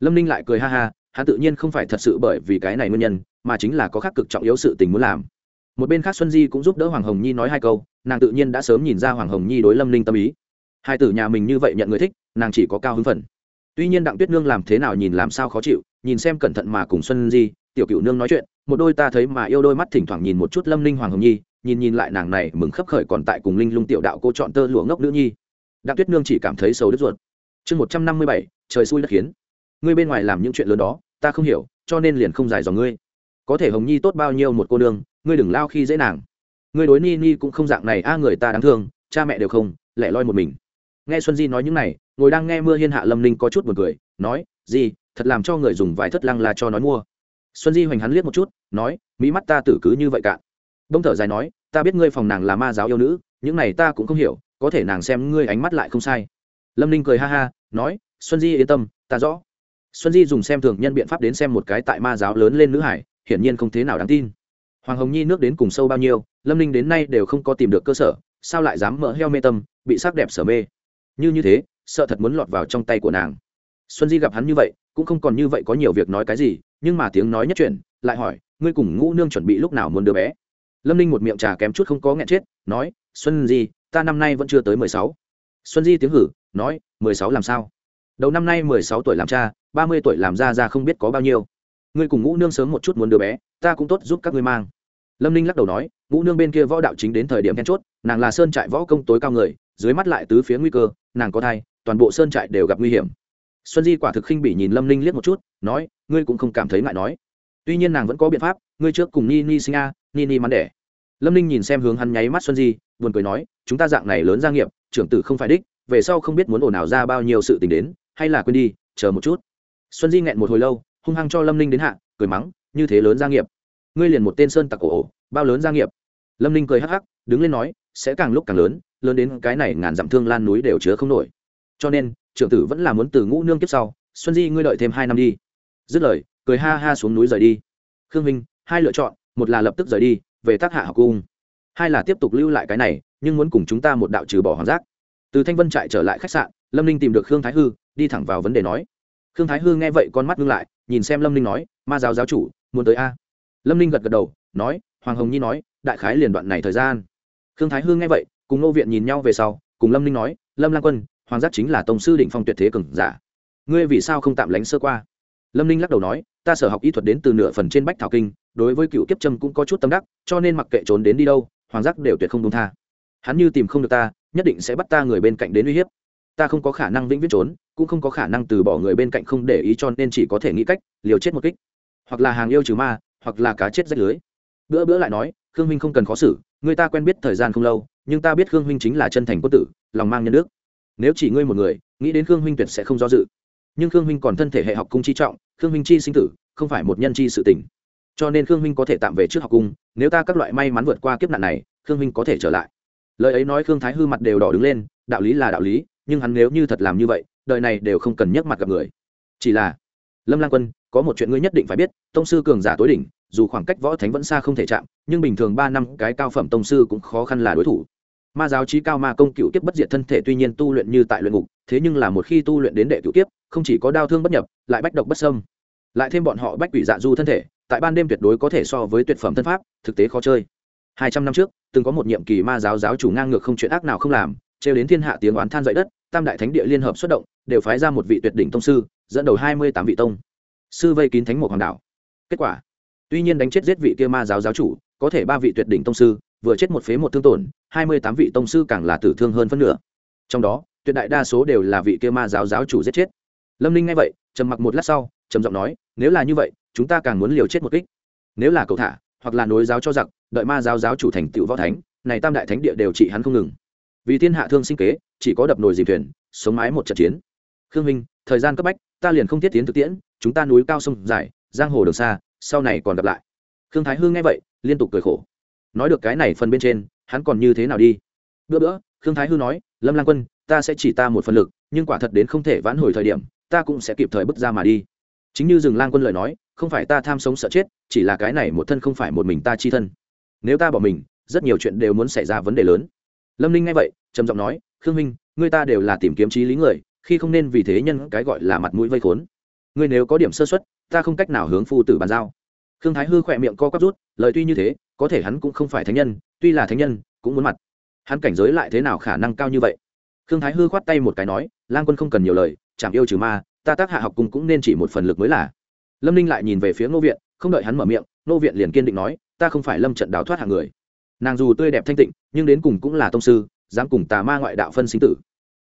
lâm ninh lại cười ha ha, hắn tự nhiên không phải thật sự bởi vì cái này nguyên nhân, mà chính là có khác cực trọng yếu sự tình muốn làm. Một bên khác xuân di cũng giúp đỡ hoàng hồng nhi nói hai câu, nàng tự nhiên đã sớm nhìn ra hoàng hồng nhi đối lâm ninh tâm ý. Hai tử nhà mình như vậy nhận người thích, nàng chỉ có cao hứng phần. Tuy nhiên đặng tuyết nương làm thế nào nhìn làm sao khó chịu, nhìn xem cẩn thận mà cùng xuân di, tiểu cựu nương nói chuyện, một đôi ta thấy mà yêu đôi mắt thỉnh thoảng nhìn một chút lâm ninh hoàng hồng nhi, nhìn nhìn lại nàng này mừng khấp khởi còn tại cùng linh lung tiểu đạo cô chọn tơ lụa ngốc nữ nhi. Đặng tuyết nương chỉ cảm thấy xấu đứt ruột. Chương một trăm năm mươi bảy, trời xui đất khiến ngươi bên ngoài làm những chuyện lớn đó, ta không hiểu, cho nên liền không dài dò ngươi. Có thể hồng nhi tốt bao nhiêu một cô nương, ngươi đừng lao khi dễ nàng. Ngươi đối ni ni cũng không dạng này, a, người ta đáng thương, cha mẹ đều không, lẻ loi một mình. Nghe xuân di nói những này, ngồi đang nghe mưa hiên hạ lâm ninh có chút b u ồ n cười, nói, di, thật làm cho người dùng vài thất lăng là cho nói mua. Xuân di hoành hắn liếc một chút, nói, mỹ mắt ta tử cứ như vậy cạn bông thở dài nói, ta biết ngươi phòng nàng là ma giáo yêu nữ, những này ta cũng không hiểu, có thể nàng xem ngươi ánh mắt lại không sai. Lâm ninh cười ha ha, nói, xuân di yên tâm, ta rõ xuân di dùng xem thường nhân biện pháp đến xem một cái tại ma giáo lớn lên nữ hải, hiển nhiên không thế nào đáng tin. Hoàng hồng nhi nước đến cùng sâu bao nhiêu, lâm ninh đến nay đều không có tìm được cơ sở, sao lại dám mỡ heo mê tâm, bị sắc đẹp sở mê? Như như thế, sợ thật muốn lọt vào trong tay của nàng. Xuân di gặp hắn như vậy, cũng không còn như vậy có nhiều việc nói cái gì, nhưng mà tiếng nói nhất chuyển, lại hỏi, ngươi cùng ngũ nương chuẩn bị lúc nào muốn đứa bé? Lâm ninh một miệng trà kém chút không có nghẹn chết, nói, xuân di, ta năm nay vẫn chưa tới mười sáu. Xuân di tiếng hử, nói, mười sáu làm sao? Đầu năm nay mười sáu tuổi làm cha ba mươi tuổi làm ra ra không biết có bao nhiêu. Ngươi cùng ngũ nương sớm một chút muốn đứa bé, ta cũng tốt giúp các ngươi mang. Lâm ninh lắc đầu nói, ngũ nương bên kia võ đạo chính đến thời điểm then chốt, nàng là sơn trại võ công tối cao người, dưới mắt lại tứ phía nguy cơ, nàng có thai, toàn bộ sơn trại đều gặp nguy hiểm. Xuân di quả thực khinh bỉ nhìn lâm ninh liếc một chút, nói, ngươi cũng không cảm thấy ngại nói. Tuy nhiên nàng vẫn có biện pháp, ngươi trước cùng ni ni sinh a, ni ni mắn đẻ. Lâm ninh nhìn xem hướng hắn nháy mắt xuân di, buồn cười nói, chúng ta dạng này lớn gia nghiệp, trưởng tử không phải đích, về sau không biết muốn ồn ào ra bao nhiêu sự tình đến, hay là quên đi, chờ một chút xuân di nghẹn một hồi lâu, hung hăng cho lâm ninh đến hạ, cười mắng, như thế lớn gia nghiệp. Ngươi liền một tên sơn tặc cổ ổ, bao lớn gia nghiệp. Lâm ninh cười hắc hắc, đứng lên nói, sẽ càng lúc càng lớn lớn đến cái này ngàn dặm thương lan núi đều chứa không nổi. Cho nên, trưởng tử vẫn là muốn từ ngũ nương kiếp sau, xuân di ngươi đợi thêm hai năm đi. Dứt lời, cười ha ha xuống núi rời đi. Khương minh, hai lựa chọn, một là lập tức rời đi, về tác hạ học cung. Hai là tiếp tục lưu lại cái này, nhưng muốn cùng chúng ta một đạo trừ bỏ hoàng giác. Từ thanh vân trại trở lại khách sạn, lâm ninh tìm được khương thái hư, đi thẳng vào vấn đề nói khương thái hư nghe vậy con mắt ngưng lại, nhìn xem lâm ninh nói, ma giáo giáo chủ, muốn tới a? Lâm ninh gật gật đầu, nói, hoàng hồng nhi nói, đại khái liền đoạn này thời gian. Khương thái hư nghe vậy, cùng nô viện nhìn nhau về sau, cùng lâm ninh nói, lâm lang quân, hoàng giác chính là tổng sư định phong tuyệt thế cường giả. Ngươi vì sao không tạm lánh sơ qua? Lâm ninh lắc đầu nói, ta sở học y thuật đến từ nửa phần trên bách thảo kinh, đối với cựu kiếp trâm cũng có chút tâm đắc, cho nên mặc kệ trốn đến đi đâu, hoàng giác đều tuyệt không đúng tha. Hắn như tìm không được ta, nhất định sẽ bắt ta người bên cạnh đến uy hiếp. Ta không có khả năng vĩnh viễn trốn cũng không có khả năng từ bỏ người bên cạnh không để ý cho nên chỉ có thể nghĩ cách liều chết một kích. Hoặc là hàng yêu trừ ma, hoặc là cá chết rách lưới. Bữa bữa lại nói, khương huynh không cần khó xử, người ta quen biết thời gian không lâu, nhưng ta biết khương huynh chính là chân thành quân tử, lòng mang nhân đức. Nếu chỉ ngươi một người, nghĩ đến khương huynh tuyệt sẽ không do dự. Nhưng khương huynh còn thân thể hệ học cung chi trọng, khương huynh chi sinh tử, không phải một nhân chi sự tình. Cho nên khương huynh có thể tạm về trước học cung, nếu ta các loại may mắn vượt qua kiếp nạn này, khương huynh có thể trở lại. Lời ấy nói khương thái hư mặt đều đỏ đứng lên, đạo lý là đạo lý, nhưng hắn nếu như thật làm như vậy đời này đều không cần nhắc mặt gặp người. Chỉ là, lâm lang quân, có một chuyện ngươi nhất định phải biết, tông sư cường giả tối đỉnh, dù khoảng cách võ thánh vẫn xa không thể chạm, nhưng bình thường ba năm cái cao phẩm tông sư cũng khó khăn là đối thủ. Ma giáo trí cao ma công cựu kiếp bất diệt thân thể tuy nhiên tu luyện như tại luyện ngục, thế nhưng là một khi tu luyện đến đệ cựu kiếp, không chỉ có đau thương bất nhập, lại bách độc bất sâm lại thêm bọn họ bách quỷ dạ du thân thể, tại ban đêm tuyệt đối có thể so với tuyệt phẩm thân pháp, thực tế khó chơi. Hai trăm năm trước, từng có một nhiệm kỳ ma giáo giáo chủ ngang ngược không chuyện ác nào không làm, trêu đến thiên hạ tiếng oán than dậy đất, tam đại thánh địa liên hợp xuất động đều phái ra một vị tuyệt đỉnh tông sư, dẫn đầu hai mươi tám vị tông. Sư vây kín thánh một hoàng đảo kết quả, tuy nhiên đánh chết giết vị kia ma giáo giáo chủ, có thể ba vị tuyệt đỉnh tông sư, vừa chết một phế một thương tổn, hai mươi tám vị tông sư càng là tử thương hơn phân nửa. Trong đó, tuyệt đại đa số đều là vị kia ma giáo giáo chủ giết chết. Lâm ninh nghe vậy, trầm mặc một lát sau, trầm giọng nói, nếu là như vậy, chúng ta càng muốn liều chết một kích. Nếu là cậu thả, hoặc là nối giáo cho giặc, đợi ma giáo giáo chủ thành tựu võ thánh, này tam đại thánh địa đều trị hắn không ngừng. Vì thiên hạ thương sinh kế, chỉ có đập nồi dìm thuyền, sống mái một trận chiến khương minh, thời gian cấp bách, ta liền không thiết tiến thực tiễn, chúng ta núi cao sông dài, giang hồ đường xa, sau này còn gặp lại. Khương thái hương nghe vậy, liên tục cười khổ. Nói được cái này phần bên trên, hắn còn như thế nào đi? Bữa bữa, khương thái hư nói, lâm lang quân, ta sẽ chỉ ta một phần lực, nhưng quả thật đến không thể vãn hồi thời điểm, ta cũng sẽ kịp thời bước ra mà đi. Chính như rừng lang quân lời nói, không phải ta tham sống sợ chết, chỉ là cái này một thân không phải một mình ta chi thân. Nếu ta bỏ mình, rất nhiều chuyện đều muốn xảy ra vấn đề lớn. Lâm ninh nghe vậy, trầm giọng nói, khương minh người ta đều là tìm kiếm trí lý người khi không nên vì thế nhân cái gọi là mặt mũi vây khốn. Ngươi nếu có điểm sơ xuất ta không cách nào hướng phu tử bàn giao. Khương thái hư khỏe miệng co quắp rút, lời tuy như thế, có thể hắn cũng không phải thánh nhân, tuy là thánh nhân, cũng muốn mặt. Hắn cảnh giới lại thế nào khả năng cao như vậy? Khương thái hư khoát tay một cái nói, lang quân không cần nhiều lời chẳng yêu trừ ma, ta tác hạ học cùng cũng nên chỉ một phần lực mới là. Lâm ninh lại nhìn về phía ngô viện, không đợi hắn mở miệng, ngô viện liền kiên định nói, ta không phải lâm trận đào thoát hạng người. Nàng dù tươi đẹp thanh tịnh, nhưng đến cùng cũng là tông sư, dám cùng tà ma ngoại đạo phân sinh tử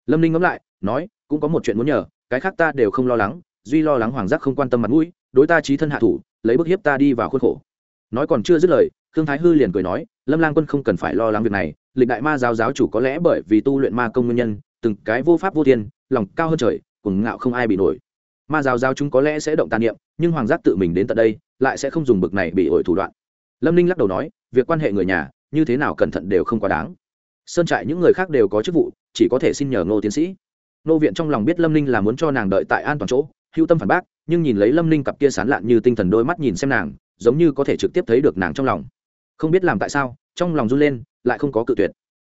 lâm ninh ngẫm lại, nói, cũng có một chuyện muốn nhờ, cái khác ta đều không lo lắng, duy lo lắng hoàng giác không quan tâm mặt mũi, đối ta trí thân hạ thủ, lấy bức hiếp ta đi vào khuôn khổ. Nói còn chưa dứt lời, khương thái hư liền cười nói, lâm lang quân không cần phải lo lắng việc này, lịch đại ma giáo giáo chủ có lẽ bởi vì tu luyện ma công nguyên nhân, từng cái vô pháp vô thiên, lòng cao hơn trời cùng ngạo không ai bị nổi. Ma giáo giáo chúng có lẽ sẽ động tàn niệm, nhưng hoàng giác tự mình đến tận đây, lại sẽ không dùng bực này bị ổi thủ đoạn. Lâm ninh lắc đầu nói, việc quan hệ người nhà, như thế nào cẩn thận đều không quá đáng sơn trại những người khác đều có chức vụ, chỉ có thể xin nhờ ngô tiến sĩ. Nô viện trong lòng biết lâm ninh là muốn cho nàng đợi tại an toàn chỗ, hưu tâm phản bác, nhưng nhìn lấy lâm ninh cặp kia sán lạn như tinh thần đôi mắt nhìn xem nàng, giống như có thể trực tiếp thấy được nàng trong lòng. Không biết làm tại sao, trong lòng run lên, lại không có cự tuyệt.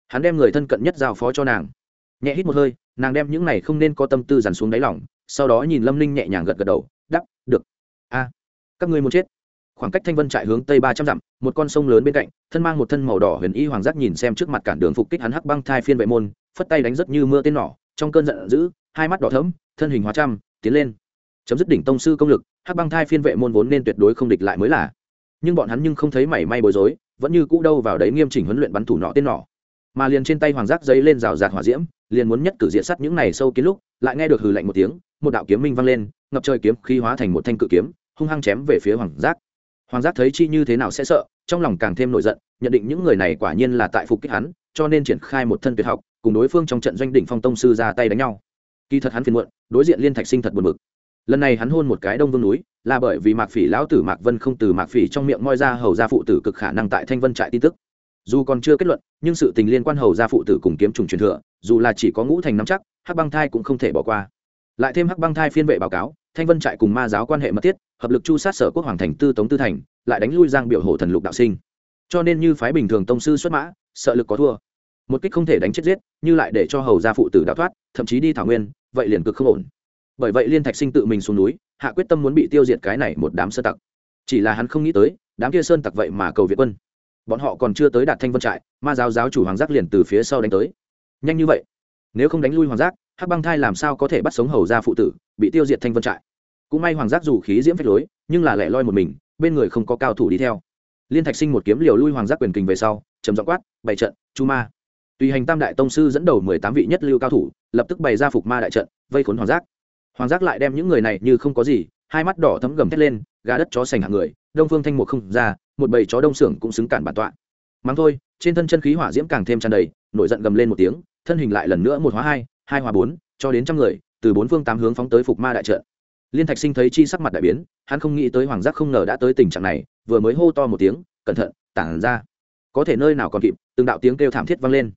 Hắn đem người thân cận nhất giao phó cho nàng. Nhẹ hít một hơi, nàng đem những này không nên có tâm tư dằn xuống đáy lòng, sau đó nhìn lâm ninh nhẹ nhàng gật gật đầu đắp được. A, các ngươi muốn chết khoảng cách thanh vân trại hướng tây ba trăm dặm, một con sông lớn bên cạnh, thân mang một thân màu đỏ huyền y hoàng giác nhìn xem trước mặt cản đường phục kích hắn hắc băng thai phiên vệ môn, phất tay đánh rất như mưa tên nỏ, trong cơn giận dữ, hai mắt đỏ thấm thân hình hóa trăm, tiến lên. Chấm dứt đỉnh tông sư công lực, hắc băng thai phiên vệ môn vốn nên tuyệt đối không địch lại mới là. Nhưng bọn hắn nhưng không thấy mảy may bối rối, vẫn như cũ đâu vào đấy nghiêm chỉnh huấn luyện bắn thủ nọ tên nỏ. Mà liền trên tay hoàng giác giấy lên rào rạt hỏa diễm, liền muốn nhất cử diện sắt những này sâu kiến lúc, lại nghe được hừ lạnh một tiếng, một đạo kiếm minh vang lên, ngập trời kiếm khí hóa thành một thanh cự kiếm, hung hăng chém về phía hoàng giác hoàng giác thấy chi như thế nào sẽ sợ, trong lòng càng thêm nổi giận, nhận định những người này quả nhiên là tại phục kích hắn, cho nên triển khai một thân tuyệt học, cùng đối phương trong trận doanh đỉnh phong tông sư ra tay đánh nhau. Kỳ thật hắn phiền muộn, đối diện liên thạch sinh thật buồn bực. Lần này hắn hôn một cái đông vương núi, là bởi vì mạc phỉ lão tử mạc vân không từ mạc phỉ trong miệng moi ra hầu gia phụ tử cực khả năng tại thanh vân trại tin tức. Dù còn chưa kết luận, nhưng sự tình liên quan hầu gia phụ tử cùng kiếm trùng truyền thừa, dù là chỉ có ngũ thành nắm chắc, hắc băng thai cũng không thể bỏ qua. Lại thêm hắc băng thai phiên vệ báo cáo thanh vân trại cùng ma giáo quan hệ mật thiết, hợp lực chu sát sở quốc hoàng thành tư tống tư thành, lại đánh lui giang biểu hổ thần lục đạo sinh. Cho nên như phái bình thường tông sư xuất mã, sợ lực có thua. Một kích không thể đánh chết giết, như lại để cho hầu gia phụ tử đào thoát, thậm chí đi thảo nguyên, vậy liền cực không ổn. Bởi vậy liên thạch sinh tự mình xuống núi, hạ quyết tâm muốn bị tiêu diệt cái này một đám sơn tặc. Chỉ là hắn không nghĩ tới, đám kia sơn tặc vậy mà cầu việt quân. Bọn họ còn chưa tới đạt thanh vân trại, ma giáo giáo chủ hoàng giác liền từ phía sau đánh tới. Nhanh như vậy, nếu không đánh lui hoàng giác hắc băng thai làm sao có thể bắt sống hầu gia phụ tử, bị tiêu diệt thanh vân trại. Cũng may hoàng giác dù khí diễm phách lối, nhưng là lẻ loi một mình, bên người không có cao thủ đi theo. Liên thạch sinh một kiếm liều lui hoàng giác quyền kình về sau, trầm giọng quát bảy trận, chu ma. Tùy hành tam đại tông sư dẫn đầu mười tám vị nhất lưu cao thủ, lập tức bày ra phục ma đại trận, vây khốn hoàng giác. Hoàng giác lại đem những người này như không có gì, hai mắt đỏ thấm gầm thét lên, gà đất chó sành hạng người, đông phương thanh một không ra, một bầy chó đông xưởng cũng xứng cản bản tọa. Mắng thôi, trên thân chân khí hỏa diễm càng thêm tràn đầy, nổi giận gầm lên một tiếng, thân hình lại lần nữa một hóa hai hai hòa bốn, cho đến trăm người, từ bốn phương tám hướng phóng tới phục ma đại trận. Liên thạch sinh thấy chi sắc mặt đại biến, hắn không nghĩ tới hoàng giác không ngờ đã tới tình trạng này, vừa mới hô to một tiếng, cẩn thận, tản ra. Có thể nơi nào còn kịp, từng đạo tiếng kêu thảm thiết vang lên.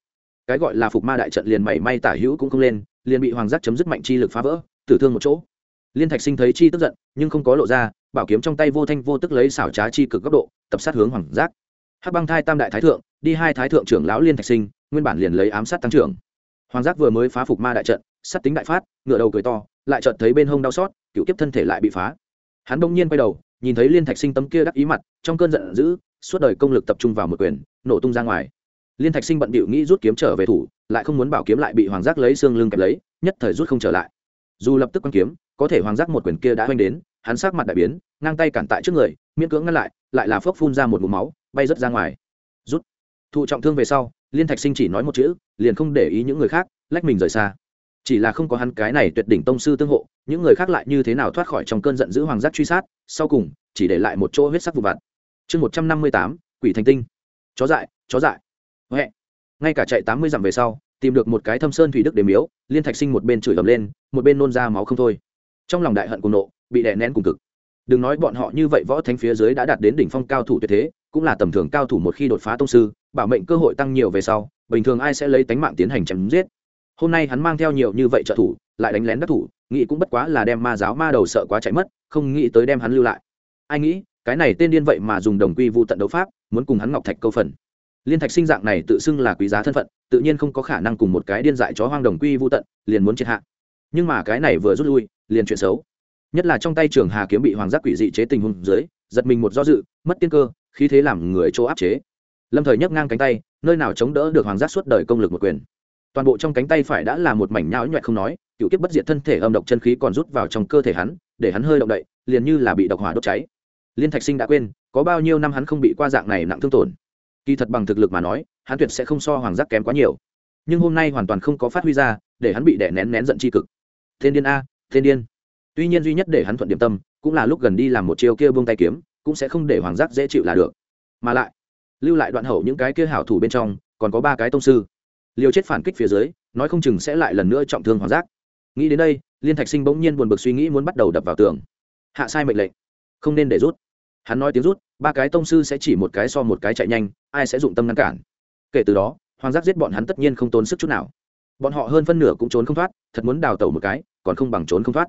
Cái gọi là phục ma đại trận liền mảy may tả hữu cũng không lên, liền bị hoàng giác chấm dứt mạnh chi lực phá vỡ, tử thương một chỗ. Liên thạch sinh thấy chi tức giận, nhưng không có lộ ra, bảo kiếm trong tay vô thanh vô tức lấy xảo trá chi cực góc độ, tập sát hướng hoàng giác. Hắc băng thai tam đại thái thượng, đi hai thái thượng trưởng lão liên thạch sinh, nguyên bản liền lấy ám sát tăng trưởng hoàng giác vừa mới phá phục ma đại trận, sắt tính đại phát ngựa đầu cười to, lại chợt thấy bên hông đau xót cựu kiếp thân thể lại bị phá. Hắn đông nhiên quay đầu, nhìn thấy liên thạch sinh tấm kia đắc ý mặt, trong cơn giận dữ, suốt đời công lực tập trung vào một quyền, nổ tung ra ngoài. Liên thạch sinh bận bịu nghĩ rút kiếm trở về thủ, lại không muốn bảo kiếm lại bị hoàng giác lấy xương lưng kẹp lấy, nhất thời rút không trở lại. Dù lập tức quan kiếm, có thể hoàng giác một quyền kia đã oanh đến, hắn sát mặt đại biến, ngang tay cản tại trước người, miễn cưỡng ngăn lại lại là phốc phun ra một mụ máu, bay rớt ra ngoài. Rút. Thụ trọng thương về sau, liên thạch sinh chỉ nói một chữ liền không để ý những người khác, lách mình rời xa. Chỉ là không có hắn cái này tuyệt đỉnh tông sư tương hộ, những người khác lại như thế nào thoát khỏi trong cơn giận dữ hoàng giác truy sát, sau cùng, chỉ để lại một chỗ huyết sắc vụ vặt. Chương một trăm năm mươi tám, quỷ thành tinh. Chó dại chó dại. Huệ. Ngay cả chạy tám mươi dặm về sau, tìm được một cái thâm sơn thủy đức để miếu, liên thạch sinh một bên chửi ầm lên, một bên nôn ra máu không thôi. Trong lòng đại hận cùng nộ, bị đè nén cùng cực. Đừng nói bọn họ như vậy võ thánh phía dưới đã đạt đến đỉnh phong cao thủ tuyệt thế, cũng là tầm thường cao thủ một khi đột phá tông sư, bảo mệnh cơ hội tăng nhiều về sau bình thường ai sẽ lấy tánh mạng tiến hành chém giết. Hôm nay hắn mang theo nhiều như vậy trợ thủ, lại đánh lén đắc thủ, nghĩ cũng bất quá là đem ma giáo ma đầu sợ quá chạy mất, không nghĩ tới đem hắn lưu lại. Ai nghĩ, cái này tên điên vậy mà dùng đồng quy vụ tận đấu pháp, muốn cùng hắn ngọc thạch câu phần. Liên thạch sinh dạng này tự xưng là quý giá thân phận, tự nhiên không có khả năng cùng một cái điên dại chó hoang đồng quy vô tận, liền muốn triệt hạ. Nhưng mà cái này vừa rút lui, liền chuyện xấu. Nhất là trong tay trường hà kiếm bị hoàng giác quỷ dị chế tình hùng dưới, giật mình một do dự, mất tiên cơ, khí thế làm người chỗ áp chế. Lâm thời nhấc ngang cánh tay nơi nào chống đỡ được hoàng giác suốt đời công lực một quyền. Toàn bộ trong cánh tay phải đã là một mảnh nhão nhoẹt không nói, cựu kiếp bất diệt thân thể âm độc chân khí còn rút vào trong cơ thể hắn, để hắn hơi động đậy, liền như là bị độc hỏa đốt cháy. Liên thạch sinh đã quên, có bao nhiêu năm hắn không bị qua dạng này nặng thương tổn. Kỳ thật bằng thực lực mà nói, hắn tuyệt sẽ không so hoàng giác kém quá nhiều. Nhưng hôm nay hoàn toàn không có phát huy ra, để hắn bị đè nén nén giận tri cực. Thiên điên a, thiên điên. Tuy nhiên duy nhất để hắn thuận điểm tâm, cũng là lúc gần đi làm một chiêu kia buông tay kiếm, cũng sẽ không để hoàng giác dễ chịu là được. Mà lại lưu lại đoạn hậu những cái kia hảo thủ bên trong, còn có ba cái tông sư. Liều chết phản kích phía dưới, nói không chừng sẽ lại lần nữa trọng thương hoàng giác. Nghĩ đến đây, liên thạch sinh bỗng nhiên buồn bực suy nghĩ muốn bắt đầu đập vào tường. Hạ sai mệnh lệnh. Không nên để rút. Hắn nói tiếng rút, ba cái tông sư sẽ chỉ một cái so một cái chạy nhanh, ai sẽ dụng tâm ngăn cản. Kể từ đó, hoàng giác giết bọn hắn tất nhiên không tốn sức chút nào. Bọn họ hơn phân nửa cũng trốn không thoát, thật muốn đào tẩu một cái, còn không bằng trốn không thoát.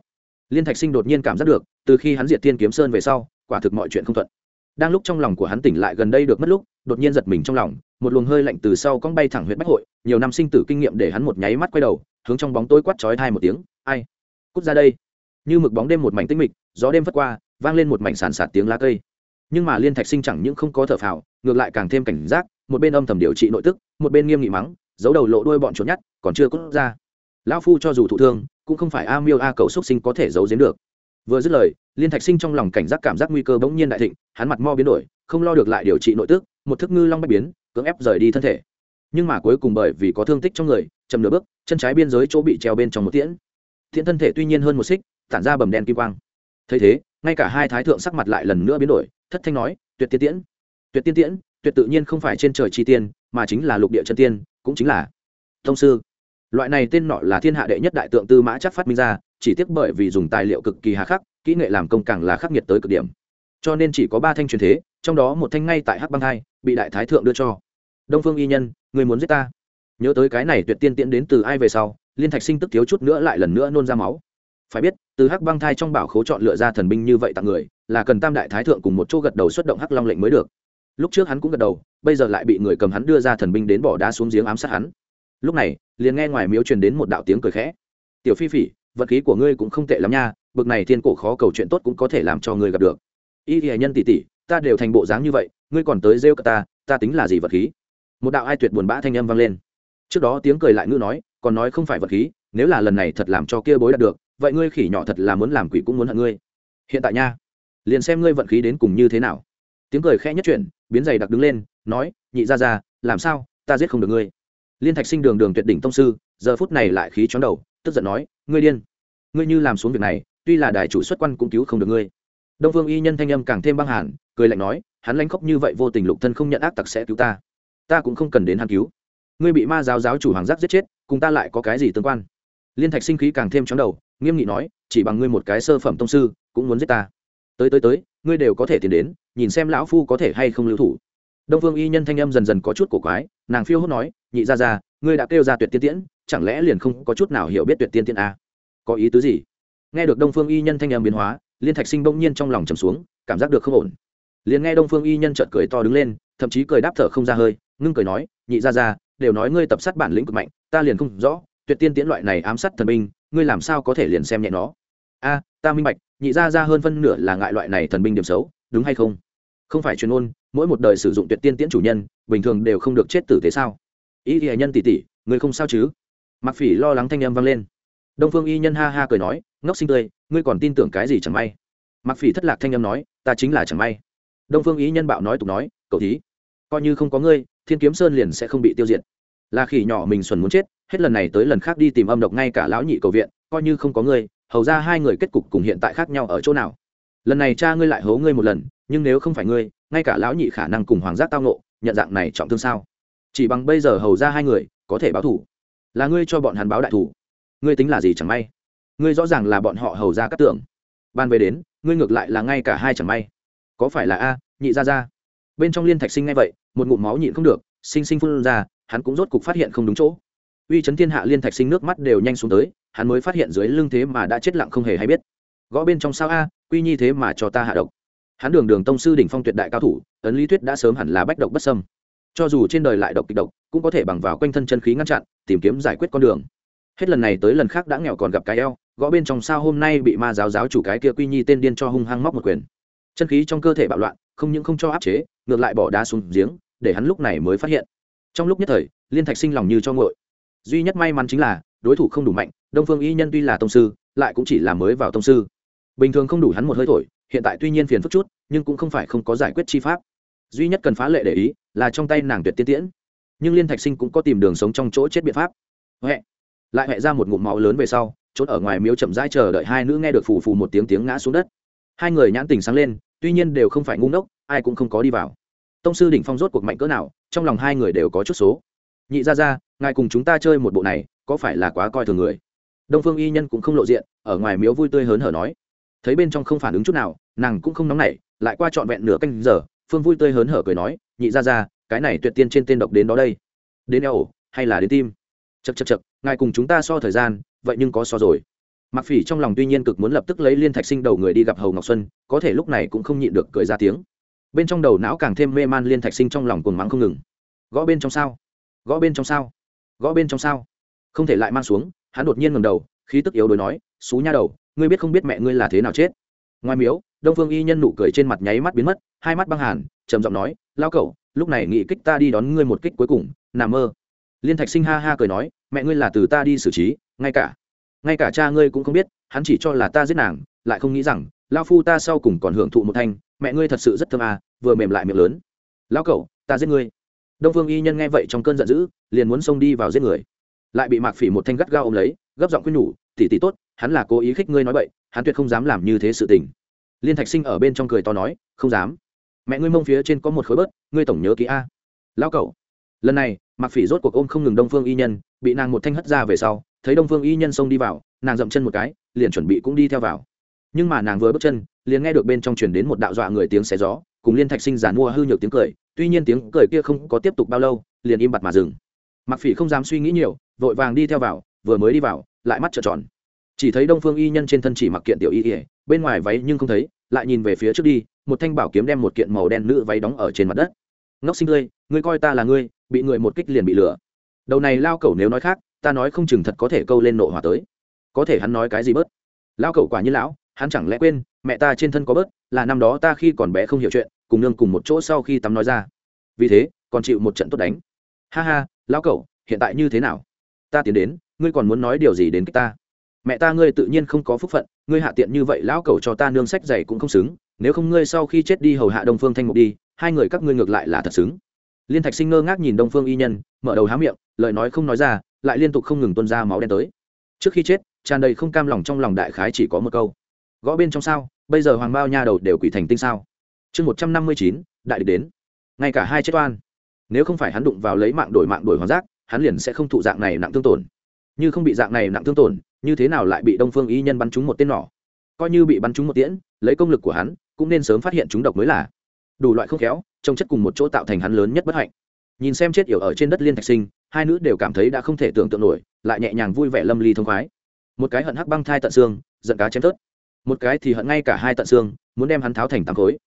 Liên thạch sinh đột nhiên cảm giác được, từ khi hắn diệt thiên kiếm sơn về sau, quả thực mọi chuyện không thuận. Đang lúc trong lòng của hắn tỉnh lại gần đây được mất lúc đột nhiên giật mình trong lòng, một luồng hơi lạnh từ sau cong bay thẳng huyện bách hội, nhiều năm sinh tử kinh nghiệm để hắn một nháy mắt quay đầu, hướng trong bóng tối quát chói thai một tiếng, ai? Cút ra đây. Như mực bóng đêm một mảnh tinh mịch, gió đêm vất qua, vang lên một mảnh sàn sạt tiếng lá cây. Nhưng mà liên thạch sinh chẳng những không có thở phào, ngược lại càng thêm cảnh giác, một bên âm thầm điều trị nội tức, một bên nghiêm nghị mắng, giấu đầu lộ đuôi bọn trốn nhát còn chưa cút ra. Lão phu cho dù thụ thương, cũng không phải a miêu a cầu xúc sinh có thể giấu giếm được. Vừa dứt lời, liên thạch sinh trong lòng cảnh giác cảm giác nguy cơ bỗng nhiên đại thịnh, hắn mặt mo biến đổi không lo được lại điều trị nội tức, một thức ngư long bách biến, cưỡng ép rời đi thân thể. Nhưng mà cuối cùng bởi vì có thương tích trong người, chậm nửa bước, chân trái biên giới chỗ bị treo bên trong một tiễn. Thiện thân thể tuy nhiên hơn một xích, tản ra bầm đen kim quang. Thấy thế, ngay cả hai thái thượng sắc mặt lại lần nữa biến đổi, thất thanh nói, tuyệt tiên tiễn, tuyệt tiên tiễn, tuyệt tự nhiên không phải trên trời chi tiên, mà chính là lục địa chân tiên, cũng chính là thông sư. Loại này tên nọ là thiên hạ đệ nhất đại tượng tư mã chắc phát minh ra, chỉ tiếc bởi vì dùng tài liệu cực kỳ hà khắc, kỹ nghệ làm công càng là khắc nghiệt tới cực điểm cho nên chỉ có ba thanh truyền thế, trong đó một thanh ngay tại hắc băng hai, bị đại thái thượng đưa cho. Đông phương y nhân, người muốn giết ta. Nhớ tới cái này tuyệt tiên tiễn đến từ ai về sau, liên thạch sinh tức thiếu chút nữa lại lần nữa nôn ra máu. Phải biết, từ hắc băng thai trong bảo khố chọn lựa ra thần binh như vậy tặng người, là cần tam đại thái thượng cùng một chỗ gật đầu xuất động hắc long lệnh mới được. Lúc trước hắn cũng gật đầu, bây giờ lại bị người cầm hắn đưa ra thần binh đến bỏ đá xuống giếng ám sát hắn. Lúc này, liền nghe ngoài miếu truyền đến một đạo tiếng cười khẽ. Tiểu phi phỉ, vật khí của ngươi cũng không tệ lắm nha, bực này thiên cổ khó cầu chuyện tốt cũng có thể làm cho ngươi gặp được y thì nhân tỷ tỷ, ta đều thành bộ dáng như vậy, ngươi còn tới rêu cả ta ta tính là gì vật khí? Một đạo ai tuyệt buồn bã thanh âm vang lên. Trước đó tiếng cười lại ngữ nói, còn nói không phải vật khí, nếu là lần này thật làm cho kia bối đạt được, vậy ngươi khỉ nhỏ thật là muốn làm quỷ cũng muốn hận ngươi. Hiện tại nha, liền xem ngươi vận khí đến cùng như thế nào. Tiếng cười khẽ nhất chuyển, biến giày đặc đứng lên, nói, nhị ra ra làm sao, ta giết không được ngươi. Liên thạch sinh đường đường tuyệt đỉnh tông sư, giờ phút này lại khí chóng đầu, tức giận nói, ngươi điên. Ngươi như làm xuống việc này, tuy là đài chủ xuất quan cũng cứu không được ngươi đông phương y nhân thanh âm càng thêm băng hàn, cười lạnh nói, hắn lanh khóc như vậy vô tình lục thân không nhận ác tặc sẽ cứu ta. Ta cũng không cần đến hắn cứu. Ngươi bị ma giáo giáo chủ hoàng giác giết chết, cùng ta lại có cái gì tương quan? Liên thạch sinh khí càng thêm chóng đầu, nghiêm nghị nói, chỉ bằng ngươi một cái sơ phẩm tông sư, cũng muốn giết ta. Tới tới tới, ngươi đều có thể tiến đến, nhìn xem lão phu có thể hay không lưu thủ. Đông phương y nhân thanh âm dần dần có chút cổ quái, nàng phiêu hốt nói, nhị ra ra ngươi đã kêu ra tuyệt tiên tiễn, chẳng lẽ liền không có chút nào hiểu biết tuyệt tiên tiễn a à? có ý tứ gì? Nghe được đông phương y nhân thanh âm biến hóa liên thạch sinh bỗng nhiên trong lòng trầm xuống, cảm giác được không ổn. Liền nghe đông phương y nhân trợt cười to đứng lên, thậm chí cười đáp thở không ra hơi, ngưng cười nói, nhị ra ra đều nói ngươi tập sát bản lĩnh cực mạnh, ta liền không rõ, tuyệt tiên tiễn loại này ám sát thần binh, ngươi làm sao có thể liền xem nhẹ nó? A, ta minh bạch, nhị ra ra hơn phân nửa là ngại loại này thần binh điểm xấu, đúng hay không? Không phải chuyên môn, mỗi một đời sử dụng tuyệt tiên tiễn chủ nhân, bình thường đều không được chết tử thế sao? Ý thì nhân tỷ tỷ, ngươi không sao chứ? Mặc phỉ lo lắng thanh âm vang lên đông phương y nhân ha ha cười nói, ngốc sinh tươi, ngươi còn tin tưởng cái gì chẳng may? Mặc phỉ thất lạc thanh âm nói, ta chính là chẳng may. Đông phương y nhân bạo nói tục nói, cậu thí, coi như không có ngươi, thiên kiếm sơn liền sẽ không bị tiêu diệt. Là khỉ nhỏ mình xuẩn muốn chết, hết lần này tới lần khác đi tìm âm độc ngay cả lão nhị cầu viện, coi như không có ngươi, hầu ra hai người kết cục cùng hiện tại khác nhau ở chỗ nào? Lần này cha ngươi lại hố ngươi một lần, nhưng nếu không phải ngươi, ngay cả lão nhị khả năng cùng hoàng giác tao nộ nhận dạng này trọng thương sao? Chỉ bằng bây giờ hầu ra hai người, có thể báo thủ là ngươi cho bọn hắn báo đại thủ ngươi tính là gì chẳng may? Ngươi rõ ràng là bọn họ hầu ra cắt tưởng. Ban về đến, ngươi ngược lại là ngay cả hai chẳng may. Có phải là a, nhị ra ra bên trong liên thạch sinh ngay vậy, một ngụm máu nhịn không được, sinh sinh phun ra, hắn cũng rốt cục phát hiện không đúng chỗ. Uy chấn thiên hạ liên thạch sinh nước mắt đều nhanh xuống tới, hắn mới phát hiện dưới lưng thế mà đã chết lặng không hề hay biết. Gõ bên trong sao a, quy nhi thế mà cho ta hạ độc. Hắn đường đường tông sư đỉnh phong tuyệt đại cao thủ, ấn lý thuyết đã sớm hẳn là bách độc bất sâm cho dù trên đời lại độc kịch độc, cũng có thể bằng vào quanh thân chân khí ngăn chặn, tìm kiếm giải quyết con đường hết lần này tới lần khác đã nghèo còn gặp cái eo, gõ bên trong sao hôm nay bị ma giáo giáo chủ cái kia quy nhi tên điên cho hung hăng móc một quyền. Chân khí trong cơ thể bạo loạn, không những không cho áp chế, ngược lại bỏ đá xuống giếng, để hắn lúc này mới phát hiện. Trong lúc nhất thời, liên thạch sinh lòng như cho ngội duy nhất may mắn chính là, đối thủ không đủ mạnh, đông phương y nhân tuy là tông sư, lại cũng chỉ là mới vào tông sư. Bình thường không đủ hắn một hơi thổi, hiện tại tuy nhiên phiền phức chút, nhưng cũng không phải không có giải quyết chi pháp. Duy nhất cần phá lệ để ý, là trong tay nàng tuyệt tiên tiễn. Nhưng liên thạch sinh cũng có tìm đường sống trong chỗ chết biện pháp. Huệ lại huệ ra một ngụm máu lớn về sau trốn ở ngoài miếu chậm rãi chờ đợi hai nữ nghe được phù phù một tiếng tiếng ngã xuống đất. Hai người nhãn tình sáng lên, tuy nhiên đều không phải ngu ngốc, ai cũng không có đi vào. Tông sư đỉnh phong rốt cuộc mạnh cỡ nào, trong lòng hai người đều có chút số. Nhị ra ra, ngài cùng chúng ta chơi một bộ này, có phải là quá coi thường người? Đông phương y nhân cũng không lộ diện, ở ngoài miếu vui tươi hớn hở nói. Thấy bên trong không phản ứng chút nào, nàng cũng không nóng nảy, lại qua trọn vẹn nửa canh giờ, phương vui tươi hớn hở cười nói, nhị ra ra, cái này tuyệt tiên trên tên độc đến đó đây. Đến eo hay là đến tim? Chật chật chật, ngài cùng chúng ta so thời gian, vậy nhưng có so rồi. Mặc phỉ trong lòng tuy nhiên cực muốn lập tức lấy liên thạch sinh đầu người đi gặp hầu ngọc xuân, có thể lúc này cũng không nhịn được cười ra tiếng. Bên trong đầu não càng thêm mê man liên thạch sinh trong lòng cuồng mắng không ngừng. Gõ bên trong sao? Gõ bên trong sao? Gõ bên trong sao? Không thể lại mang xuống, hắn đột nhiên ngầm đầu, khí tức yếu đuối nói, xú nha đầu, ngươi biết không biết mẹ ngươi là thế nào chết? Ngoài miếu, đông phương y nhân nụ cười trên mặt nháy mắt biến mất, hai mắt băng hàn, trầm giọng nói, lao cậu lúc này nghị kích ta đi đón ngươi một kích cuối cùng nằm mơ liên thạch sinh ha ha cười nói, mẹ ngươi là từ ta đi xử trí, ngay cả ngay cả cha ngươi cũng không biết, hắn chỉ cho là ta giết nàng, lại không nghĩ rằng lao phu ta sau cùng còn hưởng thụ một thanh, mẹ ngươi thật sự rất thơm à vừa mềm lại miệng lớn. Lao cậu, ta giết ngươi. Đông phương y nhân nghe vậy trong cơn giận dữ, liền muốn xông đi vào giết người. Lại bị mạc phỉ một thanh gắt gao ôm lấy, gấp giọng khuyên nhủ tỉ tỉ tốt, hắn là cố ý khích ngươi nói vậy hắn tuyệt không dám làm như thế sự tình. Liên thạch sinh ở bên trong cười to nói, không dám. Mẹ ngươi mông phía trên có một khối bớt, ngươi tổng nhớ ký a. Lao cậu lần này, mạc phỉ rốt cuộc ôm không ngừng đông phương y nhân, bị nàng một thanh hất ra về sau, thấy đông phương y nhân xông đi vào, nàng dậm chân một cái, liền chuẩn bị cũng đi theo vào. Nhưng mà nàng vừa bước chân, liền nghe được bên trong truyền đến một đạo dọa người tiếng xé gió, cùng liên thạch sinh giản mua hư nhược tiếng cười, tuy nhiên tiếng cười kia không có tiếp tục bao lâu, liền im bặt mà dừng. Mặc phỉ không dám suy nghĩ nhiều, vội vàng đi theo vào, vừa mới đi vào, lại mắt trợn tròn. Chỉ thấy đông phương y nhân trên thân chỉ mặc kiện tiểu y ỉa bên ngoài váy nhưng không thấy, lại nhìn về phía trước đi, một thanh bảo kiếm đem một kiện màu đen nữ váy đóng ở trên mặt đất ngốc sinh tươi, ngươi coi ta là ngươi, bị người một kích liền bị lửa đầu này lao cẩu nếu nói khác, ta nói không chừng thật có thể câu lên nộ hỏa tới. Có thể hắn nói cái gì bớt? Lao cẩu quả như lão, hắn chẳng lẽ quên, mẹ ta trên thân có bớt, là năm đó ta khi còn bé không hiểu chuyện, cùng nương cùng một chỗ sau khi tắm nói ra. Vì thế, còn chịu một trận tốt đánh. Ha ha lao cẩu, hiện tại như thế nào? Ta tiến đến, ngươi còn muốn nói điều gì đến cách ta? Mẹ ta ngươi tự nhiên không có phúc phận, ngươi hạ tiện như vậy, lão cẩu cho ta nương sách dày cũng không xứng, nếu không ngươi sau khi chết đi hầu hạ đông phương thanh mục đi hai người các ngươi ngược lại là thật xứng. Liên thạch sinh ngơ ngác nhìn đông phương y nhân, mở đầu há miệng, lời nói không nói ra, lại liên tục không ngừng tuân ra máu đen tới. Trước khi chết, tràn đầy không cam lòng trong lòng đại khái chỉ có một câu. Gõ bên trong sao, bây giờ hoàng bao nha đầu đều quỷ thành tinh sao? Chương một trăm năm mươi chín, đại địch đến. Ngay cả hai chết oan. Nếu không phải hắn đụng vào lấy mạng đổi mạng đổi hoàng giác, hắn liền sẽ không thụ dạng này nặng thương tổn. Như không bị dạng này nặng thương tổn, như thế nào lại bị đông phương y nhân bắn trúng một tên nỏ? Coi như bị bắn trúng một tiễn, lấy công lực của hắn, cũng nên sớm phát hiện chúng độc mới là đủ loại không khéo, trông chất cùng một chỗ tạo thành hắn lớn nhất bất hạnh. Nhìn xem chết yểu ở trên đất liên thạch sinh, hai nữ đều cảm thấy đã không thể tưởng tượng nổi, lại nhẹ nhàng vui vẻ lâm ly thông khoái. Một cái hận hắc băng thai tận xương, giận cá chém tớt một cái thì hận ngay cả hai tận xương, muốn đem hắn tháo thành tám khối.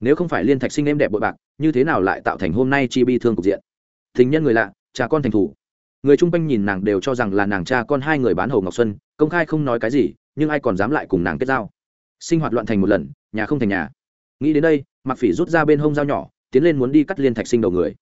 Nếu không phải liên thạch sinh em đẹp bội bạc, như thế nào lại tạo thành hôm nay chi bi thương cục diện? Thính nhân người lạ, cha con thành thủ. Người chung quanh nhìn nàng đều cho rằng là nàng cha con hai người bán hầu ngọc xuân, công khai không nói cái gì, nhưng ai còn dám lại cùng nàng kết giao? Sinh hoạt loạn thành một lần, nhà không thành nhà nghĩ đến đây mặc phỉ rút ra bên hông dao nhỏ, tiến lên muốn đi cắt liên thạch sinh đầu người.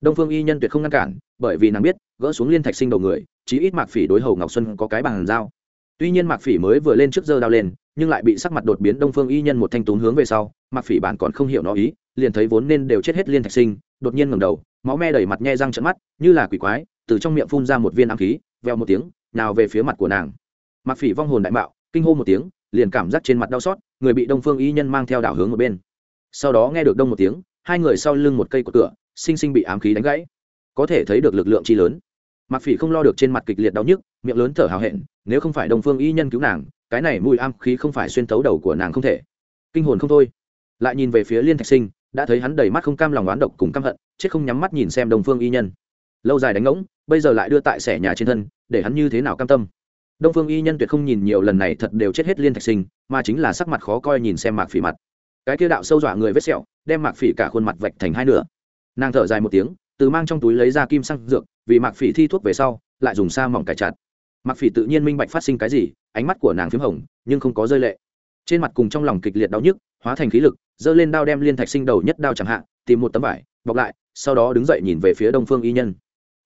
Đông phương y nhân tuyệt không ngăn cản, bởi vì nàng biết, gỡ xuống liên thạch sinh đầu người, chí ít mạc phỉ đối hầu ngọc xuân có cái bằng dao. Tuy nhiên mạc phỉ mới vừa lên trước giờ đao lên, nhưng lại bị sắc mặt đột biến đông phương y nhân một thanh tún hướng về sau, mạc phỉ bản còn không hiểu nó ý, liền thấy vốn nên đều chết hết liên thạch sinh, đột nhiên ngầm đầu, máu me đầy mặt nhe răng trận mắt, như là quỷ quái, từ trong miệng phun ra một viên ám khí, veo một tiếng, nào về phía mặt của nàng. Mạc phỉ vong hồn đại mạo, kinh hô một tiếng, liền cảm giác trên mặt đau xót, người bị đông phương y nhân mang theo đảo hướng một bên sau đó nghe được đông một tiếng, hai người sau lưng một cây của cửa, sinh sinh bị ám khí đánh gãy. Có thể thấy được lực lượng chi lớn. Mặc phỉ không lo được trên mặt kịch liệt đau nhức, miệng lớn thở hào hẹn, nếu không phải đồng phương y nhân cứu nàng, cái này mùi ám khí không phải xuyên tấu đầu của nàng không thể. Kinh hồn không thôi. Lại nhìn về phía liên thạch sinh, đã thấy hắn đầy mắt không cam lòng oán độc cùng căm hận, chết không nhắm mắt nhìn xem đồng phương y nhân. Lâu dài đánh ngỗng, bây giờ lại đưa tại sẻ nhà trên thân, để hắn như thế nào cam tâm? Đông phương y nhân tuyệt không nhìn nhiều lần này thật đều chết hết liên thạch sinh, mà chính là sắc mặt khó coi nhìn xem mạc phỉ mặt cái kia đạo sâu dọa người vết sẹo, đem mạc phỉ cả khuôn mặt vạch thành hai nửa. Nàng thở dài một tiếng, từ mang trong túi lấy ra kim xăng dược, vì mạc phỉ thi thuốc về sau, lại dùng sa mỏng cải chặt. Mặc phỉ tự nhiên minh bạch phát sinh cái gì, ánh mắt của nàng p h í m hồng, nhưng không có rơi lệ. Trên mặt cùng trong lòng kịch liệt đau nhức, hóa thành khí lực, giơ lên đao đem liên thạch sinh đầu nhất đao chẳng hạn tìm một tấm vải, bọc lại, sau đó đứng dậy nhìn về phía đông phương y nhân.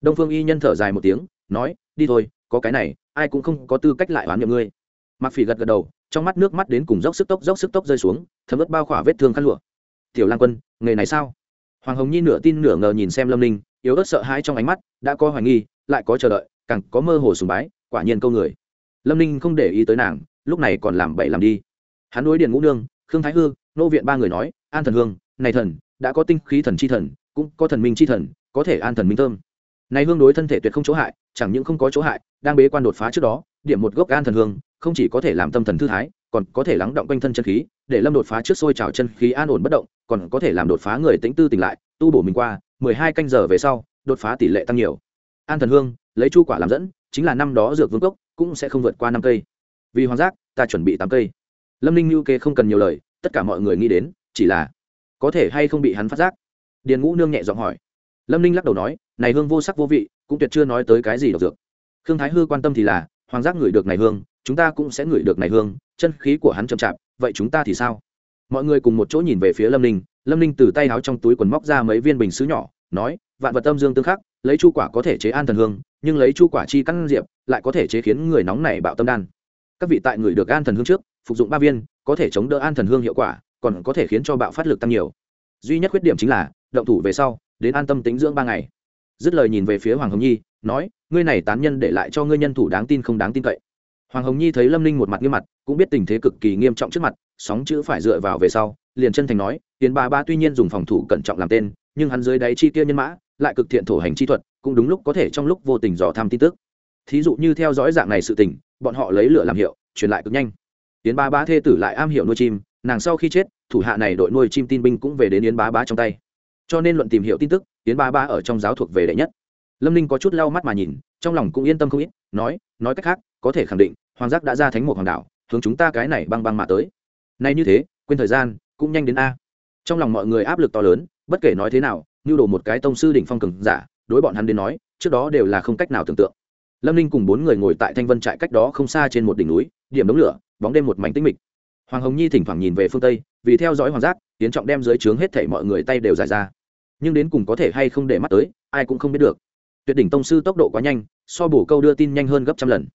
Đông phương y nhân thở dài một tiếng, nói, đi thôi, có cái này, ai cũng không có tư cách lại oán niệm ngươi. Mặc phỉ gật gật đầu trong mắt nước mắt đến cùng dốc sức tốc, dốc sức tốc rơi xuống, thấm ướt bao khỏa vết thương khăn lụa. Tiểu lan quân, nghề này sao? Hoàng hồng nhi nửa tin nửa ngờ nhìn xem lâm ninh, yếu ớt sợ hãi trong ánh mắt, đã có hoài nghi, lại có chờ đợi, càng có mơ hồ sùng bái, quả nhiên câu người. Lâm ninh không để ý tới nàng, lúc này còn làm bậy làm đi. Hắn đối điện ngũ nương, khương thái hư, nô viện ba người nói, an thần hương, này thần, đã có tinh khí thần chi thần, cũng có thần minh chi thần, có thể an thần minh thơm. Này hương đối thân thể tuyệt không chỗ hại, chẳng những không có chỗ hại, đang bế quan đột phá trước đó, điểm một gốc an thần hương không chỉ có thể làm tâm thần thư thái, còn có thể lắng động quanh thân chân khí, để lâm đột phá trước sôi trào chân khí an ổn bất động, còn có thể làm đột phá người tĩnh tư tỉnh lại, tu bổ mình qua, mười hai canh giờ về sau, đột phá tỷ lệ tăng nhiều. An thần hương, lấy chu quả làm dẫn, chính là năm đó dược vương cốc, cũng sẽ không vượt qua năm cây. Vì hoàng giác, ta chuẩn bị tám cây. Lâm ninh lưu kê không cần nhiều lời, tất cả mọi người nghĩ đến, chỉ là, có thể hay không bị hắn phát giác? Điền ngũ nương nhẹ giọng hỏi. Lâm ninh lắc đầu nói, này hương vô sắc vô vị, cũng tuyệt chưa nói tới cái gì độc dược. Khương thái hư quan tâm thì là, hoàng giác ngửi được này hương chúng ta cũng sẽ ngửi được này hương, chân khí của hắn chậm chạp, vậy chúng ta thì sao? Mọi người cùng một chỗ nhìn về phía lâm ninh lâm ninh từ tay áo trong túi quần móc ra mấy viên bình xứ nhỏ, nói, vạn vật tâm dương tương khắc, lấy chu quả có thể chế an thần hương, nhưng lấy chu quả chi căn diệp, lại có thể chế khiến người nóng này bạo tâm đan. Các vị tại người được an thần hương trước, phục dụng ba viên, có thể chống đỡ an thần hương hiệu quả, còn có thể khiến cho bạo phát lực tăng nhiều. Duy nhất khuyết điểm chính là, động thủ về sau, đến an tâm tính dưỡng ba ngày. Dứt lời nhìn về phía hoàng hồng nhi, nói, ngươi này tán nhân để lại cho ngươi nhân thủ đáng tin không đáng tin cậy hoàng hồng nhi thấy lâm ninh một mặt nghiêm mặt, cũng biết tình thế cực kỳ nghiêm trọng trước mặt, sóng chữ phải dựa vào về sau, liền chân thành nói tiến ba ba tuy nhiên dùng phòng thủ cẩn trọng làm tên, nhưng hắn dưới đáy chi tiêu nhân mã, lại cực thiện thổ hành chi thuật, cũng đúng lúc có thể trong lúc vô tình dò thăm tin tức. Thí dụ như theo dõi dạng này sự tình, bọn họ lấy lửa làm hiệu, truyền lại cực nhanh. Tiến ba bá thê tử lại am hiểu nuôi chim, nàng sau khi chết, thủ hạ này đội nuôi chim tin binh cũng về đến yến bá bá trong tay. Cho nên luận tìm hiểu tin tức, yến ba bá ở trong giáo thuộc về đệ nhất. Lâm ninh có chút lau mắt mà nhìn, trong lòng cũng yên tâm không ít, nói nói cách khác có thể khẳng định, hoàng giác đã ra thánh một hoàng đảo hướng chúng ta cái này băng băng mà tới. Nay như thế, quên thời gian, cũng nhanh đến a. Trong lòng mọi người áp lực to lớn, bất kể nói thế nào, như đổ một cái tông sư đỉnh phong cường giả, đối bọn hắn đến nói, trước đó đều là không cách nào tưởng tượng. Lâm ninh cùng bốn người ngồi tại thanh vân trại cách đó không xa trên một đỉnh núi, điểm đống lửa, bóng đêm một mảnh tĩnh mịch. Hoàng hồng nhi thỉnh thoảng nhìn về phương tây, vì theo dõi hoàng giác, tiến trọng đem dưới trướng hết thảy mọi người tay đều dài ra. Nhưng đến cùng có thể hay không để mắt tới, ai cũng không biết được. Tuyệt đỉnh tông sư tốc độ quá nhanh, so bổ câu đưa tin nhanh hơn gấp trăm lần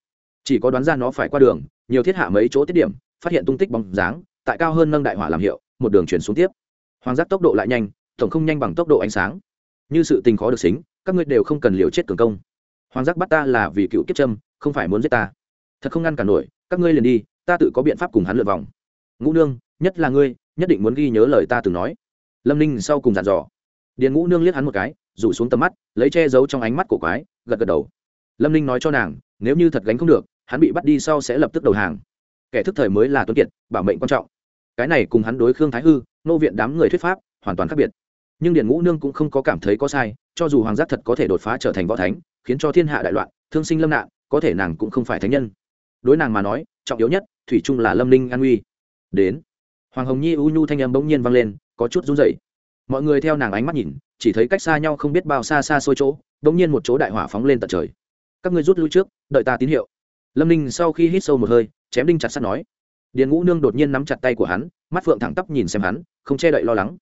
chỉ có đoán ra nó phải qua đường, nhiều thiết hạ mấy chỗ tiết điểm, phát hiện tung tích bóng dáng, tại cao hơn nâng đại hỏa làm hiệu, một đường chuyển xuống tiếp. Hoàng giác tốc độ lại nhanh, tổng không nhanh bằng tốc độ ánh sáng. Như sự tình khó được xính, các ngươi đều không cần liều chết cường công. Hoàng giác bắt ta là vì cựu kiếp trâm không phải muốn giết ta. Thật không ngăn cản nổi, các ngươi liền đi, ta tự có biện pháp cùng hắn lượt vòng. Ngũ nương, nhất là ngươi, nhất định muốn ghi nhớ lời ta từng nói. Lâm ninh sau cùng dặn dò. Điền ngũ nương liếc hắn một cái, rủ xuống tầm mắt, lấy che giấu trong ánh mắt của quái, gật gật đầu. Lâm ninh nói cho nàng, nếu như thật gánh không được hắn bị bắt đi sau sẽ lập tức đầu hàng. Kẻ thức thời mới là tuấn kiệt, bảo mệnh quan trọng. Cái này cùng hắn đối khương thái hư nô viện đám người thuyết pháp, hoàn toàn khác biệt. Nhưng điện ngũ nương cũng không có cảm thấy có sai, cho dù hoàng giác thật có thể đột phá trở thành võ thánh, khiến cho thiên hạ đại loạn, thương sinh lâm nạn, có thể nàng cũng không phải thánh nhân. Đối nàng mà nói, trọng yếu nhất, thủy chung là lâm ninh an uy đến, hoàng hồng nhi u nhu thanh âm bỗng nhiên vang lên, có chút run rẩy. Mọi người theo nàng ánh mắt nhìn, chỉ thấy cách xa nhau không biết bao xa xa xôi chỗ, bỗng nhiên một chỗ đại hỏa phóng lên tận trời. Các ngươi rút lui trước, đợi ta tín hiệu lâm ninh sau khi hít sâu một hơi, chém đinh chặt sắt nói. Điền ngũ nương đột nhiên nắm chặt tay của hắn, mắt phượng thẳng tắp nhìn xem hắn, không che đậy lo lắng.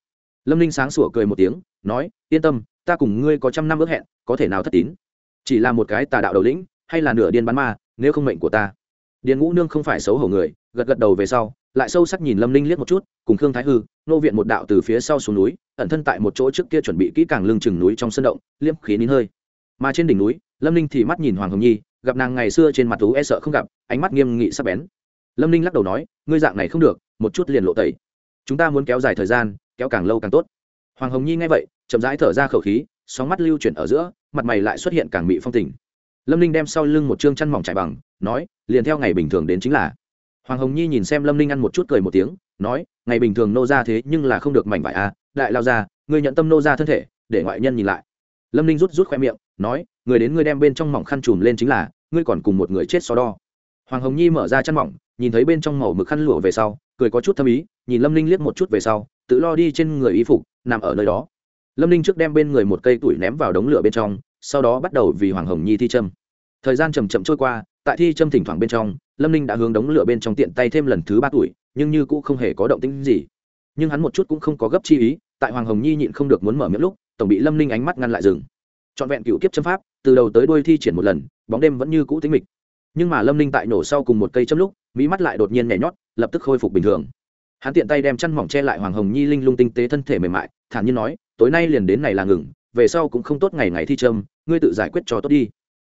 Lâm ninh sáng sủa cười một tiếng, nói, yên tâm, ta cùng ngươi có trăm năm ước hẹn, có thể nào thất tín? Chỉ là một cái tà đạo đầu lĩnh, hay là nửa điên bắn ma, nếu không mệnh của ta. Điền ngũ nương không phải xấu hổ người, gật gật đầu về sau, lại sâu sắc nhìn lâm ninh liếc một chút, cùng khương thái hư, nô viện một đạo từ phía sau xuống núi, ẩn thân tại một chỗ trước kia chuẩn bị kỹ càng lưng chừng núi trong sân động liêm khí nín hơi. Mà trên đỉnh núi, lâm ninh thì mắt nhìn hoàng hồng nhi gặp nàng ngày xưa trên mặt tú e sợ không gặp, ánh mắt nghiêm nghị sắp bén. Lâm ninh lắc đầu nói, ngươi dạng này không được, một chút liền lộ tẩy. Chúng ta muốn kéo dài thời gian, kéo càng lâu càng tốt. Hoàng hồng nhi nghe vậy, chậm rãi thở ra khẩu khí, sóng mắt lưu chuyển ở giữa, mặt mày lại xuất hiện càng mị phong tình. Lâm ninh đem sau lưng một chương chăn mỏng trải bằng, nói, liền theo ngày bình thường đến chính là. Hoàng hồng nhi nhìn xem lâm ninh ăn một chút cười một tiếng, nói, ngày bình thường nô ra thế nhưng là không được mảnh vải à đại lao ra ngươi nhận tâm nô ra thân thể, để ngoại nhân nhìn lại. Lâm ninh rút rút khoe miệng nói, người đến ngươi đem bên trong mỏng khăn chùm lên chính là, ngươi còn cùng một người chết so đo. Hoàng hồng nhi mở ra chăn mỏng, nhìn thấy bên trong màu mực khăn lụa về sau, cười có chút thâm ý, nhìn lâm ninh liếc một chút về sau, tự lo đi trên người y phục, nằm ở nơi đó. Lâm ninh trước đem bên người một cây tuổi ném vào đống lửa bên trong, sau đó bắt đầu vì hoàng hồng nhi thi châm. Thời gian chầm chậm trôi qua, tại thi châm thỉnh thoảng bên trong, lâm ninh đã hướng đống lửa bên trong tiện tay thêm lần thứ ba tuổi nhưng như cũng không hề có động tĩnh gì. Nhưng hắn một chút cũng không có gấp chi ý, tại hoàng hồng nhi nhịn không được muốn mở miệng lúc, tổng bị lâm ninh ánh mắt ngăn lại rừng trọn vẹn cựu kiếp châm pháp, từ đầu tới đuôi thi triển một lần, bóng đêm vẫn như cũ tính mịch. Nhưng mà lâm ninh tại nổ sau cùng một cây châm lúc mỹ mắt lại đột nhiên nhảy nhót, lập tức khôi phục bình thường. Hắn tiện tay đem chăn mỏng che lại hoàng hồng nhi linh lung tinh tế thân thể mềm mại, thản nhiên nói, tối nay liền đến này là ngừng, về sau cũng không tốt ngày ngày thi châm, ngươi tự giải quyết cho tốt đi.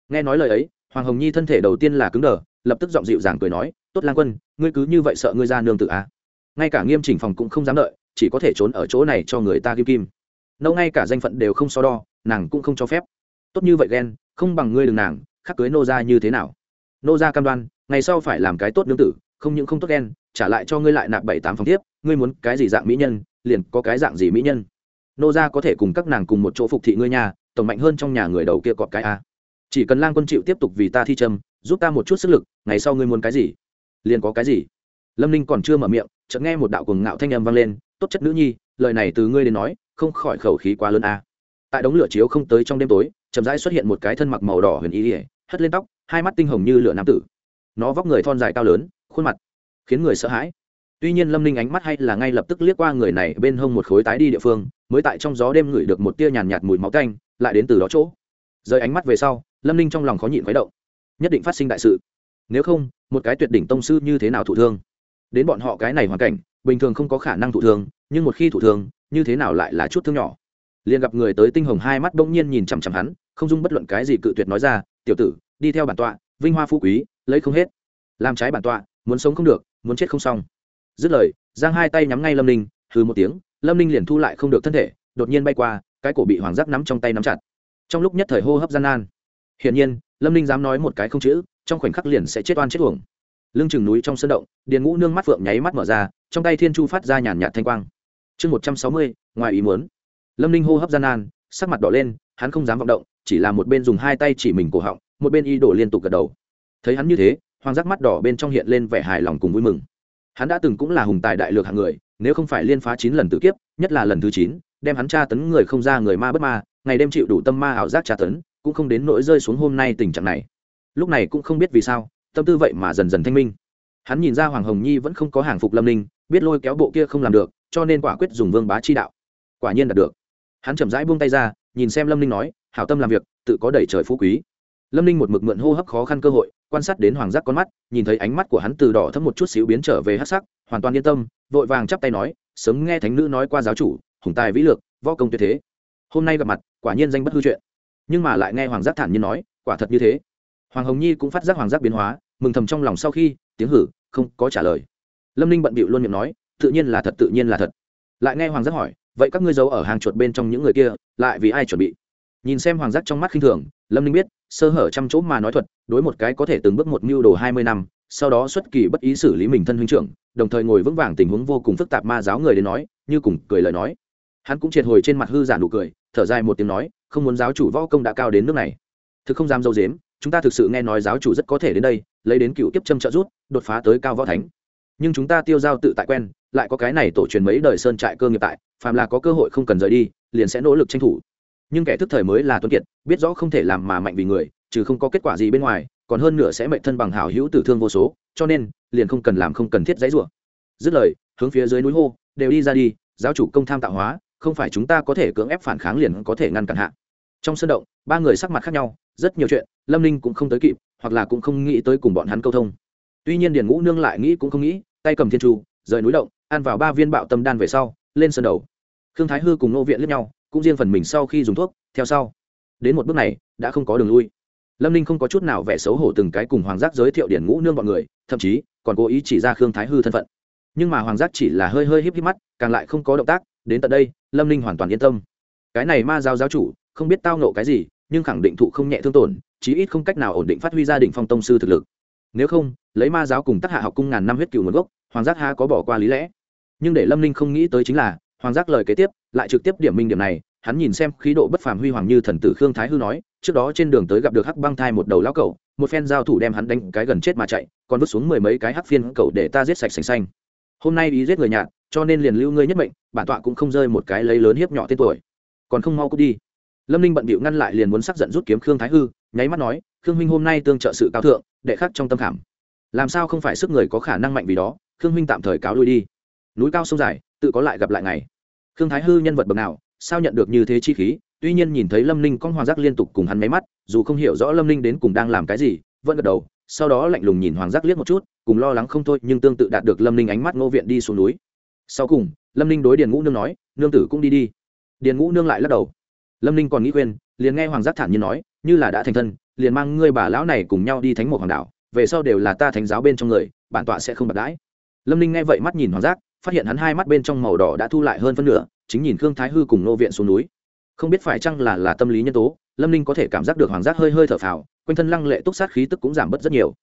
Nghe nói lời ấy, hoàng hồng nhi thân thể đầu tiên là cứng đờ, lập tức giọng dịu dàng cười nói, tốt lang quân, ngươi cứ như vậy sợ ngươi ra nương tự à. ngay cả nghiêm chỉnh phòng cũng không dám đợi, chỉ có thể trốn ở chỗ này cho người ta kim kim nâu ngay cả danh phận đều không so đo, nàng cũng không cho phép. Tốt như vậy ghen, không bằng ngươi đừng nàng, khắc cưới nô ra như thế nào? Nô ra cam đoan, ngày sau phải làm cái tốt nương tử, không những không tốt ghen, trả lại cho ngươi lại nạp bảy tám phòng tiếp ngươi muốn cái gì dạng mỹ nhân, liền có cái dạng gì mỹ nhân. Nô ra có thể cùng các nàng cùng một chỗ phục thị ngươi nhà, tổng mạnh hơn trong nhà người đầu kia cọp cái a. Chỉ cần lang quân chịu tiếp tục vì ta thi trâm, giúp ta một chút sức lực, ngày sau ngươi muốn cái gì? Liền có cái gì? Lâm ninh còn chưa mở miệng, chợt nghe một đạo cuồng ngạo thanh âm vang lên, tốt chất nữ nhi, lời này từ ngươi đến nói không khỏi khẩu khí quá lớn a. Tại đống lửa chiếu không tới trong đêm tối chậm rãi xuất hiện một cái thân mặc màu đỏ huyền y ỉa hất lên tóc hai mắt tinh hồng như lửa nam tử. Nó vóc người thon dài cao lớn khuôn mặt khiến người sợ hãi. Tuy nhiên lâm ninh ánh mắt hay là ngay lập tức liếc qua người này bên hông một khối tái đi địa phương mới tại trong gió đêm ngửi được một tia nhàn nhạt, mùi máu canh lại đến từ đó chỗ. Rời ánh mắt về sau lâm ninh trong lòng khó nhịn khuấy động. Nhất định phát sinh đại sự. Nếu không một cái tuyệt đỉnh tông sư như thế nào thụ thương? Đến bọn họ cái này hoàn cảnh bình thường không có khả năng thụ thương nhưng một khi thủ thương, như thế nào lại là chút thương nhỏ? Liền gặp người tới tinh hồng hai mắt bỗng nhiên nhìn chằm chằm hắn, không dung bất luận cái gì cự tuyệt nói ra, tiểu tử, đi theo bản tọa, vinh hoa phú quý, lấy không hết. Làm trái bản tọa, muốn sống không được, muốn chết không xong. Dứt lời, giang hai tay nhắm ngay lâm ninh, hừ một tiếng, lâm ninh liền thu lại không được thân thể, đột nhiên bay qua, cái cổ bị hoàng giác nắm trong tay nắm chặt. Trong lúc nhất thời hô hấp gian nan. Hiển nhiên, lâm ninh dám nói một cái không chữ, trong khoảnh khắc liền sẽ chết oan chết uổng. Lưng chừng núi trong sân động, điền ngũ nương mắt phượng nháy mắt mở ra, trong tay thiên chu phát ra nhàn nhạt thanh quang chương một trăm sáu mươi, ngoài ý muốn. Lâm ninh hô hấp gian nan, sắc mặt đỏ lên, hắn không dám vọng động, chỉ là một bên dùng hai tay chỉ mình cổ họng, một bên y đổ liên tục gật đầu. Thấy hắn như thế, hoàng giác mắt đỏ bên trong hiện lên vẻ hài lòng cùng vui mừng. Hắn đã từng cũng là hùng tài đại lược hạng người, nếu không phải liên phá chín lần tự kiếp, nhất là lần thứ chín, đem hắn tra tấn người không ra người ma bất ma, ngày đêm chịu đủ tâm ma ảo giác tra tấn, cũng không đến nỗi rơi xuống hôm nay tình trạng này. Lúc này cũng không biết vì sao, tâm tư vậy mà dần dần thanh minh. Hắn nhìn ra hoàng hồng nhi vẫn không có hàng phục lâm ninh, biết lôi kéo bộ kia không làm được cho nên quả quyết dùng vương bá chi đạo. Quả nhiên đạt được. Hắn chậm rãi buông tay ra, nhìn xem lâm ninh nói, hảo tâm làm việc, tự có đẩy trời phú quý. Lâm ninh một mực mượn hô hấp khó khăn cơ hội, quan sát đến hoàng giác con mắt, nhìn thấy ánh mắt của hắn từ đỏ thấp một chút xíu biến trở về hát sắc, hoàn toàn yên tâm, vội vàng chắp tay nói, sớm nghe thánh nữ nói qua giáo chủ, hùng tài vĩ lược, võ công tuyệt thế. Hôm nay gặp mặt, quả nhiên danh bất hư chuyện nhưng mà lại nghe hoàng giác thản nhiên nói, quả thật như thế. Hoàng hồng nhi cũng phát giác hoàng giác biến hóa, mừng thầm trong lòng sau khi, tiếng hử, không có trả lời. Lâm ninh bận bịu luôn miệng nói tự nhiên là thật, tự nhiên là thật. Lại nghe hoàng giác hỏi, vậy các ngươi giấu ở hàng chuột bên trong những người kia, lại vì ai chuẩn bị? Nhìn xem hoàng giác trong mắt khinh thường, lâm ninh biết, sơ hở trăm chỗ mà nói thuật, đối một cái có thể từng bước một mưu đồ hai mươi năm, sau đó xuất kỳ bất ý xử lý mình thân huynh trưởng, đồng thời ngồi vững vàng tình huống vô cùng phức tạp ma giáo người đến nói, như cùng cười lời nói. Hắn cũng triệt hồi trên mặt hư giả nụ cười, thở dài một tiếng nói, không muốn giáo chủ võ công đã cao đến nước này. Thực không dám dâu dếm, chúng ta thực sự nghe nói giáo chủ rất có thể đến đây, lấy đến cựu kiếp châm trợ rút đột phá tới cao võ thánh. Nhưng chúng ta tiêu giao tự tại quen lại có cái này tổ truyền mấy đời sơn trại cơ nghiệp tại, phàm là có cơ hội không cần rời đi, liền sẽ nỗ lực tranh thủ. Nhưng kẻ thức thời mới là tuấn kiệt, biết rõ không thể làm mà mạnh vì người, trừ không có kết quả gì bên ngoài, còn hơn nữa sẽ mệnh thân bằng hảo hữu tử thương vô số, cho nên, liền không cần làm không cần thiết giấy rủa. Dứt lời, hướng phía dưới núi hô, đều đi ra đi, giáo chủ công tham tạo hóa, không phải chúng ta có thể cưỡng ép phản kháng liền có thể ngăn cản hạ. Trong sân động, ba người sắc mặt khác nhau, rất nhiều chuyện, lâm ninh cũng không tới kịp, hoặc là cũng không nghĩ tới cùng bọn hắn câu thông. Tuy nhiên điền ngũ nương lại nghĩ cũng không nghĩ, tay cầm thiên tru rời núi động, ăn vào ba viên bạo tâm đan về sau, lên sân đầu. Khương thái hư cùng nô viện lướt nhau, cũng riêng phần mình sau khi dùng thuốc, theo sau. Đến một bước này, đã không có đường lui. Lâm ninh không có chút nào vẻ xấu hổ từng cái cùng hoàng giác giới thiệu điển ngũ nương bọn người, thậm chí còn cố ý chỉ ra khương thái hư thân phận. Nhưng mà hoàng giác chỉ là hơi hơi híp híp mắt, càng lại không có động tác, đến tận đây, lâm ninh hoàn toàn yên tâm. Cái này ma giáo giáo chủ, không biết tao nộ cái gì, nhưng khẳng định thụ không nhẹ thương tổn, chí ít không cách nào ổn định phát huy gia đình phong tông sư thực lực. Nếu không, lấy ma giáo cùng tác hạ học cung ngàn năm huyết cựu nguồn gốc hoàng giác ha có bỏ qua lý lẽ. Nhưng để lâm ninh không nghĩ tới chính là, hoàng giác lời kế tiếp, lại trực tiếp điểm minh điểm này, hắn nhìn xem khí độ bất phàm huy hoàng như thần tử khương thái hư nói, trước đó trên đường tới gặp được hắc băng thai một đầu lão cẩu, một phen giao thủ đem hắn đánh cái gần chết mà chạy, còn vứt xuống mười mấy cái hắc phiên cẩu để ta giết sạch sành xanh. Hôm nay ý giết người nhạt, cho nên liền lưu ngươi nhất mệnh, bản tọa cũng không rơi một cái lấy lớn hiếp nhỏ tên tuổi. Còn không mau cút đi. Lâm ninh bận bịu ngăn lại liền muốn sắc giận rút kiếm khương thái hư, nháy mắt nói, khương huynh hôm nay tương trợ sự cao thượng, đệ khắc trong tâm khảm. Làm sao không phải sức người có khả năng mạnh vì đó? Khương huynh tạm thời cáo lui đi. Núi cao sông dài tự có lại gặp lại ngày. Khương thái hư nhân vật bậc nào sao nhận được như thế chi khí tuy nhiên nhìn thấy lâm ninh con hoàng giác liên tục cùng hắn máy mắt dù không hiểu rõ lâm ninh đến cùng đang làm cái gì vẫn gật đầu sau đó lạnh lùng nhìn hoàng giác liếc một chút cùng lo lắng không thôi nhưng tương tự đạt được lâm ninh ánh mắt ngô viện đi xuống núi. Sau cùng lâm ninh đối điền ngũ nương nói nương tử cũng đi đi. Điền ngũ nương lại lắc đầu. Lâm ninh còn nghĩ khuyên, liền nghe hoàng giác thản nhiên nói như là đã thành thân liền mang ngươi bà lão này cùng nhau đi thánh một hoàng đảo về sau đều là ta thánh giáo bên trong người bản tọa sẽ không bạc đãi lâm ninh nghe vậy mắt nhìn hoàng giác, phát hiện hắn hai mắt bên trong màu đỏ đã thu lại hơn phân nửa, chính nhìn khương thái hư cùng nô viện xuống núi. Không biết phải chăng là là tâm lý nhân tố, lâm ninh có thể cảm giác được hoàng giác hơi hơi thở phào, quanh thân lăng lệ túc sát khí tức cũng giảm bớt rất nhiều.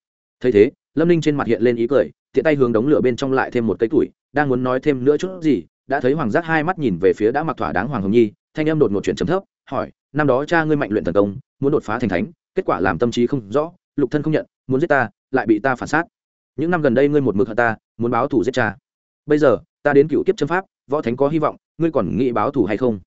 Thấy thế, lâm ninh trên mặt hiện lên ý cười, tiện tay hướng đống lửa bên trong lại thêm một cây tuổi đang muốn nói thêm nữa chút gì, đã thấy hoàng giác hai mắt nhìn về phía đã mặc thỏa đáng hoàng hồng nhi, thanh âm đột một chuyện chấm thấp, hỏi, năm đó cha ngươi mạnh luyện thần công, muốn đột phá thành thánh, kết quả làm tâm trí không rõ, lục thân không nhận, muốn giết ta, lại bị ta phản sát những năm gần đây ngươi một mực hận ta, muốn báo thù giết cha. Bây giờ, ta đến cựu kiếp châm pháp, võ thánh có hy vọng, ngươi còn nghĩ báo thù hay không?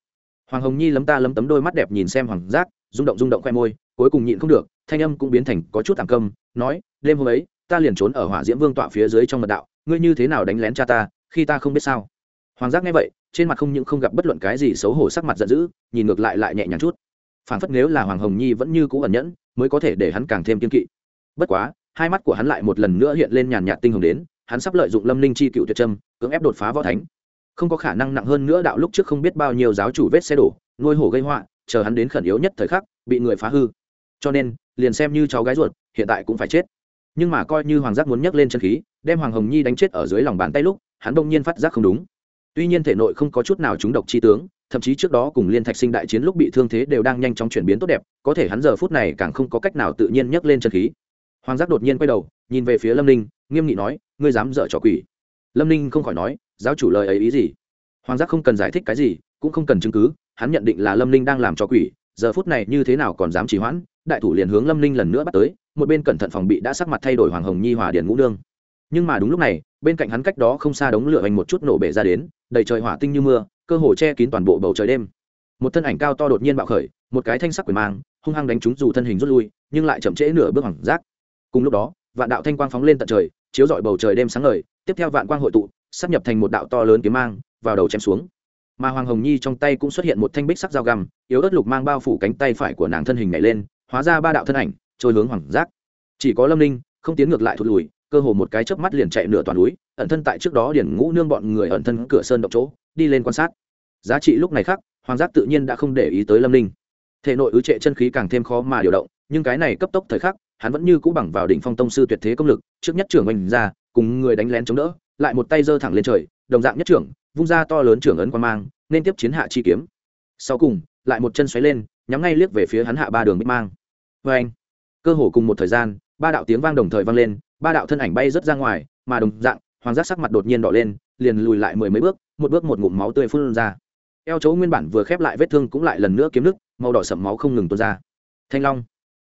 Hoàng hồng nhi lấm ta lấm tấm đôi mắt đẹp nhìn xem hoàng giác, rung động rung động khoe môi, cuối cùng nhịn không được, thanh âm cũng biến thành có chút thảm câm, nói, đêm hôm ấy, ta liền trốn ở hỏa diễm vương tọa phía dưới trong mật đạo, ngươi như thế nào đánh lén cha ta, khi ta không biết sao? Hoàng giác nghe vậy, trên mặt không những không gặp bất luận cái gì xấu hổ sắc mặt giận dữ, nhìn ngược lại lại nhẹ nhàng chút. Phản phất nếu là hoàng hồng nhi vẫn như cũ ẩn nhẫn, mới có thể để hắn càng thêm kiên kỵ. Bất quá hai mắt của hắn lại một lần nữa hiện lên nhàn nhạt tinh hồng đến, hắn sắp lợi dụng lâm ninh chi cựu tuyệt trâm, cưỡng ép đột phá võ thánh. Không có khả năng nặng hơn nữa đạo lúc trước không biết bao nhiêu giáo chủ vết xe đổ, nuôi hổ gây họa, chờ hắn đến khẩn yếu nhất thời khắc, bị người phá hư. Cho nên, liền xem như cháu gái ruột, hiện tại cũng phải chết. Nhưng mà coi như hoàng giác muốn nhấc lên chân khí, đem hoàng hồng nhi đánh chết ở dưới lòng bàn tay lúc, hắn đông nhiên phát giác không đúng. Tuy nhiên thể nội không có chút nào trúng độc chi tướng, thậm chí trước đó cùng liên thạch sinh đại chiến lúc bị thương thế đều đang nhanh chóng chuyển biến tốt đẹp, có thể hắn giờ phút này càng không có cách nào tự nhiên nhấc lên chân khí hoàng giác đột nhiên quay đầu, nhìn về phía lâm ninh, nghiêm nghị nói, ngươi dám dở trò quỷ. Lâm ninh không khỏi nói, giáo chủ lời ấy ý gì? Hoàng giác không cần giải thích cái gì, cũng không cần chứng cứ, hắn nhận định là lâm ninh đang làm trò quỷ, giờ phút này như thế nào còn dám trì hoãn, đại thủ liền hướng lâm ninh lần nữa bắt tới, một bên cẩn thận phòng bị đã sắc mặt thay đổi hoàng hồng nhi hòa điền ngũ nương. Nhưng mà đúng lúc này, bên cạnh hắn cách đó không xa đống lửa hành một chút nổ bể ra đến, đầy trời hỏa tinh như mưa, cơ hồ che kín toàn bộ bầu trời đêm. Một thân ảnh cao to đột nhiên bạo khởi, một cái thanh sắc quyền mang, hung hăng đánh trúng dù thân hình rút lui, nhưng lại chậm trễ nửa bước hoàng giác cùng lúc đó, vạn đạo thanh quang phóng lên tận trời, chiếu rọi bầu trời đêm sáng ngời, tiếp theo vạn quang hội tụ, sắp nhập thành một đạo to lớn kiếm mang, vào đầu chém xuống. Mà hoàng hồng nhi trong tay cũng xuất hiện một thanh bích sắc dao găm, yếu ớt lục mang bao phủ cánh tay phải của nàng thân hình nhảy lên, hóa ra ba đạo thân ảnh, trôi hướng hoàng giác. Chỉ có lâm ninh, không tiến ngược lại thụt lùi, cơ hồ một cái chớp mắt liền chạy nửa toàn núi, ẩn thân tại trước đó điển ngũ nương bọn người ẩn thân cửa sơn động chỗ, đi lên quan sát. Giá trị lúc này khác hoàng giác tự nhiên đã không để ý tới lâm ninh. Thể nội ứ trệ chân khí càng thêm khó mà điều động, nhưng cái này cấp tốc thời khắc hắn vẫn như cũ bằng vào đỉnh phong tông sư tuyệt thế công lực, trước nhất trưởng oanh ra, cùng người đánh lén chống đỡ, lại một tay giơ thẳng lên trời, đồng dạng nhất trưởng, vung ra to lớn trưởng ấn quan mang, nên tiếp chiến hạ chi kiếm. Sau cùng, lại một chân xoáy lên, nhắm ngay liếc về phía hắn hạ ba đường bích mang. Vê anh cơ hồ cùng một thời gian, ba đạo tiếng vang đồng thời vang lên, ba đạo thân ảnh bay rớt ra ngoài, mà đồng dạng, hoàng giác sắc mặt đột nhiên đỏ lên, liền lùi lại mười mấy bước, một bước một ngụm máu tươi phun ra. Eo chỗ nguyên bản vừa khép lại vết thương cũng lại lần nữa kiếm nước, màu đỏ sậm máu không ngừng tuôn ra. Thanh long!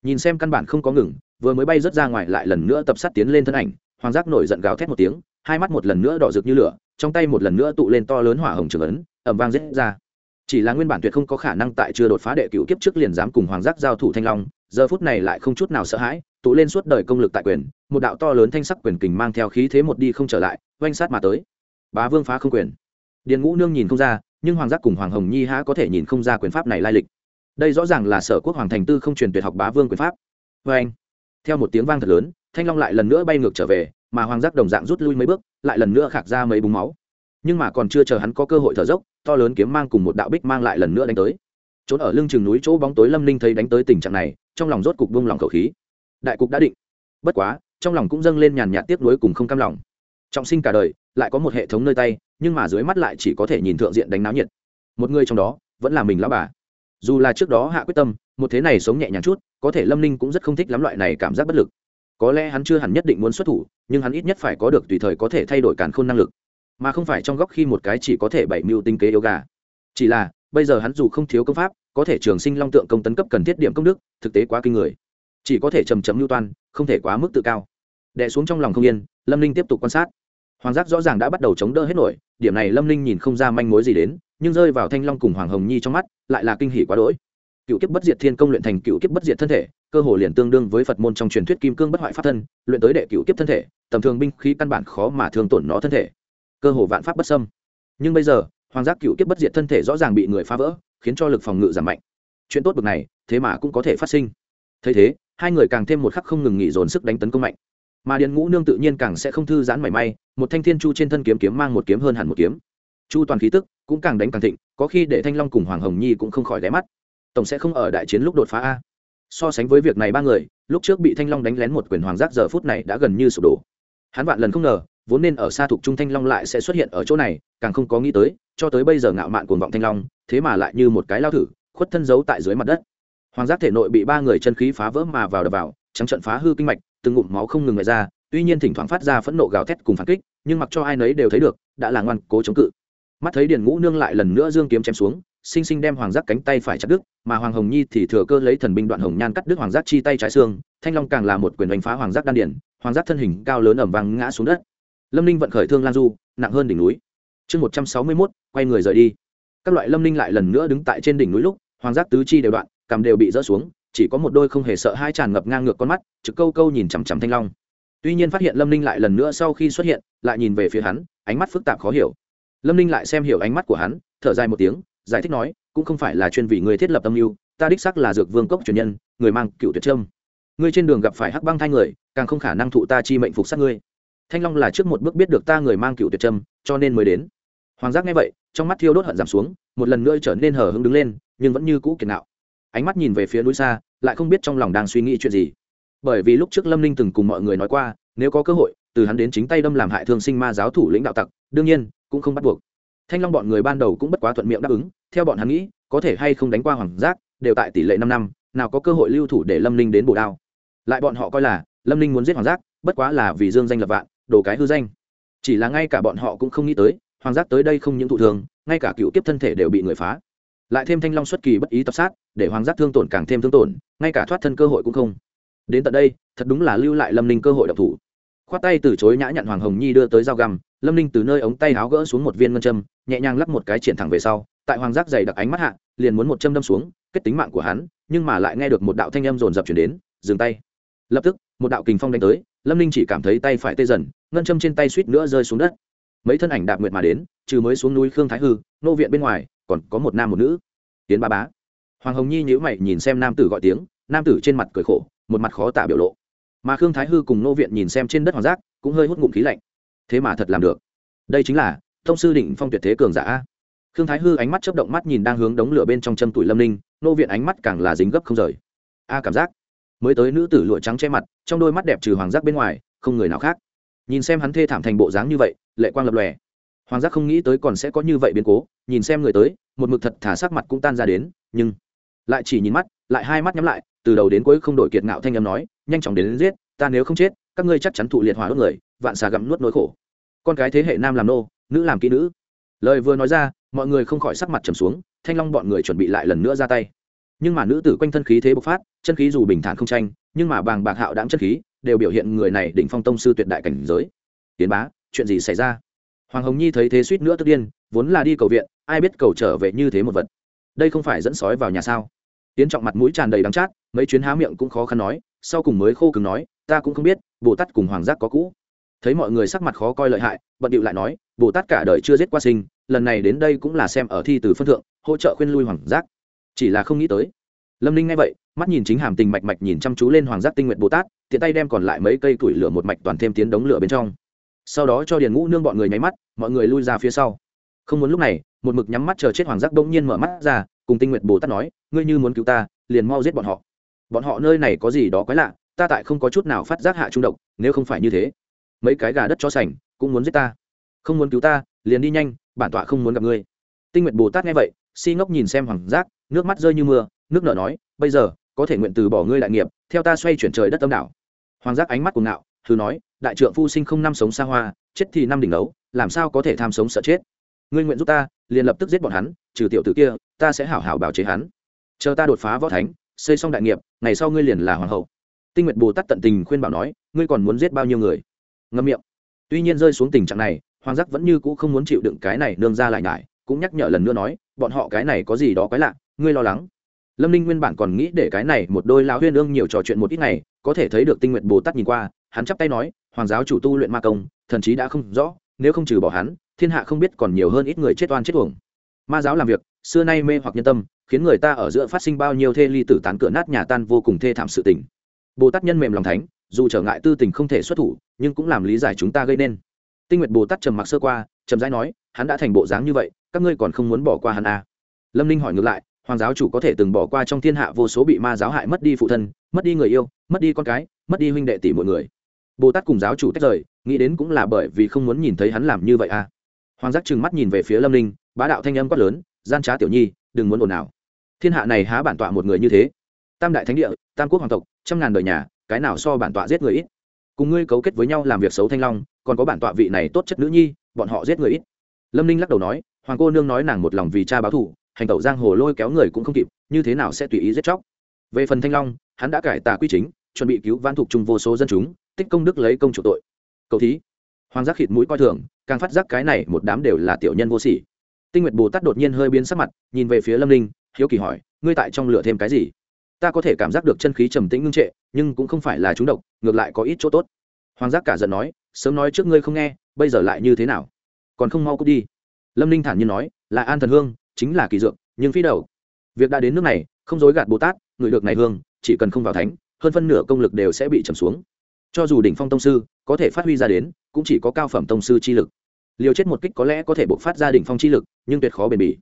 Nhìn xem căn bản không có ngừng, vừa mới bay rớt ra ngoài lại lần nữa tập sát tiến lên thân ảnh, hoàng giác nổi giận gào thét một tiếng, hai mắt một lần nữa đỏ rực như lửa, trong tay một lần nữa tụ lên to lớn hỏa hồng trường ấn ẩm vang rết ra. Chỉ là nguyên bản tuyệt không có khả năng tại chưa đột phá đệ cựu kiếp trước liền dám cùng hoàng giác giao thủ thanh long, giờ phút này lại không chút nào sợ hãi, tụ lên suốt đời công lực tại quyền, một đạo to lớn thanh sắc quyền kình mang theo khí thế một đi không trở lại, oanh sát mà tới. Bá vương phá không quyền. Điền ngũ nương nhìn không ra, nhưng hoàng giác cùng hoàng hồng nhi há có thể nhìn không ra quyền pháp này lai lịch đây rõ ràng là sở quốc hoàng thành tư không truyền tuyệt học bá vương quyền pháp. Vê anh, theo một tiếng vang thật lớn, thanh long lại lần nữa bay ngược trở về, mà hoàng giác đồng dạng rút lui mấy bước, lại lần nữa khạc ra mấy búng máu. Nhưng mà còn chưa chờ hắn có cơ hội thở dốc, to lớn kiếm mang cùng một đạo bích mang lại lần nữa đánh tới. Trốn ở lưng chừng núi chỗ bóng tối lâm ninh thấy đánh tới tình trạng này, trong lòng rốt cục buông lòng khẩu khí. Đại cục đã định. Bất quá, trong lòng cũng dâng lên nhàn nhạt tiếc nuối cùng không cam lòng. Trọng sinh cả đời, lại có một hệ thống nơi tay, nhưng mà dưới mắt lại chỉ có thể nhìn thượng diện đánh náo nhiệt. Một người trong đó, vẫn là mình lão bà dù là trước đó hạ quyết tâm, một thế này sống nhẹ nhàng chút, có thể lâm ninh cũng rất không thích lắm loại này cảm giác bất lực. Có lẽ hắn chưa hẳn nhất định muốn xuất thủ, nhưng hắn ít nhất phải có được tùy thời có thể thay đổi càn khôn năng lực. Mà không phải trong góc khi một cái chỉ có thể bảy mưu tinh kế yếu gà chỉ là, bây giờ hắn dù không thiếu công pháp, có thể trường sinh long tượng công tấn cấp cần thiết điểm công đức, thực tế quá kinh người. Chỉ có thể chầm chấm mưu toan, không thể quá mức tự cao. Đẻ xuống trong lòng không yên, lâm ninh tiếp tục quan sát. Hoàng giác rõ ràng đã bắt đầu chống đỡ hết nổi, điểm này lâm ninh nhìn không ra manh mối gì đến nhưng rơi vào thanh long cùng hoàng hồng nhi trong mắt, lại là kinh hỷ quá đỗi. Cựu kiếp bất diệt thiên công luyện thành cựu kiếp bất diệt thân thể, cơ hồ liền tương đương với phật môn trong truyền thuyết kim cương bất hoại pháp thân, luyện tới đệ cựu kiếp thân thể, tầm thường binh khí căn bản khó mà thường tổn nó thân thể. Cơ hồ vạn pháp bất xâm. Nhưng bây giờ, hoàng giác cựu kiếp bất diệt thân thể rõ ràng bị người phá vỡ, khiến cho lực phòng ngự giảm mạnh. Chuyện tốt bực này, thế mà cũng có thể phát sinh. Thấy thế, hai người càng thêm một khắc không ngừng nghỉ dồn sức đánh tấn công mạnh. Mà điện ngũ nương tự nhiên càng sẽ không thư giãn mảy may, một thanh thiên chu trên thân kiếm kiếm mang một kiếm hơn hẳn một kiếm chu toàn khí tức cũng càng đánh càng thịnh, có khi để thanh long cùng hoàng hồng nhi cũng không khỏi ghé mắt. Tổng sẽ không ở đại chiến lúc đột phá a. So sánh với việc này ba người, lúc trước bị thanh long đánh lén một quyền hoàng giác giờ phút này đã gần như sụp đổ. Hắn vạn lần không ngờ, vốn nên ở xa thuộc trung thanh long lại sẽ xuất hiện ở chỗ này, càng không có nghĩ tới, cho tới bây giờ ngạo mạn cuồng vọng thanh long, thế mà lại như một cái lao thử, khuất thân giấu tại dưới mặt đất. Hoàng giác thể nội bị ba người chân khí phá vỡ mà vào đập vào, trắng trận phá hư kinh mạch, từng ngụm máu không ngừng ngoài ra, tuy nhiên thỉnh thoảng phát ra phẫn nộ gào thét cùng phản kích, nhưng mặc cho ai nấy đều thấy được, đã là ngoan cố chống cự mắt thấy điền ngũ nương lại lần nữa dương kiếm chém xuống, sinh sinh đem hoàng giác cánh tay phải chặt đứt, mà hoàng hồng nhi thì thừa cơ lấy thần binh đoạn hồng nhan cắt đứt hoàng giác chi tay trái xương, thanh long càng là một quyền đánh phá hoàng giác đan điển hoàng giác thân hình cao lớn ẩm vàng ngã xuống đất. Lâm ninh vận khởi thương lan du, nặng hơn đỉnh núi. Chương một trăm sáu mươi mốt, quay người rời đi. Các loại lâm ninh lại lần nữa đứng tại trên đỉnh núi lúc, hoàng giác tứ chi đều đoạn, cằm đều bị rỡ xuống, chỉ có một đôi không hề sợ hai tràn ngập ngang ngược con mắt, trực câu câu nhìn chằm chằm thanh long. Tuy nhiên phát hiện lâm ninh lại lần nữa sau khi xuất hiện, lại nhìn về phía hắn, ánh mắt phức tạp khó hiểu lâm ninh lại xem hiểu ánh mắt của hắn, thở dài một tiếng, giải thích nói, cũng không phải là chuyên vị người thiết lập âm mưu, ta đích sắc là dược vương cốc truyền nhân, người mang cựu tuyệt trâm. Ngươi trên đường gặp phải hắc băng thai người, càng không khả năng thụ ta chi mệnh phục sát ngươi. Thanh long là trước một bước biết được ta người mang cựu tuyệt trâm, cho nên mới đến. Hoàng giác nghe vậy, trong mắt thiêu đốt hận giảm xuống, một lần nữa trở nên hờ hững đứng lên, nhưng vẫn như cũ kiệt nạo. Ánh mắt nhìn về phía núi xa, lại không biết trong lòng đang suy nghĩ chuyện gì. Bởi vì lúc trước lâm ninh từng cùng mọi người nói qua, nếu có cơ hội, từ hắn đến chính tay đâm làm hại thương sinh ma giáo thủ lĩnh đạo tặc, đương nhiên cũng không bắt buộc. Thanh long bọn người ban đầu cũng bất quá thuận miệng đáp ứng, theo bọn hắn nghĩ, có thể hay không đánh qua hoàng giác, đều tại tỷ lệ năm năm, nào có cơ hội lưu thủ để lâm ninh đến bổ đao. Lại bọn họ coi là, lâm ninh muốn giết hoàng giác, bất quá là vì dương danh lập vạn, đồ cái hư danh. Chỉ là ngay cả bọn họ cũng không nghĩ tới, hoàng giác tới đây không những thụ thường ngay cả cựu kiếp thân thể đều bị người phá. Lại thêm thanh long xuất kỳ bất ý tập sát, để hoàng giác thương tổn càng thêm thương tổn, ngay cả thoát thân cơ hội cũng không. Đến tận đây, thật đúng là lưu lại lâm ninh cơ hội độc thủ. Khoát tay từ chối nhã nhặn hoàng hồng nhi đưa tới dao găm lâm ninh từ nơi ống tay áo gỡ xuống một viên ngân châm, nhẹ nhàng lắp một cái triển thẳng về sau, tại hoàng giác dày đặc ánh mắt hạ, liền muốn một châm đâm xuống, kết tính mạng của hắn, nhưng mà lại nghe được một đạo thanh âm rồn rập chuyển đến, dừng tay. Lập tức, một đạo kình phong đánh tới, lâm ninh chỉ cảm thấy tay phải tê dần, ngân châm trên tay suýt nữa rơi xuống đất. Mấy thân ảnh đạp nguyệt mà đến, trừ mới xuống núi khương thái hư, nô viện bên ngoài, còn có một nam một nữ. Tiến ba bá. Hoàng hồng nhi nhữ mày nhìn xem nam tử gọi tiếng, nam tử trên mặt cười khổ, một mặt khó tả biểu lộ. Mà khương thái hư cùng nô viện nhìn xem trên đất hoàng giác, cũng hơi hút ngụm khí lạnh thế mà thật làm được. Đây chính là thông sư định phong tuyệt thế cường giả. Khương thái hư ánh mắt chấp động mắt nhìn đang hướng đống lửa bên trong châm tuổi lâm ninh nô viện ánh mắt càng là dính gấp không rời. A cảm giác mới tới nữ tử lụa trắng che mặt trong đôi mắt đẹp trừ hoàng giác bên ngoài không người nào khác. Nhìn xem hắn thê thảm thành bộ dáng như vậy lệ quang lập lòe. Hoàng giác không nghĩ tới còn sẽ có như vậy biến cố nhìn xem người tới một mực thật thả sắc mặt cũng tan ra đến nhưng lại chỉ nhìn mắt lại hai mắt nhắm lại từ đầu đến cuối không đổi kiệt ngạo thanh âm nói nhanh chóng đến, đến giết ta nếu không chết các ngươi chắc chắn thụ liệt hỏa đốt người vạn xà gặm nuốt nỗi khổ con cái thế hệ nam làm nô, nữ làm kỹ nữ. Lời vừa nói ra, mọi người không khỏi sắc mặt trầm xuống, thanh long bọn người chuẩn bị lại lần nữa ra tay. Nhưng mà nữ tử quanh thân khí thế bộc phát, chân khí dù bình thản không tranh, nhưng mà bàng bạc hạo đáng chân khí đều biểu hiện người này đỉnh phong tông sư tuyệt đại cảnh giới. Tiến bá, chuyện gì xảy ra? Hoàng hồng nhi thấy thế suýt nữa tức điên, vốn là đi cầu viện, ai biết cầu trở về như thế một vật. Đây không phải dẫn sói vào nhà sao? Tiến trọng mặt mũi tràn đầy đắng chát, mấy chuyến há miệng cũng khó khăn nói, sau cùng mới khô cứng nói, ta cũng không biết, bồ tát cùng hoàng giác có cũ thấy mọi người sắc mặt khó coi lợi hại, bận điệu lại nói, bồ tát cả đời chưa giết qua sinh, lần này đến đây cũng là xem ở thi từ phân thượng, hỗ trợ khuyên lui hoàng giác. Chỉ là không nghĩ tới, lâm ninh nghe vậy, mắt nhìn chính hàm tình mạch mạch nhìn chăm chú lên hoàng giác tinh nguyện bồ tát, tiện tay đem còn lại mấy cây củi lửa một mạch toàn thêm tiến đống lửa bên trong. Sau đó cho điền ngũ nương bọn người nháy mắt, mọi người lui ra phía sau. Không muốn lúc này, một mực nhắm mắt chờ chết hoàng giác bỗng nhiên mở mắt ra, cùng tinh nguyện bồ tát nói, ngươi như muốn cứu ta, liền mau giết bọn họ. Bọn họ nơi này có gì đó quái lạ, ta tại không có chút nào phát giác hạ trung độc, nếu không phải như thế mấy cái gà đất cho sành, cũng muốn giết ta. Không muốn cứu ta, liền đi nhanh, bản tọa không muốn gặp ngươi. Tinh nguyện bồ tát nghe vậy, si ngốc nhìn xem hoàng giác, nước mắt rơi như mưa, nước nở nói, bây giờ, có thể nguyện từ bỏ ngươi đại nghiệp, theo ta xoay chuyển trời đất tâm đảo hoàng giác ánh mắt cuồng ngạo thứ nói, đại trượng phu sinh không năm sống xa hoa, chết thì năm đỉnh đấu, làm sao có thể tham sống sợ chết? Ngươi nguyện giúp ta, liền lập tức giết bọn hắn, trừ tiểu tử kia, ta sẽ hảo hảo bảo chế hắn. Chờ ta đột phá võ thánh, xây xong đại nghiệp, ngày sau ngươi liền là hoàng hậu. Tinh nguyệt bồ tát tận tình khuyên bảo nói, ngươi còn muốn giết bao nhiêu người? Ngâm miệng. Tuy nhiên rơi xuống tình trạng này, hoàng giác vẫn như cũ không muốn chịu đựng cái này nương ra lại ngại cũng nhắc nhở lần nữa nói, bọn họ cái này có gì đó quái lạ, ngươi lo lắng. Lâm ninh nguyên bản còn nghĩ để cái này một đôi lão huyên ương nhiều trò chuyện một ít ngày, có thể thấy được tinh nguyện bồ tát nhìn qua, hắn chắp tay nói, hoàng giáo chủ tu luyện ma công, thần chí đã không rõ, nếu không trừ bỏ hắn, thiên hạ không biết còn nhiều hơn ít người chết oan chết uổng. Ma giáo làm việc, xưa nay mê hoặc nhân tâm, khiến người ta ở giữa phát sinh bao nhiêu thê ly tử tán cửa nát nhà tan vô cùng thê thảm sự tình. Bồ tát nhân mềm lòng thánh, dù trở ngại tư tình không thể xuất thủ nhưng cũng làm lý giải chúng ta gây nên. Tinh nguyệt bồ tát trầm mặc sơ qua trầm rãi nói, hắn đã thành bộ dáng như vậy, các ngươi còn không muốn bỏ qua hắn à. lâm ninh hỏi ngược lại, hoàng giáo chủ có thể từng bỏ qua trong thiên hạ vô số bị ma giáo hại mất đi phụ thân, mất đi người yêu, mất đi con cái, mất đi huynh đệ tỷ mọi người. Bồ tát cùng giáo chủ tách rời, nghĩ đến cũng là bởi vì không muốn nhìn thấy hắn làm như vậy à? Hoàng giác trừng mắt nhìn về phía lâm ninh, bá đạo thanh âm quát lớn, gian trá tiểu nhi, đừng muốn ồn ào. Thiên hạ này há bản tọa một người như thế? Tam đại thánh địa, tam quốc hoàng tộc, trăm ngàn đời nhà, cái nào so bản tọa giết người ít? Cùng ngươi cấu kết với nhau làm việc xấu thanh long còn có bản tọa vị này tốt chất nữ nhi bọn họ giết người ít lâm ninh lắc đầu nói hoàng cô nương nói nàng một lòng vì cha báo thù hành tẩu giang hồ lôi kéo người cũng không kịp như thế nào sẽ tùy ý giết chóc về phần thanh long hắn đã cải tà quy chính chuẩn bị cứu vãn thuộc chung vô số dân chúng tích công đức lấy công chủ tội cầu thí hoàng giác khịt mũi coi thường càng phát giác cái này một đám đều là tiểu nhân vô sỉ tinh nguyệt bồ tát đột nhiên hơi biến sắc mặt nhìn về phía lâm ninh hiếu kỳ hỏi ngươi tại trong lửa thêm cái gì ta có thể cảm giác được chân khí trầm tĩnh ngưng trệ, nhưng cũng không phải là chúng độc, ngược lại có ít chỗ tốt. Hoàng giác cả giận nói, sớm nói trước ngươi không nghe, bây giờ lại như thế nào? Còn không mau cút đi. Lâm ninh thản nhiên nói, là an thần hương, chính là kỳ dược, nhưng phi đầu. Việc đã đến nước này, không dối gạt bồ tát, người được này hương, chỉ cần không vào thánh, hơn phân nửa công lực đều sẽ bị trầm xuống. Cho dù đỉnh phong tông sư, có thể phát huy ra đến, cũng chỉ có cao phẩm tông sư chi lực. Liều chết một kích có lẽ có thể bộc phát ra đỉnh phong chi lực, nhưng tuyệt khó bền bỉ.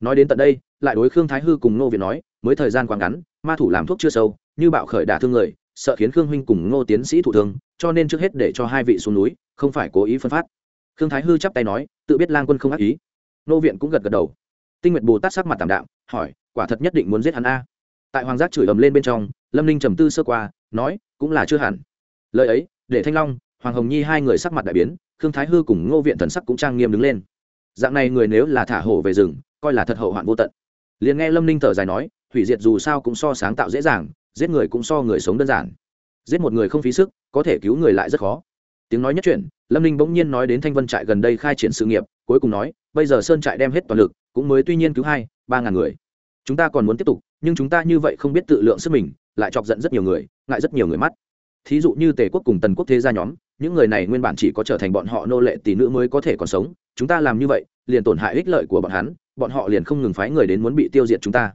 Nói đến tận đây, lại đối khương thái hư cùng Nô việt nói mới thời gian quá ngắn, ma thủ làm thuốc chưa sâu, như bạo khởi đả thương người, sợ khiến khương huynh cùng ngô tiến sĩ thụ thương, cho nên trước hết để cho hai vị xuống núi, không phải cố ý phân phát. Khương thái hư chắp tay nói, tự biết lang quân không ác ý. Nô viện cũng gật gật đầu. Tinh nguyệt bồ tát sắc mặt tảm đạm, hỏi, quả thật nhất định muốn giết hắn a. Tại hoàng giác chửi ầm lên bên trong, lâm ninh trầm tư sơ qua, nói, cũng là chưa hẳn. Lời ấy, để thanh long, hoàng hồng nhi hai người sắc mặt đại biến, khương thái hư cùng ngô viện thần sắc cũng trang nghiêm đứng lên. Dạng này người nếu là thả hổ về rừng, coi là thật hậu hoạn vô tận. Liền nghe lâm ninh thở dài nói hủy diệt dù sao cũng so sáng tạo dễ dàng, giết người cũng so người sống đơn giản. Giết một người không phí sức, có thể cứu người lại rất khó. Tiếng nói nhất chuyển lâm ninh bỗng nhiên nói đến thanh vân trại gần đây khai triển sự nghiệp, cuối cùng nói, bây giờ sơn trại đem hết toàn lực, cũng mới tuy nhiên cứu hai, ba ngàn người. Chúng ta còn muốn tiếp tục, nhưng chúng ta như vậy không biết tự lượng sức mình, lại chọc giận rất nhiều người, ngại rất nhiều người mắt. Thí dụ như tề quốc cùng tần quốc thế gia nhóm, những người này nguyên bản chỉ có trở thành bọn họ nô lệ tỷ nữ mới có thể còn sống, chúng ta làm như vậy, liền tổn hại ích lợi của bọn hắn, bọn họ liền không ngừng phái người đến muốn bị tiêu diệt chúng ta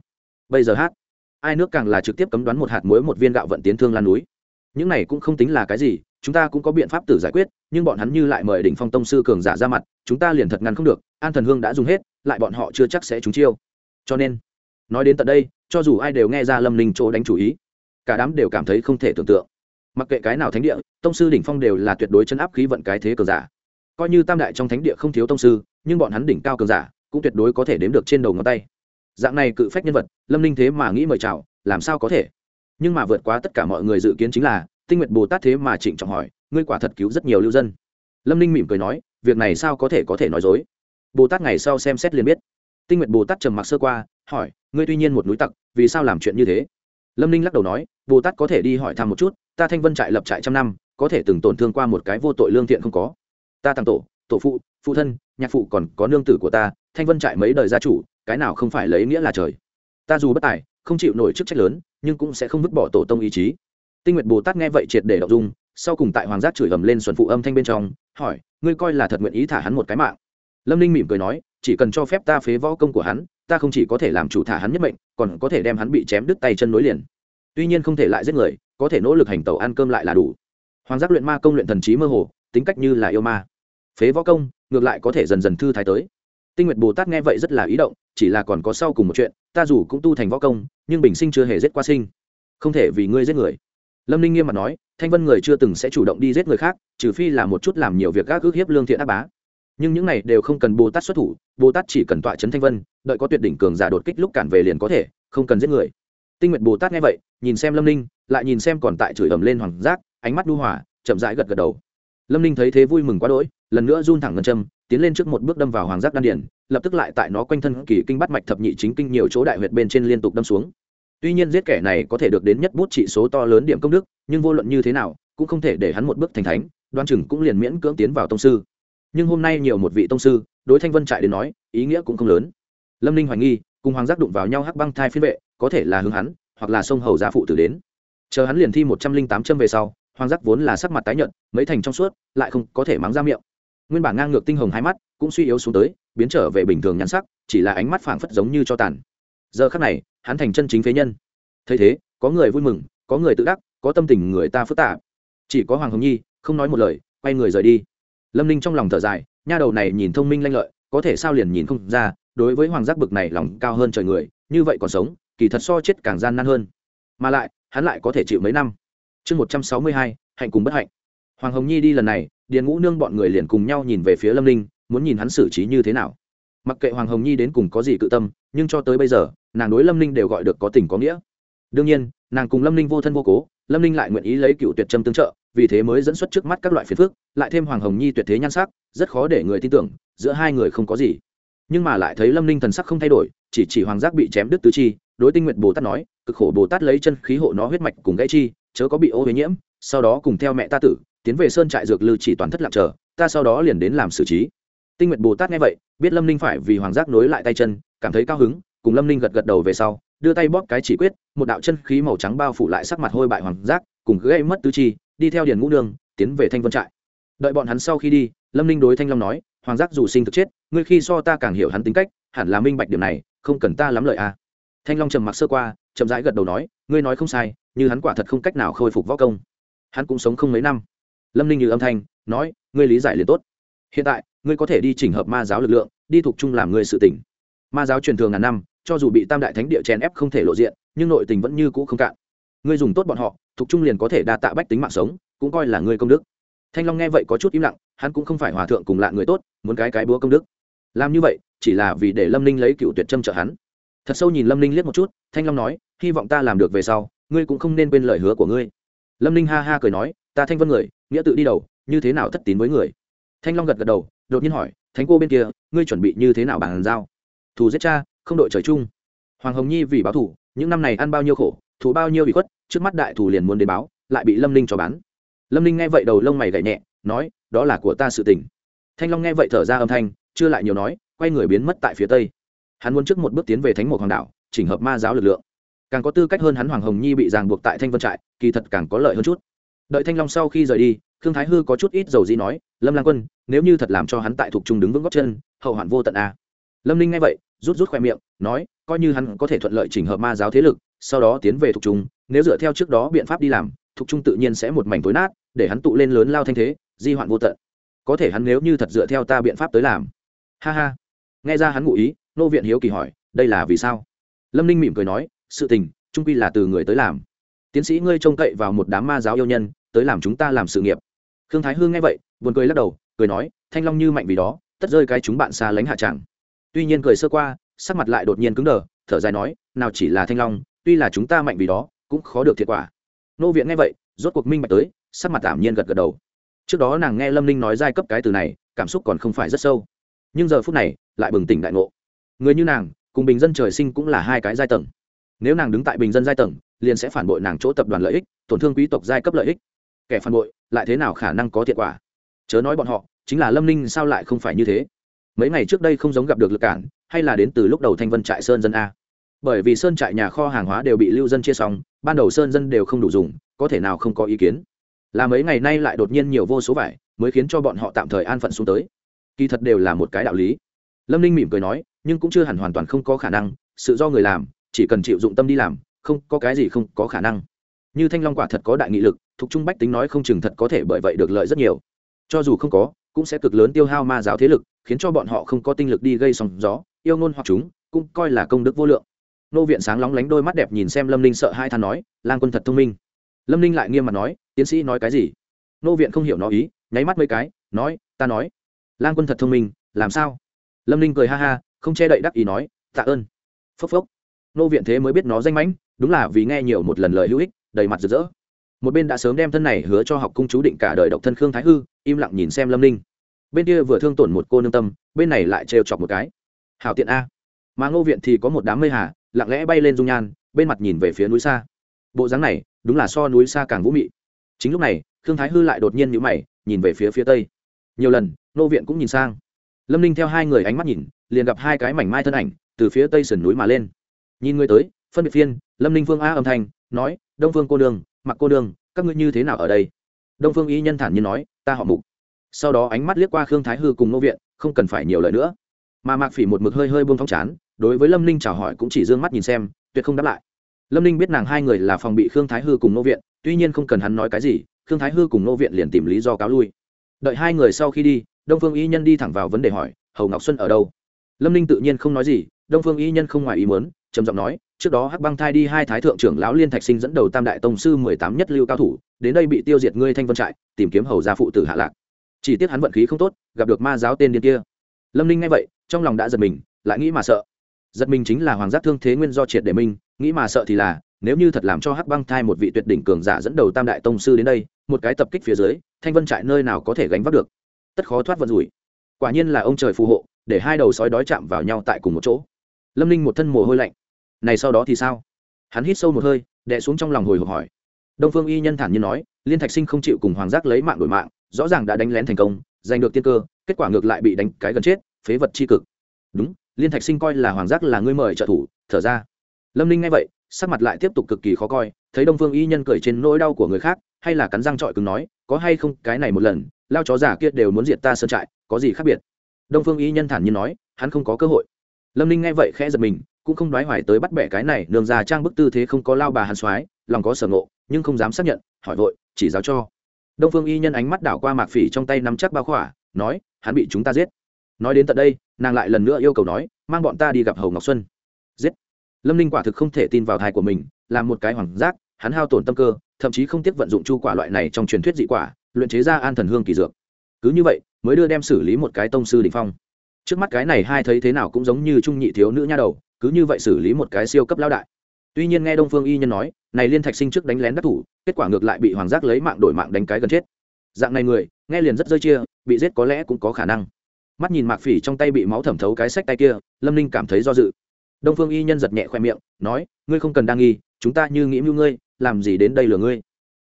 bây giờ hát. Ai nước càng là trực tiếp cấm đoán một hạt muối một viên gạo vận tiến thương lan núi. Những này cũng không tính là cái gì, chúng ta cũng có biện pháp tử giải quyết, nhưng bọn hắn như lại mời đỉnh phong tông sư cường giả ra mặt, chúng ta liền thật ngăn không được, an thần hương đã dùng hết, lại bọn họ chưa chắc sẽ trúng chiêu. Cho nên, nói đến tận đây, cho dù ai đều nghe ra lâm linh chỗ đánh chủ ý, cả đám đều cảm thấy không thể tưởng tượng. Mặc kệ cái nào thánh địa, tông sư đỉnh phong đều là tuyệt đối chân áp khí vận cái thế cường giả. Coi như tam đại trong thánh địa không thiếu tông sư, nhưng bọn hắn đỉnh cao cường giả, cũng tuyệt đối có thể đếm được trên đầu ngón tay dạng này cự phách nhân vật, lâm ninh thế mà nghĩ mời chào, làm sao có thể? Nhưng mà vượt quá tất cả mọi người dự kiến chính là, tinh nguyện bồ tát thế mà trịnh trọng hỏi, ngươi quả thật cứu rất nhiều lưu dân. Lâm ninh mỉm cười nói, việc này sao có thể có thể nói dối? Bồ tát ngày sau xem xét liền biết. Tinh nguyện bồ tát trầm mặc sơ qua, hỏi, ngươi tuy nhiên một núi tặc, vì sao làm chuyện như thế? Lâm ninh lắc đầu nói, bồ tát có thể đi hỏi thăm một chút, ta thanh vân trại lập trại trăm năm, có thể từng tổn thương qua một cái vô tội lương thiện không có. Ta tăng tổ tổ phụ phụ thân, nhạc phụ còn có nương tử của ta, thanh vân trại mấy đời gia chủ cái nào không phải lấy nghĩa là trời. Ta dù bất tài, không chịu nổi chức trách lớn, nhưng cũng sẽ không vứt bỏ tổ tông ý chí. Tinh nguyệt bồ tát nghe vậy triệt để đọc dung, sau cùng tại hoàng giác chửi ầm lên xuân phụ âm thanh bên trong, hỏi, ngươi coi là thật nguyện ý thả hắn một cái mạng? Lâm ninh mỉm cười nói, chỉ cần cho phép ta phế võ công của hắn, ta không chỉ có thể làm chủ thả hắn nhất mệnh, còn có thể đem hắn bị chém đứt tay chân nối liền. Tuy nhiên không thể lại giết người, có thể nỗ lực hành tẩu ăn cơm lại là đủ. Hoàng giác luyện ma công luyện thần trí mơ hồ, tính cách như là yêu ma. Phế võ công, ngược lại có thể dần dần thư thái tới tinh nguyệt bồ tát nghe vậy rất là ý động, chỉ là còn có sau cùng một chuyện, ta dù cũng tu thành võ công, nhưng bình sinh chưa hề giết qua sinh. Không thể vì ngươi giết người. Lâm ninh nghiêm mặt nói, thanh vân người chưa từng sẽ chủ động đi giết người khác, trừ phi là một chút làm nhiều việc gác ước hiếp lương thiện ác bá. Nhưng những này đều không cần bồ tát xuất thủ, bồ tát chỉ cần tọa chấn thanh vân, đợi có tuyệt đỉnh cường giả đột kích lúc cản về liền có thể, không cần giết người. Tinh nguyệt bồ tát nghe vậy, nhìn xem lâm ninh, lại nhìn xem còn tại chửi ầm lên hoàng giác, ánh mắt đu hòa, chậm rãi gật gật đầu. Lâm ninh thấy thế vui mừng quá đỗi, lần nữa run thẳng ngân châm tiến lên trước một bước đâm vào hoàng giác đan điển lập tức lại tại nó quanh thân kỳ kinh bắt mạch thập nhị chính kinh nhiều chỗ đại huyệt bên trên liên tục đâm xuống. Tuy nhiên giết kẻ này có thể được đến nhất bút trị số to lớn điểm công đức, nhưng vô luận như thế nào, cũng không thể để hắn một bước thành thánh, đoan chừng cũng liền miễn cưỡng tiến vào tông sư. Nhưng hôm nay nhiều một vị tông sư, đối thanh vân trại đến nói, ý nghĩa cũng không lớn. Lâm ninh hoài nghi, cùng hoàng giác đụng vào nhau hắc băng thai phiên vệ, có thể là hướng hắn, hoặc là sông hầu gia phụ tử đến. Chờ hắn liền thi một trăm linh tám châm về sau, hoàng giác vốn là sắc mặt tái nhợt, mấy thành trong suốt, lại không có thể mắng ra miệng nguyên bản ngang ngược tinh hồng hai mắt cũng suy yếu xuống tới, biến trở về bình thường nhắn sắc, chỉ là ánh mắt phảng phất giống như cho tàn. Giờ khắc này, hắn thành chân chính phế nhân. Thấy thế, có người vui mừng, có người tự đắc, có tâm tình người ta phức tạp. Chỉ có hoàng hồng nhi, không nói một lời, quay người rời đi. Lâm ninh trong lòng thở dài, nha đầu này nhìn thông minh lanh lợi, có thể sao liền nhìn không ra, đối với hoàng giác bực này lòng cao hơn trời người, như vậy còn sống, kỳ thật so chết càng gian nan hơn. Mà lại, hắn lại có thể chịu mấy năm. Chương một trăm sáu mươi hai, hạnh cùng bất hạnh. Hoàng hồng nhi đi lần này điền ngũ nương bọn người liền cùng nhau nhìn về phía lâm ninh, muốn nhìn hắn xử trí như thế nào. Mặc kệ hoàng hồng nhi đến cùng có gì cự tâm, nhưng cho tới bây giờ, nàng đối lâm ninh đều gọi được có tình có nghĩa. Đương nhiên, nàng cùng lâm ninh vô thân vô cố, lâm ninh lại nguyện ý lấy cựu tuyệt trâm tương trợ, vì thế mới dẫn xuất trước mắt các loại phiền phức, lại thêm hoàng hồng nhi tuyệt thế nhan sắc, rất khó để người tin tưởng, giữa hai người không có gì. Nhưng mà lại thấy lâm ninh thần sắc không thay đổi, chỉ chỉ hoàng giác bị chém đứt tứ chi, đối tinh nguyện bồ tát nói, cực khổ bồ tát lấy chân khí hộ nó huyết mạch cùng gãy chi, chớ có bị ô huế nhiễm, sau đó cùng theo mẹ ta tử tiến về sơn trại dược lư chỉ toàn thất lạc chờ, ta sau đó liền đến làm xử trí. Tinh nguyện bồ tát nghe vậy, biết lâm ninh phải vì hoàng giác nối lại tay chân, cảm thấy cao hứng, cùng lâm ninh gật gật đầu về sau, đưa tay bóp cái chỉ quyết, một đạo chân khí màu trắng bao phủ lại sắc mặt hôi bại hoàng giác, cùng gây mất tứ chi, đi theo điền ngũ đường tiến về thanh vân trại. Đợi bọn hắn sau khi đi, lâm ninh đối thanh long nói, hoàng giác dù sinh thực chết, ngươi khi so ta càng hiểu hắn tính cách, hẳn là minh bạch điểm này, không cần ta lắm lợi à. thanh long trầm mặc sơ qua, chậm rãi gật đầu nói, ngươi nói không sai, như hắn quả thật không cách nào khôi phục võ công. Hắn cũng sống không mấy năm lâm ninh như âm thanh, nói, ngươi lý giải liền tốt. Hiện tại, ngươi có thể đi chỉnh hợp ma giáo lực lượng, đi thuộc chung làm ngươi sự tỉnh. Ma giáo truyền thường ngàn năm, cho dù bị tam đại thánh địa chèn ép không thể lộ diện, nhưng nội tình vẫn như cũ không cạn. Ngươi dùng tốt bọn họ, thuộc trung liền có thể đa tạ bách tính mạng sống, cũng coi là ngươi công đức. Thanh long nghe vậy có chút im lặng, hắn cũng không phải hòa thượng cùng lạ người tốt, muốn cái cái búa công đức. Làm như vậy, chỉ là vì để lâm ninh lấy cựu tuyệt trâm trợ hắn. Thật sâu nhìn lâm ninh liếc một chút, thanh long nói, hy vọng ta làm được về sau, ngươi cũng không nên quên lời hứa của ngươi. Lâm ninh ha ha cười nói, ta thanh vân người nghĩa tự đi đầu như thế nào thất tín với người? Thanh long gật gật đầu đột nhiên hỏi thánh cô bên kia ngươi chuẩn bị như thế nào bàn giao? Thù giết cha không đội trời chung. Hoàng hồng nhi vì báo thù, những năm này ăn bao nhiêu khổ thủ bao nhiêu bị khuất trước mắt đại thủ liền muốn đến báo lại bị lâm ninh cho bán. Lâm ninh nghe vậy đầu lông mày gậy nhẹ nói đó là của ta sự tình. Thanh long nghe vậy thở ra âm thanh chưa lại nhiều nói quay người biến mất tại phía tây. Hắn muốn trước một bước tiến về thánh một hoàng Đạo, chỉnh hợp ma giáo lực lượng. Càng có tư cách hơn hắn hoàng hồng nhi bị ràng buộc tại thanh vân trại kỳ thật càng có lợi hơn chút đợi thanh long sau khi rời đi, khương thái hư có chút ít dầu dĩ nói, lâm lang quân, nếu như thật làm cho hắn tại thuộc trung đứng vững góc chân, hậu hoạn vô tận a à. lâm ninh nghe vậy, rút rút khoe miệng, nói, coi như hắn có thể thuận lợi chỉnh hợp ma giáo thế lực, sau đó tiến về thuộc trung, nếu dựa theo trước đó biện pháp đi làm, thuộc trung tự nhiên sẽ một mảnh tối nát, để hắn tụ lên lớn lao thanh thế, di hoạn vô tận. Có thể hắn nếu như thật dựa theo ta biện pháp tới làm. Ha ha. Nghe ra hắn ngụ ý, nô viện hiếu kỳ hỏi, đây là vì sao? Lâm ninh mỉm cười nói, sự tình, trung quy là từ người tới làm. Tiến sĩ ngươi trông cậy vào một đám ma giáo yêu nhân tới làm chúng ta làm sự nghiệp. Khương thái hương nghe vậy, buồn cười lắc đầu, cười nói, thanh long như mạnh vì đó, tất rơi cái chúng bạn xa lánh hạ tràng tuy nhiên cười sơ qua, sắc mặt lại đột nhiên cứng đờ, thở dài nói, nào chỉ là thanh long, tuy là chúng ta mạnh vì đó, cũng khó được thiệt quả. Nô viện nghe vậy, rốt cuộc minh bạch tới, sắc mặt tạm nhiên gật gật đầu. Trước đó nàng nghe lâm ninh nói giai cấp cái từ này, cảm xúc còn không phải rất sâu. Nhưng giờ phút này, lại bừng tỉnh đại ngộ. Người như nàng, cùng bình dân trời sinh cũng là hai cái giai tầng. Nếu nàng đứng tại bình dân giai tầng, liền sẽ phản bội nàng chỗ tập đoàn lợi ích, tổn thương quý tộc giai cấp lợi ích kẻ phản bội, lại thế nào khả năng có thiệt quả? Chớ nói bọn họ, chính là lâm ninh sao lại không phải như thế? Mấy ngày trước đây không giống gặp được lực cản, hay là đến từ lúc đầu thanh vân trại sơn dân a? Bởi vì sơn trại nhà kho hàng hóa đều bị lưu dân chia xong, ban đầu sơn dân đều không đủ dùng, có thể nào không có ý kiến? Là mấy ngày nay lại đột nhiên nhiều vô số vải, mới khiến cho bọn họ tạm thời an phận xuống tới. Kỳ thật đều là một cái đạo lý. Lâm ninh mỉm cười nói, nhưng cũng chưa hẳn hoàn toàn không có khả năng, sự do người làm, chỉ cần chịu dụng tâm đi làm, không có cái gì không có khả năng. Như thanh long quả thật có đại nghị lực thuộc trung bách tính nói không chừng thật có thể bởi vậy được lợi rất nhiều. Cho dù không có, cũng sẽ cực lớn tiêu hao ma giáo thế lực, khiến cho bọn họ không có tinh lực đi gây sóng gió, yêu ngôn hoặc chúng, cũng coi là công đức vô lượng. Nô viện sáng lóng lánh đôi mắt đẹp nhìn xem lâm ninh sợ hai than nói lan quân thật thông minh. Lâm ninh lại nghiêm mặt nói, tiến sĩ nói cái gì? Nô viện không hiểu nó ý, nháy mắt mấy cái, nói, ta nói lan quân thật thông minh, làm sao? Lâm ninh cười ha ha, không che đậy đắc ý nói, tạ ơn. Phốc phốc. Nô viện thế mới biết nó danh mãnh, đúng là vì nghe nhiều một lần lời hữu ích, đầy mặt rực rỡ một bên đã sớm đem thân này hứa cho học cung chú định cả đời độc thân khương thái hư, im lặng nhìn xem lâm ninh. Bên kia vừa thương tổn một cô nương tâm, bên này lại trêu chọc một cái. Hảo tiện a. Mà ngô viện thì có một đám mây hà, lặng lẽ bay lên dung nhan, bên mặt nhìn về phía núi xa. Bộ dáng này, đúng là so núi xa càng vũ mị. Chính lúc này, khương thái hư lại đột nhiên nhữ mày, nhìn về phía phía tây. Nhiều lần, ngô viện cũng nhìn sang. Lâm ninh theo hai người ánh mắt nhìn, liền gặp hai cái mảnh mai thân ảnh, từ phía tây sườn núi mà lên. Nhìn người tới, phân biệt phiên, lâm ninh phương a âm thanh, nói, đông phương cô đường mặc cô đương, các ngươi như thế nào ở đây? Đông phương y nhân thản nhiên nói, ta họ mục. Sau đó ánh mắt liếc qua khương thái hư cùng nô viện, không cần phải nhiều lời nữa. Mà mạc phỉ một mực hơi hơi buông thong chán, đối với lâm ninh chào hỏi cũng chỉ d ư ơ n g mắt nhìn xem, tuyệt không đáp lại. Lâm ninh biết nàng hai người là phòng bị khương thái hư cùng nô viện, tuy nhiên không cần hắn nói cái gì, khương thái hư cùng nô viện liền tìm lý do cáo lui. Đợi hai người sau khi đi, đông phương y nhân đi thẳng vào vấn đề hỏi, hầu ngọc xuân ở đâu? Lâm ninh tự nhiên không nói gì đông phương y nhân không ngoài ý muốn, trầm giọng nói, trước đó hắc băng thai đi hai thái thượng trưởng lão liên thạch sinh dẫn đầu tam đại tông sư mười tám nhất lưu cao thủ, đến đây bị tiêu diệt ngươi thanh vân trại, tìm kiếm hầu gia phụ tử hạ lạc. Chỉ tiếc hắn vận khí không tốt, gặp được ma giáo tên điên kia. Lâm ninh nghe vậy, trong lòng đã giật mình, lại nghĩ mà sợ. Giật mình chính là hoàng giác thương thế nguyên do triệt để minh, nghĩ mà sợ thì là, nếu như thật làm cho hắc băng thai một vị tuyệt đỉnh cường giả dẫn đầu tam đại tông sư đến đây, một cái tập kích phía dưới, thanh vân trại nơi nào có thể gánh vác được? Tất khó thoát vận rủi. Quả nhiên là ông trời phù hộ, để hai đầu sói đói chạm vào nhau tại cùng một chỗ lâm ninh một thân mồ hôi lạnh. Này sau đó thì sao? Hắn hít sâu một hơi đẻ xuống trong lòng hồi hộp hỏi. Đông phương y nhân thản nhiên nói, liên thạch sinh không chịu cùng hoàng giác lấy mạng đổi mạng, rõ ràng đã đánh lén thành công, giành được tiên cơ, kết quả ngược lại bị đánh cái gần chết, phế vật c cực. Đúng, liên thạch sinh coi là hoàng giác là ngươi mời trợ thủ, thở ra. Lâm ninh nghe vậy, sắc mặt lại tiếp tục cực kỳ khó coi, thấy đông phương y nhân cười trên nỗi đau của người khác, hay là cắn răng trọi cứng nói, có hay không, cái này một lần, lao chó giả kia đều muốn diệt ta sơn trại, có gì khác biệt? Đông phương y nhân thản nhiên nói, hắn không có cơ hội lâm ninh nghe vậy khẽ giật mình, cũng không đoái hoài tới bắt bẻ cái này, nương già trang bức tư thế không có lao bà hàn soái lòng có sở ngộ, nhưng không dám xác nhận, hỏi vội, chỉ giáo cho. Đông phương y nhân ánh mắt đảo qua mạc phỉ trong tay nắm chắc bao khỏa, nói, hắn bị chúng ta giết. Nói đến tận đây, nàng lại lần nữa yêu cầu nói, mang bọn ta đi gặp hầu ngọc xuân. Giết. Lâm ninh quả thực không thể tin vào thai của mình làm một cái hoàng giác, hắn hao tổn tâm cơ, thậm chí không tiếc vận dụng chu quả loại này trong truyền thuyết dị quả, luyện chế ra an thần hương kỳ dược. Cứ như vậy, mới đưa đem xử lý một cái tông sư đình phong trước mắt cái này hai thấy thế nào cũng giống như trung nhị thiếu nữ nha đầu, cứ như vậy xử lý một cái siêu cấp lao đại. Tuy nhiên nghe đông phương y nhân nói, này liên thạch sinh trước đánh lén đắc thủ, kết quả ngược lại bị hoàng giác lấy mạng đổi mạng đánh cái gần chết. Dạng này người, nghe liền rất rơi chia, bị giết có lẽ cũng có khả năng. Mắt nhìn mạc phỉ trong tay bị máu thẩm thấu cái sách tay kia, lâm ninh cảm thấy do dự. Đông phương y nhân giật nhẹ khoe miệng, nói, ngươi không cần đa nghi, chúng ta như nghĩ mưu ngươi, làm gì đến đây lừa ngươi?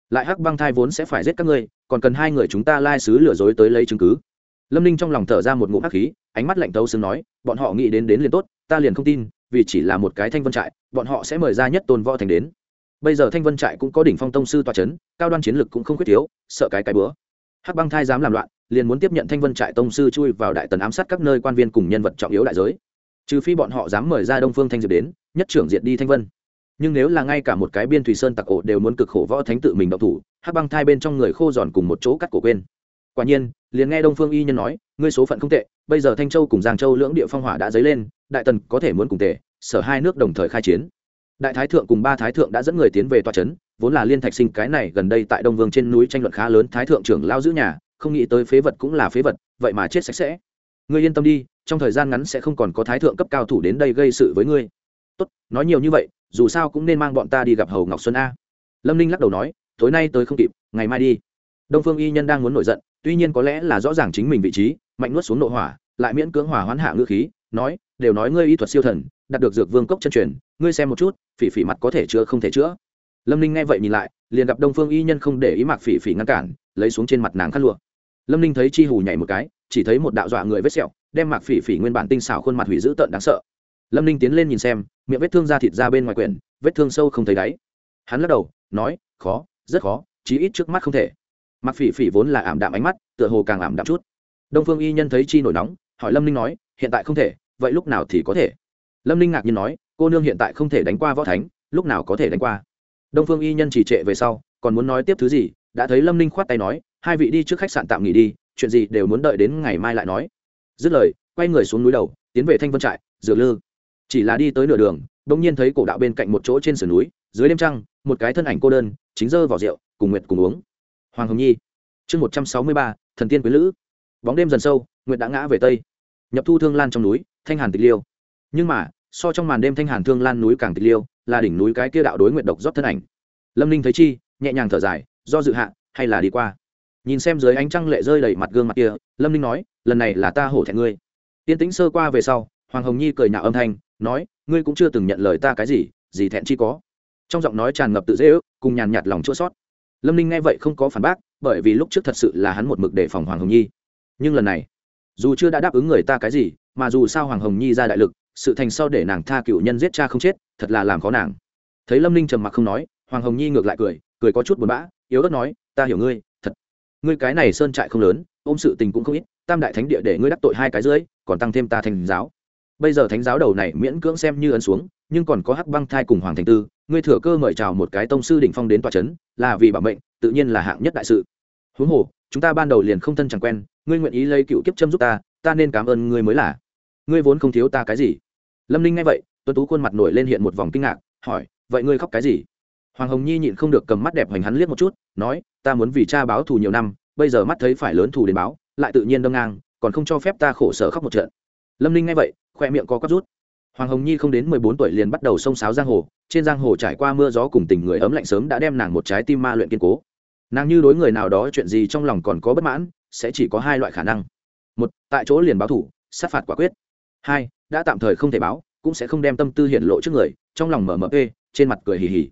Lại hắc băng thai vốn sẽ phải giết các ngươi, còn cần hai người chúng ta lai sứ lừa dối tới lấy chứng cứ lâm ninh trong lòng thở ra một ngụm hắc khí, ánh mắt lạnh tấu xứng nói, bọn họ nghĩ đến đến liền tốt, ta liền không tin, vì chỉ là một cái thanh vân trại, bọn họ sẽ mời ra nhất tôn võ thành đến. Bây giờ thanh vân trại cũng có đỉnh phong tông sư toa c h ấ n cao đoan chiến lực cũng không khuyết thiếu, sợ cái cái bữa. Hắc băng thai dám làm loạn, liền muốn tiếp nhận thanh vân trại tông sư chui vào đại tần ám sát các nơi quan viên cùng nhân vật trọng yếu đại giới. Trừ phi bọn họ dám mời ra đông phương thanh diệp đến, nhất trưởng diện đi thanh vân. Nhưng nếu là ngay cả một cái biên thủy sơn tặc ổ đều muốn cực khổ võ thánh tự mình độc thủ, hắc băng thai bên trong người khô giòn cùng một chỗ cắt cổ quên quả nhiên, liền nghe đông phương y nhân nói, ngươi số phận không tệ, bây giờ thanh châu cùng giang châu lưỡng địa phong hỏa đã dấy lên, đại tần có thể muốn cùng tề, sở hai nước đồng thời khai chiến. Đại thái thượng cùng ba thái thượng đã dẫn người tiến về tòa trấn, vốn là liên thạch sinh cái này gần đây tại đông vương trên núi tranh luận khá lớn thái thượng trưởng lao giữ nhà, không nghĩ tới phế vật cũng là phế vật, vậy mà chết sạch sẽ. Ngươi yên tâm đi, trong thời gian ngắn sẽ không còn có thái thượng cấp cao thủ đến đây gây sự với ngươi. Tốt, nói nhiều như vậy, dù sao cũng nên mang bọn ta đi gặp hầu ngọc xuân a. Lâm ninh lắc đầu nói, tối nay tới không kịp, ngày mai đi. Đông phương y nhân đang muốn nổi giận tuy nhiên có lẽ là rõ ràng chính mình vị trí, mạnh nuốt xuống nội hỏa, lại miễn cưỡng hỏa hoán hạ ngữ khí, nói, đều nói ngươi y thuật siêu thần, đạt được dược vương cốc chân truyền, ngươi xem một chút, phỉ phỉ mặt có thể chữa không thể chữa. Lâm ninh nghe vậy nhìn lại, liền gặp đông phương y nhân không để ý mặc phỉ phỉ ngăn cản, lấy xuống trên mặt nàng khăn lụa. Lâm ninh thấy chi hù nhảy một cái, chỉ thấy một đạo dọa người vết sẹo, đem mặc phỉ phỉ nguyên bản tinh xảo khuôn mặt hủy dữ tợn đáng sợ. Lâm ninh tiến lên nhìn xem, miệng vết thương ra thịt ra bên ngoài quyển, vết thương sâu không thấy đáy. Hắn lắc đầu, nói, khó, rất khó, chí ít trước mắt không thể mặc phỉ phỉ vốn là ảm đạm ánh mắt, tựa hồ càng ảm đạm chút. Đông phương y nhân thấy chi nổi nóng, hỏi lâm ninh nói, hiện tại không thể, vậy lúc nào thì có thể? Lâm ninh ngạc nhiên nói, cô nương hiện tại không thể đánh qua võ thánh, lúc nào có thể đánh qua? Đông phương y nhân chỉ trệ về sau, còn muốn nói tiếp thứ gì, đã thấy lâm ninh khoát tay nói, hai vị đi trước khách sạn tạm nghỉ đi, chuyện gì đều muốn đợi đến ngày mai lại nói. Dứt lời, quay người xuống núi đầu, tiến về thanh vân trại dược lư. Chỉ là đi tới nửa đường đ ỗ n g nhiên thấy cổ đạo bên cạnh một chỗ trên sườn núi, dưới đêm trăng, một cái thân ảnh cô đơn, chính dơ vào rượu, cùng nguyệt cùng uống hoàng hồng nhi. Chương một trăm sáu mươi ba, thần tiên quý lữ. Bóng đêm dần sâu, nguyệt đã ngã về tây. Nhập thu thương lan trong núi, thanh hàn tịch liêu. Nhưng mà, so trong màn đêm thanh hàn thương lan núi càng tịch liêu, là đỉnh núi cái kia đạo đối Nguyệt độc rót thân ảnh. Lâm ninh thấy chi, nhẹ nhàng thở dài, do dự hạ, hay là đi qua. Nhìn xem dưới ánh trăng lệ rơi đầy mặt gương mặt kia, lâm ninh nói, lần này là ta hổ thẹn ngươi. Tiên tĩnh sơ qua về sau, hoàng hồng nhi cười nhạo âm thanh, nói, ngươi cũng chưa từng nhận lời ta cái gì gì thẹn chi có. Trong giọng nói tràn ngập tự dễ ước, cùng nhàn nhạt lòng chua sót lâm ninh nghe vậy không có phản bác, bởi vì lúc trước thật sự là hắn một mực đề phòng hoàng hồng nhi. Nhưng lần này, dù chưa đã đáp ứng người ta cái gì, mà dù sao hoàng hồng nhi ra đại lực, sự thành sau để nàng tha cựu nhân giết cha không chết, thật là làm khó nàng. Thấy lâm ninh trầm mặc không nói, hoàng hồng nhi ngược lại cười cười có chút buồn bã, yếu ớt nói, ta hiểu ngươi, thật. Ngươi cái này sơn trại không lớn, ôm sự tình cũng không ít, tam đại thánh địa để ngươi đắc tội hai cái dưới, còn tăng thêm ta thành giáo. Bây giờ thánh giáo đầu này miễn cưỡng xem như ấn xuống nhưng còn có hắc băng thai cùng hoàng thành tư, ngươi thừa cơ mời chào một cái tông sư đỉnh phong đến tòa trấn là vì bảo mệnh, tự nhiên là hạng nhất đại sự. Huống hồ, chúng ta ban đầu liền không thân chẳng quen, ngươi nguyện ý lấy cựu kiếp châm giúp ta ta nên cảm ơn ngươi mới là. Ngươi vốn không thiếu ta cái gì. Lâm ninh nghe vậy, tuấn tú khuôn mặt nổi lên hiện một vòng kinh ngạc, hỏi, vậy ngươi khóc cái gì? Hoàng hồng nhi nhịn không được cầm mắt đẹp hoành hắn liếc một chút, nói, ta muốn vì cha báo thù nhiều năm, bây giờ mắt thấy phải lớn thù đến báo, lại tự nhiên đâm ngang, còn không cho phép ta khổ sở khóc một trận. Lâm ninh nghe vậy, khoe miệng có quắp rút hoàng hồng nhi không đến mười bốn tuổi liền bắt đầu xông sáo giang hồ, trên giang hồ trải qua mưa gió cùng tình người ấm lạnh sớm đã đem nàng một trái tim ma luyện kiên cố. Nàng như đối người nào đó chuyện gì trong lòng còn có bất mãn, sẽ chỉ có hai loại khả năng. Một, tại chỗ liền báo thủ, sát phạt quả quyết. Hai, đã tạm thời không thể báo, cũng sẽ không đem tâm tư hiện lộ trước người, trong lòng mở mở ê, trên mặt cười hì hì.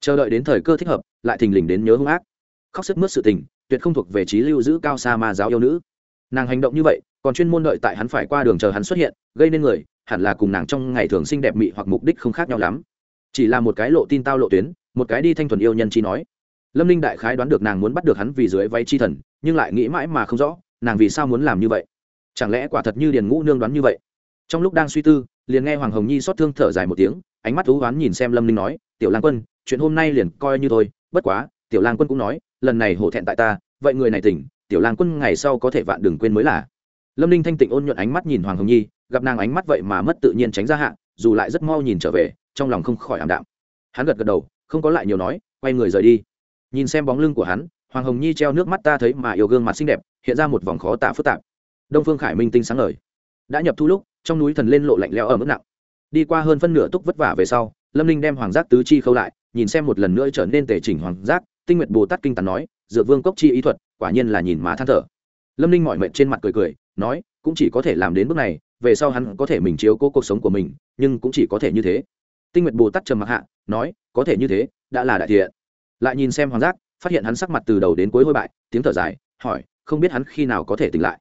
Chờ đợi đến thời cơ thích hợp, lại thình lình đến nhớ hung ác. Khóc sức mướt sự tình, tuyệt không thuộc về trí lưu giữ cao xa ma giáo yêu nữ. Nàng hành động như vậy còn chuyên môn đợi tại hắn phải qua đường chờ hắn xuất hiện, gây nên người, hẳn là cùng nàng trong ngày thường xinh đẹp mị hoặc mục đích không khác nhau lắm. Chỉ là một cái lộ tin tao lộ tuyến, một cái đi thanh thuần yêu nhân chi nói. Lâm ninh đại khái đoán được nàng muốn bắt được hắn vì dưới váy chi thần, nhưng lại nghĩ mãi mà không rõ, nàng vì sao muốn làm như vậy? Chẳng lẽ quả thật như điền ngũ nương đoán như vậy? Trong lúc đang suy tư, liền nghe hoàng hồng nhi xót thương thở dài một tiếng, ánh mắt thú oán nhìn xem lâm ninh nói, tiểu lang quân, chuyện hôm nay liền coi như thôi, bất quá, tiểu lang quân cũng nói, lần này hổ thẹn tại ta, vậy người này tỉnh, tiểu lang quân ngày sau có thể vạn đừng quên mới là lâm ninh thanh tịnh ôn nhuận ánh mắt nhìn hoàng hồng nhi gặp nàng ánh mắt vậy mà mất tự nhiên tránh ra hạ dù lại rất mau nhìn trở về trong lòng không khỏi ảm đạm. Hắn gật gật đầu không có lại nhiều nói quay người rời đi. Nhìn xem bóng lưng của hắn hoàng hồng nhi treo nước mắt ta thấy mà yêu gương mặt xinh đẹp hiện ra một vòng khó tạ phức tạp. Đông phương khải minh tinh sáng lời, đã nhập thu lúc trong núi thần lên lộ lạnh lẽo ở mức nặng. Đi qua hơn phân nửa túc vất vả về sau lâm ninh đem hoàng giác tứ chi khâu lại nhìn xem một lần nữa trở nên tề chỉnh hoàng giác tinh nguyện bồ tát kinh tàn nói dựa vương cốc chi ý thuật quả nhiên là nhìn mà than thở. Lâm ninh mọi mệnh trên mặt cười cười nói, cũng chỉ có thể làm đến bước này, về sau hắn có thể mình chiếu cố cuộc sống của mình, nhưng cũng chỉ có thể như thế. Tinh nguyện bồ tát trầm mặc hạ, nói, có thể như thế, đã là đại thiện. Lại nhìn xem hoàng giác, phát hiện hắn sắc mặt từ đầu đến cuối hôi bại, tiếng thở dài, hỏi, không biết hắn khi nào có thể tỉnh lại.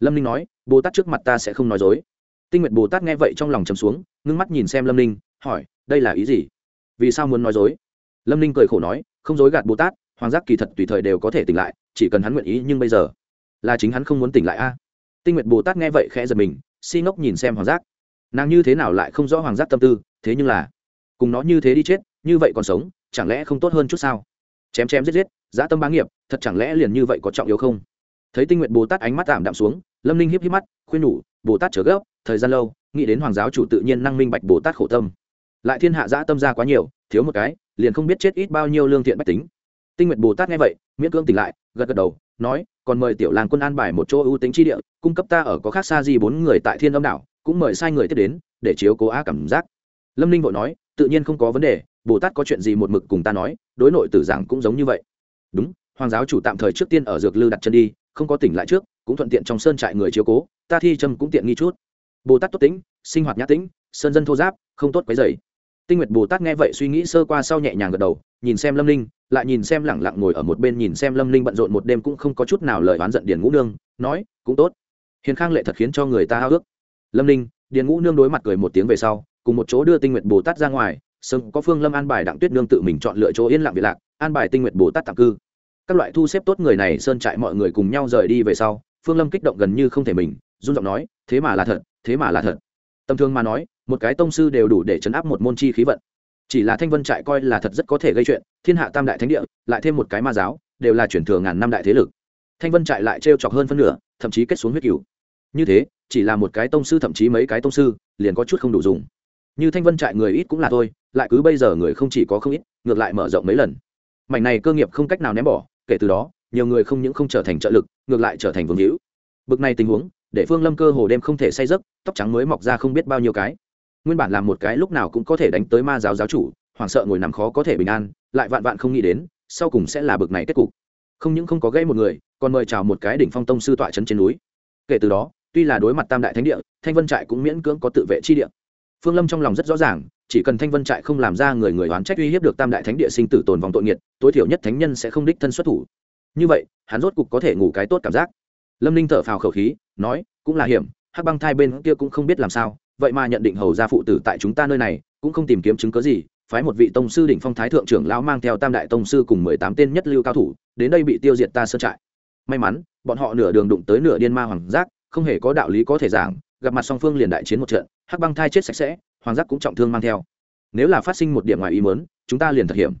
Lâm ninh nói, bồ tát trước mặt ta sẽ không nói dối. Tinh nguyện bồ tát nghe vậy trong lòng chầm xuống, ngưng mắt nhìn xem lâm ninh, hỏi, đây là ý gì? Vì sao muốn nói dối? Lâm ninh cười khổ nói, không dối gạt bồ tát, hoàng giác kỳ thật tùy thời đều có thể tỉnh lại, chỉ cần hắn nguyện ý nhưng bây giờ, là chính hắn không muốn tỉnh lại a tinh Nguyệt bồ tát nghe vậy khẽ giật mình, si ngốc nhìn xem hoàng giác. Nàng như thế nào lại không rõ hoàng giác tâm tư, thế nhưng là, cùng nó như thế đi chết, như vậy còn sống, chẳng lẽ không tốt hơn chút sao? Chém chém giết giết, dã tâm bá nghiệp, thật chẳng lẽ liền như vậy có trọng yếu không? Thấy tinh nguyện bồ tát ánh mắt tạm đạm xuống, lâm ninh hiếp hiếp mắt, khuyên nhủ, bồ tát trở gấp, thời gian lâu, nghĩ đến hoàng giáo chủ tự nhiên năng minh bạch bồ tát khổ tâm. Lại thiên hạ dã tâm ra quá nhiều, thiếu một cái, liền không biết chết ít bao nhiêu lương thiện bách tính. Tinh nguyện bồ tát nghe vậy, miễn cưỡng tỉnh lại, gật gật đầu, nói còn mời tiểu làng quân an bài một chỗ ưu tính chi địa, cung cấp ta ở có khác xa gì bốn người tại thiên âm đảo, cũng mời sai người tiếp đến, để chiếu cố á cảm giác. Lâm ninh vội nói, tự nhiên không có vấn đề, bồ tát có chuyện gì một mực cùng ta nói, đối nội tử giảng cũng giống như vậy. Đúng, hoàng giáo chủ tạm thời trước tiên ở dược lư đặt chân đi, không có tỉnh lại trước, cũng thuận tiện trong sơn trại người chiếu cố, ta thi trâm cũng tiện nghi chút. Bồ tát tốt tính, sinh hoạt nhã tĩnh, sơn dân thô giáp, không tốt quấy dày tinh nguyệt bồ tát nghe vậy suy nghĩ sơ qua sau nhẹ nhàng gật đầu, nhìn xem lâm ninh lại nhìn xem lẳng lặng ngồi ở một bên nhìn xem lâm Linh bận rộn một đêm cũng không có chút nào lời oán giận điền ngũ nương, nói, cũng tốt. Hiền khang lệ thật khiến cho người ta hao ước. Lâm Linh điền ngũ nương đối mặt cười một tiếng về sau, cùng một chỗ đưa tinh nguyện bồ tát ra ngoài, sớm có phương lâm an bài đặng tuyết nương tự mình chọn lựa chỗ yên lặng việt lạc, an bài tinh nguyện bồ tát tạm cư. Các loại thu xếp tốt người này sơn trại mọi người cùng nhau rời đi về sau, phương lâm kích động gần như không thể mình, run giọng nói, thế mà là thật, thế mà là thật. Tầm thường mà nói, một cái tông sư đều đủ để chấn áp một môn chi khí vận chỉ là thanh vân trại coi là thật rất có thể gây chuyện, thiên hạ tam đại thánh địa, lại thêm một cái ma giáo, đều là chuyển thừa ngàn năm đại thế lực. Thanh vân trại lại trêu chọc hơn phân nửa, thậm chí kết xuống huyết cửu. Như thế, chỉ là một cái tông sư thậm chí mấy cái tông sư, liền có chút không đủ dùng. Như thanh vân trại người ít cũng là thôi, lại cứ bây giờ người không chỉ có không ít, ngược lại mở rộng mấy lần. Mảnh này cơ nghiệp không cách nào ném bỏ, kể từ đó, nhiều người không những không trở thành trợ lực, ngược lại trở thành vương hữu. Bực này tình huống, để phương lâm cơ hồ đêm không thể say giấc, tóc trắng mới mọc ra không biết bao nhiêu cái nguyên bản làm một cái lúc nào cũng có thể đánh tới ma giáo giáo chủ, hoảng sợ ngồi nằm khó có thể bình an, lại vạn vạn không nghĩ đến, sau cùng sẽ là bực này kết cục. Không những không có gây một người, còn mời chào một cái đỉnh phong tông sư tọa trấn trên núi. Kể từ đó, tuy là đối mặt tam đại thánh địa, thanh vân trại cũng miễn cưỡng có tự vệ chi địa. Phương lâm trong lòng rất rõ ràng, chỉ cần thanh vân trại không làm ra người người oán trách uy hiếp được tam đại thánh địa sinh tử tồn vòng tội nghiệt, tối thiểu nhất thánh nhân sẽ không đích thân xuất thủ. Như vậy, hắn rốt cục có thể ngủ cái tốt cảm giác. Lâm ninh thở phào khẩu khí, nói, cũng là hiểm, hắc băng thai bên kia cũng không biết làm sao vậy mà nhận định hầu gia phụ tử tại chúng ta nơi này, cũng không tìm kiếm chứng cớ gì, phái một vị tông sư đỉnh phong thái thượng trưởng lão mang theo tam đại tông sư cùng mười tám tên nhất lưu cao thủ, đến đây bị tiêu diệt ta sơn trại. May mắn, bọn họ nửa đường đụng tới nửa điên ma hoàng giác, không hề có đạo lý có thể giảng, gặp mặt song phương liền đại chiến một trận, hắc băng thai chết sạch sẽ, hoàng giác cũng trọng thương mang theo. Nếu là phát sinh một điểm ngoài ý mớn chúng ta liền thật hiểm.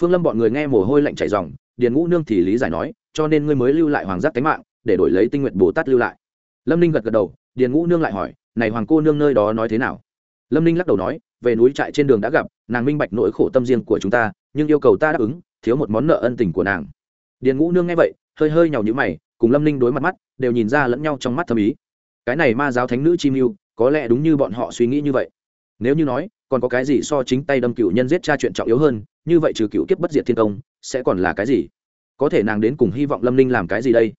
Phương lâm bọn người nghe mồ hôi lạnh chảy dòng điền ngũ nương thì lý giải nói, cho nên ngươi mới lưu lại hoàng giác tánh mạng, để đổi lấy tinh nguyện bồ tát lưu lại. Lâm ninh gật gật đầu, điền ngũ nương lại hỏi này hoàng cô nương nơi đó nói thế nào? Lâm ninh lắc đầu nói, về núi trại trên đường đã gặp, nàng minh bạch nỗi khổ tâm riêng của chúng ta, nhưng yêu cầu ta đáp ứng, thiếu một món nợ ân tình của nàng. Điền ngũ nương nghe vậy, hơi hơi nhàu nhữ mày, cùng lâm ninh đối mặt mắt, đều nhìn ra lẫn nhau trong mắt thâm ý. Cái này ma giáo thánh nữ chi mưu, có lẽ đúng như bọn họ suy nghĩ như vậy. Nếu như nói, còn có cái gì so chính tay đâm cựu nhân giết cha chuyện trọng yếu hơn, như vậy trừ cựu kiếp bất diệt thiên công, sẽ còn là cái gì? Có thể nàng đến cùng hy vọng lâm ninh làm cái gì đây?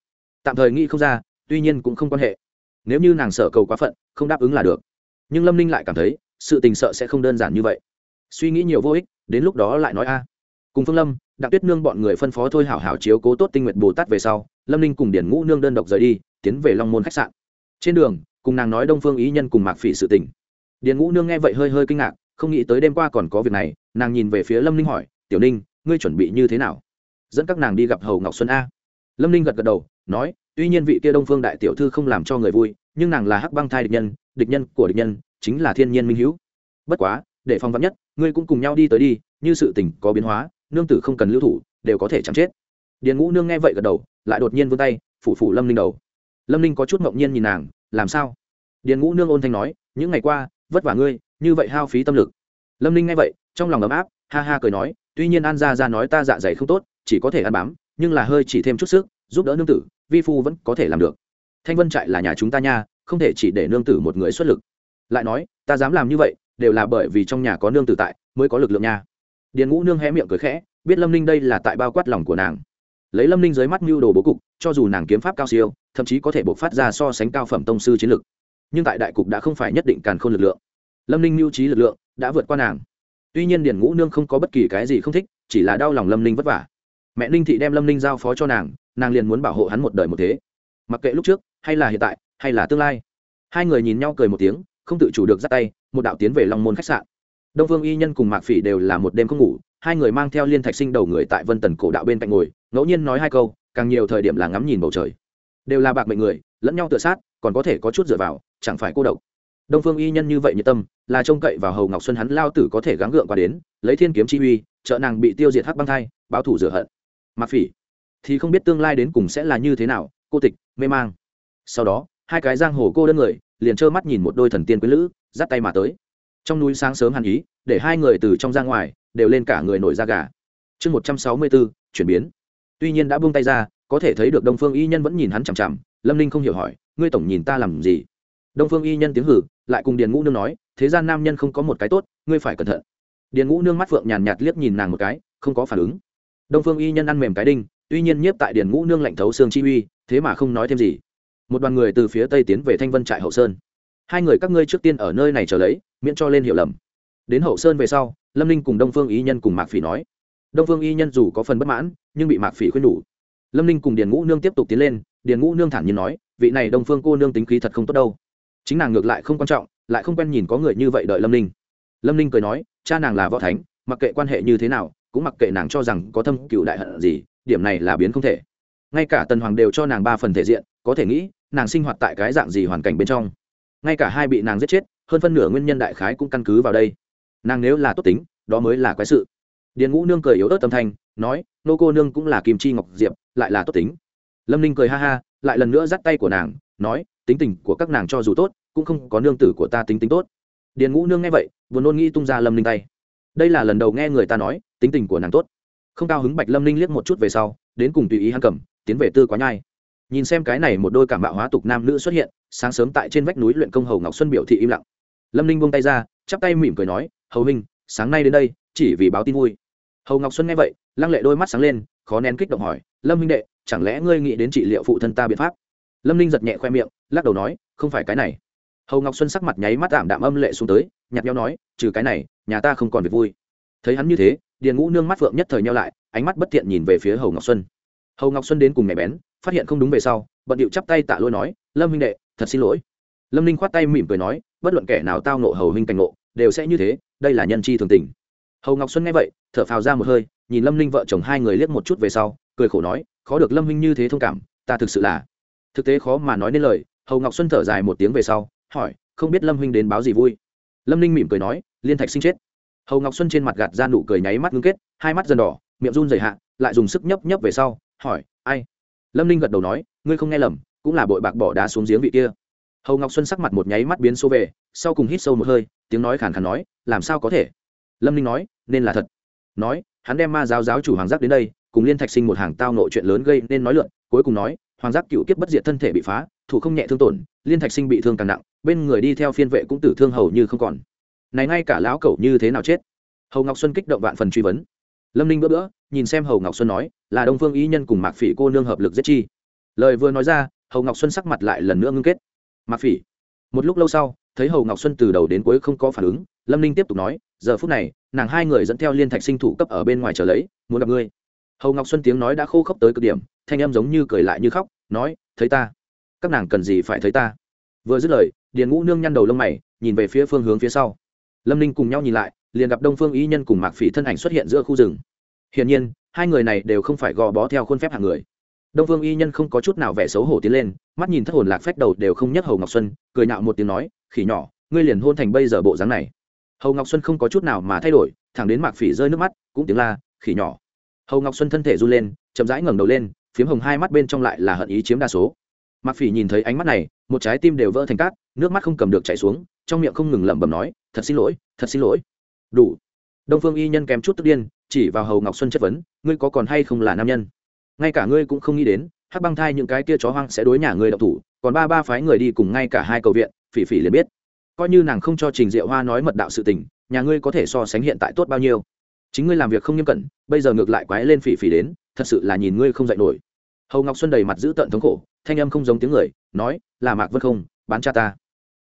Tạm thời nghĩ không ra, tuy nhiên cũng không quan hệ nếu như nàng sợ cầu quá phận, không đáp ứng là được. Nhưng lâm ninh lại cảm thấy, sự tình sợ sẽ không đơn giản như vậy. Suy nghĩ nhiều vô ích, đến lúc đó lại nói a. Cùng phương lâm, đặng tuyết nương bọn người phân phó thôi hảo hảo chiếu cố tốt tinh nguyện bồ tát về sau, lâm ninh cùng điển ngũ nương đơn độc rời đi, tiến về long môn khách sạn. Trên đường, cùng nàng nói đông phương ý nhân cùng mạc phỉ sự tình. Điền ngũ nương nghe vậy hơi hơi kinh ngạc, không nghĩ tới đêm qua còn có việc này, nàng nhìn về phía lâm ninh hỏi, tiểu ninh, ngươi chuẩn bị như thế nào? Dẫn các nàng đi gặp hầu ngọc xuân a. Lâm ninh gật gật đầu, nói tuy nhiên vị kia đông phương đại tiểu thư không làm cho người vui, nhưng nàng là hắc băng thai địch nhân địch nhân của địch nhân chính là thiên nhiên minh hữu bất quá, để phong vắn nhất, ngươi cũng cùng nhau đi tới đi, như sự tình có biến hóa, nương tử không cần lưu thủ, đều có thể chạm chết. Điền ngũ nương nghe vậy gật đầu, lại đột nhiên vươn tay, phủ phủ lâm ninh đầu. Lâm ninh có chút ngẫu nhiên nhìn nàng, làm sao? Điền ngũ nương ôn thanh nói, những ngày qua, vất vả ngươi, như vậy hao phí tâm lực. Lâm ninh nghe vậy, trong lòng ấm áp, ha ha cười nói, tuy nhiên an ra ra nói ta dạ dày không tốt, chỉ có thể ăn bám, nhưng là hơi chỉ thêm chút sức, giúp đỡ nương tử vi phu vẫn có thể làm được. Thanh vân trại là nhà chúng ta nha, không thể chỉ để nương tử một người xuất lực. Lại nói, ta dám làm như vậy, đều là bởi vì trong nhà có nương tử tại, mới có lực lượng nha. Điền ngũ nương hé miệng cười khẽ, biết lâm ninh đây là tại bao quát lòng của nàng. Lấy lâm ninh dưới mắt mưu đồ bố cục, cho dù nàng kiếm pháp cao siêu, thậm chí có thể buộc phát ra so sánh cao phẩm tông sư chiến lực. Nhưng tại đại cục đã không phải nhất định càn khôn lực lượng. Lâm ninh mưu trí lực lượng, đã vượt qua nàng. Tuy nhiên điền ngũ nương không có bất kỳ cái gì không thích, chỉ là đau lòng lâm ninh vất vả. Mẹ ninh thị đem lâm ninh giao phó cho nàng nàng liền muốn bảo hộ hắn một đời một thế. Mặc kệ lúc trước, hay là hiện tại, hay là tương lai. Hai người nhìn nhau cười một tiếng, không tự chủ được dắt tay, một đạo tiến về long môn khách sạn. Đông phương y nhân cùng mạc phỉ đều là một đêm không ngủ, hai người mang theo liên thạch sinh đầu người tại vân tần cổ đạo bên cạnh ngồi, ngẫu nhiên nói hai câu, càng nhiều thời điểm là ngắm nhìn bầu trời. Đều là bạc mệnh người, lẫn nhau tựa sát, còn có thể có chút dựa vào, chẳng phải cô độc. Đông phương y nhân như vậy nhiệt tâm, là trông cậy vào hầu ngọc xuân hắn lao tử có thể gắng gượng qua đến, lấy thiên kiếm chi uy, trợ nàng bị tiêu diệt hắc băng thai, báo thủ rửa hận. Mặc phỉ thì không biết tương lai đến cùng sẽ là như thế nào, cô tịch, mê mang. Sau đó, hai cái giang hồ cô đơn người, liền trơ mắt nhìn một đôi thần tiên quý lữ dắt tay mà tới. Trong núi sáng sớm hàn ý, để hai người từ trong ra ngoài, đều lên cả người nổi da gà. Chương một trăm sáu mươi bốn, chuyển biến. Tuy nhiên đã buông tay ra, có thể thấy được đông phương y nhân vẫn nhìn hắn chằm chằm, lâm ninh không hiểu hỏi, ngươi tổng nhìn ta làm gì? Đông phương y nhân tiếng hử, lại cùng điền ngũ nương nói, thế gian nam nhân không có một cái tốt, ngươi phải cẩn thận. Điền ngũ nương mắt phượng nhàn nhạt liếc nhìn nàng một cái, không có phản ứng. Đông phương y nhân ăn mềm cái đinh tuy nhiên nhiếp tại điền ngũ nương lạnh thấu xương chi uy, thế mà không nói thêm gì. Một đoàn người từ phía tây tiến về thanh vân trại hậu sơn. Hai người các ngươi trước tiên ở nơi này chờ lấy, miễn cho lên hiểu lầm. Đến hậu sơn về sau, lâm ninh cùng đông phương y nhân cùng mạc phỉ nói. Đông phương y nhân dù có phần bất mãn, nhưng bị mạc phỉ khuyên đủ lâm ninh cùng điền ngũ nương tiếp tục tiến lên, điền ngũ nương thản nhiên nói, vị này đông phương cô nương tính khí thật không tốt đâu. Chính nàng ngược lại không quan trọng, lại không quen nhìn có người như vậy đợi lâm ninh. Lâm ninh cười nói, cha nàng là võ thánh, mặc kệ quan hệ như thế nào, cũng mặc kệ nàng cho rằng có thâm cựu đại hận gì điểm này là biến không thể. Ngay cả tần hoàng đều cho nàng ba phần thể diện, có thể nghĩ, nàng sinh hoạt tại cái dạng gì hoàn cảnh bên trong. Ngay cả hai bị nàng giết chết, hơn phân nửa nguyên nhân đại khái cũng căn cứ vào đây. Nàng nếu là tốt tính, đó mới là quái sự. Điền ngũ nương cười yếu ớt tâm thanh, nói, nô cô nương cũng là kim chi ngọc diệp, lại là tốt tính. Lâm ninh cười ha ha, lại lần nữa dắt tay của nàng, nói, tính tình của các nàng cho dù tốt, cũng không có nương tử của ta tính tính tốt. Điền ngũ nương nghe vậy vừa nôn nghĩ tung ra lâm ninh tay. Đây là lần đầu nghe người ta nói, tính tình của nàng tốt không cao hứng bạch lâm ninh liếc một chút về sau, đến cùng tùy ý hắn cầm, tiến về tư quá nhai. Nhìn xem cái này một đôi cảm bạo hóa tục nam nữ xuất hiện, sáng sớm tại trên vách núi luyện công hầu ngọc xuân biểu thị im lặng. Lâm ninh buông tay ra, chắp tay mỉm cười nói, hầu minh sáng nay đến đây, chỉ vì báo tin vui. Hầu ngọc xuân nghe vậy, lăng lệ đôi mắt sáng lên, khó nén kích động hỏi, lâm minh đệ, chẳng lẽ ngươi nghĩ đến trị liệu phụ thân ta biện pháp? Lâm ninh giật nhẹ khoe miệng, lắc đầu nói, không phải cái này. Hầu ngọc xuân sắc mặt nháy mắt ảm đạm âm lệ xuống tới nhặt nhau nói, trừ cái này, nhà ta không còn việc vui. Thấy hắn như thế điền ngũ nương mắt phượng nhất thời nhau lại, ánh mắt bất thiện nhìn về phía hầu ngọc xuân. Hầu ngọc xuân đến cùng mẹ bén, phát hiện không đúng về sau, bận điệu chắp tay tạ lôi nói, lâm minh đệ, thật xin lỗi. Lâm ninh khoát tay mỉm cười nói, bất luận kẻ nào tao nộ hầu huynh cảnh nộ đều sẽ như thế, đây là nhân chi thường tình. Hầu ngọc xuân nghe vậy, thở phào ra một hơi, nhìn lâm ninh vợ chồng hai người liếc một chút về sau, cười khổ nói, khó được lâm huynh như thế thông cảm, ta thực sự là. Thực tế khó mà nói nên lời, hầu ngọc xuân thở dài một tiếng về sau, hỏi, không biết lâm huynh đến báo gì vui? Lâm ninh mỉm cười nói, liên thạch sinh chết hầu ngọc xuân trên mặt gạt ra nụ cười nháy mắt ngưng kết hai mắt dần đỏ miệng run dày hạ lại dùng sức nhấp nhấp về sau hỏi ai lâm ninh gật đầu nói ngươi không nghe lầm cũng là bội bạc bỏ đá xuống giếng vị kia hầu ngọc xuân sắc mặt một nháy mắt biến số về sau cùng hít sâu một hơi tiếng nói khàn khàn nói làm sao có thể lâm ninh nói nên là thật nói hắn đem ma giáo giáo chủ hoàng giác đến đây cùng liên thạch sinh một hàng tao nội chuyện lớn gây nên nói lượn cuối cùng nói hoàng giác cựu kiếp bất diệt thân thể bị phá thủ không nhẹ thương tổn liên thạch sinh bị thương càng nặng bên người đi theo phiên vệ cũng tử thương hầu như không còn này ngay cả lão cẩu như thế nào chết? Hầu ngọc xuân kích động vạn phần truy vấn. Lâm ninh bữa bữa, nhìn xem hầu ngọc xuân nói, là đông phương ý nhân cùng mạc phỉ cô nương hợp lực giết chi. Lời vừa nói ra, hầu ngọc xuân sắc mặt lại lần nữa ngưng kết. Mạc phỉ. Một lúc lâu sau, thấy hầu ngọc xuân từ đầu đến cuối không có phản ứng, lâm ninh tiếp tục nói, giờ phút này, nàng hai người dẫn theo liên thạch sinh thủ cấp ở bên ngoài chờ lấy, muốn gặp ngươi. Hầu ngọc xuân tiếng nói đã khô khốc tới cực điểm, thanh em giống như cười lại như khóc, nói, thấy ta. Các nàng cần gì phải thấy ta? Vừa dứt lời, điền ngũ nương nhăn đầu lông mày, nhìn về phía phương hướng phía sau lâm ninh cùng nhau nhìn lại, liền gặp đông phương ý nhân cùng mạc phỉ thân ảnh xuất hiện giữa khu rừng. Hiển nhiên, hai người này đều không phải gò bó theo khuôn phép hàng người. Đông phương y nhân không có chút nào vẻ xấu hổ tiến lên, mắt nhìn thất hồn lạc phách đầu đều không nhấc hầu ngọc xuân, cười nạo một tiếng nói, khỉ nhỏ, ngươi liền hôn thành bây giờ bộ dáng này. Hầu ngọc xuân không có chút nào mà thay đổi, thẳng đến mạc phỉ rơi nước mắt, cũng tiếng la, khỉ nhỏ. Hầu ngọc xuân thân thể run lên, chậm rãi ngẩng đầu lên, phiếm hồng hai mắt bên trong lại là hận ý chiếm đa số. Mạc phỉ nhìn thấy ánh mắt này, một trái tim đều vỡ thành cát, nước mắt không cầm được chảy xuống, trong miệng không ngừng lẩm bẩm nói thật xin lỗi, thật xin lỗi. Đủ. Đông phương y nhân kém chút tức điên, chỉ vào hầu ngọc xuân chất vấn, ngươi có còn hay không là nam nhân? Ngay cả ngươi cũng không nghĩ đến, hắc băng thai những cái kia chó hoang sẽ đối nhà ngươi đậu thủ, còn ba ba phái người đi cùng ngay cả hai cầu viện, phỉ phỉ liền biết. Coi như nàng không cho trình diệu hoa nói mật đạo sự tình, nhà ngươi có thể so sánh hiện tại tốt bao nhiêu? Chính ngươi làm việc không nghiêm cẩn, bây giờ ngược lại quái lên phỉ phỉ đến, thật sự là nhìn ngươi không dạy nổi. Hầu ngọc xuân đầy mặt giữ tận thống khổ, thanh âm không giống tiếng người, nói, là mạc vân không, bán cha ta.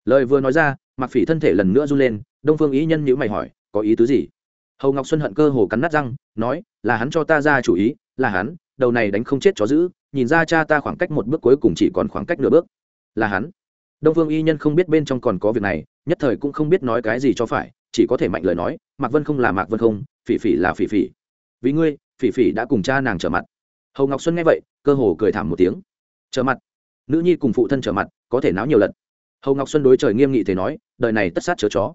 Lời vừa nói ra mặc phỉ thân thể lần nữa run lên, đông phương ý nhân nhữ mày hỏi, có ý tứ gì? Hầu ngọc xuân hận cơ hồ cắn nát răng, nói, là hắn cho ta ra chủ ý, là hắn, đầu này đánh không chết chó giữ nhìn ra cha ta khoảng cách một bước cuối cùng chỉ còn khoảng cách nửa bước. Là hắn? Đông phương y nhân không biết bên trong còn có việc này, nhất thời cũng không biết nói cái gì cho phải, chỉ có thể mạnh lời nói, mạc vân không là mạc vân không, phỉ phỉ là phỉ phỉ. Vì ngươi, phỉ phỉ đã cùng cha nàng trở mặt. Hầu ngọc xuân nghe vậy, cơ hồ cười thảm một tiếng. Trở mặt? Nữ nhi cùng phụ thân trở mặt, có thể náo nhiều lần hầu ngọc xuân đối trời nghiêm nghị thế nói, đời này tất sát chớ chó.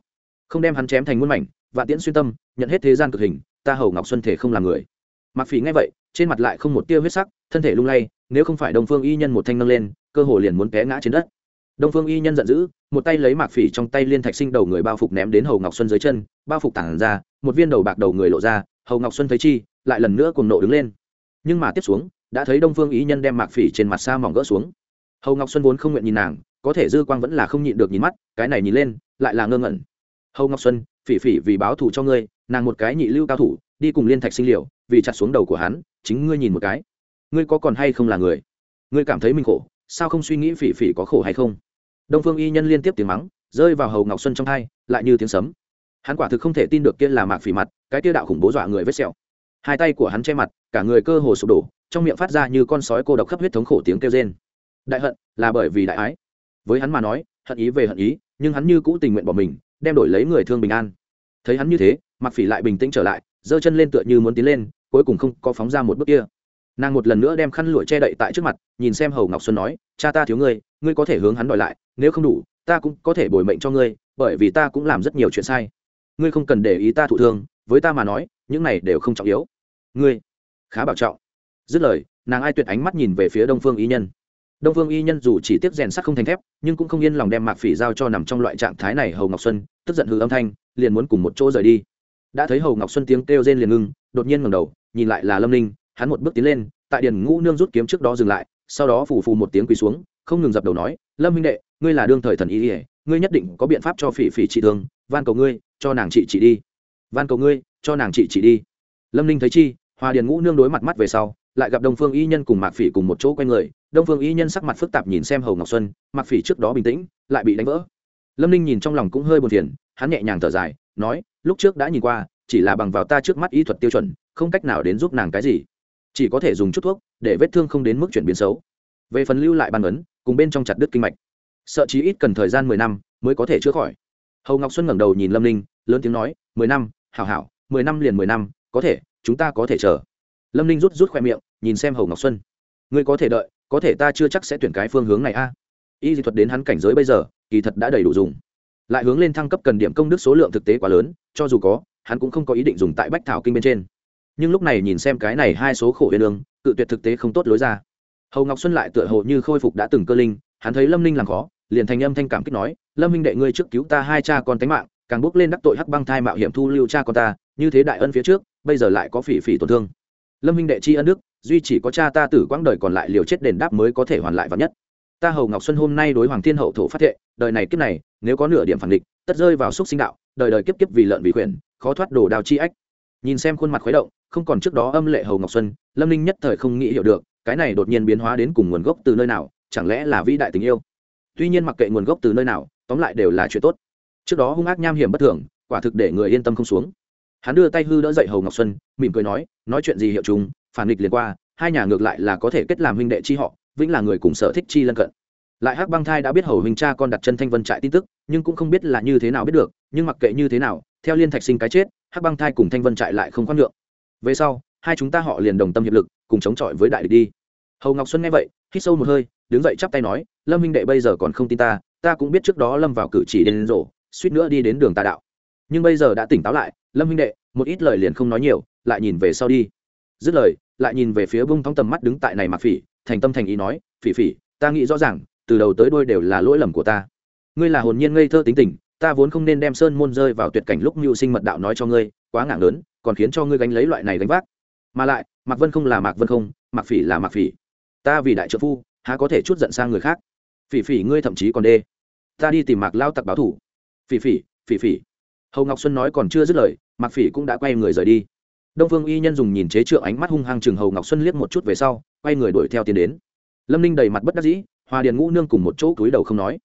Không đem hắn chém thành muôn mảnh, vạn tiễn xuyên tâm, nhận hết thế gian cực hình, ta hầu ngọc xuân thể không làm người. Mặc phỉ nghe vậy, trên mặt lại không một tia huyết sắc, thân thể lung lay, nếu không phải đông phương y nhân một thanh nâng lên, cơ hồ liền muốn té ngã trên đất. Đông phương y nhân giận dữ, một tay lấy mạc phỉ trong tay liên thạch sinh đầu người bao phục ném đến hầu ngọc xuân dưới chân, bao phục tản ra, một viên đầu bạc đầu người lộ ra, hầu ngọc xuân thấy chi, lại lần nữa cùng nộ đứng lên. Nhưng mà tiếp xuống, đã thấy đông phương y nhân đem mạc phỉ trên mặt xa mỏng gỡ xuống. Hầu ngọc xuân vốn không nguyện nhìn nàng có thể dư quang vẫn là không nhịn được nhìn mắt, cái này nhìn lên, lại là ngơ ngẩn. Hầu ngọc xuân, phỉ phỉ vì báo thù cho ngươi, nàng một cái nhị lưu cao thủ, đi cùng liên thạch sinh liều, vì chặt xuống đầu của hắn, chính ngươi nhìn một cái. Ngươi có còn hay không là người? Ngươi cảm thấy mình khổ, sao không suy nghĩ phỉ phỉ có khổ hay không? Đông phương y nhân liên tiếp tiếng mắng, rơi vào hầu ngọc xuân trong hai lại như tiếng sấm. Hắn quả thực không thể tin được kia là mạc phỉ mặt, cái kia đạo khủng bố dọa người vết sẹo. Hai tay của hắn che mặt, cả người cơ hồ sụp đổ, trong miệng phát ra như con sói cô độc khắp huyết thống khổ tiếng kêu rên. Đại hận, là bởi vì đại ái với hắn mà nói, hận ý về hận ý, nhưng hắn như cũ tình nguyện bỏ mình, đem đổi lấy người thương bình an. Thấy hắn như thế mặc phỉ lại bình tĩnh trở lại, giơ chân lên tựa như muốn tiến lên, cuối cùng không có phóng ra một bước kia. Nàng một lần nữa đem khăn lụa che đậy tại trước mặt, nhìn xem hầu ngọc xuân nói, cha ta thiếu ngươi ngươi có thể hướng hắn đòi lại, nếu không đủ, ta cũng có thể bồi mệnh cho ngươi, bởi vì ta cũng làm rất nhiều chuyện sai. Ngươi không cần để ý ta thụ thương, với ta mà nói, những này đều không trọng yếu. Ngươi? Khá bảo trọng. Dứt lời, nàng ai tuyệt ánh mắt nhìn về phía đông phương ý nhân đông phương y nhân dù chỉ tiếp rèn sắt không thành thép nhưng cũng không yên lòng đem mạc phỉ giao cho nằm trong loại trạng thái này hầu ngọc xuân tức giận hư âm thanh liền muốn cùng một chỗ rời đi. Đã thấy hầu ngọc xuân tiếng kêu rên liền ngưng đột nhiên ngẩng đầu nhìn lại là lâm ninh hắn một bước tiến lên tại điền ngũ nương rút kiếm trước đó dừng lại sau đó phủ phù một tiếng quỳ xuống không ngừng dập đầu nói lâm minh đệ ngươi là đương thời thần y, ỉa ngươi nhất định có biện pháp cho phỉ phỉ trị thương van cầu ngươi cho nàng trị trị đi. Van cầu ngươi cho nàng trị trị đi. Lâm ninh thấy chi hòa điền ngũ nương đối mặt mắt về sau lại gặp đông phương y nhân cùng mạc phỉ cùng một chỗ q u a n người đông phương y nhân sắc mặt phức tạp nhìn xem hầu ngọc xuân mặc phỉ trước đó bình tĩnh, lại bị đánh vỡ. Lâm ninh nhìn trong lòng cũng hơi buồn phiền, hắn nhẹ nhàng thở dài, nói, lúc trước đã nhìn qua, chỉ là bằng vào ta trước mắt y thuật tiêu chuẩn, không cách nào đến giúp nàng cái gì. Chỉ có thể dùng chút thuốc, để vết thương không đến mức chuyển biến xấu. Về phần lưu lại bàn ấn, cùng bên trong chặt đứt kinh mạch. Sợ chí ít cần thời gian mười năm mới có thể chữa khỏi. Hầu ngọc xuân ngẩng đầu nhìn lâm ninh, lớn tiếng nói, mười năm, hảo hảo, mười năm liền mười năm, có thể, chúng ta có thể chờ. Lâm ninh rút rút khoe miệng, nhìn xem hầu ngọc xuân. Ngươi có thể đợi có thể ta chưa chắc sẽ tuyển cái phương hướng này a. Y dị thuật đến hắn cảnh giới bây giờ, kỳ thật đã đầy đủ dùng. Lại hướng lên thăng cấp cần điểm công đức số lượng thực tế quá lớn, cho dù có, hắn cũng không có ý định dùng tại bách thảo kinh bên trên. Nhưng lúc này nhìn xem cái này hai số khổ huyền lương, cự tuyệt thực tế không tốt lối ra. Hầu ngọc xuân lại tựa hồ như khôi phục đã từng cơ linh, hắn thấy lâm ninh làm khó, liền thành âm thanh cảm kích nói, lâm minh đệ ngươi trước cứu ta hai cha con tánh mạng, càng bước lên đắc tội hắc băng thai mạo hiểm thu lưu cha con ta, như thế đại ân phía trước, bây giờ lại có phỉ phỉ tổn thương. Lâm minh đệ tri ân đức duy chỉ có cha ta tử quãng đời còn lại liều chết đền đáp mới có thể hoàn lại vắn nhất. Ta hầu ngọc xuân hôm nay đối hoàng thiên hậu thổ phát thệ đời này kiếp này nếu có nửa điểm phản địch tất rơi vào xúc sinh đạo đời đời kiếp kiếp vì lợn vì quyền, khó thoát đồ đào chi ách. Nhìn xem khuôn mặt khuấy động không còn trước đó âm lệ hầu ngọc xuân lâm ninh nhất thời không nghĩ hiểu được cái này đột nhiên biến hóa đến cùng nguồn gốc từ nơi nào chẳng lẽ là vĩ đại tình yêu? Tuy nhiên mặc kệ nguồn gốc từ nơi nào tóm lại đều là chuyện tốt. Trước đó hung ác nham hiểm bất thường quả thực để người yên tâm không xuống. Hắn đưa tay hư đỡ dậy hầu ngọc xuân mỉm cười nói nói chuyện gì hiệu chúng phản nghịch liền qua, hai nhà ngược lại là có thể kết làm huynh đệ chi họ, vĩnh là người cùng sở thích chi lân cận. Lại hắc băng thai đã biết hầu huynh cha con đặt chân thanh vân trại tin tức, nhưng cũng không biết là như thế nào biết được, nhưng mặc kệ như thế nào, theo liên thạch sinh cái chết, hắc băng thai cùng thanh vân trại lại không khoan nhượng. Về sau, hai chúng ta họ liền đồng tâm hiệp lực, cùng chống chọi với đại địch đi. Hầu ngọc xuân nghe vậy, hít sâu một hơi, đứng dậy chắp tay nói, lâm huynh đệ bây giờ còn không tin ta ta cũng biết trước đó lâm vào cử chỉ đến rổ suýt nữa đi đến đường tà đạo. Nhưng bây giờ đã tỉnh táo lại, lâm huynh đệ, một ít lời liền không nói nhiều, lại nhìn về sau đi. Dứt lời lại nhìn về phía bông thóng tầm mắt đứng tại này mặc phỉ, thành tâm thành ý nói, phỉ phỉ, ta nghĩ rõ ràng, từ đầu tới đôi đều là lỗi lầm của ta. Ngươi là hồn nhiên ngây thơ tính tình, ta vốn không nên đem sơn môn rơi vào tuyệt cảnh lúc mưu sinh mật đạo nói cho ngươi, quá ngạc lớn, còn khiến cho ngươi gánh lấy loại này gánh vác. Mà lại, mạc vân không là mạc vân không, mạc phỉ là mạc phỉ. Ta vì đại trợ phu, há có thể chút giận sang người khác? Phỉ phỉ, ngươi thậm chí còn đê. Ta đi tìm mạc lao tặc báo thủ. Phỉ phỉ phỉ phỉ. Hầu ngọc xuân nói còn chưa dứt lời, mạc phỉ cũng đã quay người rời đi đông phương y nhân dùng nhìn chế trượng ánh mắt hung hăng chừng hầu ngọc xuân liếc một chút về sau, quay người đuổi theo tiến đến. Lâm ninh đầy mặt bất đắc dĩ hòa điền ngũ nương cùng một chỗ cúi đầu không nói.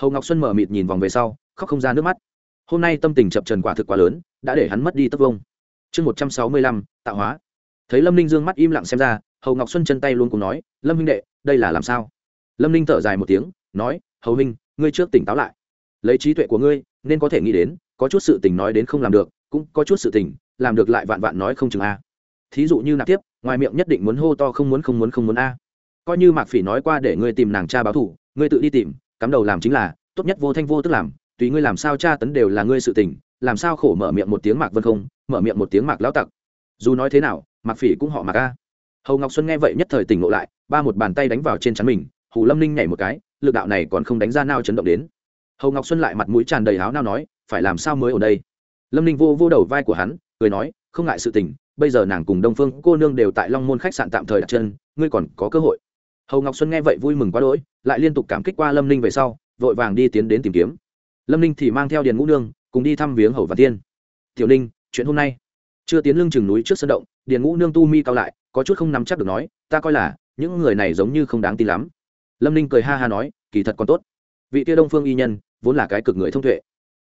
Hầu ngọc xuân mở mịt nhìn vòng về sau, khóc không ra nước mắt. Hôm nay tâm tình chập trần quả thực quá lớn, đã để hắn mất đi tất vông. Chương một trăm sáu mươi lăm, tạo hóa. Thấy lâm ninh d ư ơ n g mắt im lặng xem ra, hầu ngọc xuân chân tay luôn cùng nói, lâm minh đệ, đây là làm sao? Lâm ninh thở dài một tiếng, nói, hầu minh ngươi trước tỉnh táo lại. Lấy trí tuệ của ngươi, nên có thể nghĩ đến, có chút sự tình nói đến không làm được, cũng có chút sự tình làm được lại vạn vạn nói không chừng a. Thí dụ như nạp tiếp, ngoài miệng nhất định muốn hô to không muốn không muốn không muốn a. Coi như mạc phỉ nói qua để ngươi tìm nàng cha báo thủ, ngươi tự đi tìm, cắm đầu làm chính là, tốt nhất vô thanh vô tức làm, tùy ngươi làm sao cha tấn đều là ngươi sự tình, làm sao khổ mở miệng một tiếng mạc vân không, mở miệng một tiếng mạc lão tặc. Dù nói thế nào, mạc phỉ cũng họ mạc a. Hầu ngọc xuân nghe vậy nhất thời tỉnh ngộ lại, ba một bàn tay đánh vào trên chắn mình, hù lâm ninh nhảy một cái, lực đạo này còn không đánh ra nao chấn động đến. Hầu ngọc xuân lại mặt mũi tràn đầy háo nao nói, phải làm sao mới ở đây? Lâm ninh vô vô đầu vai của hắn cười nói, không ngại sự tình, bây giờ nàng cùng đông phương cô nương đều tại long môn khách sạn tạm thời đặt chân, ngươi còn có cơ hội. Hầu ngọc xuân nghe vậy vui mừng quá đỗi, lại liên tục cảm kích qua lâm ninh về sau, vội vàng đi tiến đến tìm kiếm. Lâm ninh thì mang theo điền ngũ nương, cùng đi thăm viếng hầu và tiên. Tiểu ninh, chuyện hôm nay? Chưa tiến lưng chừng núi trước sân động, điền ngũ nương tu mi cao lại, có chút không nắm chắc được nói, ta coi là, những người này giống như không đáng tin lắm. Lâm ninh cười ha ha nói, kỳ thật còn tốt. Vị tia đông phương y nhân, vốn là cái cực người thông tuệ.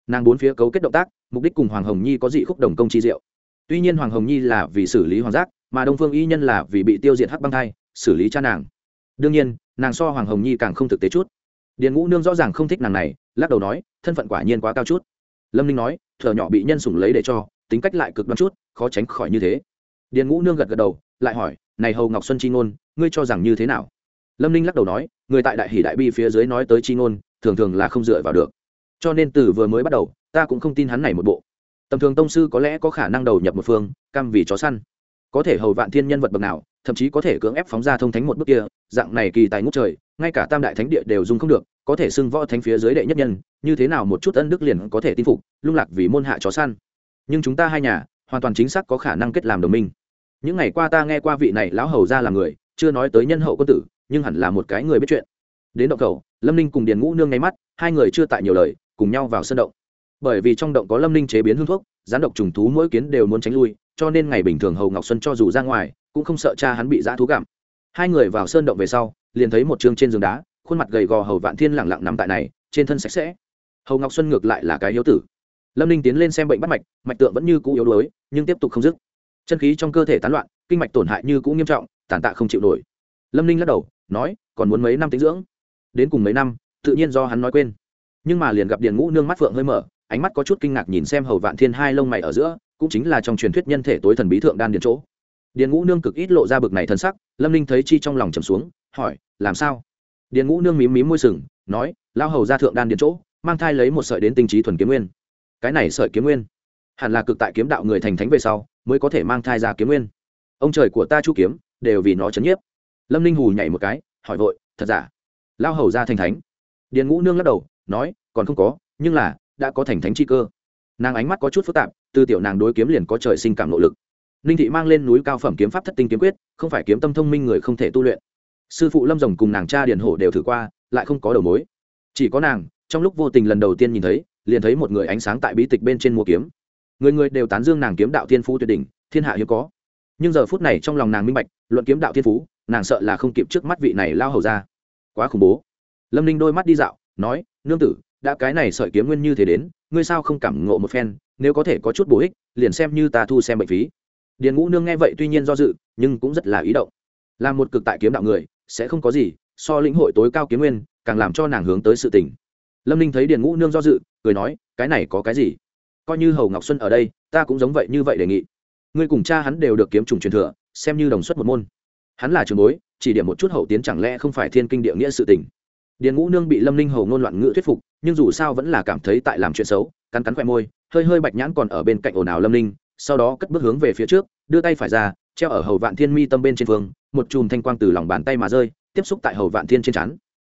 Nàng bốn phía cấu kết động tác mục đích cùng hoàng hồng nhi có dị khúc đồng công chi diệu. Tuy nhiên hoàng hồng nhi là vì xử lý hoàng giác, mà đông phương y nhân là vì bị tiêu diệt hắc băng thai, xử lý cha nàng. Đương nhiên, nàng so hoàng hồng nhi càng không thực tế chút. Điền ngũ nương rõ ràng không thích nàng này, lắc đầu nói, thân phận quả nhiên quá cao chút. Lâm ninh nói thợ nhỏ bị nhân sủng lấy để cho, tính cách lại cực đoan chút, khó tránh khỏi như thế. Điền ngũ nương gật gật đầu, lại hỏi, này hầu ngọc xuân chi ngôn, ngươi cho rằng như thế nào? Lâm ninh lắc đầu nói, người tại đại hỷ đại bi phía dưới nói tới chi ngôn, thường thường là không dựa vào được. Cho nên từ vừa mới bắt đầu ta cũng không tin hắn này một bộ. Tầm thường tông sư có lẽ có khả năng đầu nhập một phương, cam vì chó săn. Có thể hầu vạn thiên nhân vật bậc nào, thậm chí có thể cưỡng ép phóng ra thông thánh một bước kia, dạng này kỳ tài ngút trời, ngay cả tam đại thánh địa đều dùng không được, có thể xưng võ thánh phía dưới đệ nhất nhân, như thế nào một chút ân đức liền có thể tin phục, lung lạc vì môn hạ chó săn. Nhưng chúng ta hai nhà, hoàn toàn chính xác có khả năng kết làm đồng minh. Những ngày qua ta nghe qua vị này lão hầu ra là người, chưa nói tới nhân hậu quân tử, nhưng hẳn là một cái người biết chuyện. Đến động cầu lâm ninh cùng điền ngũ nương ngay mắt, hai người chưa tại nhiều lời, cùng nhau vào sân động bởi vì trong động có lâm ninh chế biến hương thuốc rắn độc trùng thú mỗi kiến đều muốn tránh lui, cho nên ngày bình thường hầu ngọc xuân cho dù ra ngoài, cũng không sợ cha hắn bị dã thú gặm. Hai người vào sơn động về sau, liền thấy một chương trên giường đá, khuôn mặt gầy gò hầu vạn thiên lẳng lặng nằm tại này, trên thân sạch sẽ. Hầu ngọc xuân ngược lại là cái yếu tử. Lâm ninh tiến lên xem bệnh bắt mạch mạch tượng vẫn như cũ yếu đuối, nhưng tiếp tục không dứt. Chân khí trong cơ thể tán loạn, kinh mạch tổn hại như cũ nghiêm trọng, tàn tạ không chịu nổi. Lâm ninh lắc đầu, nói, còn muốn mấy năm tính dưỡng? Đến cùng mấy năm, tự nhiên do hắn nói quên. Nhưng mà liền gặp điền ngũ nương mắt phượng hơi mở ánh mắt có chút kinh ngạc nhìn xem hầu vạn thiên hai lông mày ở giữa, cũng chính là trong truyền thuyết nhân thể tối thần bí thượng đan điền chỗ. Điền ngũ nương cực ít lộ ra bực này thân sắc, lâm ninh thấy chi trong lòng trầm xuống, hỏi, làm sao? Điền ngũ nương mím mím môi sừng, nói lao hầu ra thượng đan điền chỗ, mang thai lấy một sợi đến tinh trí thuần kiếm nguyên. Cái này sợi kiếm nguyên? Hẳn là cực tại kiếm đạo người thành thánh về sau, mới có thể mang thai ra kiếm nguyên. Ông trời của ta chu kiếm, đều vì nó chấn nhiếp. Lâm ninh hù nhảy một cái, hỏi vội, thật giả? Lao hầu ra thành thánh? Điền ngũ nương lắc đầu, nói, còn không có, nhưng là đã có thành thánh chi cơ. Nàng ánh mắt có chút phức tạp, từ tiểu nàng đối kiếm liền có trời sinh cảm nội lực. Ninh thị mang lên núi cao phẩm kiếm pháp thất tinh kiếm quyết, không phải kiếm tâm thông minh người không thể tu luyện. Sư phụ lâm rồng cùng nàng cha điền hổ đều thử qua, lại không có đầu mối. Chỉ có nàng, trong lúc vô tình lần đầu tiên nhìn thấy, liền thấy một người ánh sáng tại bí tịch bên trên mua kiếm. Người người đều tán dương nàng kiếm đạo thiên phú tuyệt đỉnh, thiên hạ hiếm có. Nhưng giờ phút này trong lòng nàng minh bạch, luận kiếm đạo thiên phú, nàng sợ là không kịp trước mắt vị này lao hầu ra. Quá khủng bố. Lâm ninh đôi mắt đi dạo, nói, nương tử đã cái này sợi kiếm nguyên như thế đến, ngươi sao không cảm ngộ một phen, nếu có thể có chút bổ ích, liền xem như ta thu xem bệnh phí. Điền ngũ nương nghe vậy tuy nhiên do dự, nhưng cũng rất là ý động. Là một cực tại kiếm đạo người, sẽ không có gì, so lĩnh hội tối cao kiếm nguyên, càng làm cho nàng hướng tới sự tình. Lâm ninh thấy điền ngũ nương do dự, cười nói, cái này có cái gì? Coi như hầu ngọc xuân ở đây, ta cũng giống vậy như vậy đề nghị. Ngươi cùng cha hắn đều được kiếm trùng truyền thừa, xem như đồng xuất một môn. Hắn là trường bối, chỉ điểm một chút hậu tiến chẳng lẽ không phải thiên kinh địa nghĩa sự tình điền ngũ nương bị lâm ninh hầu ngôn loạn ngữ thuyết phục, nhưng dù sao vẫn là cảm thấy tại làm chuyện xấu, cắn cắn khoe môi, hơi hơi bạch nhãn còn ở bên cạnh ồn ào lâm ninh, sau đó cất bước hướng về phía trước, đưa tay phải ra, treo ở hầu vạn thiên mi tâm bên trên phương, một chùm thanh quang từ lòng bàn tay mà rơi, tiếp xúc tại hầu vạn thiên trên chắn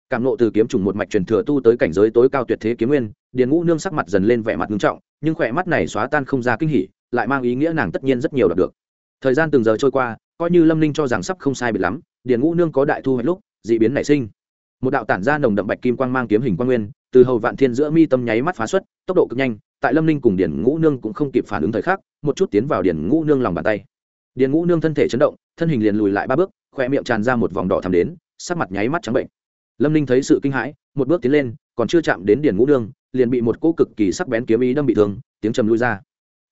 cảm nộ từ kiếm trùng một mạch truyền thừa tu tới cảnh giới tối cao tuyệt thế kiếm nguyên, điền ngũ nương sắc mặt dần lên vẻ mặt nghiêm trọng, nhưng khỏe mắt này xóa tan không ra kinh hỉ, lại mang ý nghĩa nàng tất nhiên rất nhiều đạt được. Thời gian từng giờ trôi qua, coi như lâm ninh cho rằng sắp không sai biệt lắm, điền ngũ nương có đại thu hoạch lúc d ị biến nảy sinh một đạo tản ra nồng đậm bạch kim quang mang kiếm hình quang nguyên, từ hầu vạn thiên giữa mi tâm nháy mắt phá xuất, tốc độ cực nhanh, tại lâm ninh cùng điền ngũ nương cũng không kịp phản ứng thời khắc, một chút tiến vào điền ngũ nương lòng bàn tay. Điền ngũ nương thân thể chấn động, thân hình liền lùi lại ba bước khoe miệng tràn ra một vòng đỏ thắm đến, sắc mặt nháy mắt trắng bệnh. Lâm ninh thấy sự kinh hãi, một bước tiến lên, còn chưa chạm đến điền ngũ nương, liền bị một cỗ cực kỳ sắc bén kiếm ý đâm bị thương, tiếng trầm lui ra.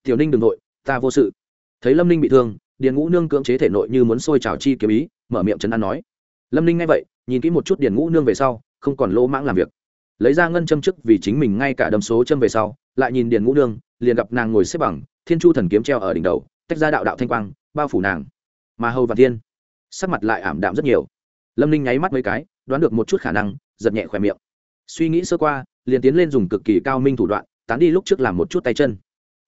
Tiểu ninh đ ừ n g nội, ta vô sự. Thấy lâm ninh bị thương, điền ngũ nương cưỡng chế thể nội như muốn sôi trào chi kiếm ý, mở miệng chấn an nói. Lâm ninh nghe vậy nhìn kỹ một chút điền ngũ nương về sau, không còn lỗ mãng làm việc. Lấy ra ngân châm chức vì chính mình ngay cả đâm số châm về sau, lại nhìn điền ngũ nương, liền gặp nàng ngồi xếp bằng, thiên chu thần kiếm treo ở đỉnh đầu, tách ra đạo đạo thanh quang, bao phủ nàng. Mà hầu và thiên, sắc mặt lại ảm đạm rất nhiều. Lâm ninh nháy mắt mấy cái, đoán được một chút khả năng, giật nhẹ khỏe miệng. Suy nghĩ sơ qua, liền tiến lên dùng cực kỳ cao minh thủ đoạn, tán đi lúc trước làm một chút tay chân.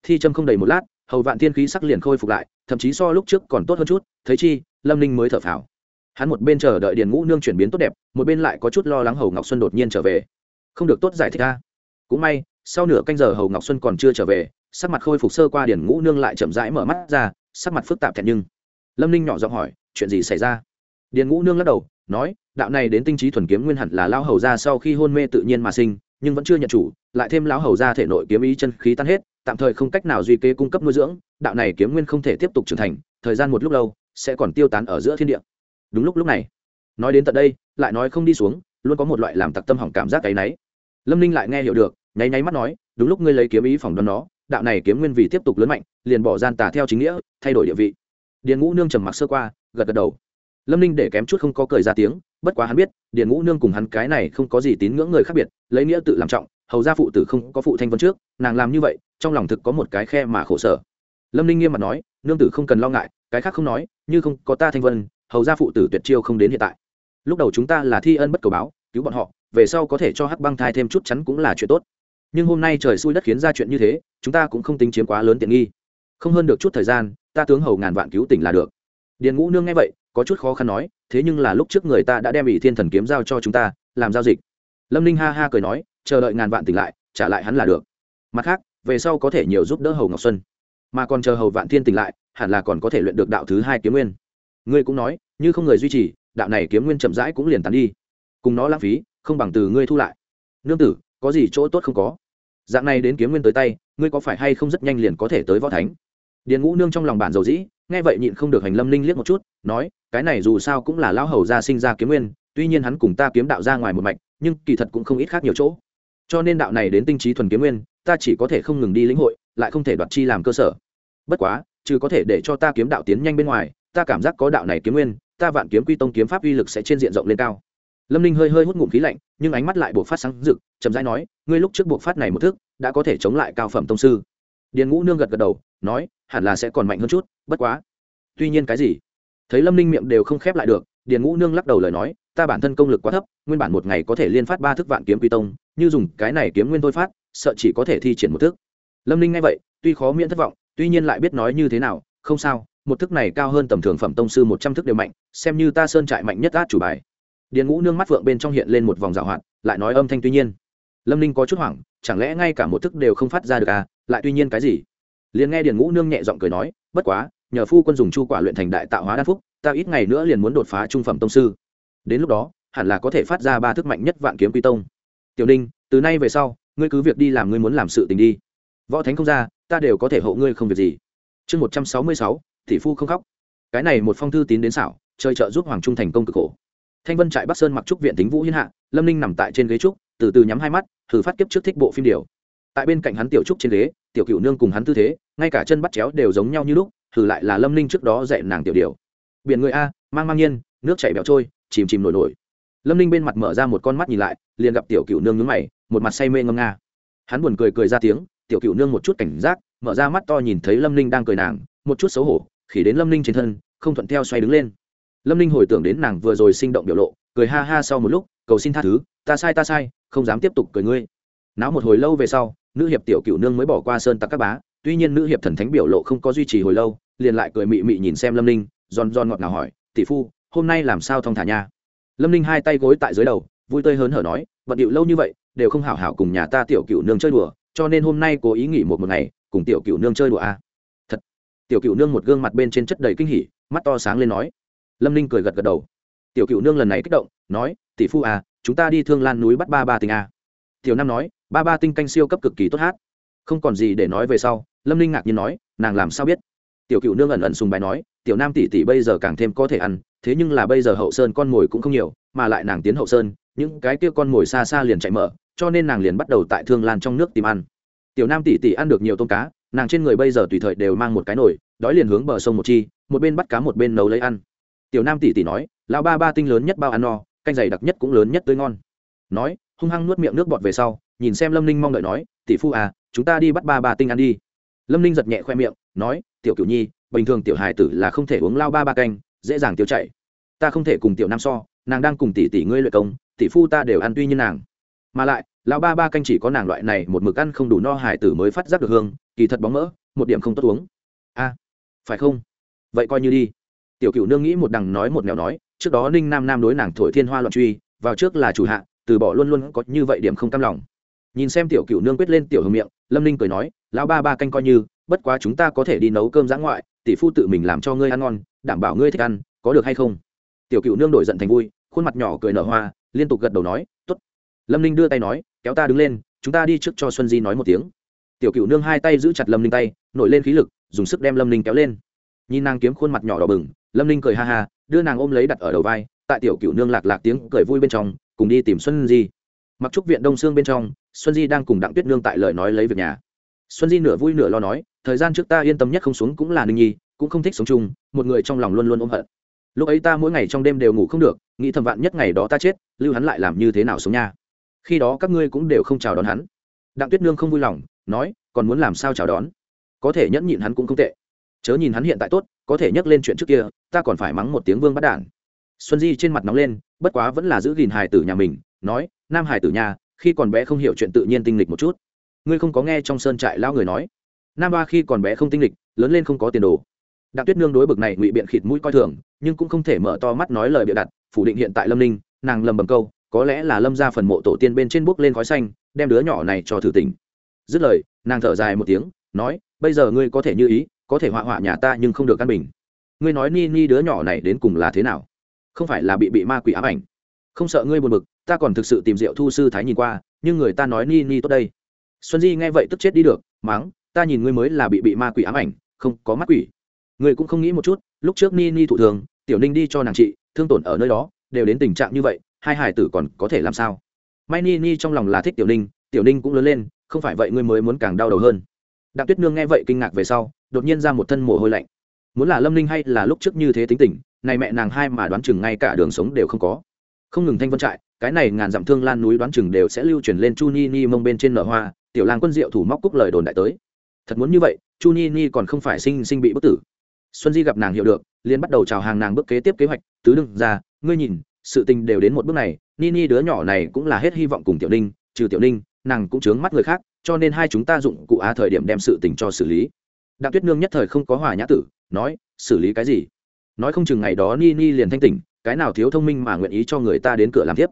Thi châm không đầy một lát, hầu vạn thiên khí sắc liền khôi phục lại, thậm chí so lúc trước còn tốt hơn chút, thấy chi, lâm ninh mới thở phào hắn một bên chờ đợi điền ngũ nương chuyển biến tốt đẹp, một bên lại có chút lo lắng hầu ngọc xuân đột nhiên trở về. Không được tốt giải thích ra cũng may, sau nửa canh giờ hầu ngọc xuân còn chưa trở về, sắc mặt khôi phục sơ qua điền ngũ nương lại chậm rãi mở mắt ra, sắc mặt phức tạp thẹn nhưng. Lâm ninh nhỏ giọng hỏi, chuyện gì xảy ra? Điền ngũ nương lắc đầu, nói, đạo này đến tinh trí thuần kiếm nguyên hẳn là lao hầu ra sau khi hôn mê tự nhiên mà sinh, nhưng vẫn chưa nhận chủ, lại thêm lão hầu ra thể nội kiếm ý chân khí tan hết, tạm thời không cách nào duy kế cung cấp nuôi dưỡng, đạo này kiếm nguyên không thể tiếp tục trưởng thành, thời gian một lúc lâu, sẽ còn tiêu tán ở giữa thiên địa đúng lúc lúc này, nói đến tận đây, lại nói không đi xuống, luôn có một loại làm tặc tâm hỏng cảm giác cái náy. Lâm ninh lại nghe hiểu được, nháy nháy mắt nói, đúng lúc ngươi lấy kiếm ý phỏng đoán nó, đạo này kiếm nguyên vì tiếp tục lớn mạnh, liền bỏ gian tà theo chính nghĩa, thay đổi địa vị. Điền ngũ nương trầm mặc sơ qua, gật gật đầu. Lâm ninh để kém chút không có cười ra tiếng, bất quá hắn biết, điền ngũ nương cùng hắn cái này không có gì tín ngưỡng người khác biệt, lấy nghĩa tự làm trọng, hầu ra phụ tử không có phụ thanh vân trước, nàng làm như vậy, trong lòng thực có một cái khe mà khổ sở. Lâm ninh nghiêm mặt nói, nương tử không cần lo ngại, cái khác không nói, như không có ta thanh vân hầu ra phụ tử tuyệt chiêu không đến hiện tại. Lúc đầu chúng ta là thi ân bất cầu báo, cứu bọn họ, về sau có thể cho hắc băng thai thêm chút chắn cũng là chuyện tốt. Nhưng hôm nay trời xui đất khiến ra chuyện như thế, chúng ta cũng không tính chiếm quá lớn tiện nghi. Không hơn được chút thời gian, ta tướng hầu ngàn vạn cứu tỉnh là được. Điền ngũ nương nghe vậy, có chút khó khăn nói, thế nhưng là lúc trước người ta đã đem ỷ thiên thần kiếm giao cho chúng ta, làm giao dịch. Lâm ninh ha ha cười nói, chờ đợi ngàn vạn tỉnh lại, trả lại hắn là được. Mặt khác, về sau có thể nhiều giúp đỡ hầu ngọc xuân. Mà còn chờ hầu vạn thiên tỉnh lại, hẳn là còn có thể luyện được đạo thứ hai kiếm nguyên ngươi cũng nói, như không người duy trì, đạo này kiếm nguyên chậm rãi cũng liền tán đi. Cùng nó lãng phí, không bằng từ ngươi thu lại. Nương tử, có gì chỗ tốt không có? Dạng này đến kiếm nguyên tới tay, ngươi có phải hay không rất nhanh liền có thể tới võ thánh? Điền ngũ nương trong lòng bản dầu dĩ, nghe vậy nhịn không được hành lâm linh liếc một chút, nói, cái này dù sao cũng là lão hầu gia sinh ra kiếm nguyên, tuy nhiên hắn cùng ta kiếm đạo ra ngoài một mạch, nhưng kỳ thật cũng không ít khác nhiều chỗ. Cho nên đạo này đến tinh trí thuần kiếm nguyên, ta chỉ có thể không ngừng đi lĩnh hội, lại không thể đoạt chi làm cơ sở. Bất quá chứ có thể để cho ta kiếm đạo tiến nhanh bên ngoài ta cảm giác có đạo này kiếm nguyên, ta vạn kiếm quy tông kiếm pháp uy lực sẽ trên diện rộng lên cao. Lâm ninh hơi hơi hút ngụm khí lạnh, nhưng ánh mắt lại buộc phát sáng rực, chậm rãi nói, ngươi lúc trước buộc phát này một thức, đã có thể chống lại cao phẩm tông sư. Điền ngũ nương gật gật đầu, nói, hẳn là sẽ còn mạnh hơn chút, bất quá. Tuy nhiên cái gì? Thấy lâm ninh miệng đều không khép lại được, điền ngũ nương lắc đầu lời nói, ta bản thân công lực quá thấp, nguyên bản một ngày có thể liên phát ba thức vạn kiếm quy tông, như dùng cái này kiếm nguyên thôi phát, sợ chỉ có thể thi triển một thức. Lâm ninh nghe vậy, tuy khó miễn thất vọng, tuy nhiên lại biết nói như thế nào, không sao một thức này cao hơn tầm thường phẩm tông sư một trăm thức đều mạnh, xem như ta sơn trại mạnh nhất át chủ bài. Điền ngũ nương mắt phượng bên trong hiện lên một vòng rào hoạt, lại nói âm thanh tuy nhiên. Lâm ninh có chút hoảng, chẳng lẽ ngay cả một thức đều không phát ra được à? Lại tuy nhiên cái gì? Liền nghe điền ngũ nương nhẹ giọng cười nói, bất quá, nhờ phu quân dùng chu quả luyện thành đại tạo hóa đan phúc, ta ít ngày nữa liền muốn đột phá trung phẩm tông sư. Đến lúc đó, hẳn là có thể phát ra ba thức mạnh nhất vạn kiếm quy tông. Tiểu ninh, từ nay về sau, ngươi cứ việc đi làm ngươi muốn làm sự tình đi. Võ thánh không ra, ta đều có thể hộ ngươi không việc gì. Chương một trăm sáu mươi sáu thị phu không khóc. Cái này một phong thư tín đến xảo, chơi trợ giúp hoàng trung thành công cực khổ. Thanh vân trại bắc sơn mặc trúc viện tính vũ hiên hạ, lâm ninh nằm tại trên ghế trúc, từ từ nhắm hai mắt, thử phát kiếp trước thích bộ phim điều. Tại bên cạnh hắn tiểu trúc trên ghế, tiểu cựu nương cùng hắn tư thế, ngay cả chân bắt chéo đều giống nhau như lúc, thử lại là lâm ninh trước đó dạy nàng tiểu điều. Biển người a, mang mang nhiên, nước chảy bẹo trôi, chìm chìm nổi nổi. Lâm ninh bên mặt mở ra một con mắt nhìn lại, liền gặp tiểu cựu nương nhướng mày, một mặt say mê ngâm nga. Hắn buồn cười cười ra tiếng, tiểu cựu nương một chút cảnh giác, mở ra mắt to nhìn thấy lâm ninh đang cười nàng, một chút xấu hổ khỉ đến lâm ninh trên thân, không thuận theo xoay đứng lên. Lâm ninh hồi tưởng đến nàng vừa rồi sinh động biểu lộ, cười ha ha sau một lúc, cầu xin tha thứ, ta sai ta sai, không dám tiếp tục cười ngươi. Náo một hồi lâu về sau, nữ hiệp tiểu cựu nương mới bỏ qua sơn tặc các bá, tuy nhiên nữ hiệp thần thánh biểu lộ không có duy trì hồi lâu, liền lại cười mị mị nhìn xem lâm ninh, giòn giòn ngọt ngào hỏi, tỷ phu, hôm nay làm sao thong thả nha? Lâm ninh hai tay gối tại dưới đầu, vui tươi hớn hở nói, bận điệu lâu như vậy, đều không hảo hảo cùng nhà ta tiểu cựu nương chơi đùa, cho nên hôm nay cố ý nghỉ một một ngày, cùng tiểu cựu nương chơi đùa à tiểu cựu nương một gương mặt bên trên chất đầy kinh hỉ, mắt to sáng lên nói. Lâm ninh cười gật gật đầu. Tiểu cựu nương lần này kích động, nói, tỷ phu à chúng ta đi thương lan núi bắt ba ba tinh à. tiểu nam nói, ba ba tinh canh siêu cấp cực kỳ tốt hát. Không còn gì để nói về sau, lâm ninh ngạc nhiên nói, nàng làm sao biết? Tiểu cựu nương ẩn ẩn sùng bài nói, tiểu nam tỷ tỷ bây giờ càng thêm có thể ăn, thế nhưng là bây giờ hậu sơn con mồi cũng không nhiều, mà lại nàng tiến hậu sơn, những cái kia con mồi xa xa liền chạy mở, cho nên nàng liền bắt đầu tại thương lan trong nước tìm ăn. Tiểu nam tỷ tỷ ăn được nhiều tôm cá nàng trên người bây giờ tùy thời đều mang một cái nồi, đói liền hướng bờ sông một chi, một bên bắt cá một bên nấu lấy ăn. Tiểu nam tỷ tỷ nói, lão ba ba tinh lớn nhất bao ăn no, canh dày đặc nhất cũng lớn nhất tươi ngon. Nói, hung hăng nuốt miệng nước bọt về sau, nhìn xem lâm ninh mong đợi nói, tỷ phu à chúng ta đi bắt ba ba tinh ăn đi. Lâm ninh giật nhẹ khoe miệng, nói, tiểu cửu nhi, bình thường tiểu hài tử là không thể uống lao ba ba canh, dễ dàng tiêu chảy. Ta không thể cùng tiểu nam so, nàng đang cùng tỷ tỷ ngươi lợi công, tỷ phu ta đều ăn tuy như nàng. Mà lại lão ba ba canh chỉ có nàng loại này, một mực ăn không đủ no hài tử mới phát giác được hương, kỳ thật bóng mỡ, một điểm không tốt uống. A, phải không? Vậy coi như đi. Tiểu cựu nương nghĩ một đằng nói một nẻo nói, trước đó ninh nam nam đối nàng thổi thiên hoa loạn truy, vào trước là chủ hạ, từ bỏ luôn luôn có như vậy điểm không cam lòng. Nhìn xem tiểu cựu nương quyết lên tiểu hương miệng, lâm ninh cười nói, lão ba ba canh coi như, bất quá chúng ta có thể đi nấu cơm giã ngoại, tỷ phu tự mình làm cho ngươi ăn ngon, đảm bảo ngươi thích ăn, có được hay không? Tiểu cựu nương đổi giận thành vui, khuôn mặt nhỏ cười nở hoa, liên tục gật đầu nói t ố t lâm ninh đưa tay nói, kéo ta đứng lên, chúng ta đi trước cho xuân di nói một tiếng. Tiểu cựu nương hai tay giữ chặt lâm ninh tay, nổi lên khí lực, dùng sức đem lâm ninh kéo lên. Nhìn nàng kiếm khuôn mặt nhỏ đỏ bừng, lâm ninh cười ha ha, đưa nàng ôm lấy đặt ở đầu vai, tại tiểu cựu nương lạc lạc tiếng cười vui bên trong, cùng đi tìm xuân di. Mặc trúc viện đông sương bên trong, xuân di đang cùng đặng tuyết nương tại lời nói lấy việc nhà. Xuân di nửa vui nửa lo nói, thời gian trước ta yên tâm nhất không xuống cũng là ninh nhi, cũng không thích sống chung, một người trong lòng luôn luôn ôm hận. Lúc ấy ta mỗi ngày trong đêm đều ngủ không được, nghĩ thầm vạn nhất ngày đó ta chết, lưu hắn lại làm như thế nào sống nha khi đó các ngươi cũng đều không chào đón hắn. Đặng tuyết nương không vui lòng, nói, còn muốn làm sao chào đón? Có thể nhẫn nhịn hắn cũng không tệ. Chớ nhìn hắn hiện tại tốt, có thể nhắc lên chuyện trước kia, ta còn phải mắng một tiếng vương bắt đản. Xuân di trên mặt nóng lên, bất quá vẫn là giữ gìn hài tử nhà mình, nói, nam hài tử nhà, khi còn bé không hiểu chuyện tự nhiên tinh lịch một chút. Ngươi không có nghe trong sơn trại lao người nói. Nam ba khi còn bé không tinh lịch, lớn lên không có tiền đồ. Đặng tuyết nương đối bực này ngụy biện khịt mũi coi thường, nhưng cũng không thể mở to mắt nói lời bịa đặt, phủ định hiện tại lâm ninh, nàng lầm bầm câu có lẽ là lâm ra phần mộ tổ tiên bên trên bước lên khói xanh, đem đứa nhỏ này cho thử tình dứt lời, nàng thở dài một tiếng, nói, bây giờ ngươi có thể như ý, có thể họa họa nhà ta nhưng không được căn bình. Ngươi nói ni ni đứa nhỏ này đến cùng là thế nào? Không phải là bị bị ma quỷ ám ảnh. Không sợ ngươi buồn bực, ta còn thực sự tìm rượu thu sư thái nhìn qua, nhưng người ta nói ni ni tốt đây. Xuân di nghe vậy tức chết đi được, mắng, ta nhìn ngươi mới là bị bị ma quỷ ám ảnh, không có mắt quỷ. Ngươi cũng không nghĩ một chút, lúc trước ni ni thụ thường, tiểu ninh đi cho nàng chị, thương tổn ở nơi đó, đều đến tình trạng như vậy hai hải tử còn có thể làm sao? May ni ni trong lòng là thích tiểu ninh tiểu ninh cũng lớn lên, không phải vậy ngươi mới muốn càng đau đầu hơn. Đặng tuyết nương nghe vậy kinh ngạc về sau, đột nhiên ra một thân mồ hôi lạnh. Muốn là lâm ninh hay là lúc trước như thế tính tình, này mẹ nàng hai mà đoán chừng ngay cả đường sống đều không có. Không ngừng thanh vân trại, cái này ngàn dặm thương lan núi đoán chừng đều sẽ lưu truyền lên chu ni ni mông bên trên nở hoa, tiểu lang quân diệu thủ móc cúc lời đồn đại tới. Thật muốn như vậy, chu ni ni còn không phải sinh sinh bị bức tử. Xuân di gặp nàng hiểu được, liền bắt đầu chào hàng nàng bước kế tiếp kế hoạch, tứ đừng ra ngươi nhìn sự tình đều đến một bước này ni ni đứa nhỏ này cũng là hết hy vọng cùng tiểu ninh, trừ tiểu ninh, nàng cũng chướng mắt người khác, cho nên hai chúng ta dụng cụ á thời điểm đem sự tình cho xử lý. Đặng tuyết nương nhất thời không có hòa nhã tử, nói, xử lý cái gì? Nói không chừng ngày đó ni ni liền thanh tỉnh, cái nào thiếu thông minh mà nguyện ý cho người ta đến cửa làm tiếp.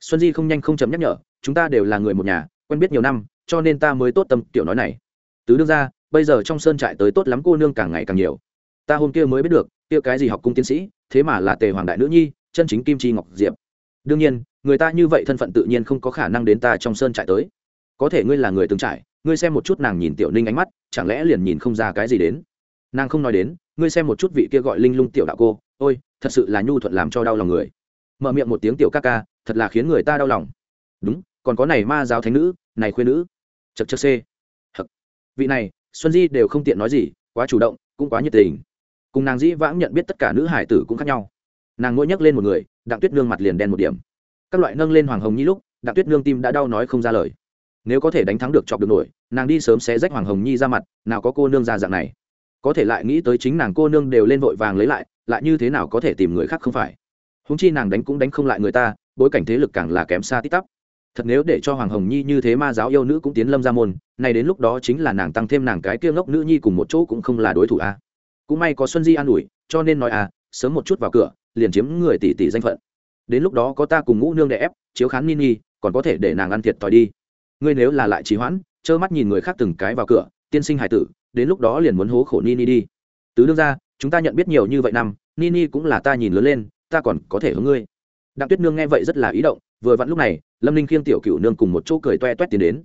Xuân di không nhanh không chấm nhắc nhở, chúng ta đều là người một nhà, quen biết nhiều năm, cho nên ta mới tốt tâm tiểu nói này. Tứ đương ra, bây giờ trong sơn trại tới tốt lắm cô nương càng ngày càng nhiều. Ta hôm kia mới biết được, kia cái gì học cung tiến sĩ, thế mà là tề hoàng đại nữ nhi chân chính kim chi ngọc diệp. Đương nhiên, người ta như vậy thân phận tự nhiên không có khả năng đến ta trong sơn trại tới. Có thể ngươi là người từng trải, ngươi xem một chút nàng nhìn tiểu ninh ánh mắt, chẳng lẽ liền nhìn không ra cái gì đến? Nàng không nói đến, ngươi xem một chút vị kia gọi linh lung tiểu đạo cô, ôi, thật sự là nhu thuận làm cho đau lòng người. Mở miệng một tiếng tiểu ca ca, thật là khiến người ta đau lòng. Đúng, còn có này ma giáo thánh nữ, này khuyên nữ. Chật chật c hật vị này, xuân di đều không tiện nói gì, quá chủ động, cũng quá nhiệt tình. Cùng nàng dĩ vãng nhận biết tất cả nữ hải tử cũng khác nhau nàng ngỗi nhấc lên một người, đặng tuyết nương mặt liền đen một điểm. Các loại nâng lên hoàng hồng nhi lúc, đặng tuyết nương tim đã đau nói không ra lời. Nếu có thể đánh thắng được chọc được nổi, nàng đi sớm sẽ rách hoàng hồng nhi ra mặt, nào có cô nương ra dạng này. Có thể lại nghĩ tới chính nàng cô nương đều lên vội vàng lấy lại lại như thế nào có thể tìm người khác không phải? Húng chi nàng đánh cũng đánh không lại người ta, bối cảnh thế lực càng là kém xa tít tắp. Thật nếu để cho hoàng hồng nhi như thế ma giáo yêu nữ cũng tiến lâm ra môn này đến lúc đó chính là nàng tăng thêm nàng cái kia ngốc nữ nhi cùng một chỗ cũng không là đối thủ a à. cũng may có xuân di an ủi, cho nên nói à sớm một chút vào cửa liền chiếm người tỷ tỷ danh phận. Đến lúc đó có ta cùng ngũ nương đẻ ép, chiếu khán ni còn có thể để nàng ăn thiệt thòi đi. Ngươi nếu là lại trì hoãn, trơ mắt nhìn người khác từng cái vào cửa, tiên sinh hải tử, đến lúc đó liền muốn hố khổ ni ni đi. Tứ đương ra chúng ta nhận biết nhiều như vậy năm ni ni cũng là ta nhìn lớn lên, ta còn có thể hướng ngươi. Đặng tuyết nương nghe vậy rất là ý động, vừa vặn lúc này, lâm ninh khiêng tiểu cựu nương cùng một chỗ cười toe toét tiến đến.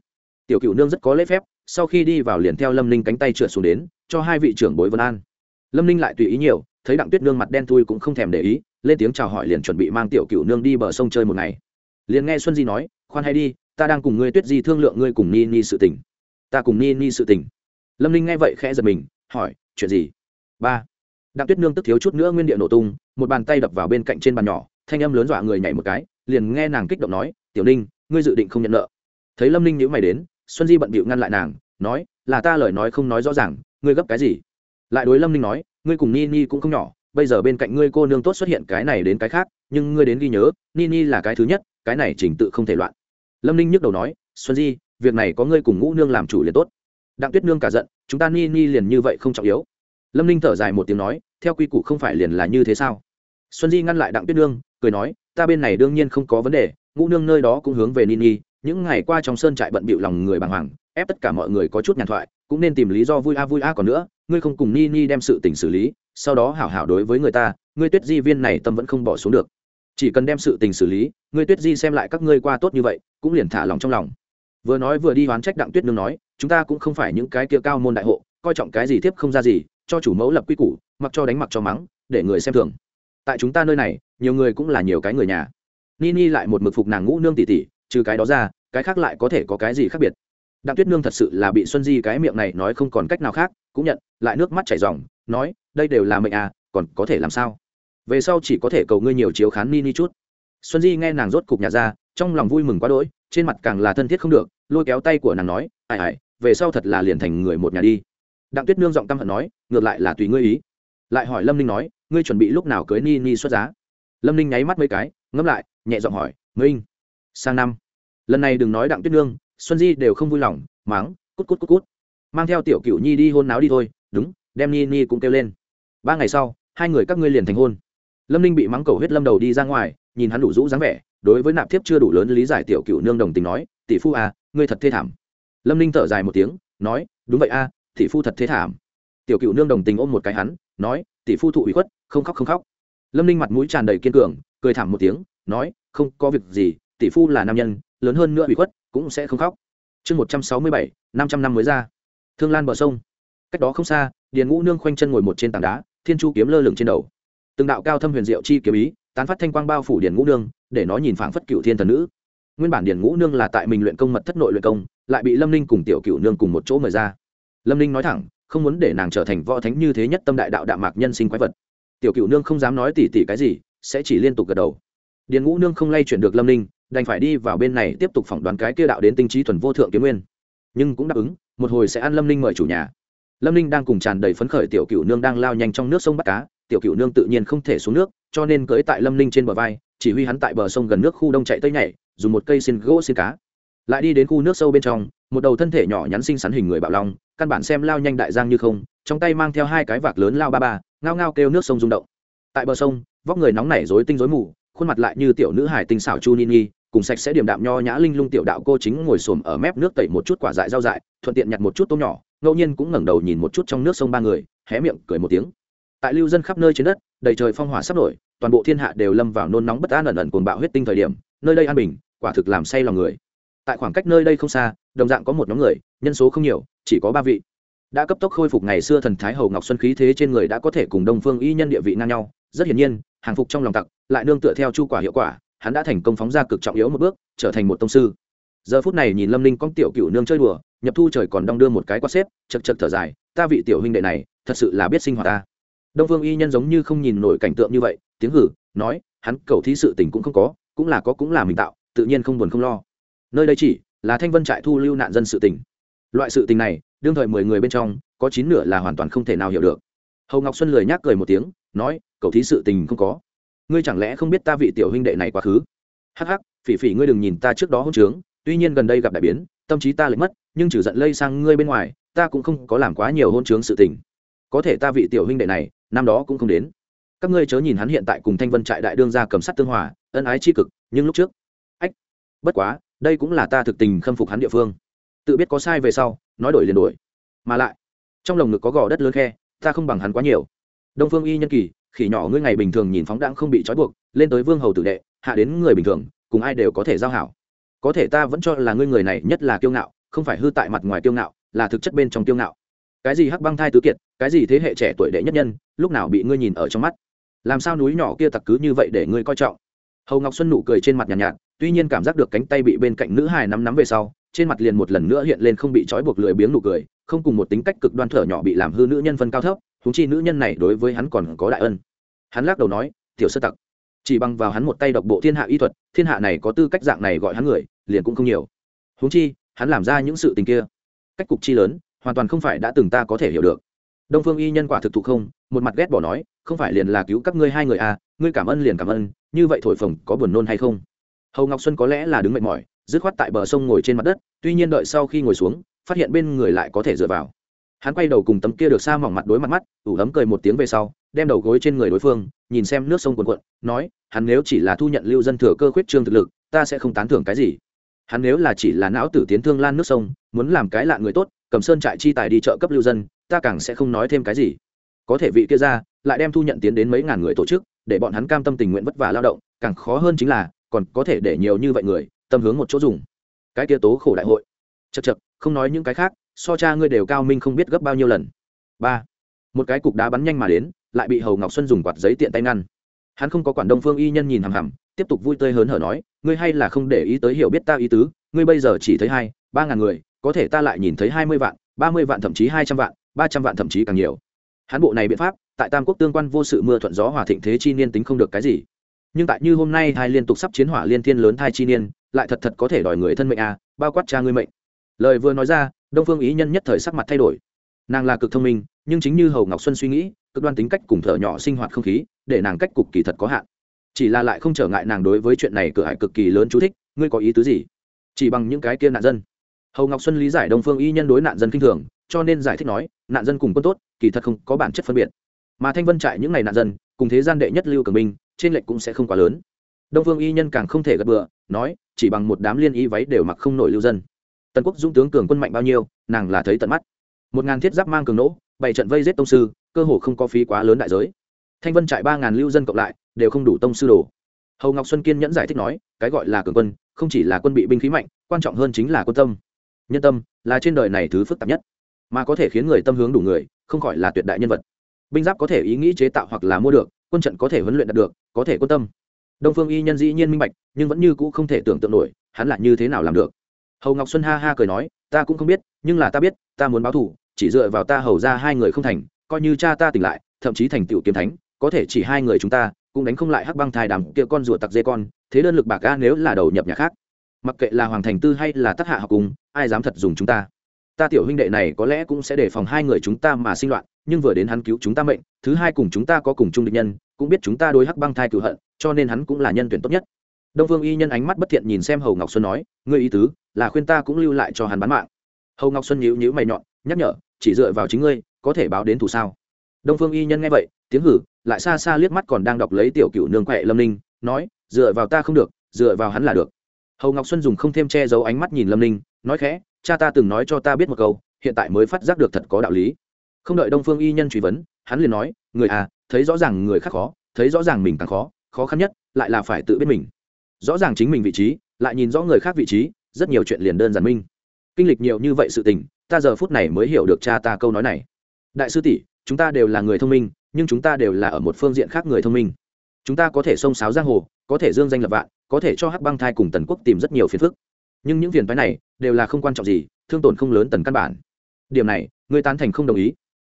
Tiểu cựu nương rất có lễ phép, sau khi đi vào liền theo lâm ninh cánh tay trượt xuống đến, cho hai vị trưởng bối vân an. Lâm ninh lại tùy ý nhiều thấy đặng tuyết nương mặt đen thui cũng không thèm để ý, lên tiếng chào hỏi liền chuẩn bị mang tiểu cựu nương đi bờ sông chơi một ngày. Liền nghe xuân di nói, khoan hay đi, ta đang cùng ngươi tuyết di thương lượng ngươi cùng ni ni sự tình. Ta cùng ni ni sự tình? Lâm ninh nghe vậy khẽ giật mình, hỏi, chuyện gì? Ba. Đặng tuyết nương tức thiếu chút nữa nguyên địa nổ tung, một bàn tay đập vào bên cạnh trên bàn nhỏ, thanh âm lớn dọa người nhảy một cái, liền nghe nàng kích động nói, tiểu ninh, ngươi dự định không nhận nợ. Thấy lâm ninh nhữ mày đến, xuân di bận bịu ngăn lại nàng, nói, là ta lời nói không nói rõ ràng, ngươi gấp cái gì? Lại đối lâm ninh nói ngươi cùng ni ni cũng không nhỏ, bây giờ bên cạnh ngươi cô nương tốt xuất hiện cái này đến cái khác, nhưng ngươi đến ghi nhớ, ni ni là cái thứ nhất, cái này trình tự không thể loạn. Lâm ninh nhức đầu nói, xuân di, việc này có ngươi cùng ngũ nương làm chủ liền tốt. Đặng tuyết nương cả giận, chúng ta ni ni liền như vậy không trọng yếu. Lâm ninh thở dài một tiếng nói, theo quy củ không phải liền là như thế sao? Xuân di ngăn lại đặng tuyết nương, cười nói, ta bên này đương nhiên không có vấn đề, ngũ nương nơi đó cũng hướng về ni ni, những ngày qua trong sơn trại bận bịu lòng người bàng hoàng, ép tất cả mọi người có chút nhàn thoại, cũng nên tìm lý do vui a vui a còn nữa ngươi không cùng ni ni đem sự tình xử lý, sau đó hảo hảo đối với người ta, ngươi tuyết di viên này tâm vẫn không bỏ xuống được. Chỉ cần đem sự tình xử lý, ngươi tuyết di xem lại các ngươi qua tốt như vậy, cũng liền thả lòng trong lòng. Vừa nói vừa đi hoán trách đặng tuyết nương nói, chúng ta cũng không phải những cái kia cao môn đại hộ, coi trọng cái gì tiếp không ra gì, cho chủ mẫu lập quy củ, mặc cho đánh mặc cho mắng, để người xem thường. Tại chúng ta nơi này, nhiều người cũng là nhiều cái người nhà. Ni ni lại một mực phục nàng ngũ nương tỷ tỷ, trừ cái đó ra, cái khác lại có thể có cái gì khác biệt. Đặng tuyết nương thật sự là bị xuân di cái miệng này nói không còn cách nào khác cũng nhận, lại nước mắt chảy r nói, đây đều là mệnh à còn có thể làm sao? Về sau chỉ có thể cầu ngươi nhiều chiếu khán ni ni chút. Xuân di nghe nàng rốt cục nhà ra, trong lòng vui mừng quá đỗi, trên mặt càng là thân thiết không được, lôi kéo tay của nàng nói, ai ai, về sau thật là liền thành người một nhà đi. Đặng tuyết nương giọng căm hận nói, ngược lại là tùy ngươi ý. Lại hỏi lâm ninh nói, ngươi chuẩn bị lúc nào cưới ni ni xuất giá? Lâm ninh nháy mắt mấy cái, ngẫm lại, nhẹ giọng hỏi minh sang năm? Lần này đừng nói đặng tuyết nương, xuân di đều không vui lòng máng cút cút cút cút mang theo tiểu cựu nhi đi hôn náo đi thôi đúng đem ni ni cũng kêu lên. Ba ngày sau hai người các ngươi liền thành hôn. Lâm ninh bị mắng cầu huyết lâm đầu đi ra ngoài nhìn hắn đủ rũ dáng vẻ đối với nạp thiếp chưa đủ lớn lý giải tiểu cựu nương đồng tình nói tỷ phu à ngươi thật thê thảm. Lâm ninh thở dài một tiếng nói đúng vậy a à, tỷ phu thật thê thảm. Tiểu cựu nương đồng tình ôm một cái hắn nói tỷ phu thụ ủy khuất không khóc không khóc. Lâm ninh mặt mũi tràn đầy kiên cường cười thảm một tiếng nói không có việc gì tỷ phu là nam nhân lớn hơn nữa ủy khuất cũng sẽ không khóc. Chương một trăm sáu mươi bảy năm trăm năm mới ra thương lan bờ sông. Cách đó không xa, điền ngũ nương khoanh chân ngồi một trên tảng đá, thiên chu kiếm lơ lửng trên đầu. Từng đạo cao thâm huyền diệu chi kiếm ý, tán phát thanh quang bao phủ điền ngũ nương, để nó nhìn phảng phất cựu thiên thần nữ. Nguyên bản điền ngũ nương là tại mình luyện công mật thất nội luyện công, lại bị lâm ninh cùng tiểu cựu nương cùng một chỗ mời ra. Lâm ninh nói thẳng, không muốn để nàng trở thành võ thánh như thế nhất tâm đại đạo đạm mạc nhân sinh quái vật. Tiểu cựu nương không dám nói tỉ tỉ cái gì, sẽ chỉ liên tục gật đầu. Điền ngũ nương không lay chuyển được lâm ninh, đành phải đi vào bên này tiếp tục phỏng đoán cái kia đạo đến tinh trí thuần vô thượng kiếm nguyên nhưng cũng đáp ứng, một hồi sẽ ăn lâm ninh mời chủ nhà. Lâm ninh đang cùng tràn đầy phấn khởi tiểu cựu nương đang lao nhanh trong nước sông bắt cá, tiểu cựu nương tự nhiên không thể xuống nước, cho nên cưới tại lâm ninh trên bờ vai, chỉ huy hắn tại bờ sông gần nước khu đông chạy tây nhảy, dùng một cây xin gỗ xin cá. Lại đi đến khu nước sâu bên trong, một đầu thân thể nhỏ nhắn xinh xắn hình người bạo long, căn bản xem lao nhanh đại giang như không, trong tay mang theo hai cái vạc lớn lao ba ba, ngao ngao kêu nước sông rung động. Tại bờ sông, vóc người nóng nảy rối tinh rối mù, khuôn mặt lại như tiểu nữ hải tinh xảo chu nini cùng sạch sẽ điểm đạm nho nhã linh lung tiểu đạo cô chính ngồi xổm ở mép nước tẩy một chút quả dại rau dại, thuận tiện nhặt một chút tôm nhỏ, ngẫu nhiên cũng ngẩng đầu nhìn một chút trong nước sông ba người, hé miệng cười một tiếng. Tại lưu dân khắp nơi trên đất, đầy trời phong hỏa sắp nổi, toàn bộ thiên hạ đều lâm vào nôn nóng bất an ẩn ẩn cuồng bạo huyết tinh thời điểm, nơi đây an bình, quả thực làm say lòng người. Tại khoảng cách nơi đây không xa, đồng dạng có một nhóm người, nhân số không nhiều, chỉ có ba vị. Đã cấp tốc khôi phục ngày xưa thần thái hầu ngọc xuân khí thế trên người đã có thể cùng đông phương y nhân địa vị ngang nhau, rất hiển nhiên, hàng phục trong lòng tặc, lại nương tựa theo chu quả hiệu quả hắn đã thành công phóng ra cực trọng yếu một bước, trở thành một tông sư. Giờ phút này nhìn lâm ninh con tiểu cựu nương chơi đùa, nhập thu trời còn đong đưa một cái quát xếp, chật chật thở dài, ta vị tiểu huynh đệ này, thật sự là biết sinh hoạt ta. Đông Vương y nhân giống như không nhìn nổi cảnh tượng như vậy, tiếng hử, nói, hắn cầu thí sự tình cũng không có, cũng là có cũng là mình tạo, tự nhiên không buồn không lo. Nơi đây chỉ là thanh vân trại thu lưu nạn dân sự tình. Loại sự tình này, đương thời mười người bên trong, có chín nửa là hoàn toàn không thể nào hiểu được. Hầu ngọc xuân lười nhác cười một tiếng, nói, cầu thí sự tình không có ngươi chẳng lẽ không biết ta vị tiểu huynh đệ này quá khứ? Hắc hắc, phỉ phỉ ngươi đừng nhìn ta trước đó hôn trướng, tuy nhiên gần đây gặp đại biến, tâm trí ta lại mất, nhưng trừ giận lây sang ngươi bên ngoài, ta cũng không có làm quá nhiều hôn trướng sự tình. Có thể ta vị tiểu huynh đệ này, năm đó cũng không đến. Các ngươi chớ nhìn hắn hiện tại cùng thanh vân trại đại đương ra cầm sắt tương hòa, ân ái tri cực, nhưng lúc trước, ách, bất quá, đây cũng là ta thực tình khâm phục hắn địa phương. Tự biết có sai về sau, nói đổi liền đổi. Mà lại, trong lồng ngực có gò đất lớn khe, ta không bằng hắn quá nhiều. Đông phương y nhân kỳ khỉ nhỏ ngươi ngày bình thường nhìn phóng đãng không bị trói buộc lên tới vương hầu tử đệ hạ đến người bình thường cùng ai đều có thể giao hảo. Có thể ta vẫn cho là ngươi người này nhất là kiêu ngạo không phải hư tại mặt ngoài kiêu ngạo là thực chất bên trong kiêu ngạo. Cái gì hắc băng thai tứ kiệt cái gì thế hệ trẻ tuổi đệ nhất nhân lúc nào bị ngươi nhìn ở trong mắt? Làm sao núi nhỏ kia tặc cứ như vậy để ngươi coi trọng? Hầu ngọc xuân nụ cười trên mặt nhàn nhạt, nhạt tuy nhiên cảm giác được cánh tay bị bên cạnh nữ hài nắm nắm về sau trên mặt liền một lần nữa hiện lên không bị trói buộc lười biếng nụ cười không cùng một tính cách cực đoan thở nhỏ bị làm hư nữ nhân phân cao thấp húng chi nữ nhân này đối với hắn còn có đại ân. Hắn lắc đầu nói, tiểu sơ tặc, chỉ bằng vào hắn một tay độc bộ thiên hạ y thuật, thiên hạ này có tư cách dạng này gọi hắn người, liền cũng không nhiều. Húng chi, hắn làm ra những sự tình kia. Cách cục chi lớn, hoàn toàn không phải đã từng ta có thể hiểu được. Đông phương y nhân quả thực thụ không, một mặt ghét bỏ nói, không phải liền là cứu các ngươi hai người à ngươi cảm ơn liền cảm ơn, như vậy thổi phồng có buồn nôn hay không? Hầu ngọc xuân có lẽ là đứng mệt mỏi, dứt khoát tại bờ sông ngồi trên mặt đất, tuy nhiên đợi sau khi ngồi xuống, phát hiện bên người lại có thể dựa vào hắn quay đầu cùng tấm kia được xa mỏng mặt đối mặt mắt, ủ ấm cười một tiếng về sau, đem đầu gối trên người đối phương, nhìn xem nước sông cuồn cuộn, nói, hắn nếu chỉ là thu nhận lưu dân thừa cơ khuyết trương thực lực, ta sẽ không tán thưởng cái gì. Hắn nếu là chỉ là não tử tiến thương lan nước sông, muốn làm cái lạ người tốt, cầm sơn trại chi tài đi chợ cấp lưu dân, ta càng sẽ không nói thêm cái gì. Có thể vị kia ra, lại đem thu nhận tiến đến mấy ngàn người tổ chức, để bọn hắn cam tâm tình nguyện vất vả lao động, càng khó hơn chính là, còn có thể để nhiều như vậy người, tâm hướng một chỗ dùng. Cái kia tố khổ đại hội. Chật chật không nói những cái khác so cha ngươi đều cao minh không biết gấp bao nhiêu lần. Ba, một cái cục đá bắn nhanh mà đến, lại bị hầu ngọc xuân dùng quạt giấy tiện tay ngăn. Hắn không có quản đông phương y nhân nhìn hằm hằm, tiếp tục vui tươi hớn hở nói, ngươi hay là không để ý tới hiểu biết ta ý tứ, ngươi bây giờ chỉ thấy hai, ba ngàn người, có thể ta lại nhìn thấy hai mươi vạn, ba mươi vạn thậm chí hai trăm vạn, ba trăm vạn thậm chí càng nhiều. Hắn bộ này biện pháp, tại tam quốc tương quan vô sự mưa thuận gió hòa thịnh thế chi niên tính không được cái gì. Nhưng tại như hôm nay hai liên tục sắp chiến hỏa liên thiên lớn thai chi niên, lại thật thật có thể đòi người thân mệnh à bao quát cha ngươi mệnh. Lời vừa nói ra đông phương ý nhân nhất thời sắc mặt thay đổi nàng là cực thông minh nhưng chính như hầu ngọc xuân suy nghĩ cực đoan tính cách cùng thở nhỏ sinh hoạt không khí để nàng cách cục kỳ thật có hạn chỉ là lại không trở ngại nàng đối với chuyện này cửa hải cực kỳ lớn chú thích ngươi có ý tứ gì chỉ bằng những cái kia nạn dân hầu ngọc xuân lý giải đông phương y nhân đối nạn dân kinh thường cho nên giải thích nói nạn dân cùng quân tốt kỳ thật không có bản chất phân biệt mà thanh vân trại những ngày nạn dân cùng thế gian đệ nhất lưu cường minh trên lệnh cũng sẽ không quá lớn đông phương y nhân càng không thể gật bừa nói chỉ bằng một đám liên y váy đều mặc không nổi lưu dân tần quốc dũng tướng cường quân mạnh bao nhiêu, nàng là thấy tận mắt. Một ngàn thiết giáp mang cường nỗ bảy trận vây giết tông sư, cơ hồ không có phí quá lớn đại giới. Thanh vân trại ba ngàn lưu dân cộng lại, đều không đủ tông sư đồ. Hầu ngọc xuân kiên nhẫn giải thích nói, cái gọi là cường quân, không chỉ là quân bị binh khí mạnh, quan trọng hơn chính là quân tâm. Nhân tâm là trên đời này thứ phức tạp nhất, mà có thể khiến người tâm hướng đủ người, không khỏi là tuyệt đại nhân vật. Binh giáp có thể ý nghĩ chế tạo hoặc là mua được, quân trận có thể huấn luyện đạt được, có thể quân tâm. Đông phương y nhân dĩ nhiên minh bạch, nhưng vẫn như cũ không thể tưởng tượng nổi, hắn là như thế nào làm được hầu ngọc xuân ha ha cười nói ta cũng không biết nhưng là ta biết ta muốn báo thù chỉ dựa vào ta hầu ra hai người không thành coi như cha ta tỉnh lại thậm chí thành tựu kiếm thánh có thể chỉ hai người chúng ta cũng đánh không lại hắc băng thai đàm kia con rùa tặc dê con thế đơn lực bạc ga nếu là đầu nhập nhà khác mặc kệ là hoàng thành tư hay là tác hạ học cùng ai dám thật dùng chúng ta ta tiểu huynh đệ này có lẽ cũng sẽ đề phòng hai người chúng ta mà sinh loạn nhưng vừa đến hắn cứu chúng ta mệnh thứ hai cùng chúng ta có cùng chung địch nhân cũng biết chúng ta đối hắc băng thai cựu hận cho nên hắn cũng là nhân tuyển tốt nhất đông Phương y nhân ánh mắt bất thiện nhìn xem hầu ngọc xuân nói, ngươi ý tứ là khuyên ta cũng lưu lại cho hắn bán mạng. Hầu ngọc xuân nhíu nhíu mày nhọn, nhắc nhở, chỉ dựa vào chính ngươi, có thể báo đến thủ sao? Đông phương y nhân nghe vậy, tiếng hử, lại xa xa liếc mắt còn đang đọc lấy tiểu cựu nương quẹ lâm ninh, nói, dựa vào ta không được, dựa vào hắn là được. Hầu ngọc xuân dùng không thêm che giấu ánh mắt nhìn lâm ninh, nói khẽ, cha ta từng nói cho ta biết một câu, hiện tại mới phát giác được thật có đạo lý. Không đợi đông phương y nhân truy vấn, hắn liền nói, người à thấy rõ ràng người khác khó, thấy rõ ràng mình càng khó khó khăn nhất lại là phải tự biết mình rõ ràng chính mình vị trí, lại nhìn rõ người khác vị trí, rất nhiều chuyện liền đơn giản minh. Kinh lịch nhiều như vậy sự tình, ta giờ phút này mới hiểu được cha ta câu nói này. Đại sư tỷ, chúng ta đều là người thông minh, nhưng chúng ta đều là ở một phương diện khác người thông minh. Chúng ta có thể xông sáo giang hồ, có thể dương danh lập vạn, có thể cho hắc băng thai cùng tần quốc tìm rất nhiều phiền phức. Nhưng những phiền phái này, đều là không quan trọng gì, thương tổn không lớn tần căn bản. Điểm này, người tán thành không đồng ý.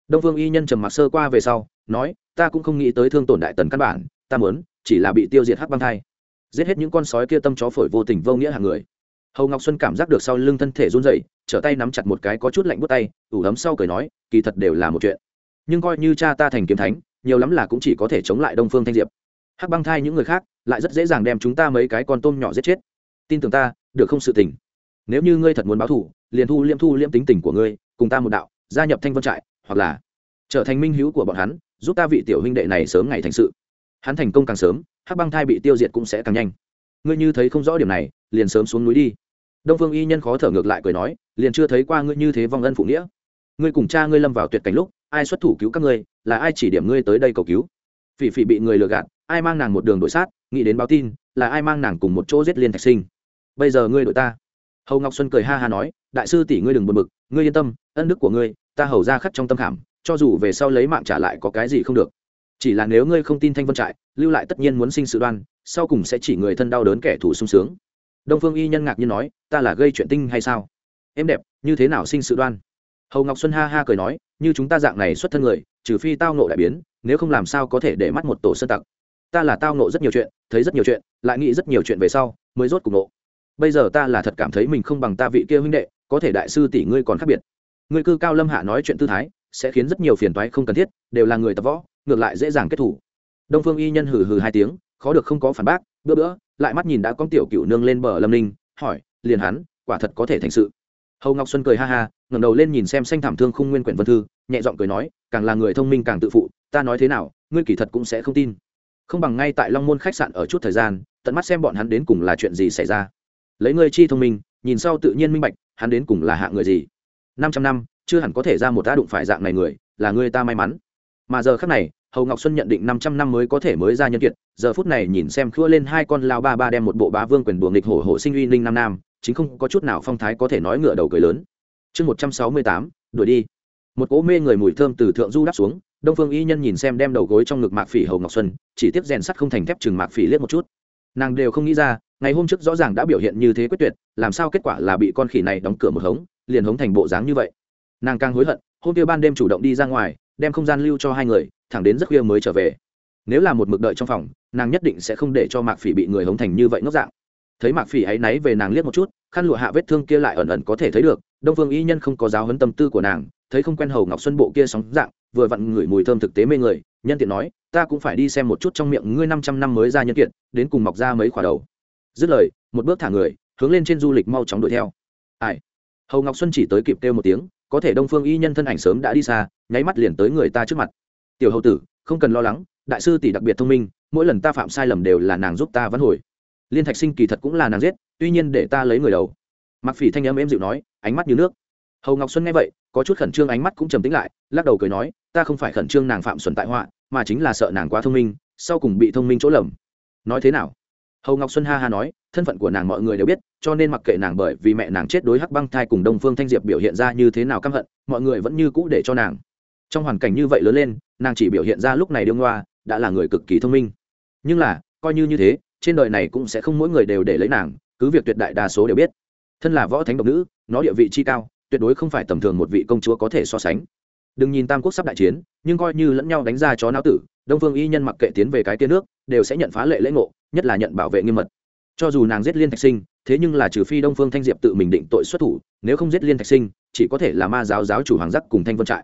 Đông vương y nhân trầm mặc sơ qua về sau, nói, ta cũng không nghĩ tới thương tổn đại tần căn bản, ta muốn, chỉ là bị tiêu diệt hắc băng thai giết hết những con sói kia tâm chó phổi vô tình vô nghĩa hàng người. Hầu ngọc xuân cảm giác được sau lưng thân thể run rẩy, trở tay nắm chặt một cái có chút lạnh bút tay, ủ ấm sau cười nói, kỳ thật đều là một chuyện. Nhưng coi như cha ta thành kiếm thánh, nhiều lắm là cũng chỉ có thể chống lại đông phương thanh diệp. Hắc băng thai những người khác, lại rất dễ dàng đem chúng ta mấy cái con tôm nhỏ giết chết. Tin tưởng ta, được không sự tình. Nếu như ngươi thật muốn báo thù, liền thu liêm thu liêm tính tình của ngươi, cùng ta một đạo, gia nhập thanh vân trại, hoặc là trở thành minh hữu của bọn hắn, giúp ta vị tiểu huynh đệ này sớm ngày thành sự. Hắn thành công càng sớm hắc băng thai bị tiêu diệt cũng sẽ càng nhanh. Ngươi như thấy không rõ điểm này, liền sớm xuống núi đi. Đông phương y nhân khó thở ngược lại cười nói, liền chưa thấy qua ngươi như thế vong ân phụ nghĩa. Ngươi cùng cha ngươi lâm vào tuyệt cảnh lúc, ai xuất thủ cứu các ngươi, là ai chỉ điểm ngươi tới đây cầu cứu? Phỉ phỉ bị người lừa gạt, ai mang nàng một đường đội sát, nghĩ đến báo tin, là ai mang nàng cùng một chỗ giết liên thạch sinh? Bây giờ ngươi đội ta. Hầu ngọc xuân cười ha ha nói, đại sư tỷ ngươi đừng buồn bực, ngươi yên tâm, ân đức của ngươi, ta hầu ra khắc trong tâm khảm, cho dù về sau lấy mạng trả lại có cái gì không được chỉ là nếu ngươi không tin thanh vân trại, lưu lại tất nhiên muốn sinh sự đoan, sau cùng sẽ chỉ người thân đau đớn kẻ thù sung sướng. Đông phương y nhân ngạc nhiên nói, ta là gây chuyện tinh hay sao? Em đẹp, như thế nào sinh sự đoan? Hầu ngọc xuân ha ha cười nói, như chúng ta dạng này xuất thân người, trừ phi tao nộ đại biến, nếu không làm sao có thể để mắt một tổ sơn tặc. Ta là tao nộ rất nhiều chuyện, thấy rất nhiều chuyện, lại nghĩ rất nhiều chuyện về sau, mới rốt cùng nộ bây giờ ta là thật cảm thấy mình không bằng ta vị kia huynh đệ, có thể đại sư tỷ ngươi còn khác biệt. Ngươi cư cao lâm hạ nói chuyện tư thái, sẽ khiến rất nhiều phiền toái không cần thiết, đều là người tập võ ngược lại dễ dàng kết thủ. Đông phương y nhân hừ hừ hai tiếng, khó được không có phản bác, bữa bữa, lại mắt nhìn đã con tiểu cựu nương lên bờ lâm ninh, hỏi, liền hắn, quả thật có thể thành sự. Hầu ngọc xuân cười ha ha, ngẩng đầu lên nhìn xem xanh thảm thương khung nguyên quyển vân thư, nhẹ giọng cười nói, càng là người thông minh càng tự phụ, ta nói thế nào, ngươi kỳ thật cũng sẽ không tin. Không bằng ngay tại long môn khách sạn ở chút thời gian, tận mắt xem bọn hắn đến cùng là chuyện gì xảy ra. Lấy ngươi chi thông minh, nhìn sau tự nhiên minh bạch, hắn đến cùng là hạ người gì. Năm trăm năm, chưa hẳn có thể ra một ta đụng phải dạng này người, là ngươi ta may mắn mà giờ khác này, hầu ngọc xuân nhận định năm trăm năm mới có thể mới ra nhân kiệt, giờ phút này nhìn xem khua lên hai con lao ba ba đem một bộ bá vương quyền đùa nghịch hổ hổ sinh uy ninh nam nam, chính không có chút nào phong thái có thể nói ngựa đầu cười lớn. Chương một trăm sáu mươi tám, đuổi đi. Một cỗ mê người mùi thơm từ thượng du đáp xuống, đông phương y nhân nhìn xem đem đầu gối trong ngực mạc phỉ hầu ngọc xuân, chỉ tiếp rèn sắt không thành thép chừng mạc phỉ liếc một chút. Nàng đều không nghĩ ra, ngày hôm trước rõ ràng đã biểu hiện như thế quyết tuyệt, làm sao kết quả là bị con khỉ này đóng cửa một hống, liền hống thành bộ dáng như vậy. Nàng càng hối hận, hôm kia ban đêm chủ động đi ra ngoài đem không gian lưu cho hai người, thẳng đến rất khuya mới trở về. Nếu là một mực đợi trong phòng, nàng nhất định sẽ không để cho mạc phỉ bị người hống thành như vậy ngốc dạng. Thấy mạc phỉ áy náy về nàng liếc một chút, khăn lụa hạ vết thương kia lại ẩn ẩn có thể thấy được, đông phương y nhân không có giáo hấn tâm tư của nàng, thấy không quen hầu ngọc xuân bộ kia sóng dạng, vừa vặn ngửi mùi thơm thực tế mê người, nhân tiện nói, ta cũng phải đi xem một chút trong miệng ngươi năm trăm năm mới ra nhân kiện, đến cùng mọc ra mấy khỏa đầu. Dứt lời, một bước thả người, hướng lên trên du lịch mau chóng đuổi theo. Ai? Hầu ngọc xuân chỉ tới kịp kêu một tiếng, có thể đông phương y nhân thân ảnh sớm đã đi xa nháy mắt liền tới người ta trước mặt. Tiểu hầu tử, không cần lo lắng, đại sư tỷ đặc biệt thông minh, mỗi lần ta phạm sai lầm đều là nàng giúp ta vãn hồi. Liên thạch sinh kỳ thật cũng là nàng giết, tuy nhiên để ta lấy người đầu. Mặc phỉ thanh âm êm dịu nói, ánh mắt như nước. Hầu ngọc xuân nghe vậy, có chút khẩn trương, ánh mắt cũng trầm tĩnh lại, lắc đầu cười nói, ta không phải khẩn trương nàng phạm xuân tại họa, mà chính là sợ nàng quá thông minh, sau cùng bị thông minh chỗ lầm. Nói thế nào? Hầu ngọc xuân ha ha nói, thân phận của nàng mọi người đều biết, cho nên mặc kệ nàng bởi vì mẹ nàng chết đối hắc băng thai cùng đông phương thanh diệp biểu hiện ra như thế nào căm hận, mọi người vẫn như cũ để cho nàng trong hoàn cảnh như vậy lớn lên, nàng chỉ biểu hiện ra lúc này đương hoa đã là người cực kỳ thông minh. Nhưng là, coi như như thế, trên đời này cũng sẽ không mỗi người đều để lấy nàng, cứ việc tuyệt đại đa số đều biết. Thân là võ thánh độc nữ, nó địa vị chi cao, tuyệt đối không phải tầm thường một vị công chúa có thể so sánh. Đừng nhìn tam quốc sắp đại chiến, nhưng coi như lẫn nhau đánh ra chó não tử, đông phương y nhân mặc kệ tiến về cái tia nước, đều sẽ nhận phá lệ lễ ngộ, nhất là nhận bảo vệ nghiêm mật. Cho dù nàng giết liên thạch sinh, thế nhưng là trừ phi đông phương thanh diệp tự mình định tội xuất thủ, nếu không giết liên thạch sinh, chỉ có thể là ma giáo giáo chủ hoàng giác cùng thanh vân trại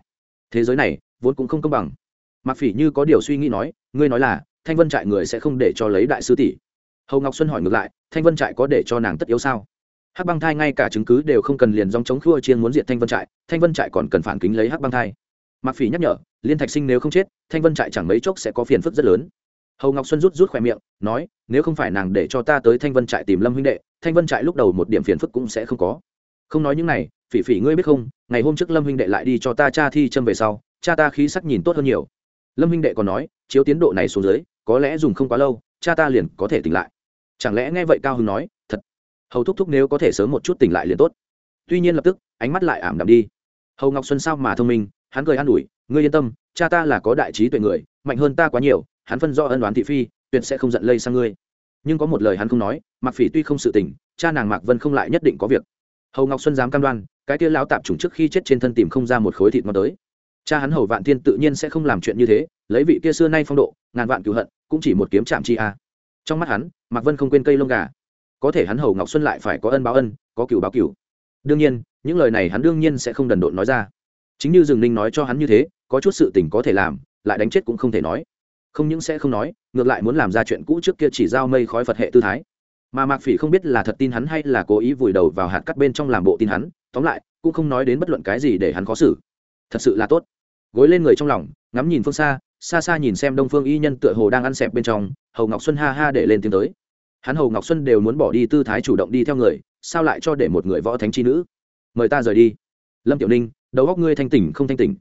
thế giới này, vốn cũng không công bằng. Mặc phỉ như có điều suy nghĩ nói, ngươi nói là, thanh vân trại người sẽ không để cho lấy đại sư tỷ. Hầu ngọc xuân hỏi ngược lại, thanh vân trại có để cho nàng tất yếu sao? Hắc băng thai ngay cả chứng cứ đều không cần liền dòng chống khua chiên muốn diệt thanh vân trại, thanh vân trại còn cần phản kính lấy hắc băng thai. Mặc phỉ nhắc nhở, liên thạch sinh nếu không chết, thanh vân trại chẳng mấy chốc sẽ có phiền phức rất lớn. Hầu ngọc xuân rút rút khỏe miệng, nói, nếu không phải nàng để cho ta tới thanh vân trại tìm lâm huynh đệ, thanh vân trại lúc đầu một điểm phiền phức cũng sẽ không có không nói những này phỉ phỉ ngươi biết không ngày hôm trước lâm huynh đệ lại đi cho ta cha thi châm về sau cha ta khí sắc nhìn tốt hơn nhiều. Lâm huynh đệ còn nói chiếu tiến độ này xuống dưới có lẽ dùng không quá lâu cha ta liền có thể tỉnh lại. Chẳng lẽ nghe vậy cao hưng nói thật hầu thúc thúc nếu có thể sớm một chút tỉnh lại liền tốt. Tuy nhiên lập tức ánh mắt lại ảm đạm đi. Hầu ngọc xuân sao mà thông minh hắn cười an ủi ngươi yên tâm cha ta là có đại trí tuệ người mạnh hơn ta quá nhiều hắn phân do ân đoán thị phi tuyệt sẽ không giận lây sang ngươi. Nhưng có một lời hắn không nói mặc phỉ tuy không sự tỉnh, cha nàng mạc vân không lại nhất định có việc hầu ngọc xuân dám cam đoan, cái kia lão tạp chủng trước khi chết trên thân tìm không ra một khối thịt ngon tới. Cha hắn hầu vạn thiên tự nhiên sẽ không làm chuyện như thế, lấy vị kia xưa nay phong độ, ngàn vạn cửu hận, cũng chỉ một kiếm chạm chi a. Trong mắt hắn, mạc vân không quên cây lông gà. Có thể hắn hầu ngọc xuân lại phải có ân báo ân, có cửu báo cửu. Đương nhiên, những lời này hắn đương nhiên sẽ không đần độn nói ra. Chính như rừng ninh nói cho hắn như thế, có chút sự tình có thể làm, lại đánh chết cũng không thể nói. Không những sẽ không nói, ngược lại muốn làm ra chuyện cũ trước kia chỉ giao mây khói phật hệ tư thái mà mạc phỉ không biết là thật tin hắn hay là cố ý vùi đầu vào hạt cắt bên trong làm bộ tin hắn, tóm lại, cũng không nói đến bất luận cái gì để hắn khó xử. Thật sự là tốt. Gối lên người trong lòng, ngắm nhìn phương xa xa xa nhìn xem đông phương y nhân tựa hồ đang ăn xẹp bên trong, hầu ngọc xuân ha ha để lên tiếng tới. Hắn hầu ngọc xuân đều muốn bỏ đi tư thái chủ động đi theo người, sao lại cho để một người võ thánh chi nữ? Mời ta rời đi. Lâm tiểu ninh, đầu góc ngươi thanh tỉnh không thanh tỉnh.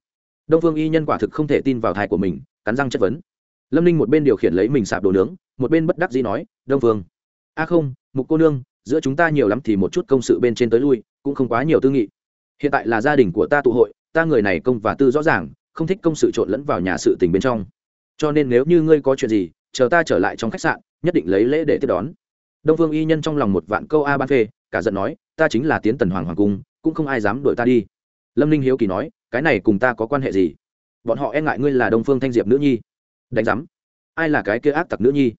Đông phương y nhân quả thực không thể tin vào thai của mình, cắn răng chất vấn. Lâm ninh một bên điều khiển lấy mình sạp đồ nướng, một bên bất đắc dĩ nói, đông phương a không, mục cô nương, giữa chúng ta nhiều lắm thì một chút công sự bên trên tới lui, cũng không quá nhiều tư nghị. Hiện tại là gia đình của ta tụ hội, ta người này công và tư rõ ràng, không thích công sự trộn lẫn vào nhà sự tình bên trong. Cho nên nếu như ngươi có chuyện gì, chờ ta trở lại trong khách sạn, nhất định lấy lễ để tiếp đón. Đông phương y nhân trong lòng một vạn câu a ban phê, cả giận nói, ta chính là tiến tần hoàng hoàng cung, cũng không ai dám đuổi ta đi. Lâm ninh hiếu kỳ nói, cái này cùng ta có quan hệ gì? Bọn họ e ngại ngươi là đông phương thanh diệp nữ nhi. Đánh giám? Ai là cái kia ác tặc nữ nhi?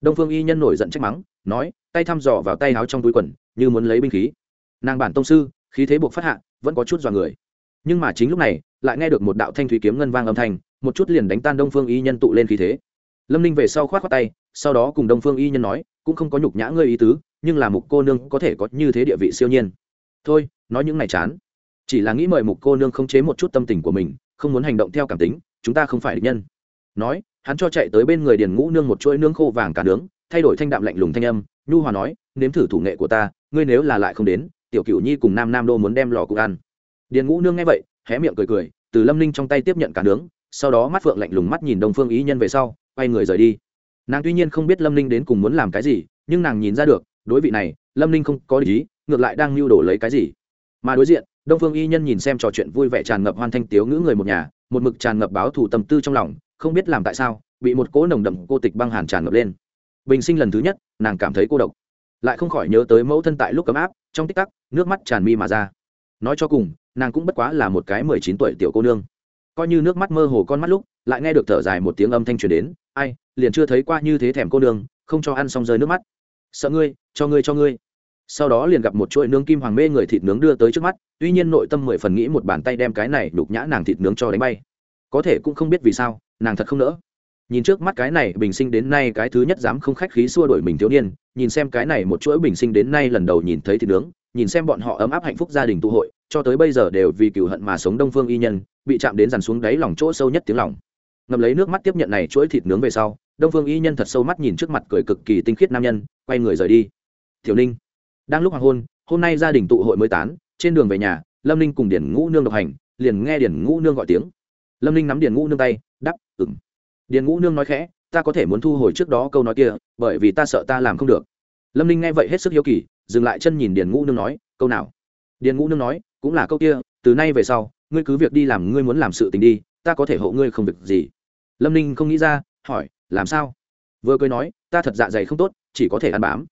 Đông phương y nhân nổi giận trách mắng nói, tay thăm dò vào tay áo trong túi quần, như muốn lấy binh khí. Nàng bản tông sư, khí thế buộc phát hạ, vẫn có chút dọa người. Nhưng mà chính lúc này, lại nghe được một đạo thanh thủy kiếm ngân vang âm thanh, một chút liền đánh tan đông phương y nhân tụ lên khí thế. Lâm ninh về sau khoát khoát tay, sau đó cùng đông phương y nhân nói, cũng không có nhục nhã ngươi ý tứ, nhưng là mục cô nương có thể có như thế địa vị siêu nhiên. Thôi, nói những này chán. Chỉ là nghĩ mời mục cô nương không chế một chút tâm tình của mình, không muốn hành động theo cảm tính, chúng ta không phải địch nhân. Nói, hắn cho chạy tới bên người điền ngũ nương một chuỗi nương khô vàng cả nướng thay đổi thanh đạm lạnh lùng thanh âm, nhu hòa nói, nếm thử thủ nghệ của ta, ngươi nếu là lại không đến, tiểu cửu nhi cùng nam nam đô muốn đem lò cụ ăn. Điền ngũ nương nghe vậy, hé miệng cười cười, từ lâm ninh trong tay tiếp nhận cả nướng, sau đó mắt phượng lạnh lùng mắt nhìn đông phương ý nhân về sau, quay người rời đi. Nàng tuy nhiên không biết lâm ninh đến cùng muốn làm cái gì, nhưng nàng nhìn ra được, đối vị này, lâm ninh không có lý, ngược lại đang mưu đổ lấy cái gì. Mà đối diện, đông phương y nhân nhìn xem trò chuyện vui vẻ tràn ngập hoan thanh tiếu ngữ người một nhà, một mực tràn ngập báo thù tâm tư trong lòng, không biết làm tại sao, bị một cỗ nồng đậm cô tịch băng hàn tràn ngập lên bình sinh lần thứ nhất, nàng cảm thấy cô độc. Lại không khỏi nhớ tới mẫu thân tại lúc ấm áp, trong tích tắc, nước mắt tràn mi mà ra. Nói cho cùng, nàng cũng bất quá là một cái mười chín tuổi tiểu cô nương. Coi như nước mắt mơ hồ con mắt lúc, lại nghe được thở dài một tiếng âm thanh truyền đến, ai, liền chưa thấy qua như thế thèm cô nương, không cho ăn xong rơi nước mắt. Sợ ngươi, cho ngươi cho ngươi. Sau đó liền gặp một chuỗi nướng kim hoàng mê người thịt nướng đưa tới trước mắt, tuy nhiên nội tâm mười phần nghĩ một bàn tay đem cái này đục nhã nàng thịt nướng cho đánh bay. Có thể cũng không biết vì sao, nàng thật không nỡ nhìn trước mắt cái này bình sinh đến nay cái thứ nhất dám không khách khí xua đổi mình thiếu niên, nhìn xem cái này một chuỗi bình sinh đến nay lần đầu nhìn thấy thịt nướng, nhìn xem bọn họ ấm áp hạnh phúc gia đình tụ hội, cho tới bây giờ đều vì cựu hận mà sống đông phương y nhân, bị chạm đến dàn xuống đáy lòng chỗ sâu nhất tiếng lòng. Ngầm lấy nước mắt tiếp nhận này chuỗi thịt nướng về sau, đông phương y nhân thật sâu mắt nhìn trước mặt cười cực kỳ tinh khiết nam nhân, quay người rời đi. Tiểu ninh. Đang lúc hoàng hôn, hôm nay gia đình tụ hội mới tán, trên đường về nhà, lâm ninh cùng điển ngũ nương độc hành, liền nghe điển ngũ nương gọi tiếng. Lâm ninh nắm điển ngũ nương tay đắp ừng Điền ngũ nương nói khẽ, ta có thể muốn thu hồi trước đó câu nói kia, bởi vì ta sợ ta làm không được. Lâm ninh nghe vậy hết sức hiếu kỳ, dừng lại chân nhìn Điền ngũ nương nói, câu nào? Điền ngũ nương nói, cũng là câu kia, từ nay về sau, ngươi cứ việc đi làm, ngươi muốn làm sự tình đi, ta có thể hộ ngươi không việc gì. Lâm ninh không nghĩ ra, hỏi, làm sao? Vừa cười nói, ta thật dạ dày không tốt, chỉ có thể ăn bám.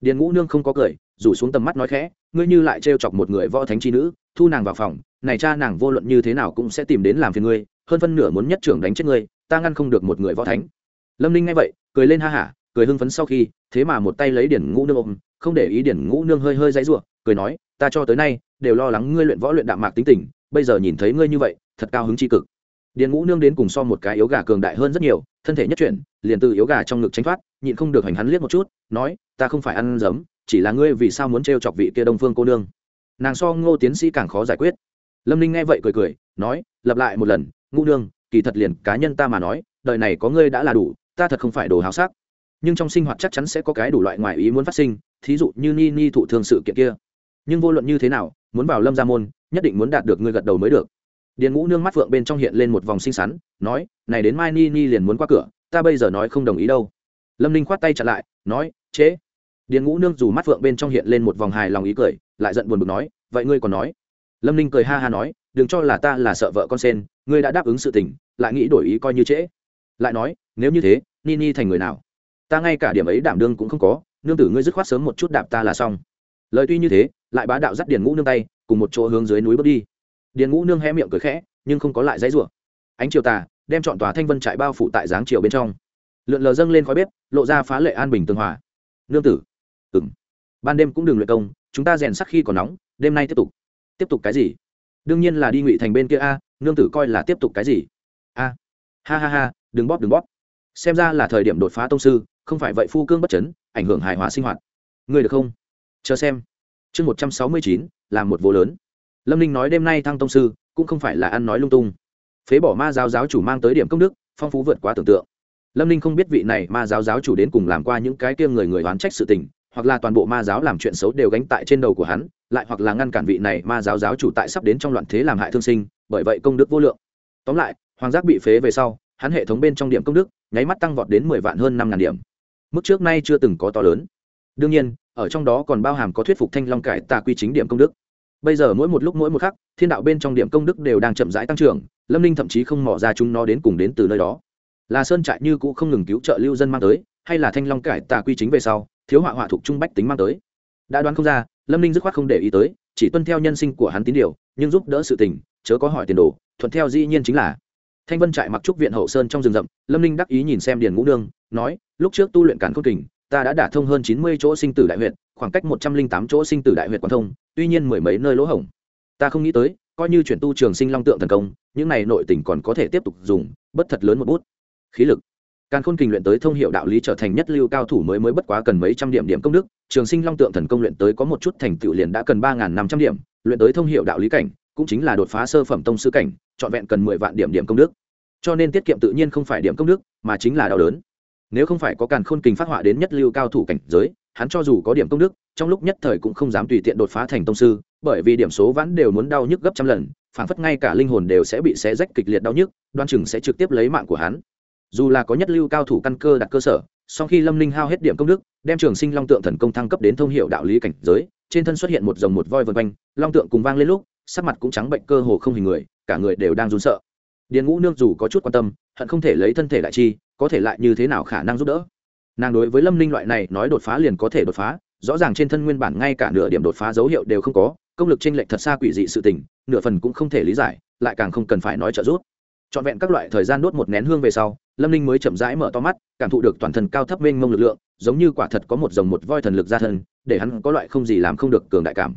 Điền ngũ nương không có cười, rủ xuống tầm mắt nói khẽ, ngươi như lại trêu chọc một người võ thánh chi nữ, thu nàng vào phòng, này cha nàng vô luận như thế nào cũng sẽ tìm đến làm phiền ngươi, hơn phân nửa muốn nhất trưởng đánh chết ngươi ta ngăn không được một người võ thánh. Lâm ninh nghe vậy, cười lên ha hả, cười hưng phấn sau khi, thế mà một tay lấy điển ngũ nương ôm, không để ý điển ngũ nương hơi hơi dãy ruộng cười nói, ta cho tới nay đều lo lắng ngươi luyện võ luyện đạm mạc tính tình, bây giờ nhìn thấy ngươi như vậy, thật cao hứng tri cực. Điền ngũ nương đến cùng so một cái yếu gà cường đại hơn rất nhiều, thân thể nhất chuyển, liền từ yếu gà trong ngực tránh thoát, nhịn không được hành hắn liếc một chút, nói, ta không phải ăn giấm, chỉ là ngươi vì sao muốn trêu chọc vị kia đông phương cô nương. Nàng so ngô tiến sĩ càng khó giải quyết. Lâm ninh nghe vậy cười cười, nói, lặp lại một lần, ngũ nương kỳ thật liền cá nhân ta mà nói, đời này có ngươi đã là đủ, ta thật không phải đồ háo sắc. Nhưng trong sinh hoạt chắc chắn sẽ có cái đủ loại ngoại ý muốn phát sinh, thí dụ như ni ni thụ thương sự kiện kia. Nhưng vô luận như thế nào, muốn vào lâm gia môn, nhất định muốn đạt được ngươi gật đầu mới được. Điền ngũ nương mắt phượng bên trong hiện lên một vòng xinh xắn, nói, này đến mai ni ni liền muốn qua cửa, ta bây giờ nói không đồng ý đâu. Lâm ninh khoát tay chặt lại, nói, chế. Điền ngũ nương dù mắt phượng bên trong hiện lên một vòng hài lòng ý cười, lại giận buồn bực nói, vậy ngươi còn nói? Lâm ninh cười ha ha nói đừng cho là ta là sợ vợ con sen, ngươi đã đáp ứng sự tình, lại nghĩ đổi ý coi như trễ. Lại nói, nếu như thế ni ni thành người nào? Ta ngay cả điểm ấy đảm đương cũng không có, nương tử ngươi dứt khoát sớm một chút đạp ta là xong. Lời tuy như thế, lại bá đạo dắt điền ngũ nương tay, cùng một chỗ hướng dưới núi bước đi. Điền ngũ nương hé miệng cười khẽ, nhưng không có lại dãy rủa. Ánh chiều tà, đem chọn tòa thanh vân trại bao phủ tại dáng chiều bên trong. Lượn lờ dâng lên khói bếp, lộ ra phá lệ an bình tương hòa. Nương tử. Ừng ban đêm cũng đừng luyện công, chúng ta rèn sắc khi còn nóng, đêm nay tiếp tục. Tiếp tục cái gì? Đương nhiên là đi ngụy thành bên kia a, nương tử coi là tiếp tục cái gì? A, ha ha ha, đừng bóp đừng bóp. Xem ra là thời điểm đột phá tông sư, không phải vậy phu cương bất chấn, ảnh hưởng hài hòa sinh hoạt. Người được không? Chờ xem. Chương một trăm sáu mươi chín là một vô lớn. Lâm ninh nói đêm nay thăng tông sư, cũng không phải là ăn nói lung tung. Phế bỏ ma giáo giáo chủ mang tới điểm công đức, phong phú vượt quá tưởng tượng. Lâm ninh không biết vị này ma giáo giáo chủ đến cùng làm qua những cái kia người người oán trách sự tình hoặc là toàn bộ ma giáo làm chuyện xấu đều gánh tại trên đầu của hắn, lại hoặc là ngăn cản vị này ma giáo giáo chủ tại sắp đến trong loạn thế làm hại thương sinh, bởi vậy công đức vô lượng. Tóm lại, hoàng giác bị phế về sau, hắn hệ thống bên trong điểm công đức, nháy mắt tăng vọt đến mười vạn hơn năm ngàn điểm. Mức trước nay chưa từng có to lớn. Đương nhiên, ở trong đó còn bao hàm có thuyết phục thanh long cải tà quy chính điểm công đức. Bây giờ mỗi một lúc mỗi một khắc, thiên đạo bên trong điểm công đức đều đang chậm rãi tăng trưởng, lâm ninh thậm chí không mỏ ra chúng nó đến cùng đến từ nơi đó. Là sơn trại như cũ không ngừng cứu trợ lưu dân mang tới, hay là thanh long cải tà quy chính về sau thiếu họa họa thuộc trung bách tính mang tới. Đã đoán không ra, lâm ninh dứt khoát không để ý tới, chỉ tuân theo nhân sinh của hắn tín điều, nhưng giúp đỡ sự tình, chớ có hỏi tiền đồ, thuận theo dĩ nhiên chính là. Thanh vân trại mặc trúc viện hậu sơn trong rừng rậm, lâm ninh đắc ý nhìn xem điền ngũ nương, nói, lúc trước tu luyện cản khôn kình, ta đã đả thông hơn chín mươi chỗ sinh tử đại huyện khoảng cách một trăm linh tám chỗ sinh tử đại huyện quan thông, tuy nhiên mười mấy nơi lỗ hổng. Ta không nghĩ tới, coi như chuyển tu trường sinh long tượng thần công, những này nội tình còn có thể tiếp tục dùng, bất thật lớn một bút. Khí lực càng khôn kình luyện tới thông hiệu đạo lý trở thành nhất lưu cao thủ mới mới bất quá cần mấy trăm điểm điểm công đức, trường sinh long tượng thần công luyện tới có một chút thành tựu liền đã cần ba năm trăm điểm, luyện tới thông hiệu đạo lý cảnh, cũng chính là đột phá sơ phẩm tông sư cảnh, trọn vẹn cần mười vạn điểm điểm công đức. Cho nên tiết kiệm tự nhiên không phải điểm công đức, mà chính là đau đớn. Nếu không phải có càn khôn kình phát họa đến nhất lưu cao thủ cảnh giới, hắn cho dù có điểm công đức, trong lúc nhất thời cũng không dám tùy tiện đột phá thành tông sư, bởi vì điểm số vãn đều muốn đau nhức gấp trăm lần, phảng phất ngay cả linh hồn đều sẽ bị xé rách kịch liệt đau nhức, đoan chừng sẽ trực tiếp lấy mạng của hắn dù là có nhất lưu cao thủ căn cơ đặt cơ sở sau khi lâm linh hao hết điểm công đức, đem trường sinh long tượng thần công thăng cấp đến thông hiệu đạo lý cảnh giới, trên thân xuất hiện một dòng một voi vân quanh, long tượng cùng vang lên lúc, sắc mặt cũng trắng bệnh cơ hồ không hình người, cả người đều đang run sợ. Điền ngũ nương dù có chút quan tâm, hận không thể lấy thân thể đại chi, có thể lại như thế nào khả năng giúp đỡ? Nàng đối với lâm ninh loại này nói đột phá liền có thể đột phá, rõ ràng trên thân nguyên bản ngay cả nửa điểm đột phá dấu hiệu đều không có, công lực t r ê n lệch thật xa quỷ dị sự tình, nửa phần cũng không thể lý giải, lại càng không cần phải nói trợ giúp. Trọn vẹn các loại thời gian đốt một nén hương về sau lâm ninh mới chậm rãi mở to mắt, cảm thụ được toàn thân cao thấp mênh mông lực lượng, giống như quả thật có một dòng một voi thần lực ra thân, để hắn có loại không gì làm không được cường đại cảm.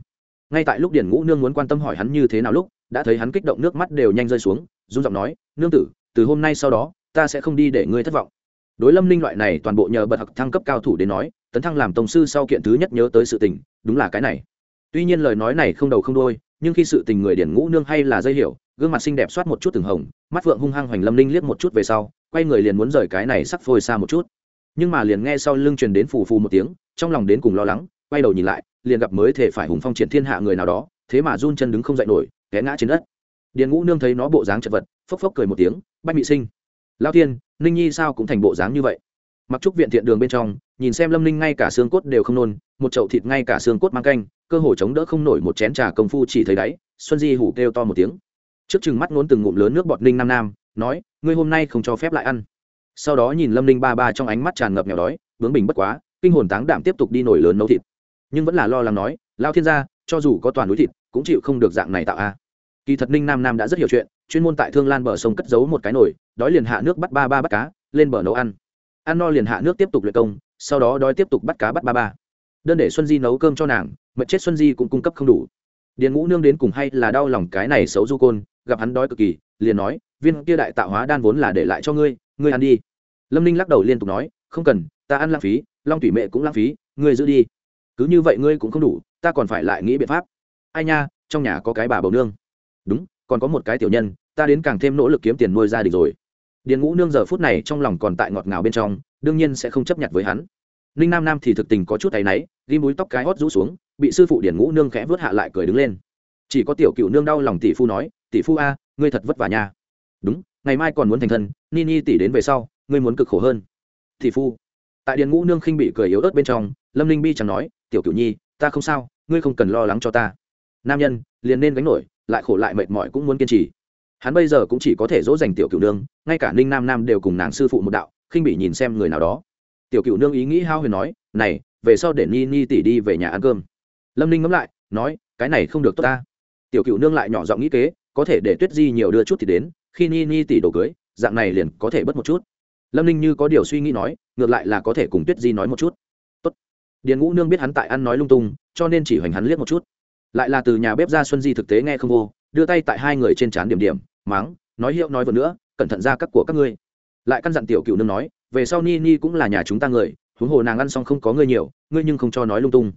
Ngay tại lúc điển ngũ nương muốn quan tâm hỏi hắn như thế nào lúc, đã thấy hắn kích động nước mắt đều nhanh rơi xuống, run giọng nói, nương tử, từ hôm nay sau đó, ta sẽ không đi để ngươi thất vọng. Đối lâm ninh loại này toàn bộ nhờ bật học thăng cấp cao thủ đến nói, tấn thăng làm tổng sư sau kiện thứ nhất nhớ tới sự tình, đúng là cái này. Tuy nhiên lời nói này không đầu không đôi nhưng khi sự tình người điển ngũ nương hay là dây hiểu, gương mặt xinh đẹp soát một chút từng hồng, mắt vượng hung hăng hoành lâm ninh liếc một chút về sau quay người liền muốn rời cái này sắc phôi xa một chút. Nhưng mà liền nghe sau lưng truyền đến phù phù một tiếng, trong lòng đến cùng lo lắng, quay đầu nhìn lại, liền gặp mới thể phải hùng phong triển thiên hạ người nào đó, thế mà run chân đứng không dậy nổi, té ngã trên đất. Điền ngũ nương thấy nó bộ dáng chật vật, phốc phốc cười một tiếng, bách mị sinh, lao thiên, ninh nhi sao cũng thành bộ dáng như vậy? Mặc trúc viện thiện đường bên trong, nhìn xem lâm ninh ngay cả xương cốt đều không nôn, một chậu thịt ngay cả xương cốt mang canh, cơ hồ chống đỡ không nổi một chén trà công phu chỉ thấy đáy, xuân di hủ kêu to một tiếng. Trước chừng mắt ngốn từng ngụm lớn nước bọt ninh nam nam, nói ngươi hôm nay không cho phép lại ăn. Sau đó nhìn lâm ninh ba ba trong ánh mắt tràn ngập nghèo đói, bướng bình bất quá, kinh hồn táng đảm tiếp tục đi nổi lớn nấu thịt. Nhưng vẫn là lo lắng nói lao thiên gia, cho dù có toàn núi thịt, cũng chịu không được dạng này tạo a. Kỳ thật ninh nam nam đã rất hiểu chuyện, chuyên môn tại thương lan bờ sông cất giấu một cái nồi, đói liền hạ nước bắt ba ba bắt cá, lên bờ nấu ăn. Ăn no liền hạ nước tiếp tục luyện công, sau đó đói tiếp tục bắt cá bắt ba ba. Đơn để xuân di nấu cơm cho nàng, mật chết xuân di cũng cung cấp không đủ. Điền ngũ nương đến cùng hay là đau lòng cái này xấu du côn, gặp hắn đói cực kỳ, liền nói viên kia đại tạo hóa đan vốn là để lại cho ngươi ngươi ăn đi. Lâm ninh lắc đầu liên tục nói, không cần, ta ăn lãng phí, long thủy mẹ cũng lãng phí, ngươi giữ đi. Cứ như vậy ngươi cũng không đủ, ta còn phải lại nghĩ biện pháp. Ai nha, trong nhà có cái bà bầu nương. Đúng, còn có một cái tiểu nhân, ta đến càng thêm nỗ lực kiếm tiền nuôi gia đình rồi. Điền ngũ nương giờ phút này trong lòng còn tại ngọt ngào bên trong, đương nhiên sẽ không chấp nhận với hắn. Ninh nam nam thì thực tình có chút tay náy ghi múi tóc cái hót rũ xuống, bị sư phụ điền ngũ nương khẽ vớt hạ lại cười đứng lên. Chỉ có tiểu cựu nương đau lòng tỷ phu nói, tỷ phu a, ngươi thật vất vả nha đúng, ngày mai còn muốn thành thân ni ni tỷ đến về sau, ngươi muốn cực khổ hơn. Thì phu. Tại điền ngũ nương khinh bị cười yếu ớt bên trong, lâm ninh bi chẳng nói, tiểu cửu nhi, ta không sao, ngươi không cần lo lắng cho ta. Nam nhân, liền nên gánh nổi, lại khổ lại mệt mỏi cũng muốn kiên trì. Hắn bây giờ cũng chỉ có thể dỗ dành tiểu cửu nương, ngay cả ninh nam nam đều cùng nàng sư phụ một đạo, khinh bị nhìn xem người nào đó. Tiểu cửu nương ý nghĩ hao huyền nói, này, về sau để ni ni tỷ đi về nhà ăn cơm. Lâm ninh ngẫm lại, nói, cái này không được tốt ta. Tiểu cửu nương lại nhỏ giọng nghĩ kế, có thể để tuyết di nhiều đưa chút thì đến khi ni ni tỷ đồ cưới, dạng này liền có thể bớt một chút. Lâm ninh như có điều suy nghĩ nói, ngược lại là có thể cùng tuyết di nói một chút. Tốt. điền ngũ nương biết hắn tại ăn nói lung tung, cho nên chỉ hoành hắn liếc một chút. Lại là từ nhà bếp ra xuân di thực tế nghe không vô, đưa tay tại hai người trên trán điểm điểm máng nói hiệu nói vừa nữa, cẩn thận ra các của các ngươi. Lại căn dặn tiểu cựu nương nói, về sau ni ni cũng là nhà chúng ta người, huống hồ nàng ăn xong không có ngươi nhiều, ngươi nhưng không cho nói lung tung.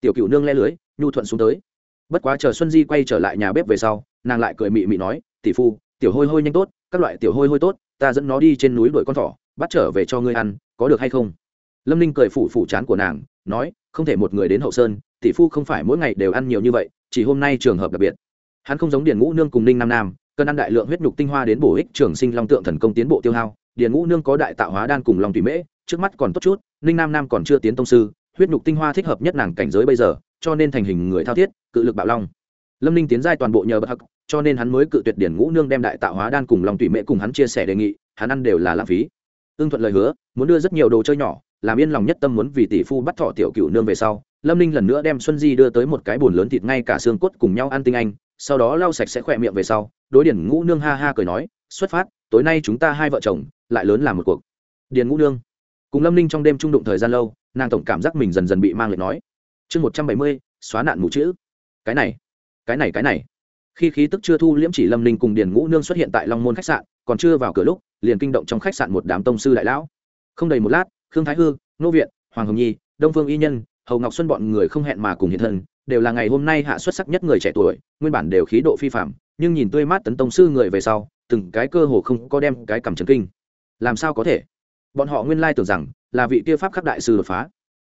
Tiểu cựu nương le lưới, nhu thuận xuống tới. Bất quá chờ xuân di quay trở lại nhà bếp về sau, nàng lại cười mị mị nói, tỷ phu tiểu hôi hôi nhanh tốt, các loại tiểu hôi hôi tốt, ta dẫn nó đi trên núi đuổi con thỏ, bắt trở về cho ngươi ăn, có được hay không? Lâm ninh cười phủ phủ chán của nàng, nói, không thể một người đến hậu sơn, tỷ phu không phải mỗi ngày đều ăn nhiều như vậy, chỉ hôm nay trường hợp đặc biệt. Hắn không giống điền ngũ nương cùng ninh nam nam, cần ăn đại lượng huyết nhục tinh hoa đến bổ ích trường sinh long tượng thần công tiến bộ tiêu hao. Điền ngũ nương có đại tạo hóa đan cùng lòng tùy mễ, trước mắt còn tốt chút, ninh nam nam còn chưa tiến tông sư, huyết nhục tinh hoa thích hợp nhất nàng cảnh giới bây giờ, cho nên thành hình người thao thiết, cự lực bạo long. Lâm ninh tiến giai toàn bộ nhờ bậc hắc cho nên hắn mới cự tuyệt điển ngũ nương đem đại tạo hóa đan cùng lòng tùy mễ cùng hắn chia sẻ đề nghị, hắn ăn đều là lãng phí. Ưng thuận lời hứa, muốn đưa rất nhiều đồ chơi nhỏ, làm yên lòng nhất tâm muốn vì tỷ phu bắt thọ tiểu cựu nương về sau, lâm ninh lần nữa đem xuân di đưa tới một cái bồn lớn thịt ngay cả xương cốt cùng nhau ăn tinh anh, sau đó lau sạch sẽ khỏe miệng về sau, đối điển ngũ nương ha ha cười nói, xuất phát, tối nay chúng ta hai vợ chồng, lại lớn làm một cuộc. Điền ngũ nương. Cùng lâm ninh trong đêm trung đụng thời gian lâu, nàng tổng cảm giác mình dần dần bị mang lệch nói, chương một trăm bảy mươi, xóa nạn mù chữ. Cái này cái này cái này khi khí tức chưa thu liễm chỉ lâm ninh cùng điền ngũ nương xuất hiện tại long môn khách sạn còn chưa vào cửa lúc liền kinh động trong khách sạn một đám tông sư đại lão không đầy một lát khương thái hư nô viện hoàng hồng nhi đông phương y nhân hầu ngọc xuân bọn người không hẹn mà cùng hiện thân đều là ngày hôm nay hạ xuất sắc nhất người trẻ tuổi nguyên bản đều khí độ phi phạm nhưng nhìn tươi mát tấn tông sư người về sau từng cái cơ hồ không có đem cái cầm trần kinh làm sao có thể bọn họ nguyên lai tưởng rằng là vị kia pháp khắc đại sư đột phá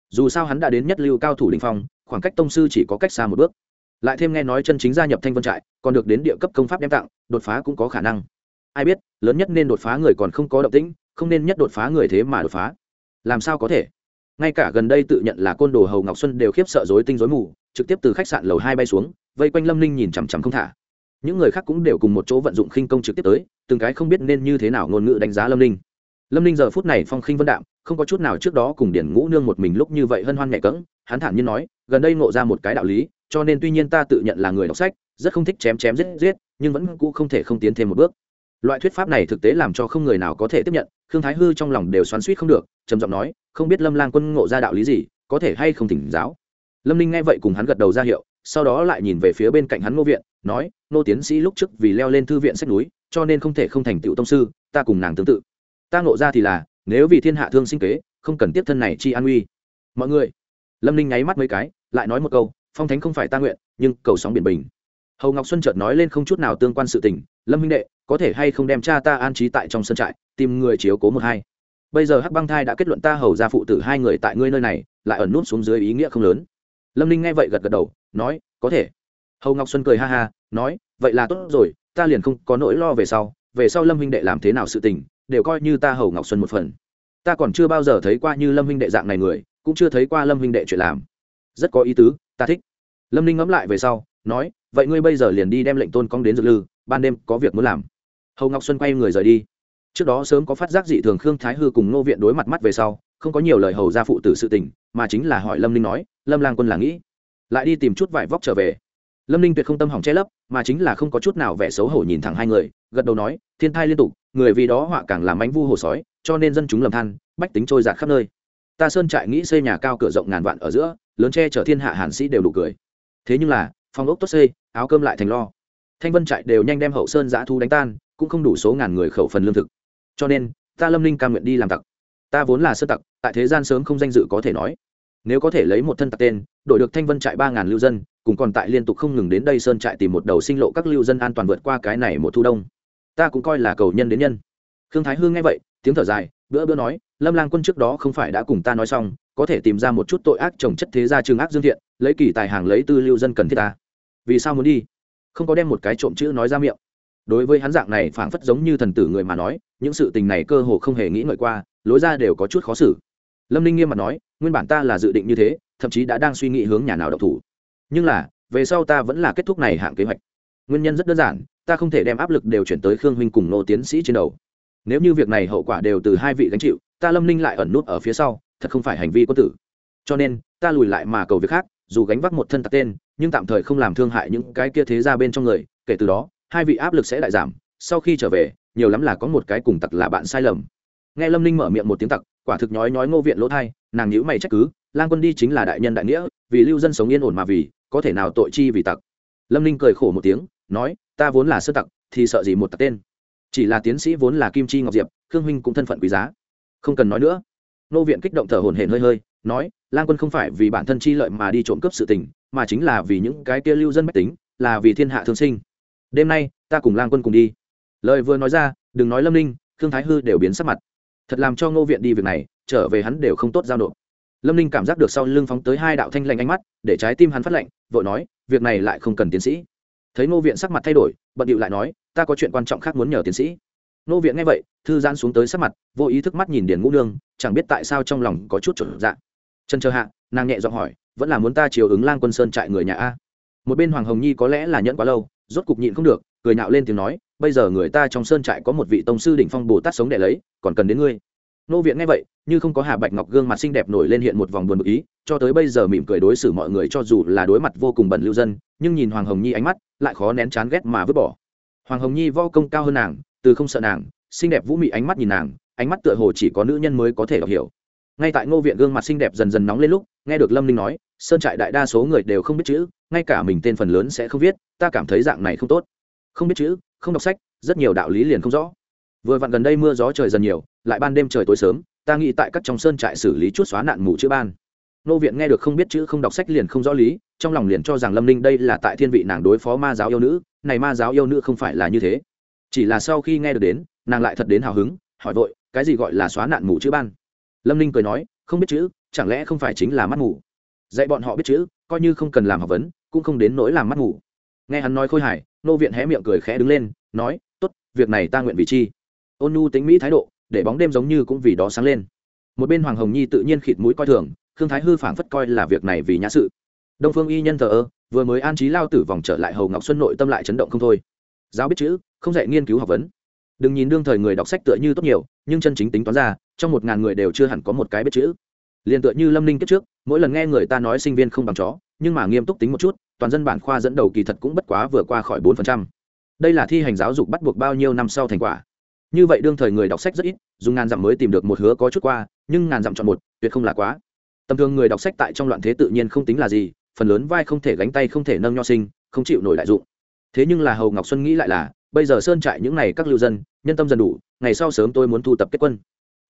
dù sao hắn đã đến nhất lưu cao thủ đình phong khoảng cách tông sư chỉ có cách xa một bước lại thêm nghe nói chân chính gia nhập thanh vân trại, còn được đến địa cấp công pháp đem tặng, đột phá cũng có khả năng. Ai biết, lớn nhất nên đột phá người còn không có động tĩnh, không nên nhất đột phá người thế mà đột phá. Làm sao có thể? Ngay cả gần đây tự nhận là côn đồ hầu ngọc xuân đều khiếp sợ dối tinh dối mù, trực tiếp từ khách sạn lầu hai bay xuống, vây quanh lâm ninh nhìn chằm chằm không thả. Những người khác cũng đều cùng một chỗ vận dụng khinh công trực tiếp tới, từng cái không biết nên như thế nào ngôn ngữ đánh giá lâm ninh. Lâm ninh giờ phút này phong khinh vân đạm, không có chút nào trước đó cùng điển ngũ nương một mình lúc như vậy hân hoan nhẹ cỡng hắn thản nhiên nói, gần đây ngộ ra một cái đạo lý cho nên tuy nhiên ta tự nhận là người đọc sách, rất không thích chém chém giết giết, nhưng vẫn cũ không thể không tiến thêm một bước. Loại thuyết pháp này thực tế làm cho không người nào có thể tiếp nhận, khương thái hư trong lòng đều xoắn suýt không được, trầm giọng nói, không biết lâm lang quân ngộ ra đạo lý gì, có thể hay không thỉnh giáo? Lâm ninh nghe vậy cùng hắn gật đầu ra hiệu, sau đó lại nhìn về phía bên cạnh hắn ngô viện, nói nô tiến sĩ lúc trước vì leo lên thư viện sách núi, cho nên không thể không thành tựu tông sư, ta cùng nàng tương tự. Ta ngộ ra thì là, nếu vì thiên hạ thương sinh kế, không cần tiếp thân này chi an uy. Mọi người, lâm ninh nháy mắt mấy cái, lại nói một câu phong thánh không phải ta nguyện, nhưng cầu sóng biển bình. Hầu ngọc xuân chợt nói lên không chút nào tương quan sự tình, lâm minh đệ, có thể hay không đem cha ta an trí tại trong sân trại, tìm người chiếu cố một hai. Bây giờ hắc băng thai đã kết luận ta hầu ra phụ tử hai người tại ngươi nơi này, lại ẩn nút xuống dưới ý nghĩa không lớn. Lâm ninh nghe vậy gật gật đầu, nói, có thể. Hầu ngọc xuân cười ha ha, nói, vậy là tốt rồi, ta liền không có nỗi lo về sau về sau lâm huynh đệ làm thế nào sự tình, đều coi như ta hầu ngọc xuân một phần. Ta còn chưa bao giờ thấy qua như lâm huynh đệ dạng này người, cũng chưa thấy qua lâm huynh đệ chuyện làm. Rất có ý tứ ta thích. Lâm ninh ngẫm lại về sau, nói, vậy ngươi bây giờ liền đi đem lệnh tôn cong đến dược lư, ban đêm có việc muốn làm. Hầu ngọc xuân quay người rời đi. Trước đó sớm có phát giác dị thường khương thái hư cùng ngô viện đối mặt mắt về sau, không có nhiều lời hầu ra phụ tử sự tình, mà chính là hỏi lâm ninh nói, lâm lang quân là nghĩ, lại đi tìm chút vải vóc trở về. Lâm ninh tuyệt không tâm hỏng che lấp, mà chính là không có chút nào vẻ xấu hổ nhìn thẳng hai người, gật đầu nói, thiên thai liên tục, người vì đó họa càng làm bánh vu hồ sói, cho nên dân chúng lầm than, bách tính trôi giạt khắp nơi ta sơn trại nghĩ xây nhà cao cửa rộng ngàn vạn ở giữa, lớn tre chở thiên hạ hàn sĩ đều đủ cười. Thế nhưng là, phòng ốc tốt xây áo cơm lại thành lo. Thanh vân trại đều nhanh đem hậu sơn giã thu đánh tan, cũng không đủ số ngàn người khẩu phần lương thực. Cho nên, ta lâm ninh cam nguyện đi làm tặc. Ta vốn là sơ tặc, tại thế gian sớm không danh dự có thể nói. Nếu có thể lấy một thân tặc tên, đổi được thanh vân trại ba ngàn lưu dân, cùng còn tại liên tục không ngừng đến đây sơn trại tìm một đầu sinh lộ các lưu dân an toàn vượt qua cái này một thu đông. Ta cũng coi là cầu nhân đến nhân. Khương thái hương nghe vậy, tiếng thở dài, bữa bữa nói lâm lang quân trước đó không phải đã cùng ta nói xong, có thể tìm ra một chút tội ác trồng chất thế gia trường ác dương thiện, lấy kỳ tài hàng lấy tư lưu dân cần thiết ta. Vì sao muốn đi? Không có đem một cái trộm chữ nói ra miệng. Đối với hắn dạng này phảng phất giống như thần tử người mà nói, những sự tình này cơ hồ không hề nghĩ ngợi qua, lối ra đều có chút khó xử. Lâm ninh nghiêm mặt nói, nguyên bản ta là dự định như thế, thậm chí đã đang suy nghĩ hướng nhà nào độc thủ. Nhưng là, về sau ta vẫn là kết thúc này hạng kế hoạch. Nguyên nhân rất đơn giản, ta không thể đem áp lực đều chuyển tới khương huynh cùng nô tiến sĩ trên đầu. Nếu như việc này hậu quả đều từ hai vị gánh chịu ta lâm ninh lại ẩn nút ở phía sau, thật không phải hành vi quân tử. Cho nên, ta lùi lại mà cầu việc khác, dù gánh vác một thân tặc tên, nhưng tạm thời không làm thương hại những cái kia thế ra bên trong người, kể từ đó, hai vị áp lực sẽ lại giảm, sau khi trở về, nhiều lắm là có một cái cùng tặc là bạn sai lầm. Nghe lâm ninh mở miệng một tiếng tặc, quả thực nhói nhói ngô viện lỗ thai, nàng nhữ mày trách cứ lan quân đi chính là đại nhân đại nghĩa, vì lưu dân sống yên ổn mà vì, có thể nào tội chi vì tặc. Lâm ninh cười khổ một tiếng, nói, ta vốn là sơ tặc, thì sợ gì một tặc tên. Chỉ là tiến sĩ vốn là kim chi ngọc diệp, khương huynh cũng thân phận quý giá không cần nói nữa. Nô viện kích động thở hổn hển hơi hơi, nói lan quân không phải vì bản thân chi lợi mà đi trộm cướp sự tình, mà chính là vì những cái kia lưu dân mách tính, là vì thiên hạ thương sinh. Đêm nay, ta cùng lang quân cùng đi. Lời vừa nói ra, đừng nói lâm ninh Thương thái hư đều biến sắc mặt. Thật làm cho ngô viện đi việc này, trở về hắn đều không tốt giao nộp. Lâm ninh cảm giác được sau lưng phóng tới hai đạo thanh lạnh ánh mắt, để trái tim hắn phát lạnh, vội nói, việc này lại không cần tiến sĩ. Thấy ngô viện sắc mặt thay đổi, bận điệu lại nói, ta có chuyện quan trọng khác muốn nhờ tiến sĩ. Nô viện nghe vậy, thư giãn xuống tới sắc mặt, vô ý thức mắt nhìn điền ngũ nương, chẳng biết tại sao trong lòng có chút trở dạng chân chờ hạ, nàng nhẹ giọng hỏi, vẫn là muốn ta chiều ứng lang quân sơn trại người nhà a? Một bên hoàng hồng nhi có lẽ là nhẫn quá lâu, rốt cục nhịn không được, cười nhạo lên tiếng nói, bây giờ người ta trong sơn trại có một vị tông sư đỉnh phong bồ tát sống để lấy, còn cần đến ngươi. Nô viện nghe vậy, như không có hà bạch ngọc gương mặt xinh đẹp nổi lên hiện một vòng buồn bực ý, cho tới bây giờ mỉm cười đối xử mọi người cho dù là đối mặt vô cùng bẩn lưu dân, nhưng nhìn hoàng hồng nhi ánh mắt, lại khó nén chán ghét mà vứt bỏ. Hoàng hồng nhi vo công cao hơn nàng từ không sợ nàng, xinh đẹp vũ mị ánh mắt nhìn nàng, ánh mắt tựa hồ chỉ có nữ nhân mới có thể đọc hiểu. Ngay tại ngô viện gương mặt xinh đẹp dần dần nóng lên lúc, nghe được lâm linh nói, sơn trại đại đa số người đều không biết chữ, ngay cả mình tên phần lớn sẽ không viết, ta cảm thấy dạng này không tốt. Không biết chữ, không đọc sách, rất nhiều đạo lý liền không rõ. Vừa vặn gần đây mưa gió trời dần nhiều, lại ban đêm trời tối sớm, ta nghĩ tại các trong sơn trại xử lý chút xóa nạn mù chữ ban. Nô viện nghe được không biết chữ, không đọc sách liền không rõ lý, trong lòng liền cho rằng lâm ninh đây là tại thiên vị nàng đối phó ma giáo yêu nữ, này ma giáo yêu nữ không phải là như thế chỉ là sau khi nghe được đến, nàng lại thật đến hào hứng, hỏi vội, cái gì gọi là xóa nạn mù chữ ban? Lâm ninh cười nói, không biết chữ, chẳng lẽ không phải chính là mắt mù? Dạy bọn họ biết chữ, coi như không cần làm học vấn, cũng không đến nỗi làm mắt mù. Nghe hắn nói khôi hài, nô viện hé miệng cười khẽ đứng lên, nói t ố t việc này ta nguyện vì chi. Ôn nu tính mỹ thái độ, để bóng đêm giống như cũng vì đó sáng lên. Một bên hoàng hồng nhi tự nhiên khịt mũi coi thường, khương thái hư phảng phất coi là việc này vì nhã sự. Đông phương y nhân thờ ơ, vừa mới an trí lao tử vòng trở lại hầu ngọc xuân nội tâm lại chấn động không thôi giáo biết chữ, không dạy nghiên cứu học vấn. Đừng nhìn đương thời người đọc sách tựa như tốt nhiều, nhưng chân chính tính toán ra, trong một ngàn người đều chưa hẳn có một cái biết chữ. Liền tựa như lâm ninh kết trước, mỗi lần nghe người ta nói sinh viên không bằng chó, nhưng mà nghiêm túc tính một chút, toàn dân bản khoa dẫn đầu kỳ thật cũng bất quá vừa qua khỏi bốn phần trăm. Đây là thi hành giáo dục bắt buộc bao nhiêu năm sau thành quả. Như vậy đương thời người đọc sách rất ít, dùng ngàn dặm mới tìm được một hứa có chút qua, nhưng ngàn dặm chọn một, tuyệt không là quá. Tầm thường người đọc sách tại trong loạn thế tự nhiên không tính là gì, phần lớn vai không thể gánh tay không thể nâng nho sinh, không chịu nổi đại dụng thế nhưng là hầu ngọc xuân nghĩ lại là, bây giờ sơn trại những n à y các lưu dân, nhân tâm dần đủ, ngày sau sớm tôi muốn thu tập kết quân.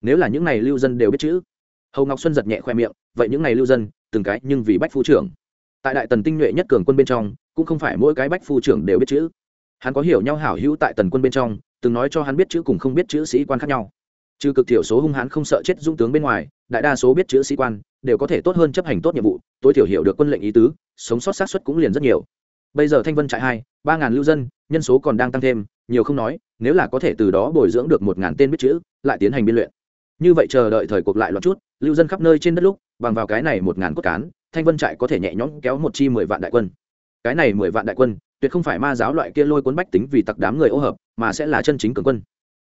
Nếu là những n à y lưu dân đều biết chữ. Hầu ngọc xuân giật nhẹ khoe miệng, vậy những n à y lưu dân, từng cái nhưng vì bách phu trưởng. Tại đại tần tinh nhuệ nhất cường quân bên trong, cũng không phải mỗi cái bách phu trưởng đều biết chữ. Hắn có hiểu nhau hảo hữu tại tần quân bên trong, từng nói cho hắn biết chữ cùng không biết chữ sĩ quan khác nhau. Trừ cực thiểu số hung hãn không sợ chết dung tướng bên ngoài, đại đa số biết chữ sĩ quan, đều có thể tốt hơn chấp hành tốt nhiệm vụ, tối thiểu hiểu được quân lệnh ý tứ, sống sót sát xuất cũng liền rất nhiều bây giờ thanh vân trại hai, ba ngàn lưu dân, nhân số còn đang tăng thêm, nhiều không nói, nếu là có thể từ đó bồi dưỡng được một ngàn tên biết chữ, lại tiến hành biên luyện. Như vậy chờ đợi thời cuộc lại loạt chút, lưu dân khắp nơi trên đất lúc, bằng vào cái này một ngàn cốt cán, thanh vân trại có thể nhẹ nhõm kéo một chi mười vạn đại quân. Cái này mười vạn đại quân, tuyệt không phải ma giáo loại kia lôi cuốn bách tính vì tặc đám người ô hợp, mà sẽ là chân chính cường quân.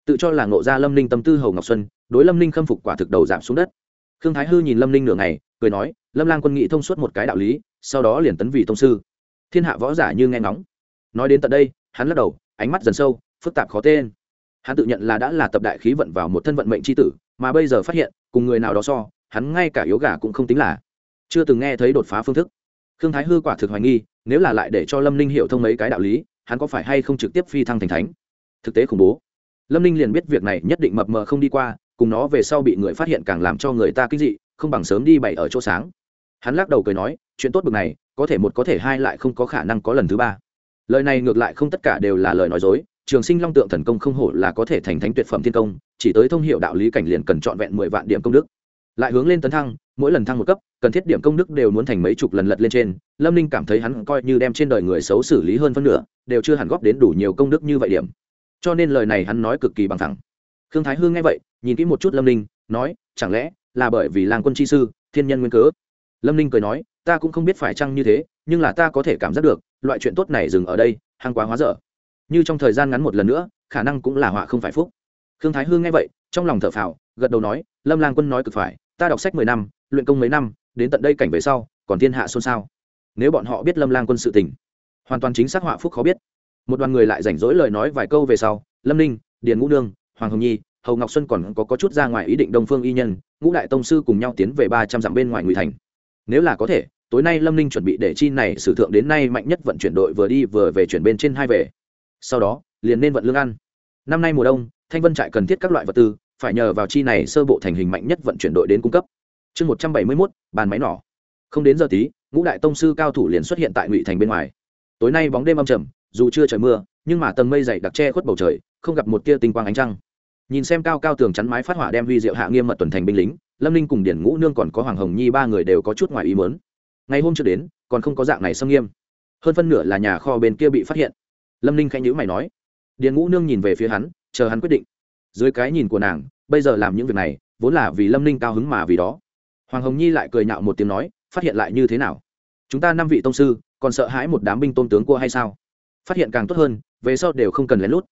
Tự cho là ngộ ra lâm ninh tâm tư hầu ngọc xuân, đối lâm ninh khâm phục quả thực đầu giảm xuống đất. Khương thái hư nhìn lâm ninh nửa ngày, cười nói, lâm lang quân nghị thông suốt một cái đạo lý, sau đó liền tấn vì tông sư thiên hạ võ giả như nghe ngóng. Nói đến tận đây, hắn lắc đầu, ánh mắt dần sâu, phức tạp khó tên. Hắn tự nhận là đã là tập đại khí vận vào một thân vận mệnh c h i tử, mà bây giờ phát hiện, cùng người nào đó so, hắn ngay cả yếu gà cũng không tính là. Chưa từng nghe thấy đột phá phương thức. Khương thái hư quả thực hoài nghi, nếu là lại để cho lâm ninh hiểu thông mấy cái đạo lý, hắn có phải hay không trực tiếp phi thăng thành thánh? Thực tế khủng bố. Lâm ninh liền biết việc này nhất định mập mờ không đi qua, cùng nó về sau bị người phát hiện càng làm cho người ta kinh dị, không bằng sớm đi bày ở chỗ sáng hắn lắc đầu cười nói, chuyện tốt bực này, có thể một có thể hai lại không có khả năng có lần thứ ba. Lời này ngược lại không tất cả đều là lời nói dối, trường sinh long tượng thần công không hổ là có thể thành thánh tuyệt phẩm thiên công, chỉ tới thông hiệu đạo lý cảnh liền cần trọn vẹn mười vạn điểm công đức. Lại hướng lên tấn thăng, mỗi lần thăng một cấp, cần thiết điểm công đức đều muốn thành mấy chục lần lật lên trên, lâm ninh cảm thấy hắn coi như đem trên đời người xấu xử lý hơn phân nửa, đều chưa hẳn góp đến đủ nhiều công đức như vậy điểm. Cho nên lời này hắn nói cực kỳ bằng thẳng. Khương thái hương nghe vậy, nhìn kỹ một chút lâm ninh, nói, chẳng lẽ là bởi vì làng quân chi sư, thiên nhân nguyên cớ? Lâm ninh cười nói ta cũng không biết phải chăng như thế nhưng là ta có thể cảm giác được loại chuyện tốt này dừng ở đây hăng quá hóa dở. Như trong thời gian ngắn một lần nữa khả năng cũng là họa không phải phúc. Khương thái hương nghe vậy trong lòng thở phào gật đầu nói lâm lang quân nói cực phải ta đọc sách mười năm luyện công mấy năm đến tận đây cảnh về sau còn thiên hạ xôn xao. Nếu bọn họ biết lâm lang quân sự tình hoàn toàn chính xác họa phúc khó biết. Một đoàn người lại rảnh rỗi lời nói vài câu về sau lâm ninh điền ngũ nương hoàng hồng nhi hầu ngọc xuân còn có, có chút ra ngoài ý định đông phương y nhân ngũ đại tông sư cùng nhau tiến về ba trăm dặm bên ngoài ngụy thành nếu là có thể, tối nay lâm ninh chuẩn bị để chi này sử thượng đến nay mạnh nhất vận chuyển đội vừa đi vừa về chuyển bên trên hai về. Sau đó, liền nên vận lương ăn. Năm nay mùa đông, thanh vân trại cần thiết các loại vật tư, phải nhờ vào chi này sơ bộ thành hình mạnh nhất vận chuyển đội đến cung cấp. Chương một trăm bảy mươi mốt, bàn máy nỏ. Không đến giờ tí, ngũ đại tông sư cao thủ liền xuất hiện tại ngụy thành bên ngoài. Tối nay bóng đêm âm trầm, dù chưa trời mưa, nhưng mà tầng mây dày đặc che khuất bầu trời, không gặp một tia tinh quang ánh trăng. Nhìn xem cao cao tường chắn mái phát hỏa đem huy diệu hạ nghiêm mật tuần thành binh lính lâm ninh cùng điển ngũ nương còn có hoàng hồng nhi ba người đều có chút ngoài ý mớn ngày hôm trước đến, còn không có dạng này xâm nghiêm. Hơn phân nửa là nhà kho bên kia bị phát hiện. Lâm ninh khanh nhữ mày nói. Điền ngũ nương nhìn về phía hắn, chờ hắn quyết định. Dưới cái nhìn của nàng, bây giờ làm những việc này, vốn là vì lâm ninh cao hứng mà vì đó. Hoàng hồng nhi lại cười nhạo một tiếng nói, phát hiện lại như thế nào? Chúng ta năm vị tông sư, còn sợ hãi một đám binh tôn tướng cua hay sao? Phát hiện càng tốt hơn, về sau đều không cần lén lút.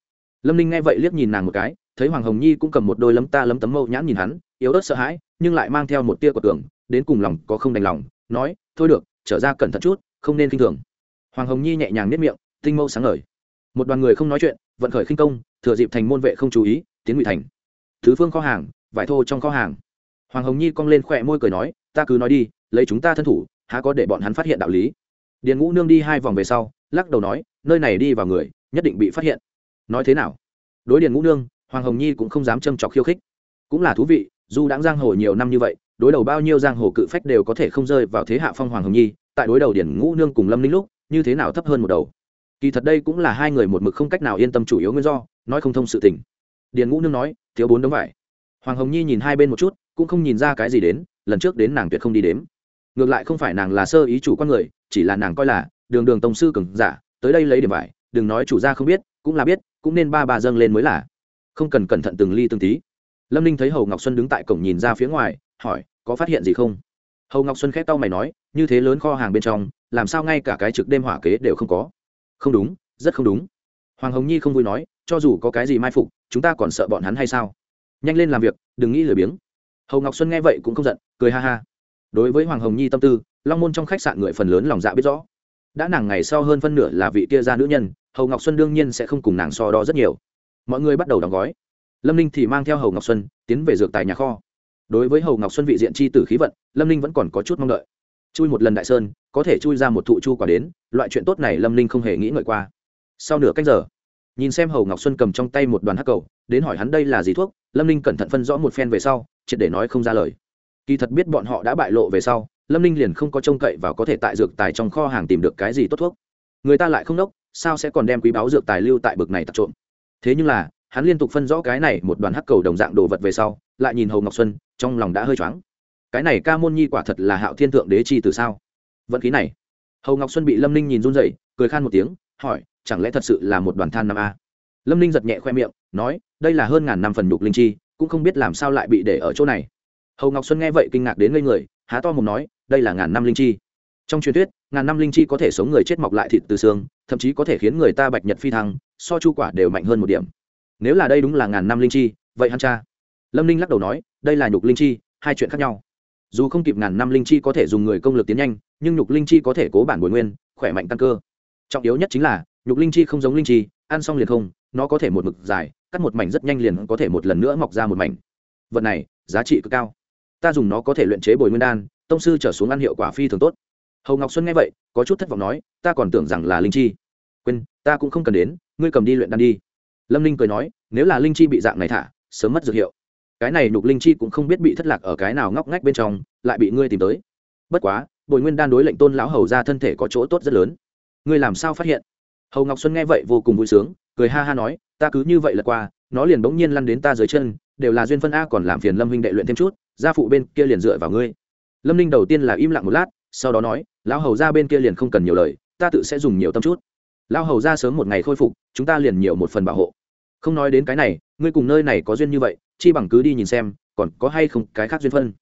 Lâm ninh nghe vậy liếc nhìn nàng một cái, thấy hoàng hồng nhi cũng cầm một đôi lấm ta lấm tấm mâu nhãn nhìn hắn, yếu ớt sợ hãi nhưng lại mang theo một tia của tưởng đến cùng lòng có không đành lòng, nói, thôi được, trở ra cẩn thận chút, không nên k i n h thường. Hoàng hồng nhi nhẹ nhàng nếp miệng, tinh mâu sáng ngời. Một đoàn người không nói chuyện, vận khởi khinh công, thừa dịp thành môn vệ không chú ý, tiến ngụy thành. Thứ phương kho hàng, vải thô trong kho hàng. Hoàng hồng nhi cong lên khỏe môi cười nói, ta cứ nói đi, lấy chúng ta thân thủ, há có để bọn hắn phát hiện đạo lý? Điền ngũ nương đi hai vòng về sau, lắc đầu nói, nơi này đi vào người, nhất định bị phát hiện. Nói thế nào? Đối điền ngũ nương, hoàng hồng nhi cũng không dám châm trọc khiêu khích. Cũng là thú vị dù đáng giang hồ nhiều năm như vậy, đối đầu bao nhiêu giang hồ cự phách đều có thể không rơi vào thế hạ phong hoàng hồng nhi, tại đối đầu điển ngũ nương cùng lâm ninh lúc, như thế nào thấp hơn một đầu? Kỳ thật đây cũng là hai người một mực không cách nào yên tâm chủ yếu nguyên do, nói không thông sự tình. Điền ngũ nương nói, thiếu bốn đống vải. Hoàng hồng nhi nhìn hai bên một chút, cũng không nhìn ra cái gì đến, lần trước đến nàng tuyệt không đi đếm. Ngược lại không phải nàng là sơ ý chủ con người, chỉ là nàng coi là, đường đường tông sư cường giả, tới đây lấy điểm vải, đừng nói chủ gia không biết, cũng là biết, cũng nên ba bà dâng lên mới là. Không cần cẩn thận từng ly từng tí lâm ninh thấy hầu ngọc xuân đứng tại cổng nhìn ra phía ngoài, hỏi, có phát hiện gì không? Hầu ngọc xuân khét tao mày nói, như thế lớn kho hàng bên trong, làm sao ngay cả cái trực đêm hỏa kế đều không có? Không đúng, rất không đúng. Hoàng hồng nhi không vui nói, cho dù có cái gì mai phục, chúng ta còn sợ bọn hắn hay sao? Nhanh lên làm việc, đừng nghĩ lười biếng. Hầu ngọc xuân nghe vậy cũng không giận, cười ha ha. Đối với hoàng hồng nhi tâm tư, long môn trong khách sạn người phần lớn lòng dạ biết rõ. Đã nàng ngày sau hơn phân nửa là vị kia gia nữ nhân, hầu ngọc xuân đương nhiên sẽ không cùng nàng so đo rất nhiều. Mọi người bắt đầu đóng gói lâm ninh thì mang theo hầu ngọc xuân, tiến về dược tài nhà kho. Đối với hầu ngọc xuân vị diện c h i tử khí vận, lâm ninh vẫn còn có chút mong đợi. Chui một lần đại sơn, có thể chui ra một thụ chu quả đến, loại chuyện tốt này lâm ninh không hề nghĩ ngợi qua. Sau nửa cách giờ, nhìn xem hầu ngọc xuân cầm trong tay một đoàn hắc cầu, đến hỏi hắn đây là gì thuốc, lâm ninh cẩn thận phân rõ một phen về sau, triệt để nói không ra lời. Kỳ thật biết bọn họ đã bại lộ về sau, lâm ninh liền không có trông cậy và có thể tại dược tài trong kho hàng tìm được cái gì tốt thuốc. Người ta lại không đốc, sao sẽ còn đem quý báo dược tài lưu tại bực này tập trộm? Thế nhưng là hắn liên tục phân rõ cái này một đoàn hắc cầu đồng dạng đồ vật về sau lại nhìn hầu ngọc xuân trong lòng đã hơi choáng. Cái này ca môn nhi quả thật là hạo thiên thượng đế chi từ sao? Vận khí này. Hầu ngọc xuân bị lâm ninh nhìn run rẩy, cười khan một tiếng hỏi chẳng lẽ thật sự là một đoàn than năm a? Lâm ninh giật nhẹ khoe miệng nói đây là hơn ngàn năm phần đục linh chi cũng không biết làm sao lại bị để ở chỗ này. Hầu ngọc xuân nghe vậy kinh ngạc đến ngây người há to mồm nói đây là ngàn năm linh chi. Trong truyền thuyết ngàn năm linh chi có thể sống người chết mọc lại thịt từ xương thậm chí có thể khiến người ta bạch nhật phi thăng so chu quả đều mạnh hơn một điểm nếu là đây đúng là ngàn năm linh chi, vậy hắn cha. Lâm ninh lắc đầu nói, đây là nhục linh chi, hai chuyện khác nhau. Dù không kịp ngàn năm linh chi có thể dùng người công lực tiến nhanh, nhưng nhục linh chi có thể cố bản bồi nguyên, khỏe mạnh căn cơ. Trọng yếu nhất chính là, nhục linh chi không giống linh chi, ăn xong liền không, nó có thể một mực dài, cắt một mảnh rất nhanh liền có thể một lần nữa mọc ra một mảnh. Vật này, giá trị cực cao. Ta dùng nó có thể luyện chế bồi nguyên đan, tông sư trở xuống ăn hiệu quả phi thường tốt. Hầu ngọc xuân nghe vậy, có chút thất vọng nói, ta còn tưởng rằng là linh chi. Quên, ta cũng không cần đến, ngươi cầm đi luyện đan đi lâm ninh cười nói, nếu là linh chi bị dạng này thả, sớm mất dược hiệu. Cái này nhục linh chi cũng không biết bị thất lạc ở cái nào ngóc ngách bên trong, lại bị ngươi tìm tới. Bất quá, bồi nguyên đan đối lệnh tôn lão hầu ra thân thể có chỗ tốt rất lớn. Ngươi làm sao phát hiện? Hầu ngọc xuân nghe vậy vô cùng vui sướng, cười ha ha nói, ta cứ như vậy lật qua, nó liền bỗng nhiên lăn đến ta dưới chân, đều là duyên phân a còn làm phiền lâm huynh đệ luyện thêm chút, gia phụ bên kia liền dựa vào ngươi. Lâm ninh đầu tiên là im lặng một lát, sau đó nói, lão hầu ra bên kia liền không cần nhiều lời, ta tự sẽ dùng nhiều tâm chút lão hầu ra sớm một ngày khôi phục, chúng ta liền nhiều một phần bảo hộ. Không nói đến cái này, ngươi cùng nơi này có duyên như vậy, chi bằng cứ đi nhìn xem, còn có hay không cái khác duyên phân?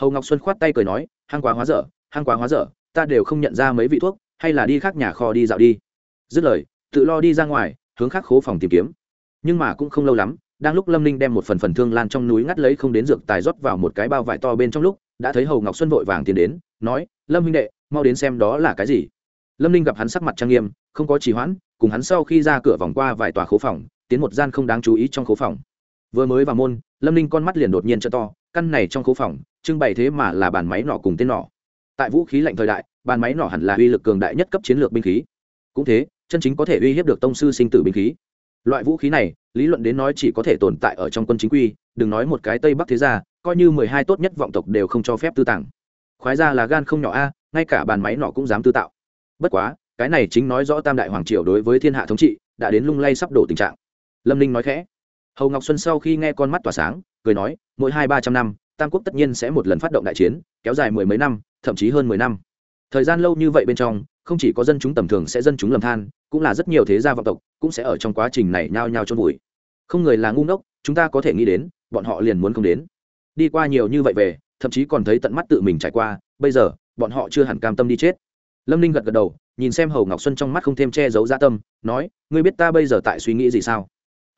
Hầu ngọc xuân khoát tay cười nói, hang quá hóa dở, hang quá hóa dở, ta đều không nhận ra mấy vị thuốc, hay là đi khác nhà kho đi dạo đi. Dứt lời, tự lo đi ra ngoài, hướng khác khố phòng tìm kiếm. Nhưng mà cũng không lâu lắm, đang lúc lâm ninh đem một phần phần thương lan trong núi ngắt lấy không đến dược tài rót vào một cái bao vải to bên trong lúc, đã thấy hầu ngọc xuân vội vàng tiến đến, nói, lâm huynh đệ, mau đến xem đó là cái gì? Lâm ninh gặp hắn sắc mặt trang nghiêm, không có trì hoãn, cùng hắn sau khi ra cửa vòng qua vài tòa khố phòng, tiến một gian không đáng chú ý trong khố phòng. Vừa mới vào môn, lâm ninh con mắt liền đột nhiên t to, căn này trong khố phòng, trưng bày thế mà là bàn máy nọ cùng tên nọ tại vũ khí lạnh thời đại, bàn máy nọ hẳn là uy lực cường đại nhất cấp chiến lược binh khí. Cũng thế, chân chính có thể uy hiếp được tông sư sinh tử binh khí. Loại vũ khí này, lý luận đến nói chỉ có thể tồn tại ở trong quân chính quy, đừng nói một cái tây bắc thế gia, coi như mười hai tốt nhất vọng tộc đều không cho phép tư tàng. Khoái ra là gan không nhỏ a, ngay cả bàn máy nọ cũng dám tư tạo bất quá, cái này chính nói rõ tam đại hoàng triều đối với thiên hạ thống trị đã đến lung lay sắp đổ tình trạng. Lâm ninh nói khẽ. Hầu ngọc xuân sau khi nghe con mắt tỏa sáng, cười nói, mỗi hai ba trăm năm, tam quốc tất nhiên sẽ một lần phát động đại chiến, kéo dài mười mấy năm, thậm chí hơn mười năm. Thời gian lâu như vậy bên trong, không chỉ có dân chúng tầm thường sẽ dân chúng lầm than, cũng là rất nhiều thế gia vọng tộc cũng sẽ ở trong quá trình này nhao nhao trôn vùi. Không người là ngu ngốc, chúng ta có thể nghĩ đến, bọn họ liền muốn không đến. Đi qua nhiều như vậy về, thậm chí còn thấy tận mắt tự mình trải qua, bây giờ, bọn họ chưa hẳn cam tâm đi chết lâm ninh gật gật đầu, nhìn xem hầu ngọc xuân trong mắt không thêm che giấu gia tâm, nói, ngươi biết ta bây giờ tại suy nghĩ gì sao?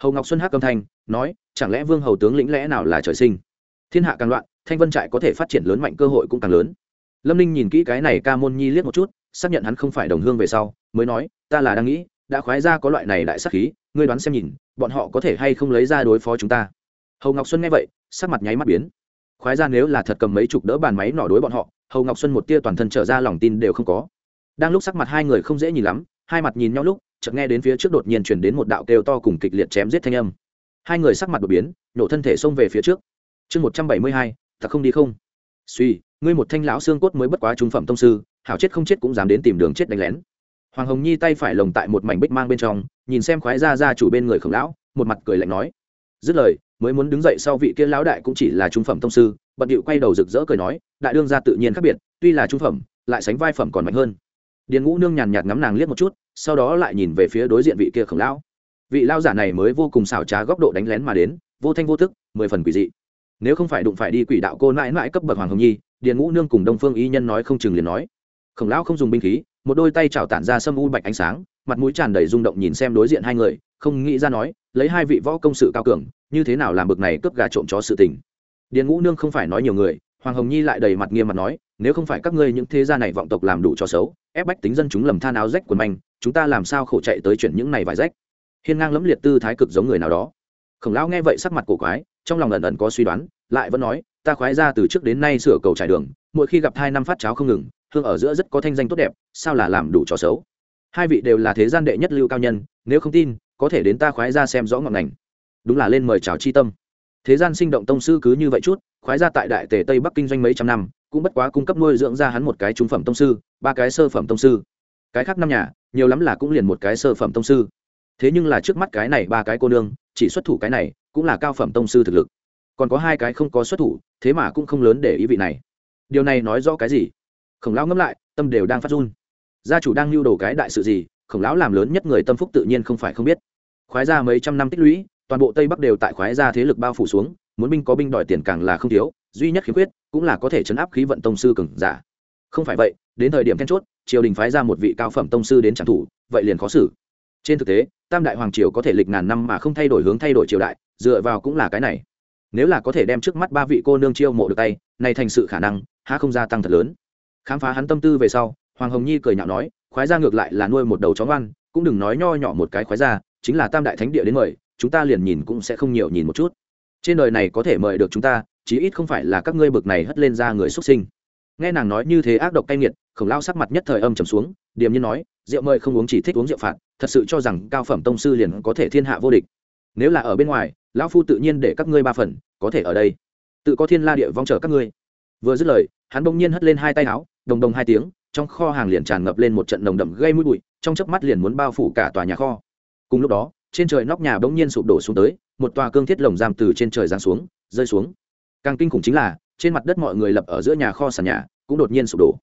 Hầu ngọc xuân hắc âm thanh, nói, chẳng lẽ vương hầu tướng lĩnh lẽ nào là trời sinh? Thiên hạ càng loạn, thanh vân trại có thể phát triển lớn mạnh cơ hội cũng càng lớn. Lâm ninh nhìn kỹ cái này ca môn nhi liếc một chút, xác nhận hắn không phải đồng hương về sau, mới nói, ta là đang nghĩ, đã khoái ra có loại này đại sắc khí, ngươi đoán xem nhìn, bọn họ có thể hay không lấy ra đối phó chúng ta? Hầu ngọc xuân nghe vậy, sắc mặt nháy mắt biến. Khoái ra nếu là thật cầm mấy chục đỡ bàn máy nỏ đối bọn họ, hầu ngọc xuân một tia toàn thân trở ra lòng tin đều không có đang lúc sắc mặt hai người không dễ nhìn lắm, hai mặt nhìn nhau lúc, chợt nghe đến phía trước đột nhiên chuyển đến một đạo kêu to cùng kịch liệt chém giết thanh âm. Hai người sắc mặt đột biến nổ thân thể xông về phía trước. Chương một trăm bảy mươi hai thật không đi không. Suy, ngươi một thanh lão xương cốt mới bất quá trung phẩm tông sư, hảo chết không chết cũng dám đến tìm đường chết đánh lén. Hoàng hồng nhi tay phải lồng tại một mảnh bích mang bên trong, nhìn xem khoái ra ra chủ bên người khổng lão, một mặt cười lạnh nói. Dứt lời, mới muốn đứng dậy sau vị kia lão đại cũng chỉ là trung phẩm tông sư, bận điệu quay đầu rực rỡ cười nói, đại đương gia tự nhiên khác biệt, tuy là trung phẩm, lại sánh vai phẩm còn mạnh hơn điền ngũ nương nhàn nhạt ngắm nàng liếc một chút, sau đó lại nhìn về phía đối diện vị kia khổng lão. Vị lao giả này mới vô cùng xảo trá góc độ đánh lén mà đến, vô thanh vô thức mười phần quỷ dị. Nếu không phải đụng phải đi quỷ đạo cô mãi mãi cấp bậc hoàng hồng nhi, điền ngũ nương cùng đông phương y nhân nói không chừng liền nói. Khổng lão không dùng binh khí, một đôi tay chảo tản ra sâm u bạch ánh sáng, mặt mũi tràn đầy rung động nhìn xem đối diện hai người, không nghĩ ra nói, lấy hai vị võ công sự cao cường, như thế nào làm bực này cướp gà trộm chó sự tình. Điền ngũ nương không phải nói nhiều người hoàng hồng nhi lại đầy mặt nghiêm mặt nói, nếu không phải các ngươi những thế gia này vọng tộc làm đủ cho xấu, ép bách tính dân chúng lầm than áo rách quần manh, chúng ta làm sao khổ chạy tới chuyển những này vải rách? Hiên ngang lẫm liệt tư thái cực giống người nào đó. Khổng lão nghe vậy sắc mặt cổ quái, trong lòng ẩn ẩn có suy đoán, lại vẫn nói, ta khoái ra từ trước đến nay sửa cầu trải đường, mỗi khi gặp hai năm phát cháo không ngừng, hương ở giữa rất có thanh danh tốt đẹp, sao là làm đủ trò xấu? Hai vị đều là thế gian đệ nhất lưu cao nhân, nếu không tin, có thể đến ta khoái ra xem rõ ngọn ngành. Đúng là lên mời chào chi tâm. Thế gian sinh động tông sư cứ như vậy chút khoái ra tại đại tề tây bắc kinh doanh mấy trăm năm, cũng bất quá cung cấp nuôi dưỡng ra hắn một cái trung phẩm tông sư, ba cái sơ phẩm tông sư. Cái khác năm nhà, nhiều lắm là cũng liền một cái sơ phẩm tông sư. Thế nhưng là trước mắt cái này ba cái cô nương, chỉ xuất thủ cái này, cũng là cao phẩm tông sư thực lực. Còn có hai cái không có xuất thủ, thế mà cũng không lớn để ý vị này. Điều này nói rõ cái gì? Khổng lão ngẫm lại, tâm đều đang phát run. Gia chủ đang lưu đồ cái đại sự gì, khổng lão làm lớn nhất người tâm phúc tự nhiên không phải không biết. Khoái ra mấy trăm năm tích lũy, toàn bộ tây bắc đều tại khoái ra thế lực bao phủ xuống muốn binh có binh đòi tiền càng là không thiếu, duy nhất khiếm khuyết cũng là có thể chấn áp khí vận tông sư cường giả. Không phải vậy, đến thời điểm then chốt, triều đình phái ra một vị cao phẩm tông sư đến tràng thủ vậy liền khó xử. Trên thực tế, tam đại hoàng triều có thể lịch ngàn năm mà không thay đổi hướng thay đổi triều đại, dựa vào cũng là cái này. Nếu là có thể đem trước mắt ba vị cô nương chiêu mộ được tay, này thành sự khả năng, há không gia tăng thật lớn. Khám phá hắn tâm tư về sau, hoàng hồng nhi cười nhạo nói, khoái gia ngược lại là nuôi một đầu chó ngoan, cũng đừng nói nho nhỏ một cái khoái gia, chính là tam đại thánh địa đến mời, chúng ta liền nhìn cũng sẽ không nhiều nhìn một chút trên đời này có thể mời được chúng ta, chí ít không phải là các ngươi bực này hất lên ra người xuất sinh. Nghe nàng nói như thế ác độc cay nghiệt, khổng lao sắc mặt nhất thời âm trầm xuống, điềm nhiên nói, rượu mời không uống chỉ thích uống rượu phạt, thật sự cho rằng cao phẩm tông sư liền có thể thiên hạ vô địch. Nếu là ở bên ngoài, lão phu tự nhiên để các ngươi ba phần, có thể ở đây. Tự có thiên la địa vong chờ các ngươi. Vừa dứt lời, hắn bỗng nhiên hất lên hai tay áo, đồng đồng hai tiếng, trong kho hàng liền tràn ngập lên một trận nồng đậm gây mũi bụi, trong chớp mắt liền muốn bao phủ cả tòa nhà kho. Cùng lúc đó, trên trời nóc nhà bỗng nhiên sụp đổ xuống tới một tòa cương thiết lồng giam từ trên trời giáng xuống, rơi xuống. Càng kinh khủng chính là, trên mặt đất mọi người lập ở giữa nhà kho sàn nhà, cũng đột nhiên sụp đổ.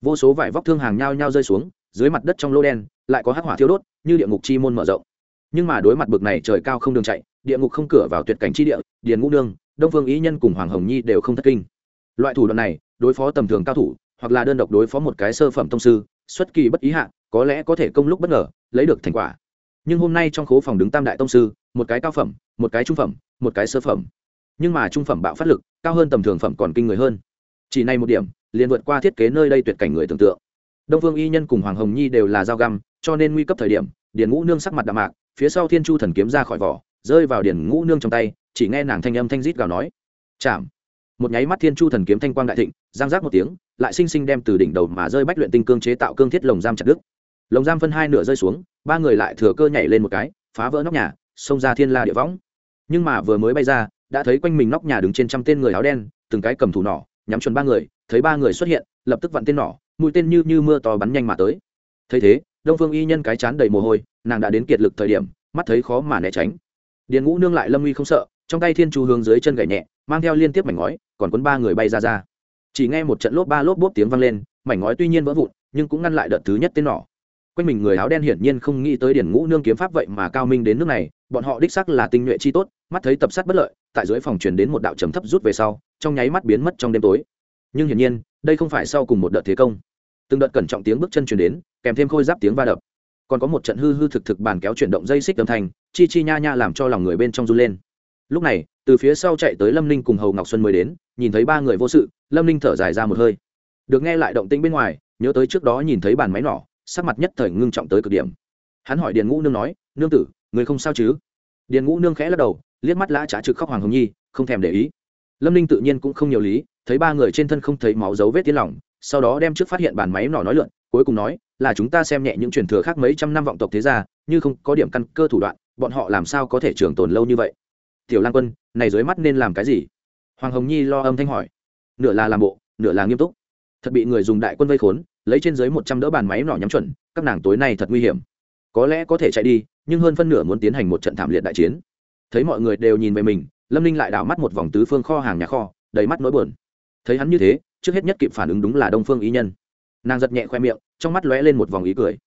Vô số vải vóc thương hàng nhao nhao rơi xuống, dưới mặt đất trong lô đen, lại có hắc hỏa thiêu đốt, như địa ngục chi môn mở rộng. Nhưng mà đối mặt bực này trời cao không đường chạy, địa ngục không cửa vào tuyệt cảnh chi địa, điền ngũ nương, đông phương ý nhân cùng hoàng hồng nhi đều không thất kinh. Loại thủ đoạn này, đối phó tầm thường cao thủ, hoặc là đơn độc đối phó một cái sơ phẩm tông sư, xuất kỳ bất ý hạ, có lẽ có thể công lúc bất ngờ, lấy được thành quả. Nhưng hôm nay trong khố phòng đứng tam đại tông sư một cái cao phẩm, một cái trung phẩm, một cái sơ phẩm. Nhưng mà trung phẩm bạo phát lực, cao hơn tầm thường phẩm còn kinh người hơn. Chỉ này một điểm, liền vượt qua thiết kế nơi đây tuyệt cảnh người tưởng tượng. Đông phương y nhân cùng hoàng hồng nhi đều là dao găm, cho nên nguy cấp thời điểm, điền ngũ nương sắc mặt đạm mạc, phía sau thiên chu thần kiếm ra khỏi vỏ, rơi vào điền ngũ nương trong tay, chỉ nghe nàng thanh âm thanh rít gào nói. Chạm. Một nháy mắt thiên chu thần kiếm thanh quang đại thịnh, giang giác một tiếng, lại sinh sinh đem từ đỉnh đầu mà rơi bách luyện tinh cương chế tạo cương thiết lồng giam chặt đứt. Lồng giam phân hai nửa rơi xuống, ba người lại thừa cơ nhảy lên một cái, phá vỡ nóc nhà xông ra thiên la địa võng. Nhưng mà vừa mới bay ra, đã thấy quanh mình nóc nhà đứng trên trăm tên người áo đen, từng cái cầm thủ nỏ, nhắm chuẩn ba người, thấy ba người xuất hiện, lập tức vặn tên nỏ, mũi tên như như mưa to bắn nhanh mà tới. Thấy thế, đông phương y nhân cái chán đầy mồ hôi, nàng đã đến kiệt lực thời điểm, mắt thấy khó mà né tránh. Điền ngũ nương lại lâm uy không sợ, trong tay thiên chu hướng dưới chân gậy nhẹ, mang theo liên tiếp mảnh ngói, còn cuốn ba người bay ra ra. Chỉ nghe một trận lốp ba lốp bốp tiếng vang lên, mảnh ngói tuy nhiên vỡ vụn, nhưng cũng ngăn lại đợt thứ nhất tên nỏ quanh mình người áo đen hiển nhiên không nghĩ tới điển ngũ nương kiếm pháp vậy mà cao minh đến nước này, bọn họ đích sắc là tinh nhuệ chi tốt, mắt thấy tập sát bất lợi, tại dưới phòng truyền đến một đạo trầm thấp rút về sau, trong nháy mắt biến mất trong đêm tối. Nhưng hiển nhiên, đây không phải sau cùng một đợt thế công. Từng đợt cẩn trọng tiếng bước chân truyền đến, kèm thêm khôi giáp tiếng va đập. Còn có một trận hư hư thực thực bàn kéo chuyển động dây xích âm thanh, chi chi nha nha làm cho lòng người bên trong run lên. Lúc này, từ phía sau chạy tới lâm ninh cùng hầu ngọc xuân mới đến, nhìn thấy ba người vô sự, lâm ninh thở dài ra một hơi. Được nghe lại động tĩnh bên ngoài, nhớ tới trước đó nhìn thấy bàn máy nỏ sắc mặt nhất thời ngưng trọng tới cực điểm. Hắn hỏi điền ngũ nương nói, nương tử, người không sao chứ? Điền ngũ nương khẽ lắc đầu, liếc mắt lã trả trực khóc hoàng hồng nhi, không thèm để ý. Lâm ninh tự nhiên cũng không nhiều lý, thấy ba người trên thân không thấy máu dấu vết tiến lỏng, sau đó đem trước phát hiện bàn máy nỏ nói lượn, cuối cùng nói, là chúng ta xem nhẹ những truyền thừa khác mấy trăm năm vọng tộc thế gia, như không có điểm căn cơ thủ đoạn, bọn họ làm sao có thể trường tồn lâu như vậy? Tiểu lang quân, này dưới mắt nên làm cái gì? Hoàng hồng nhi lo âm thanh hỏi. Nửa là làm bộ, nửa là nghiêm túc. Thật bị người dùng đại quân vây khốn lấy trên dưới một trăm đỡ bàn máy nỏ nhắm chuẩn, các nàng tối nay thật nguy hiểm. Có lẽ có thể chạy đi, nhưng hơn phân nửa muốn tiến hành một trận thảm liệt đại chiến. Thấy mọi người đều nhìn về mình, lâm ninh lại đảo mắt một vòng tứ phương kho hàng nhà kho, đầy mắt nỗi buồn. Thấy hắn như thế, trước hết nhất kịp phản ứng đúng là đông phương ý nhân. Nàng giật nhẹ khoe miệng, trong mắt lóe lên một vòng ý cười.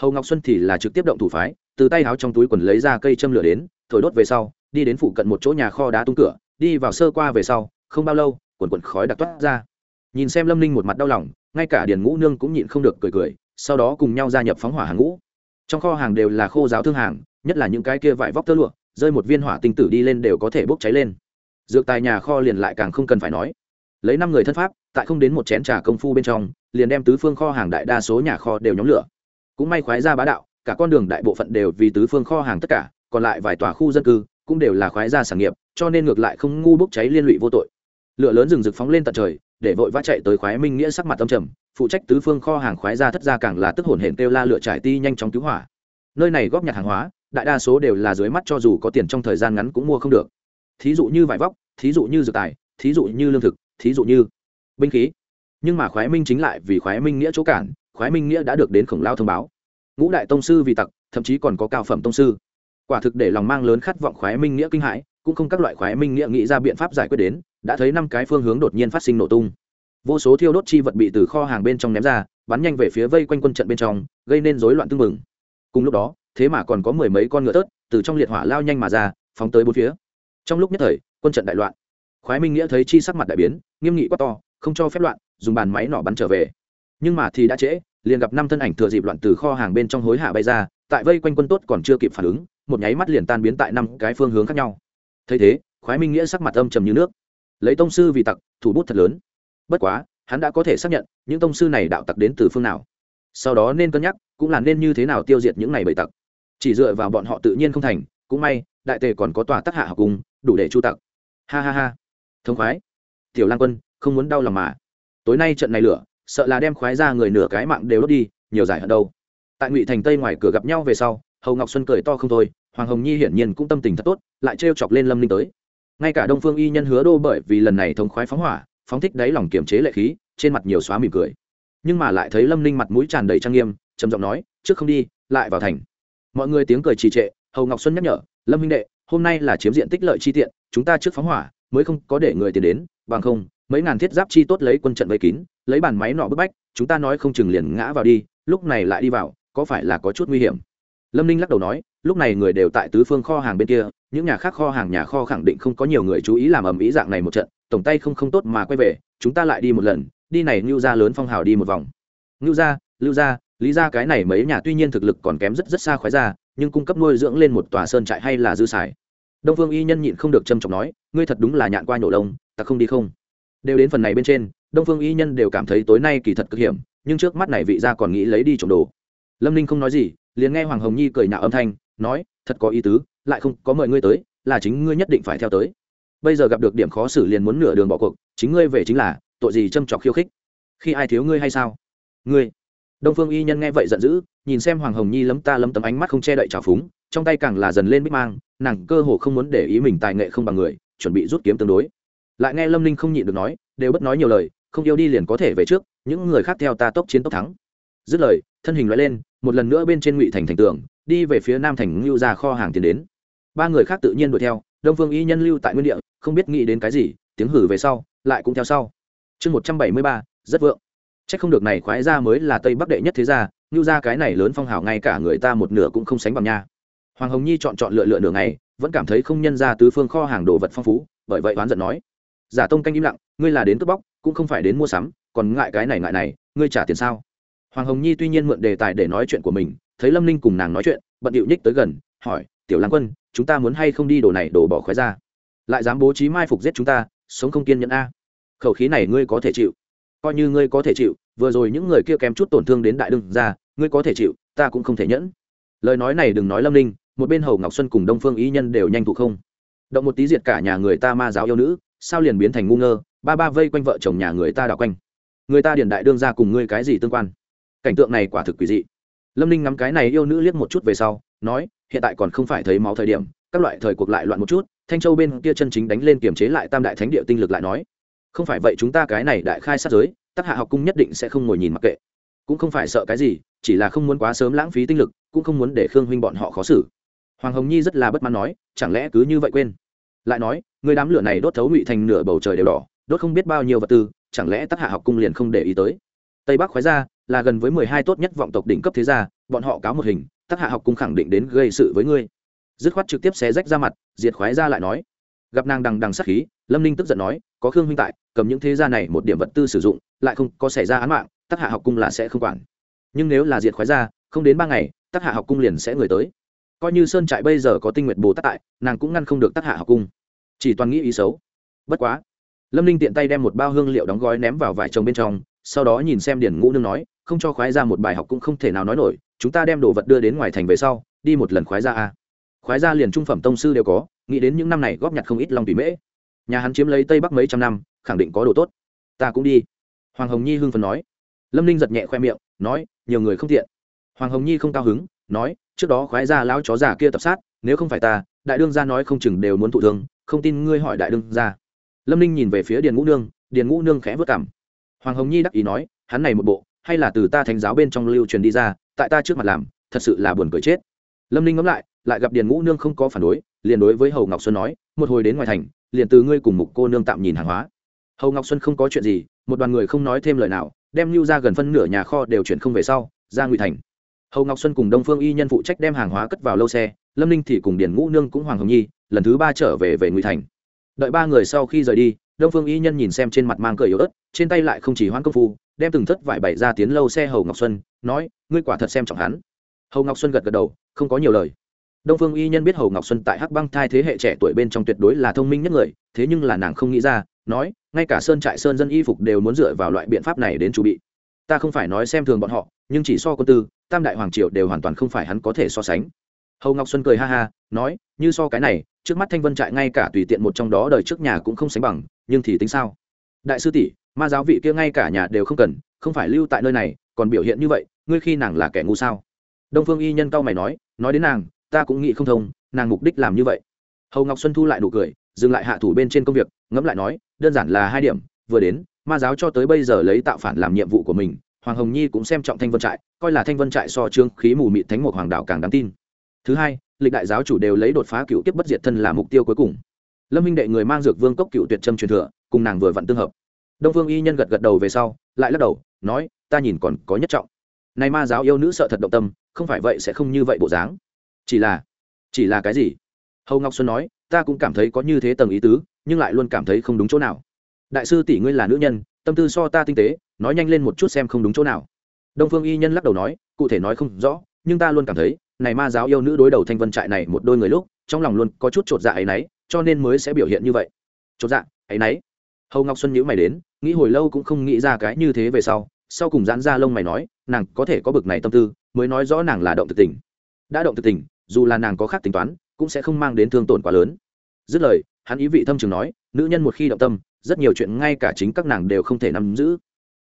Hầu ngọc xuân thì là trực tiếp động thủ phái, từ tay áo trong túi quần lấy ra cây châm lửa đến, thổi đốt về sau, đi đến phụ cận một chỗ nhà kho đá tung cửa, đi vào sơ qua về sau, không bao lâu, quần quần khói đặc toát ra. Nhìn xem lâm ninh một mặt đau lòng ngay cả điền ngũ nương cũng nhịn không được cười cười, sau đó cùng nhau gia nhập phóng hỏa hàng ngũ. Trong kho hàng đều là khô giáo thương hàng, nhất là những cái kia vải vóc tơ lụa, rơi một viên hỏa tinh tử đi lên đều có thể bốc cháy lên. Dược tài nhà kho liền lại càng không cần phải nói. Lấy năm người thân pháp, tại không đến một chén trà công phu bên trong, liền đem tứ phương kho hàng đại đa số nhà kho đều nhóm lửa. Cũng may khoái ra bá đạo, cả con đường đại bộ phận đều vì tứ phương kho hàng tất cả, còn lại vài tòa khu dân cư cũng đều là khoái ra sản nghiệp, cho nên ngược lại không ngu bốc cháy liên lụy vô tội. Lửa lớn rừng rực phóng lên tận trời để vội vã chạy tới khoái minh nghĩa sắc mặt tâm trầm, phụ trách tứ phương kho hàng khoái ra thất ra càng là tức hồn hển kêu la lửa trải ti nhanh chóng cứu hỏa. Nơi này góp nhặt hàng hóa, đại đa số đều là dưới mắt cho dù có tiền trong thời gian ngắn cũng mua không được. Thí dụ như vải vóc, thí dụ như dược tài, thí dụ như lương thực, thí dụ như binh khí. Nhưng mà khoái minh chính lại vì khoái minh nghĩa chỗ cản, khoái minh nghĩa đã được đến khổng lao thông báo. Ngũ đại tông sư vì tặc, thậm chí còn có cao phẩm tông sư. Quả thực để lòng mang lớn khát vọng khoái minh nghĩa kinh hãi, cũng không các loại khoái minh nghĩa nghĩ ra biện pháp giải quyết đến đã thấy năm cái phương hướng đột nhiên phát sinh nổ tung. Vô số thiêu đốt chi vật bị từ kho hàng bên trong ném ra, bắn nhanh về phía vây quanh quân trận bên trong, gây nên rối loạn tương mừng cùng lúc đó, thế mà còn có mười mấy con ngựa tớt từ trong liệt hỏa lao nhanh mà ra, phóng tới bốn phía. Trong lúc nhất thời, quân trận đại loạn. Khoái minh nghĩa thấy chi sắc mặt đại biến, nghiêm nghị quát to, không cho phép loạn, dùng bàn máy nỏ bắn trở về. Nhưng mà thì đã trễ, liền gặp năm thân ảnh thừa dịp loạn từ kho hàng bên trong hối hạ bay ra, tại vây quanh quân tốt còn chưa kịp phản ứng, một nháy mắt liền tan biến tại năm cái phương hướng khác nhau. Thấy thế, khoái minh nghĩa sắc mặt âm trầm như nước lấy tông sư vì tặc, thủ bút thật lớn. Bất quá, hắn đã có thể xác nhận những tông sư này đạo tặc đến từ phương nào. Sau đó nên cân nhắc cũng là nên như thế nào tiêu diệt những này bầy tặc. Chỉ dựa vào bọn họ tự nhiên không thành, cũng may, đại tề còn có tòa tác hạ học cùng đủ để chu tặc. Ha ha ha. Thông khoái. Tiểu lang quân, không muốn đau lòng mà. Tối nay trận này lửa, sợ là đem khoái ra người nửa cái mạng đều đốt đi, nhiều giải hận đâu. Tại ngụy thành tây ngoài cửa gặp nhau về sau, hầu ngọc xuân cười to không thôi, hoàng hồng nhi hiển nhiên cũng tâm tình thật tốt, lại trêu chọc lên lâm ninh tới ngay cả đông phương y nhân hứa đô bởi vì lần này thống khoái phóng hỏa, phóng thích đáy lòng kiềm chế lệ khí, trên mặt nhiều xóa mỉm cười. Nhưng mà lại thấy lâm ninh mặt mũi tràn đầy trang nghiêm, trầm giọng nói, trước không đi, lại vào thành. Mọi người tiếng cười trì trệ, hầu ngọc xuân nhắc nhở, lâm minh đệ, hôm nay là chiếm diện tích lợi chi tiện, chúng ta trước phóng hỏa, mới không có để người tiền đến, bằng không, mấy ngàn thiết giáp chi tốt lấy quân trận vây kín, lấy bàn máy nọ bức bách, chúng ta nói không chừng liền ngã vào đi, lúc này lại đi vào, có phải là có chút nguy hiểm? Lâm ninh lắc đầu nói, lúc này người đều tại tứ phương kho hàng bên kia những nhà khác kho hàng nhà kho khẳng định không có nhiều người chú ý làm ầm ĩ dạng này một trận, tổng tay không không tốt mà quay về, chúng ta lại đi một lần, đi này ngưu ra lớn phong hào đi một vòng. Ngưu ra lưu ra lý ra cái này mấy nhà tuy nhiên thực lực còn kém rất rất xa khoái ra, nhưng cung cấp nuôi dưỡng lên một tòa sơn trại hay là dư xài. Đông phương y nhân nhịn không được trâm trọng nói, ngươi thật đúng là nhạn qua nhổ lông, ta không đi không. Đều đến phần này bên trên, đông phương y nhân đều cảm thấy tối nay kỳ thật cực hiểm, nhưng trước mắt này vị gia còn nghĩ lấy đi trộm đồ. Lâm ninh không nói gì, liền nghe hoàng hồng nhi cười nhạo âm thanh, nói, thật có ý tứ lại không có mời ngươi tới, là chính ngươi nhất định phải theo tới. Bây giờ gặp được điểm khó xử liền muốn nửa đường bỏ cuộc, chính ngươi về chính là, tội gì châm trọc khiêu khích? Khi ai thiếu ngươi hay sao? Ngươi. Đông phương y nhân nghe vậy giận dữ, nhìn xem hoàng hồng nhi lấm ta lấm tấm ánh mắt không che đậy trào phúng, trong tay càng là dần lên bích mang, nàng cơ hồ không muốn để ý mình tài nghệ không bằng người, chuẩn bị rút kiếm tương đối. Lại nghe lâm ninh không nhịn được nói, đều bất nói nhiều lời, không yêu đi liền có thể về trước, những người khác theo ta tốc chiến tốc thắng. Dứt lời, thân hình loại lên, một lần nữa bên trên ngụy thành thành tường, đi về phía nam thành ngưu ra kho hàng tiến đến ba người khác tự nhiên đuổi theo, đông phương y nhân lưu tại nguyên địa, không biết nghĩ đến cái gì, tiếng hử về sau, lại cũng theo sau. Chương một trăm bảy mươi ba, rất vượng. C h ắ c không được này khoái ra mới là tây bắc đệ nhất thế gia ngưu ra cái này lớn phong hào ngay cả người ta một nửa cũng không sánh bằng nha. Hoàng hồng nhi chọn chọn lựa lựa nửa ngày, vẫn cảm thấy không nhân ra tứ phương kho hàng đồ vật phong phú, bởi vậy oán giận nói. Giả tông canh im lặng, ngươi là đến cướp bóc, cũng không phải đến mua sắm, còn ngại cái này ngại này, ngươi trả tiền sao? Hoàng hồng nhi tuy nhiên mượn đề tài để nói chuyện của mình, thấy lâm ninh cùng nàng nói chuyện, bận điệu nhích tới gần, hỏi, tiểu lang quân chúng ta muốn hay không đi đồ này đổ bỏ khói ra? Lại dám bố trí mai phục giết chúng ta, sống không kiên nhẫn a. Khẩu khí này ngươi có thể chịu. Coi như ngươi có thể chịu, vừa rồi những người kia kém chút tổn thương đến đại đương ra ngươi có thể chịu, ta cũng không thể nhẫn. Lời nói này đừng nói lâm ninh, một bên hầu ngọc xuân cùng đông phương ý nhân đều nhanh thụ không. Động một tí diệt cả nhà người ta ma giáo yêu nữ, sao liền biến thành ngu ngơ, ba ba vây quanh vợ chồng nhà người ta đảo quanh. Người ta điền đại đương ra cùng ngươi cái gì tương quan? Cảnh tượng này quả thực quỷ dị. Lâm ninh ngắm cái này yêu nữ liếc một chút về sau nói, hiện tại còn không phải thấy máu thời điểm, các loại thời cuộc lại loạn một chút, thanh châu bên kia chân chính đánh lên kiềm chế lại tam đại thánh địa tinh lực lại nói, không phải vậy chúng ta cái này đại khai sát giới tác hạ học cung nhất định sẽ không ngồi nhìn mặc kệ. Cũng không phải sợ cái gì, chỉ là không muốn quá sớm lãng phí tinh lực, cũng không muốn để khương huynh bọn họ khó xử. Hoàng hồng nhi rất là bất mãn nói, chẳng lẽ cứ như vậy quên? Lại nói, người đám lửa này đốt thấu ngụy thành nửa bầu trời đều đỏ, đốt không biết bao nhiêu vật tư, chẳng lẽ tác hạ học cung liền không để ý tới? Tây bắc khoái ra, là gần với mười hai tốt nhất vọng tộc đỉnh cấp thế gia, bọn họ cáo một hình tác hạ học cung khẳng định đến gây sự với ngươi. Dứt khoát trực tiếp xé rách ra mặt, diệt khoái ra lại nói. Gặp nàng đằng đằng sát khí, lâm ninh tức giận nói, có khương huynh tại, cầm những thế gia này một điểm vật tư sử dụng, lại không có xảy ra án mạng tác hạ học cung là sẽ không quản. Nhưng nếu là diệt khoái ra, không đến ba ngày tác hạ học cung liền sẽ người tới. Coi như sơn trại bây giờ có tinh nguyện bồ tát tại, nàng cũng ngăn không được tác hạ học cung. Chỉ toàn nghĩ ý xấu. Bất quá, lâm ninh tiện tay đem một bao hương liệu đóng gói ném vào vải trồng bên trong, sau đó nhìn xem điển ngũ nương nói, không cho khoái ra một bài học cũng không thể nào nói nổi chúng ta đem đồ vật đưa đến ngoài thành về sau, đi một lần khoái ra a. Khoái ra liền trung phẩm tông sư đều có, nghĩ đến những năm này góp nhặt không ít lòng tùy mễ. Nhà hắn chiếm lấy tây bắc mấy trăm năm, khẳng định có đồ tốt. Ta cũng đi. Hoàng hồng nhi hưng phần nói. Lâm ninh giật nhẹ khoe miệng, nói, nhiều người không tiện. Hoàng hồng nhi không cao hứng, nói, trước đó khoái ra lão chó già kia tập sát, nếu không phải ta, đại đương gia nói không chừng đều muốn thụ thương, không tin ngươi hỏi đại đương gia. Lâm ninh nhìn về phía điền ngũ nương, điền ngũ nương khẽ vất cảm hoàng hồng nhi đắc ý nói, hắn này một bộ, hay là từ ta thánh giáo bên trong lưu truyền đi ra tại ta trước mặt làm, thật sự là buồn cười chết. Lâm ninh ngẫm lại lại gặp điền ngũ nương không có phản đối, liền đối với hầu ngọc xuân nói, một hồi đến ngoài thành, liền từ ngươi cùng mục cô nương tạm nhìn hàng hóa. Hầu ngọc xuân không có chuyện gì, một đoàn người không nói thêm lời nào, đem lưu ra gần phân nửa nhà kho đều chuyển không về sau, ra ngụy thành. Hầu ngọc xuân cùng đông phương y nhân phụ trách đem hàng hóa cất vào lâu xe, lâm ninh thì cùng điền ngũ nương cũng hoàng hồng nhi, lần thứ ba trở về về ngụy thành. Đợi ba người sau khi rời đi, đông phương y nhân nhìn xem trên mặt mang cười yếu ớt, trên tay lại không chỉ hoãn công phu đem từng thất vải bày ra tiến lâu xe hầu ngọc xuân, nói, ngươi quả thật xem trọng hắn. Hầu ngọc xuân gật gật đầu, không có nhiều lời. Đông phương y nhân biết hầu ngọc xuân tại hắc băng thai thế hệ trẻ tuổi bên trong tuyệt đối là thông minh nhất người, thế nhưng là nàng không nghĩ ra, nói, ngay cả sơn trại sơn dân y phục đều muốn dựa vào loại biện pháp này đến chu bị. Ta không phải nói xem thường bọn họ, nhưng chỉ so quân tư, tam đại hoàng triều đều hoàn toàn không phải hắn có thể so sánh. Hầu ngọc xuân cười ha ha, nói, như so cái này, trước mắt thanh vân trại ngay cả tùy tiện một trong đó đời trước nhà cũng không sánh bằng, nhưng thì tính sao? Đại sư tỷ ma giáo vị kia ngay cả nhà đều không cần, không phải lưu tại nơi này, còn biểu hiện như vậy, ngươi khi nàng là kẻ ngu sao? Đông phương y nhân cao mày nói nói đến nàng, ta cũng nghĩ không thông, nàng mục đích làm như vậy. Hầu ngọc xuân thu lại nụ cười, dừng lại hạ thủ bên trên công việc, ngẫm lại nói, đơn giản là hai điểm, vừa đến, ma giáo cho tới bây giờ lấy tạo phản làm nhiệm vụ của mình, hoàng hồng nhi cũng xem trọng thanh vân trại, coi là thanh vân trại so trương khí mù mịt thánh một hoàng đạo càng đáng tin. Thứ hai, lịch đại giáo chủ đều lấy đột phá cựu kiếp bất diệt thân là mục tiêu cuối cùng. Lâm minh đệ người mang dược vương cốc cựu tuyệt trâm truyền thừa, cùng nàng vừa vặn tương hợp đông phương y nhân gật gật đầu về sau, lại lắc đầu, nói, ta nhìn còn có nhất trọng. Này ma giáo yêu nữ sợ thật động tâm, không phải vậy sẽ không như vậy bộ dáng. Chỉ là chỉ là cái gì? Hầu ngọc xuân nói, ta cũng cảm thấy có như thế tầng ý tứ, nhưng lại luôn cảm thấy không đúng chỗ nào. Đại sư tỷ ngươi là nữ nhân, tâm tư so ta tinh tế, nói nhanh lên một chút xem không đúng chỗ nào. Đông phương y nhân lắc đầu nói, cụ thể nói không rõ, nhưng ta luôn cảm thấy, này ma giáo yêu nữ đối đầu thanh vân trại này một đôi người lúc, trong lòng luôn có chút chột dạ ấy nấy, cho nên mới sẽ biểu hiện như vậy. Chột dạ ấy nấy? Hầu ngọc xuân nhữ mày đến, nghĩ hồi lâu cũng không nghĩ ra cái như thế về sau sau cùng giãn ra lông mày nói, nàng có thể có bực này tâm tư, mới nói rõ nàng là động thực tình. Đã động thực tình, dù là nàng có khác tính toán, cũng sẽ không mang đến thương tổn quá lớn. Dứt lời, hắn ý vị thâm trường nói, nữ nhân một khi động tâm, rất nhiều chuyện ngay cả chính các nàng đều không thể nắm giữ.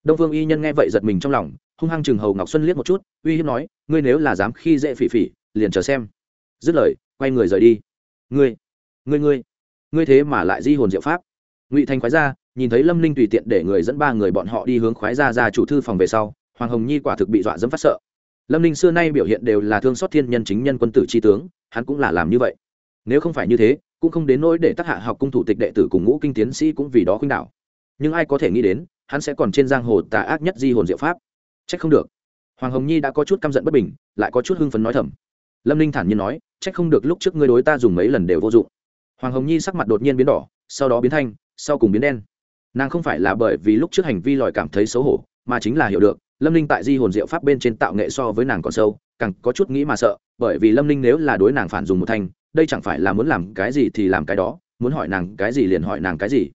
Đông phương y nhân nghe vậy giật mình trong lòng, hung hăng chừng hầu ngọc xuân liếc một chút, uy hiếp nói, ngươi nếu là dám khi dễ phỉ phỉ, liền chờ xem. Dứt lời, quay người rời đi. Ngươi ngươi ngươi ngươi thế mà lại di hồn diệu pháp ngụy thành khoái ra, nhìn thấy lâm ninh tùy tiện để người dẫn ba người bọn họ đi hướng khoái Gia ra chủ thư phòng về sau, hoàng hồng nhi quả thực bị dọa dẫm phát sợ. lâm ninh xưa nay biểu hiện đều là thương xót thiên nhân chính nhân quân tử tri tướng, hắn cũng là làm như vậy. nếu không phải như thế, cũng không đến nỗi để tác hạ học cung thủ tịch đệ tử cùng ngũ kinh tiến sĩ cũng vì đó khuynh đảo. nhưng ai có thể nghĩ đến, hắn sẽ còn trên giang hồ tà ác nhất di hồn diệu pháp. trách không được. hoàng hồng nhi đã có chút căm giận bất bình, lại có chút hưng phấn nói thầm. lâm ninh thản nhiên nói, trách không được lúc trước ngươi đối ta dùng mấy lần đều vô dụng. hoàng hồng nhi sắc mặt đột nhiên biến đỏ, sau đó biến thanh sau cùng biến đen. Nàng không phải là bởi vì lúc trước hành vi lòi cảm thấy xấu hổ, mà chính là hiểu được, lâm ninh tại di hồn diệu pháp bên trên tạo nghệ so với nàng còn sâu, càng có chút nghĩ mà sợ, bởi vì lâm ninh nếu là đối nàng phản dùng một thanh, đây chẳng phải là muốn làm cái gì thì làm cái đó, muốn hỏi nàng cái gì liền hỏi nàng cái gì.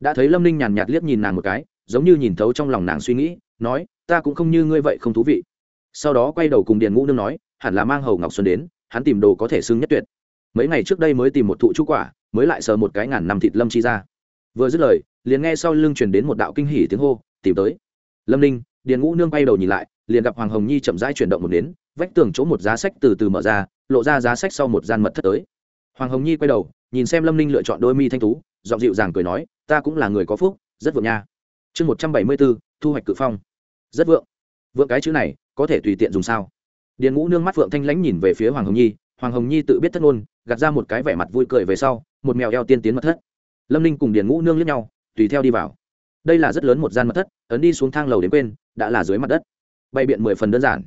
Đã thấy lâm ninh nhàn nhạt liếc nhìn nàng một cái, giống như nhìn thấu trong lòng nàng suy nghĩ, nói, ta cũng không như ngươi vậy không thú vị. Sau đó quay đầu cùng điền ngũ nương nói, hẳn là mang hầu ngọc xuân đến, hắn tìm đồ có thể xưng nhất tuyệt. Mấy ngày trước đây mới tìm một thụ chú quả, mới lại sờ một cái ngàn năm thịt lâm chi ra vừa dứt lời, liền nghe sau lưng truyền đến một đạo kinh hỉ tiếng hô, tìm tới. Lâm ninh, điền ngũ nương bay đầu nhìn lại, liền gặp hoàng hồng nhi chậm rãi chuyển động một nến, vách tường chỗ một giá sách từ từ mở ra, lộ ra giá sách sau một gian mật thất tới. Hoàng hồng nhi quay đầu, nhìn xem lâm ninh lựa chọn đôi mi thanh tú, giọng dịu dàng cười nói, ta cũng là người có phúc, rất vượng nha. Chương một trăm bảy mươi bốn, thu hoạch cự phong. Rất vượng. Vượng cái chữ này, có thể tùy tiện dùng sao? Điền ngũ nương mắt phượng thanh lãnh nhìn về phía hoàng hồng nhi, hoàng hồng nhi tự biết thất ngôn, gạt ra một cái vẻ mặt vui cười về sau, một mèo eo tiên tiến mật thất lâm ninh cùng điền ngũ nương lướt nhau tùy theo đi vào đây là rất lớn một gian mật thất ấn đi xuống thang lầu đến quên đã là dưới mặt đất bày biện mười phần đơn giản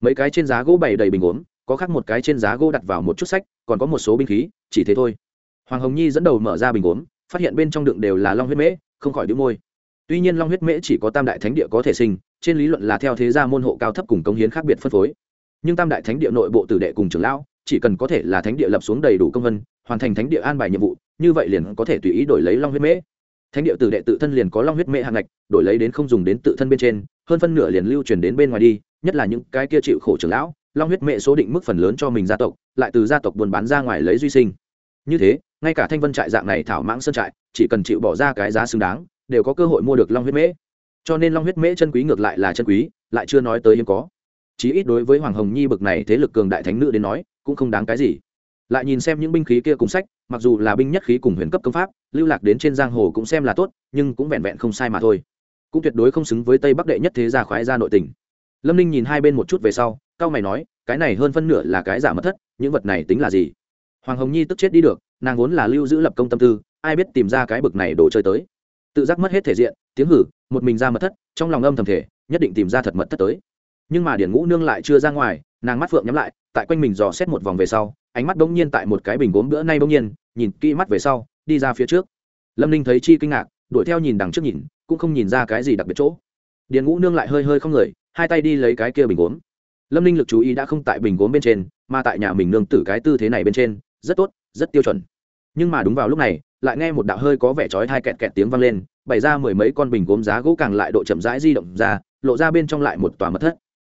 mấy cái trên giá gỗ bày đầy bình ốm có khác một cái trên giá gỗ đặt vào một chút sách còn có một số binh khí chỉ thế thôi hoàng hồng nhi dẫn đầu mở ra bình ốm phát hiện bên trong đựng đều là long huyết mễ không khỏi đĩu môi tuy nhiên long huyết mễ chỉ có tam đại thánh địa có thể sinh trên lý luận là theo thế gia môn hộ cao thấp cùng công hiến khác biệt phân phối nhưng tam đại thánh địa nội bộ tử đệ cùng trưởng lão chỉ cần có thể là thánh địa lập xuống đầy đủ công vân hoàn thành thánh địa an bài nhiệm vụ, như vậy liền có thể tùy ý đổi lấy long huyết mễ. Thánh địa tử đệ tự thân liền có long huyết mễ hạng ngạch, đổi lấy đến không dùng đến tự thân bên trên, hơn phân nửa liền lưu truyền đến bên ngoài đi, nhất là những cái kia chịu khổ trưởng lão, long huyết mễ số định mức phần lớn cho mình gia tộc, lại từ gia tộc buôn bán ra ngoài lấy duy sinh. Như thế, ngay cả thanh vân trại dạng này thảo mãng sơn trại, chỉ cần chịu bỏ ra cái giá xứng đáng, đều có cơ hội mua được long huyết mễ. Cho nên long huyết mễ chân quý ngược lại là chân quý, lại chưa nói tới hiếm có. Chí ít đối với hoàng hồng nhi bực này thế lực cường đại thánh nữ đến nói, cũng không đáng cái gì lại nhìn xem những binh khí kia cùng sách, mặc dù là binh nhất khí cùng huyền cấp công pháp, lưu lạc đến trên giang hồ cũng xem là tốt, nhưng cũng vẹn vẹn không sai mà thôi. Cũng tuyệt đối không xứng với tây bắc đệ nhất thế gia khoái gia nội tình. Lâm ninh nhìn hai bên một chút về sau cao mày nói, cái này hơn phân nửa là cái giả mất thất, những vật này tính là gì? Hoàng hồng nhi tức chết đi được, nàng vốn là lưu giữ lập công tâm tư, ai biết tìm ra cái bực này đồ chơi tới. Tự giác mất hết thể diện, tiếng hử, một mình ra mật thất, trong lòng âm thầm thể nhất định tìm ra thật mật thất tới nhưng mà điển ngũ nương lại chưa ra ngoài, nàng mắt phượng nhắm lại, tại quanh mình dò xét một vòng về sau, ánh mắt bỗng nhiên tại một cái bình gốm bữa nay bỗng nhiên, nhìn kỹ mắt về sau, đi ra phía trước. Lâm ninh thấy chi kinh ngạc, đuổi theo nhìn đằng trước nhìn, cũng không nhìn ra cái gì đặc biệt chỗ. Điền ngũ nương lại hơi hơi không người, hai tay đi lấy cái kia bình gốm. Lâm ninh lực chú ý đã không tại bình gốm bên trên, mà tại nhà mình nương tử cái tư thế này bên trên, rất tốt, rất tiêu chuẩn. Nhưng mà đúng vào lúc này, lại nghe một đạo hơi có vẻ chói hai kẹt kẹt tiếng vang lên, bày ra mười mấy con bình gốm giá gỗ càng lại độ chậm rãi di động ra, lộ ra bên trong lại một tòa mật thất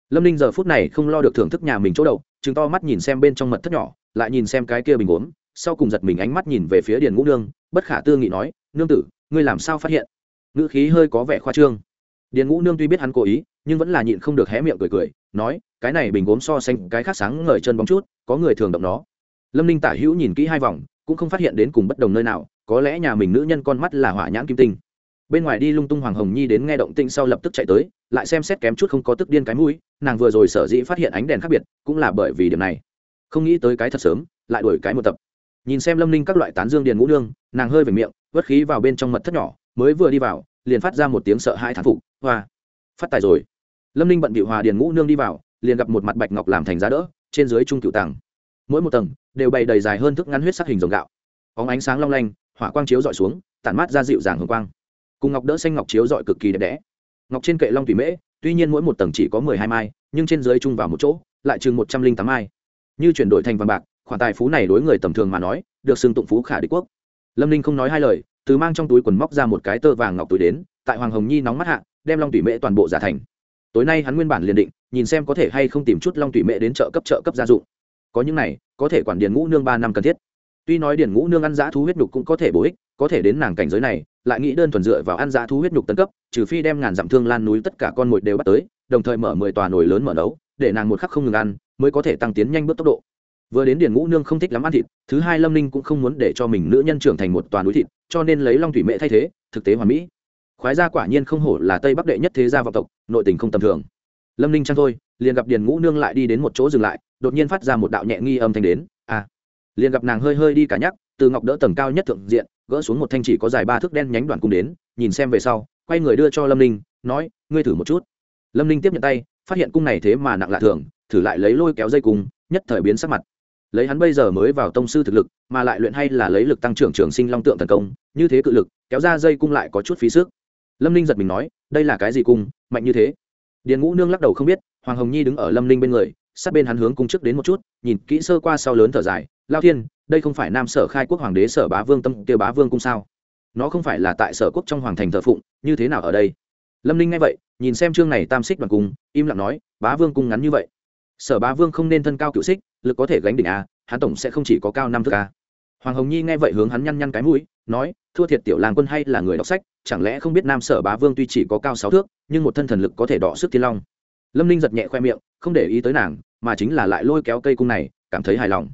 lâm ninh giờ phút này không lo được thưởng thức nhà mình chỗ đậu chứng to mắt nhìn xem bên trong mật thất nhỏ, lại nhìn xem cái kia bình uống sau cùng giật mình ánh mắt nhìn về phía điền ngũ nương, bất khả tư nghị nói, nương tử, ngươi làm sao phát hiện? Ngữ khí hơi có vẻ khoa trương. Điền ngũ nương tuy biết hắn cố ý, nhưng vẫn là nhịn không được hé miệng cười cười, nói, cái này bình gốm so xanh cái khác sáng ngời chân bóng chút, có người thường động nó. Lâm ninh tả hữu nhìn kỹ hai vòng, cũng không phát hiện đến cùng bất đồng nơi nào, có lẽ nhà mình nữ nhân con mắt là hỏa nhãn kim tinh bên ngoài đi lung tung hoàng hồng nhi đến nghe động tinh sau lập tức chạy tới, lại xem xét kém chút không có tức điên cái mũi, nàng vừa rồi sở dĩ phát hiện ánh đèn khác biệt, cũng là bởi vì điểm này. Không nghĩ tới cái thật sớm, lại đổi cái một tập. Nhìn xem lâm ninh các loại tán dương điền ngũ nương nàng hơi về miệng, vớt khí vào bên trong mật thất nhỏ, mới vừa đi vào, liền phát ra một tiếng sợ hai thán phục, hoa, phát tài rồi. Lâm ninh bận bị hòa điền ngũ nương đi vào, liền gặp một mặt bạch ngọc làm thành giá đỡ, trên dưới trung cựu tàng. Mỗi một tầng, đều bày đầy dài hơn thức ngắn huyết sắc hình dòng gạo. Óng ánh sáng long lanh, hỏa quang chiếu dọi xuống, tản mát ra dịu dàng hồng quang cùng ngọc đỡ xanh ngọc chiếu dọi cực kỳ đẹp đẽ. Ngọc trên kệ long thủy mễ, tuy nhiên mỗi một tầng chỉ có mười hai mai, nhưng trên dưới chung vào một chỗ, lại chừng một trăm linh tám mai. Như chuyển đổi thành vàng bạc, khoản tài phú này đối người tầm thường mà nói, được xưng tụng phú khả đế quốc. Lâm ninh không nói hai lời, từ mang trong túi quần móc ra một cái tơ vàng ngọc túi đến, tại hoàng hồng nhi nóng mắt hạ, đem long thủy mễ toàn bộ giả thành. Tối nay hắn nguyên bản liền định, nhìn xem có thể hay không tìm chút long thủy mễ đến chợ cấp chợ cấp gia dụng. Có những này, có thể quản điền ngũ nương ba năm cần thiết tuy nói điển ngũ nương ăn dã thú huyết nhục cũng có thể bổ ích, có thể đến nàng cảnh giới này, lại nghĩ đơn thuần dựa vào ăn dã thú huyết nhục tấn cấp, trừ phi đem ngàn dặm thương lan núi tất cả con mồi đều bắt tới, đồng thời mở mười tòa nồi lớn mở nấu, để nàng một khắc không ngừng ăn, mới có thể tăng tiến nhanh bước tốc độ. Vừa đến điển ngũ nương không thích lắm ăn thịt, thứ hai lâm ninh cũng không muốn để cho mình nữ nhân trưởng thành một toàn núi thịt, cho nên lấy long thủy mễ thay thế, thực tế hoàn mỹ. Khoái gia quả nhiên không hổ là tây bắc đệ nhất thế gia vọng tộc, nội tình không tầm thường. Lâm ninh chăng thôi, liền gặp điền ngũ nương lại đi đến một chỗ dừng lại, đột nhiên phát ra một đạo nhẹ nghi âm thanh đến à liền gặp nàng hơi hơi đi cả nhắc, từ ngọc đỡ tầng cao nhất thượng diện, gỡ xuống một thanh chỉ có dài ba thước đen nhánh đoạn cung đến, nhìn xem về sau, quay người đưa cho lâm ninh, nói, ngươi thử một chút. Lâm ninh tiếp nhận tay, phát hiện cung này thế mà nặng lạ thường, thử lại lấy lôi kéo dây cung, nhất thời biến sắc mặt. Lấy hắn bây giờ mới vào tông sư thực lực, mà lại luyện hay là lấy lực tăng trưởng trường sinh long tượng thần công, như thế cự lực, kéo ra dây cung lại có chút phí sức. Lâm ninh giật mình nói, đây là cái gì cung? Mạnh như thế? Điền ngũ nương lắc đầu không biết, hoàng hồng nhi đứng ở lâm ninh bên người sát bên hắn hướng cung trước đến một chút, nhìn kỹ sơ qua sau lớn thở dài, lao thiên, đây không phải nam sở khai quốc hoàng đế sở bá vương tâm kêu bá vương cung sao? Nó không phải là tại sở quốc trong hoàng thành thờ phụng, như thế nào ở đây? Lâm ninh nghe vậy, nhìn xem chương này tam xích đoàn cung, im lặng nói, bá vương cung ngắn như vậy. Sở bá vương không nên thân cao cựu xích, lực có thể gánh đỉnh a, hắn tổng sẽ không chỉ có cao năm thước a. Hoàng hồng nhi nghe vậy hướng hắn nhăn nhăn cái mũi, nói, thua thiệt tiểu làng quân hay là người đọc sách, chẳng lẽ không biết nam sở bá vương tuy chỉ có cao sáu thước, nhưng một thân thần lực có thể đọ sức thiên long? Lâm ninh giật nhẹ khoe miệng, không để ý tới nàng mà chính là lại lôi kéo cây cung này, cảm thấy hài lòng.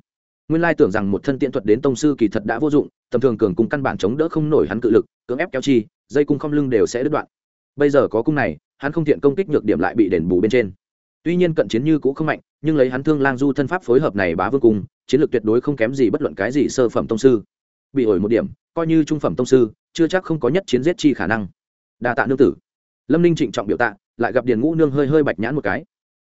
Nguyên lai tưởng rằng một thân tiện thuật đến tông sư kỳ thật đã vô dụng, tầm thường cường cung căn bản chống đỡ không nổi hắn cự lực, cưỡng ép kéo chi, dây cung không lưng đều sẽ đứt đoạn. Bây giờ có cung này, hắn không thiện công kích nhược điểm lại bị đền bù bên trên. Tuy nhiên cận chiến như cũng không mạnh, nhưng lấy hắn thương lang du thân pháp phối hợp này bá vương cung, chiến lược tuyệt đối không kém gì bất luận cái gì sơ phẩm tông sư. Bị ổi một điểm, coi như trung phẩm tông sư, chưa chắc không có nhất chiến giết chi khả năng. Đa tạ nương tử. Lâm ninh trịnh trọng biểu tạ, lại gặp điền ngũ nương hơi hơi bạch nhãn một cái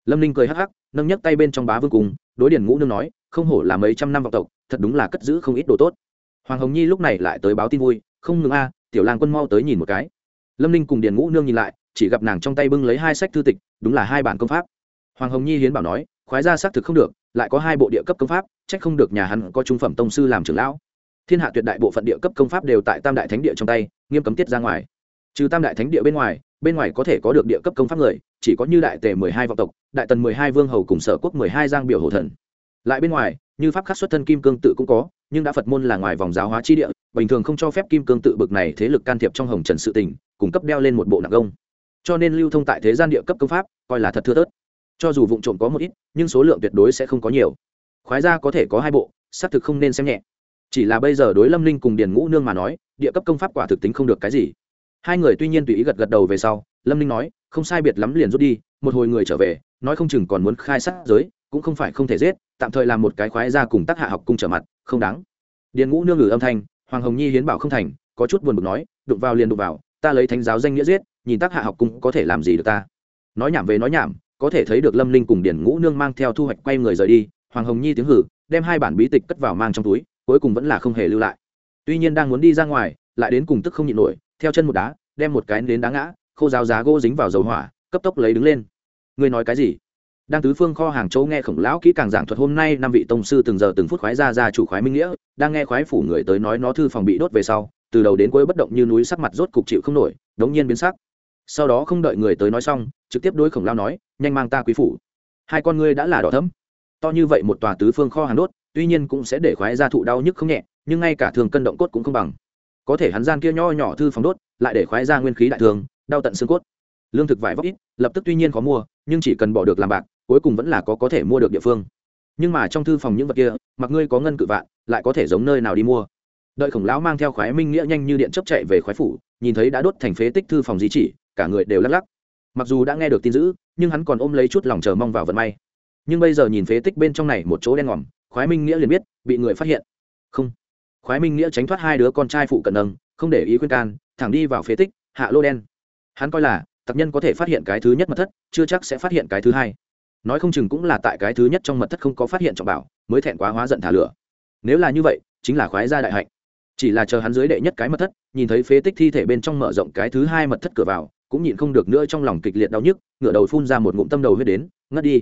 lâm ninh cười hắc hắc, nâng nhấc tay bên trong bá vương cung đối điển ngũ nương nói, không hổ là mấy trăm năm vọng tộc, thật đúng là cất giữ không ít đồ tốt. Hoàng hồng nhi lúc này lại tới báo tin vui, không ngừng a, tiểu lang quân mau tới nhìn một cái. Lâm ninh cùng điền ngũ nương nhìn lại, chỉ gặp nàng trong tay bưng lấy hai sách thư tịch, đúng là hai bản công pháp. Hoàng hồng nhi hiến bảo nói, khoái ra xác thực không được, lại có hai bộ địa cấp công pháp trách không được nhà hắn có trung phẩm tông sư làm trưởng lão. Thiên hạ tuyệt đại bộ phận địa cấp công pháp đều tại tam đại thánh địa trong tay, nghiêm cấm tiết ra ngoài. Trừ tam đại thánh địa bên ngoài bên ngoài có thể có được địa cấp công pháp người chỉ có như đại tề mười hai vọng tộc đại tần mười hai vương hầu cùng sở quốc mười hai giang biểu hổ thần. Lại bên ngoài như pháp khắc xuất thân kim cương tự cũng có nhưng đã phật môn là ngoài vòng giáo hóa chi địa bình thường không cho phép kim cương tự bực này thế lực can thiệp trong hồng trần sự tình cung cấp đeo lên một bộ nặng công cho nên lưu thông tại thế gian địa cấp công pháp coi là thật thưa thớt, cho dù vụ trộm có một ít nhưng số lượng tuyệt đối sẽ không có nhiều. Khoái ra có thể có hai bộ xác thực không nên xem nhẹ. Chỉ là bây giờ đối lâm linh cùng điền ngũ nương mà nói địa cấp công pháp quả thực tính không được cái gì. Hai người tuy nhiên tùy ý gật gật đầu về sau lâm linh nói, không sai biệt lắm liền rút đi, một hồi người trở về, nói không chừng còn muốn khai sát giới, cũng không phải không thể giết, tạm thời làm một cái khoái ra cùng tác hạ học cung trở mặt, không đáng. Điền ngũ nương ngử âm thanh, hoàng hồng nhi hiến bảo không thành, có chút buồn bực nói, đụng vào liền đụng vào, ta lấy thánh giáo danh nghĩa giết, nhìn tác hạ học cung có thể làm gì được ta? Nói nhảm về nói nhảm, có thể thấy được lâm linh cùng Điền ngũ nương mang theo thu hoạch quay người rời đi, hoàng hồng nhi tiếng hử, đem hai bản bí tịch cất vào mang trong túi, cuối cùng vẫn là không hề lưu lại. Tuy nhiên đang muốn đi ra ngoài, lại đến cùng tức không nhịn nổi, theo chân một đá, đem một cái đến đá ngã khô giáo giá gỗ dính vào dầu hỏa, cấp tốc lấy đứng lên. Ngươi nói cái gì? Đang tứ phương kho hàng châu nghe khổng lão kỹ càng giảng thuật hôm nay, năm vị tông sư từng giờ từng phút khoái ra ra chủ khoái minh nghĩa, đang nghe khoái phủ người tới nói nó thư phòng bị đốt về sau, từ đầu đến cuối bất động như núi sắc mặt rốt cục chịu không nổi, đống nhiên biến sắc. Sau đó không đợi người tới nói xong, trực tiếp đối khổng lao nói, nhanh mang ta quý phủ. Hai con ngươi đã là đỏ thấm to như vậy một tòa tứ phương kho hàng đốt, tuy nhiên cũng sẽ để khoái ra thụ đau nhức không nhẹ, nhưng ngay cả thường cân động cốt cũng không bằng. Có thể hắn gian kia nho nhỏ thư phòng đốt, lại để khoái ra nguyên khí đại thường đau tận xương cốt. Lương thực vải vóc ít, lập tức tuy nhiên khó mua, nhưng chỉ cần bỏ được làm bạc, cuối cùng vẫn là có có thể mua được địa phương. Nhưng mà trong thư phòng những vật kia, mặc ngươi có ngân cự vạn, lại có thể giống nơi nào đi mua. Đợi khổng lão mang theo khoái minh nghĩa nhanh như điện chấp chạy về khoái phủ, nhìn thấy đã đốt thành phế tích thư phòng di chỉ, cả người đều lắc lắc. Mặc dù đã nghe được tin dữ, nhưng hắn còn ôm lấy chút lòng chờ mong vào vận may. Nhưng bây giờ nhìn phế tích bên trong này một chỗ đen ngòm, khoái minh nghĩa liền biết, bị người phát hiện. Không. Khoái minh nghĩa tránh thoát hai đứa con trai phụ cận nâng, không để ý khuyên can, thẳng đi vào phế tích, hạ lô đen hắn coi là, tặc nhân có thể phát hiện cái thứ nhất mật thất, chưa chắc sẽ phát hiện cái thứ hai. Nói không chừng cũng là tại cái thứ nhất trong mật thất không có phát hiện trọng bảo, mới thẹn quá hóa giận thả lửa. Nếu là như vậy, chính là khoái gia đại hạnh. Chỉ là chờ hắn dưới đệ nhất cái mật thất, nhìn thấy phế tích thi thể bên trong mở rộng cái thứ hai mật thất cửa vào, cũng nhịn không được nữa trong lòng kịch liệt đau nhức, ngửa đầu phun ra một ngụm tâm đầu huyết đến, ngất đi.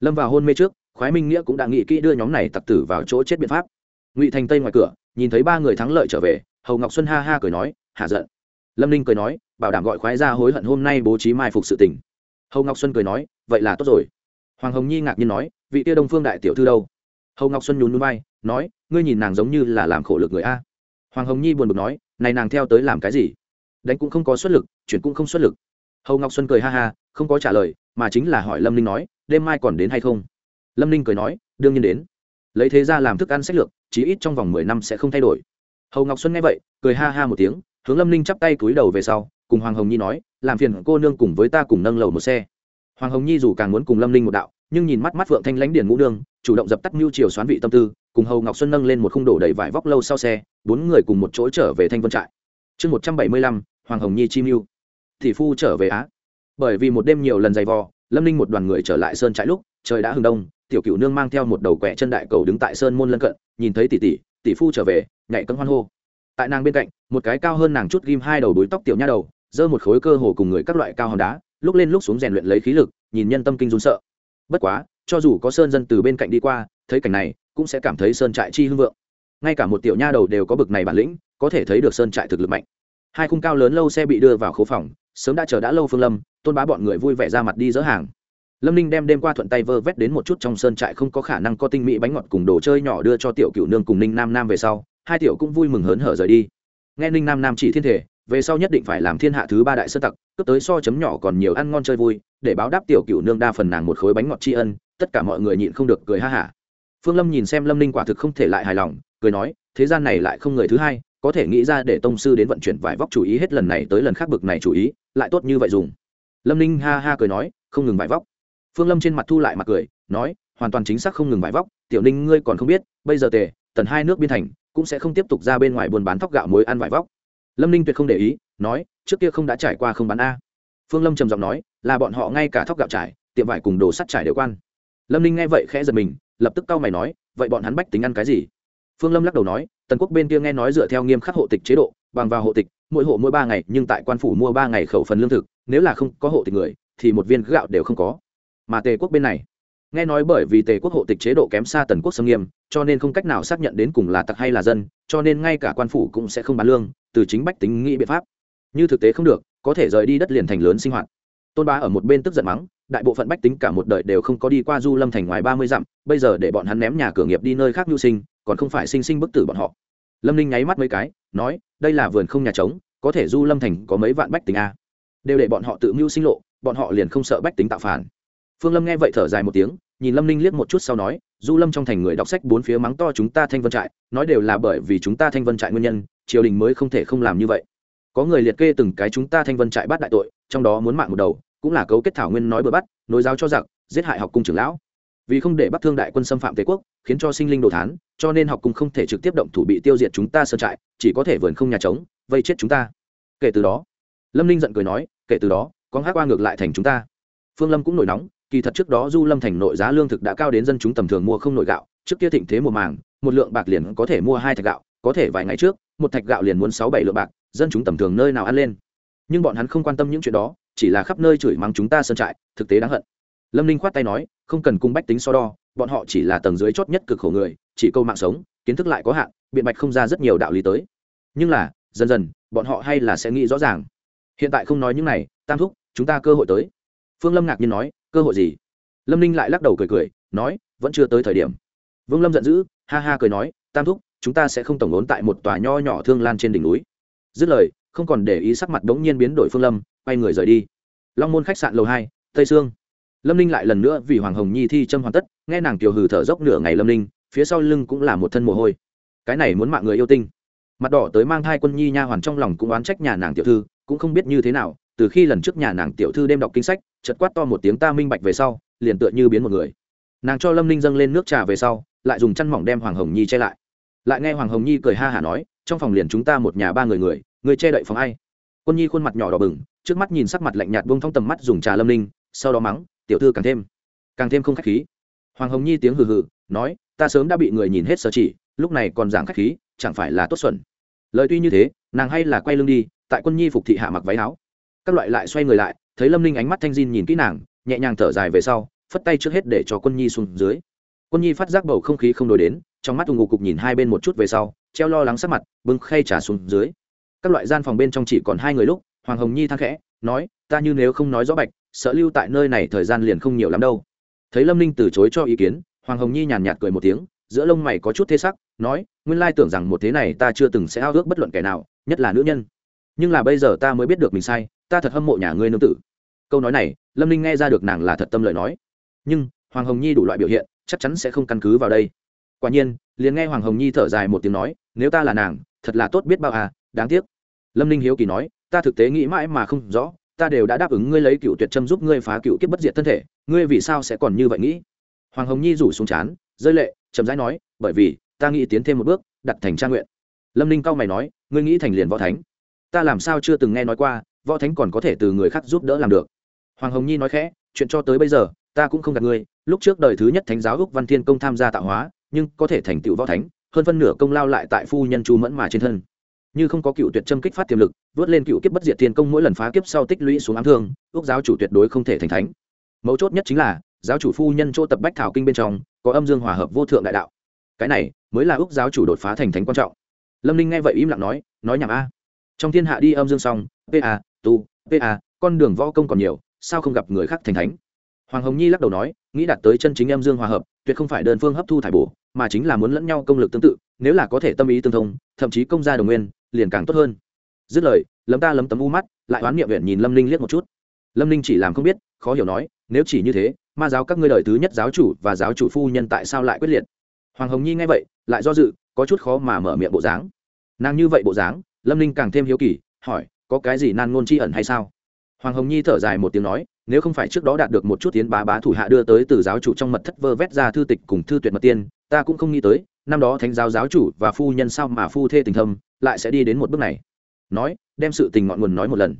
Lâm vào hôn mê trước, khoái minh nghĩa cũng đã nghĩ kỹ đưa nhóm này tặc tử vào chỗ chết biện pháp. Ngụy thành tây ngoài cửa, nhìn thấy ba người thắng lợi trở về, hầu ngọc xuân ha ha cười nói, hạ giận lâm ninh cười nói, bảo đảm gọi khoái ra hối hận hôm nay bố trí mai phục sự tình. Hầu ngọc xuân cười nói, vậy là tốt rồi. Hoàng hồng nhi ngạc nhiên nói, vị tia đông phương đại tiểu thư đâu? Hầu ngọc xuân nhún núi bay nói, ngươi nhìn nàng giống như là làm khổ lực người a. Hoàng hồng nhi buồn bực nói, này nàng theo tới làm cái gì? Đánh cũng không có xuất lực, chuyển cũng không xuất lực. Hầu ngọc xuân cười ha ha, không có trả lời, mà chính là hỏi lâm ninh nói, đêm mai còn đến hay không? Lâm ninh cười nói, đương nhiên đến. Lấy thế ra làm thức ăn sách lược, chí ít trong vòng mười năm sẽ không thay đổi. Hầu ngọc xuân nghe vậy, cười ha ha một tiếng hướng lâm ninh chắp tay cúi đầu về sau, cùng hoàng hồng nhi nói, làm phiền cô nương cùng với ta cùng nâng lầu một xe. Hoàng hồng nhi dù càng muốn cùng lâm ninh một đạo, nhưng nhìn mắt mắt phượng thanh lãnh điển ngũ nương, chủ động dập tắt mưu chiều xoán vị tâm tư, cùng hầu ngọc xuân nâng lên một khung đổ đầy vải vóc lâu sau xe, bốn người cùng một chỗ trở về thanh vân trại. Chương một trăm bảy mươi lăm, hoàng hồng nhi chi mưu. Thì phu trở về á. Bởi vì một đêm nhiều lần giày vò, lâm ninh một đoàn người trở lại sơn trại lúc, trời đã hừng đông, tiểu cựu nương mang theo một đầu quẹ chân đại cầu đứng tại sơn môn lân cận, nhìn thấy tỷ tỷ tỷ phu trở về, nhảy cân hoan hô. Tại nàng bên cạnh một cái cao hơn nàng chút ghim hai đầu đuối tóc tiểu nha đầu, giơ một khối cơ hồ cùng người các loại cao hòn đá, lúc lên lúc xuống rèn luyện lấy khí lực, nhìn nhân tâm kinh run sợ. Bất quá, cho dù có sơn dân từ bên cạnh đi qua, thấy cảnh này, cũng sẽ cảm thấy sơn trại chi hưng vượng. Ngay cả một tiểu nha đầu đều có bực này bản lĩnh, có thể thấy được sơn trại thực lực mạnh. Hai khung cao lớn lâu xe bị đưa vào khố phòng, sớm đã chờ đã lâu phương lâm, tôn bá bọn người vui vẻ ra mặt đi dỡ hàng. Lâm ninh đem đêm qua thuận tay vơ vét đến một chút trong sơn trại không có khả năng có tinh mỹ bánh ngọt cùng đồ chơi nhỏ đưa cho tiểu cựu nương cùng ninh nam nam về sau, hai tiểu cũng vui mừng hớn hở rời đi nghe ninh nam nam chỉ thiên thể, về sau nhất định phải làm thiên hạ thứ ba đại sơ tặc, cướp tới so chấm nhỏ còn nhiều ăn ngon chơi vui, để báo đáp tiểu cựu nương đa phần nàng một khối bánh ngọt tri ân, tất cả mọi người nhịn không được cười ha hả. Phương lâm nhìn xem lâm ninh quả thực không thể lại hài lòng, cười nói, thế gian này lại không người thứ hai, có thể nghĩ ra để tông sư đến vận chuyển vải vóc chủ ý hết lần này tới lần khác bực này chủ ý, lại tốt như vậy dùng. Lâm ninh ha ha cười nói, không ngừng vải vóc. Phương lâm trên mặt thu lại mặt cười, nói, hoàn toàn chính xác không ngừng vải vóc, tiểu ninh ngươi còn không biết, bây giờ tề, tần hai nước biên thành cũng sẽ không tiếp tục ra bên ngoài buôn bán thóc gạo muối ăn vải vóc. Lâm ninh tuyệt không để ý, nói, trước kia không đã trải qua không bán a. Phương lâm trầm giọng nói, là bọn họ ngay cả thóc gạo trải, tiệm vải cùng đồ sắt trải đều quan. Lâm ninh nghe vậy khẽ giật mình, lập tức cau mày nói, vậy bọn hắn bách tính ăn cái gì? Phương lâm lắc đầu nói, tần quốc bên kia nghe nói dựa theo nghiêm khắc hộ tịch chế độ, bằng vào hộ tịch, mỗi hộ mỗi ba ngày, nhưng tại quan phủ mua ba ngày khẩu phần lương thực, nếu là không có hộ tịch người, thì một viên gạo đều không có. Mà tề quốc bên này, nghe nói bởi vì tề quốc hộ tịch chế độ kém xa tần quốc xâm nghiêm cho nên không cách nào xác nhận đến cùng là tặc hay là dân, cho nên ngay cả quan phủ cũng sẽ không bán lương, từ chính bách tính nghĩ biện pháp. Như thực tế không được, có thể rời đi đất liền thành lớn sinh hoạt. Tôn bá ở một bên tức giận mắng, đại bộ phận bách tính cả một đời đều không có đi qua du lâm thành ngoài ba mươi dặm, bây giờ để bọn hắn ném nhà cửa nghiệp đi nơi khác nhu sinh, còn không phải sinh sinh bức tử bọn họ. Lâm ninh nháy mắt mấy cái, nói, đây là vườn không nhà trống, có thể du lâm thành có mấy vạn bách tính a. À. đều để bọn họ tự mưu sinh lộ, bọn họ liền không sợ bách tính tạo phản. Phương lâm nghe vậy thở dài một tiếng, nhìn lâm ninh liếc một chút sau nói du lâm trong thành người đọc sách bốn phía mắng to chúng ta thanh vân trại, nói đều là bởi vì chúng ta thanh vân trại nguyên nhân, triều đình mới không thể không làm như vậy. Có người liệt kê từng cái chúng ta thanh vân trại bắt đại tội, trong đó muốn mạng một đầu, cũng là cấu kết thảo nguyên nói bừa bắt nối giáo cho giặc, giết hại học cung trưởng lão. Vì không để bắc thương đại quân xâm phạm tề quốc, khiến cho sinh linh đồ thán, cho nên học cung không thể trực tiếp động thủ bị tiêu diệt chúng ta sơn trại, chỉ có thể vườn không nhà trống, vây chết chúng ta. Kể từ đó, lâm ninh giận cười nói, kể từ đó, con hát qua ngược lại thành chúng ta. Phương lâm cũng nổi nóng kỳ thật trước đó du lâm thành nội giá lương thực đã cao đến dân chúng tầm thường mua không nội gạo. Trước kia thịnh thế mùa màng, một lượng bạc liền có thể mua hai thạch gạo, có thể vài ngày trước, một thạch gạo liền muốn sáu bảy lượng bạc, dân chúng tầm thường nơi nào ăn lên. Nhưng bọn hắn không quan tâm những chuyện đó, chỉ là khắp nơi chửi mắng chúng ta sơn trại, thực tế đáng hận. Lâm ninh khoát tay nói, không cần cung bách tính so đo, bọn họ chỉ là tầng dưới chót nhất cực khổ người, chỉ câu mạng sống, kiến thức lại có hạn, biện bạch không ra rất nhiều đạo lý tới. Nhưng là, dần dần, bọn họ hay là sẽ nghĩ rõ ràng. Hiện tại không nói những này, tam thúc, chúng ta cơ hội tới. Phương lâm ngạc nhiên nói cơ hội gì? Lâm ninh lại lắc đầu cười cười, nói, vẫn chưa tới thời điểm. Vương lâm giận dữ, ha ha cười nói, tam thúc, chúng ta sẽ không tổng ốn tại một tòa nho nhỏ thương lan trên đỉnh núi. Dứt lời, không còn để ý sắc mặt đống nhiên biến đổi phương lâm, quay người rời đi. Long môn khách sạn lầu hai, tây sương. Lâm ninh lại lần nữa vì hoàng hồng nhi thi châm hoàn tất, nghe nàng kiều hừ thở dốc nửa ngày lâm ninh, phía sau lưng cũng là một thân mồ hôi. Cái này muốn mạng người yêu tinh. Mặt đỏ tới mang thai quân nhi nha hoàn trong lòng cũng oán trách nhà nàng tiểu thư, cũng không biết như thế nào từ khi lần trước nhà nàng tiểu thư đêm đọc kinh sách chật quát to một tiếng ta minh bạch về sau, liền tựa như biến một người. Nàng cho lâm ninh dâng lên nước trà về sau, lại dùng chăn mỏng đem hoàng hồng nhi che lại. Lại nghe hoàng hồng nhi cười ha hả nói, trong phòng liền chúng ta một nhà ba người người người che đậy phòng ai? Quân nhi khuôn mặt nhỏ đỏ bừng, trước mắt nhìn sắc mặt lạnh nhạt bông thong tầm mắt dùng trà lâm ninh, sau đó mắng, tiểu thư càng thêm càng thêm không k h á c h khí. Hoàng hồng nhi tiếng hừ hừ, nói, ta sớm đã bị người nhìn hết sở chỉ, lúc này còn giảng k h á c h khí, chẳng phải là tốt xuẩn. Lời tuy như thế, nàng hay là quay lưng đi, tại quân nhi phục thị hạ mặc váy áo các loại lại xoay người lại, thấy lâm ninh ánh mắt thanh diên nhìn kỹ nàng, nhẹ nhàng thở dài về sau, phất tay trước hết để cho quân nhi xuống dưới. Quân nhi phát giác bầu không khí không đổi đến, trong mắt ù ngụ cục nhìn hai bên một chút về sau, treo lo lắng sắc mặt, bưng khay trả xuống dưới. Các loại gian phòng bên trong chỉ còn hai người lúc, hoàng hồng nhi thang khẽ, nói, ta như nếu không nói rõ bạch, sợ lưu tại nơi này thời gian liền không nhiều lắm đâu. Thấy lâm ninh từ chối cho ý kiến, hoàng hồng nhi nhàn nhạt cười một tiếng, giữa lông mày có chút thế sắc, nói, nguyên lai tưởng rằng một thế này ta chưa từng sẽ ao ước bất luận kẻ nào, nhất là nữ nhân. Nhưng là bây giờ ta mới biết được mình sai ta thật hâm mộ nhà ngươi nương tử. Câu nói này, lâm ninh nghe ra được nàng là thật tâm lời nói. Nhưng, hoàng hồng nhi đủ loại biểu hiện, chắc chắn sẽ không căn cứ vào đây. Quả nhiên, liền nghe hoàng hồng nhi thở dài một tiếng nói, nếu ta là nàng, thật là tốt biết bao à đáng tiếc. Lâm ninh hiếu kỳ nói, ta thực tế nghĩ mãi mà không rõ, ta đều đã đáp ứng ngươi lấy cựu tuyệt châm giúp ngươi phá cựu kiếp bất diệt thân thể, ngươi vì sao sẽ còn như vậy nghĩ? Hoàng hồng nhi rủ xuống chán, rơi lệ, chậm rãi nói, bởi vì, ta nghĩ tiến thêm một bước, đặt thành trang nguyện. Lâm ninh cau mày nói, ngươi nghĩ thành liền võ thánh. Ta làm sao chưa từng nghe nói qua võ thánh còn có thể từ người khác giúp đỡ làm được. Hoàng hồng nhi nói khẽ, chuyện cho tới bây giờ, ta cũng không gặp ngươi. Lúc trước đời thứ nhất thánh giáo úc văn thiên công tham gia tạo hóa, nhưng có thể thành tựu võ thánh, hơn phân nửa công lao lại tại phu nhân chu mẫn mà trên thân. Như không có cựu tuyệt châm kích phát tiềm lực, vớt lên cựu kiếp bất diệt thiên công mỗi lần phá kiếp sau tích lũy xuống ám thương ước giáo chủ tuyệt đối không thể thành thánh. Mấu chốt nhất chính là, giáo chủ phu nhân chỗ tập bách thảo kinh bên trong, có âm dương hòa hợp vô thượng đại đạo. Cái này, mới là ước giáo chủ đột phá thành thánh quan trọng. Lâm ninh nghe vậy im lặng nói nói nhảm a. Trong thiên hạ đi âm dương xong pa tu pa con đường võ công còn nhiều, sao không gặp người khác thành thánh? Hoàng hồng nhi lắc đầu nói, nghĩ đạt tới chân chính âm dương hòa hợp, tuyệt không phải đơn phương hấp thu thải bổ, mà chính là muốn lẫn nhau công lực tương tự, nếu là có thể tâm ý tương thông, thậm chí công gia đồng nguyên, liền càng tốt hơn. Dứt lời lấm ta lấm tấm u mắt, lại oán miệng viện nhìn lâm linh liếc một chút. Lâm linh chỉ làm không biết, khó hiểu nói, nếu chỉ như thế, ma giáo các ngươi đời thứ nhất giáo chủ và giáo chủ phu nhân tại sao lại quyết liệt? Hoàng hồng nhi nghe vậy, lại do dự, có chút khó mà mở miệng bộ dáng. Nàng như vậy bộ dáng, lâm linh càng thêm hiếu kỳ, hỏi có cái gì nan ngôn tri ẩn hay sao? Hoàng hồng nhi thở dài một tiếng nói, nếu không phải trước đó đạt được một chút tiến bá bá thủ hạ đưa tới từ giáo chủ trong mật thất vơ vét ra thư tịch cùng thư tuyệt mật tiên, ta cũng không nghĩ tới, năm đó thánh giáo giáo chủ và phu nhân sao mà phu thê tình thâm, lại sẽ đi đến một bước này. Nói, đem sự tình ngọn nguồn nói một lần.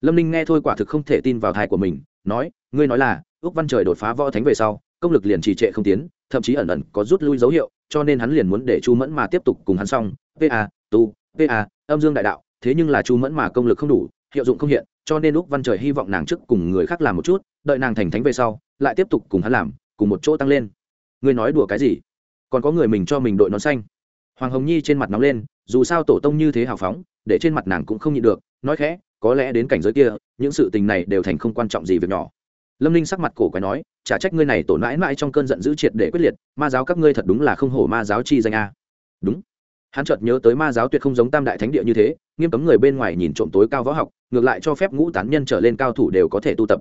Lâm ninh nghe thôi quả thực không thể tin vào thai của mình, nói, ngươi nói là ước văn trời đột phá võ thánh về sau, công lực liền trì trệ không tiến, thậm chí ẩn ẩn có rút lui dấu hiệu, cho nên hắn liền muốn để chu mẫn mà tiếp tục cùng hắn xong. Pa tu pa âm dương đại đạo thế nhưng là chu mẫn mà công lực không đủ, hiệu dụng không hiện, cho nên lúc văn trời hy vọng nàng trước cùng người khác làm một chút, đợi nàng thành thánh về sau, lại tiếp tục cùng hắn làm, cùng một chỗ tăng lên. Ngươi nói đùa cái gì? Còn có người mình cho mình đội nón xanh. Hoàng hồng nhi trên mặt nóng lên, dù sao tổ tông như thế hào phóng, để trên mặt nàng cũng không nhịn được, nói khẽ, có lẽ đến cảnh giới kia, những sự tình này đều thành không quan trọng gì việc nhỏ. Lâm ninh sắc mặt cổ quái nói, chả trách ngươi này tổn mãi mãi trong cơn giận dữ triệt để quyết liệt, ma giáo các ngươi thật đúng là không hổ ma giáo chi danh a. Đúng hắn chợt nhớ tới ma giáo tuyệt không giống tam đại thánh địa như thế, nghiêm cấm người bên ngoài nhìn trộm tối cao võ học, ngược lại cho phép ngũ tán nhân trở lên cao thủ đều có thể tu tập.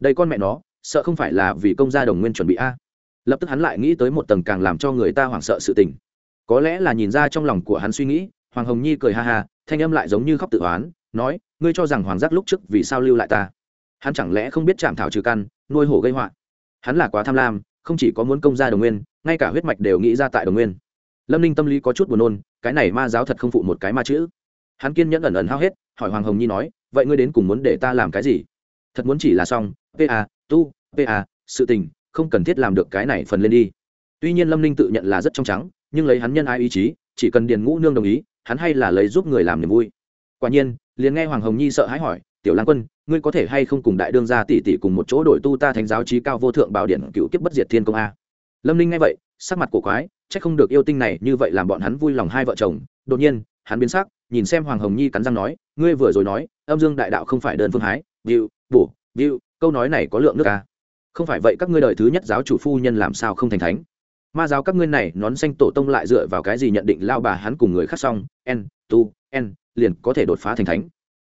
Đây con mẹ nó, sợ không phải là vì công gia đồng nguyên chuẩn bị a? Lập tức hắn lại nghĩ tới một tầng càng làm cho người ta hoảng sợ sự tình. Có lẽ là nhìn ra trong lòng của hắn suy nghĩ, hoàng hồng nhi cười ha ha, thanh âm lại giống như khóc tự oán, nói, ngươi cho rằng hoàng giác lúc trước vì sao lưu lại ta? Hắn chẳng lẽ không biết chạm thảo trừ căn, nuôi hổ gây họa? Hắn là quá tham lam, không chỉ có muốn công gia đồng nguyên, ngay cả huyết mạch đều nghĩ ra tại đồng nguyên lâm ninh tâm lý có chút buồn nôn, cái này ma giáo thật không phụ một cái ma chữ. Hắn kiên nhẫn ẩn ẩn hao hết, hỏi hoàng hồng nhi nói, vậy ngươi đến cùng muốn để ta làm cái gì? Thật muốn chỉ là xong pa tu pa sự tình, không cần thiết làm được cái này phần lên đi. Tuy nhiên lâm ninh tự nhận là rất trong trắng, nhưng lấy hắn nhân ai ý chí, chỉ cần điền ngũ nương đồng ý, hắn hay là lấy giúp người làm niềm vui. Quả nhiên, liền nghe hoàng hồng nhi sợ hãi hỏi, tiểu lan quân, ngươi có thể hay không cùng đại đương gia tỷ tỷ cùng một chỗ đổi tu ta thánh giáo trí cao vô thượng bảo điện cựu kiếp bất diệt thiên công a? Lâm ninh nghe vậy, sắc mặt của quái chắc không được yêu tinh này như vậy làm bọn hắn vui lòng hai vợ chồng. Đột nhiên, hắn biến sắc, nhìn xem hoàng hồng nhi cắn răng nói, ngươi vừa rồi nói, âm dương đại đạo không phải đơn phương hái view bổ view câu nói này có lượng nước ca không phải vậy các ngươi đời thứ nhất giáo chủ phu nhân làm sao không thành thánh? Ma giáo các ngươi này, nón xanh tổ tông lại dựa vào cái gì nhận định lao bà hắn cùng người khác xong, n tu n, liền có thể đột phá thành thánh?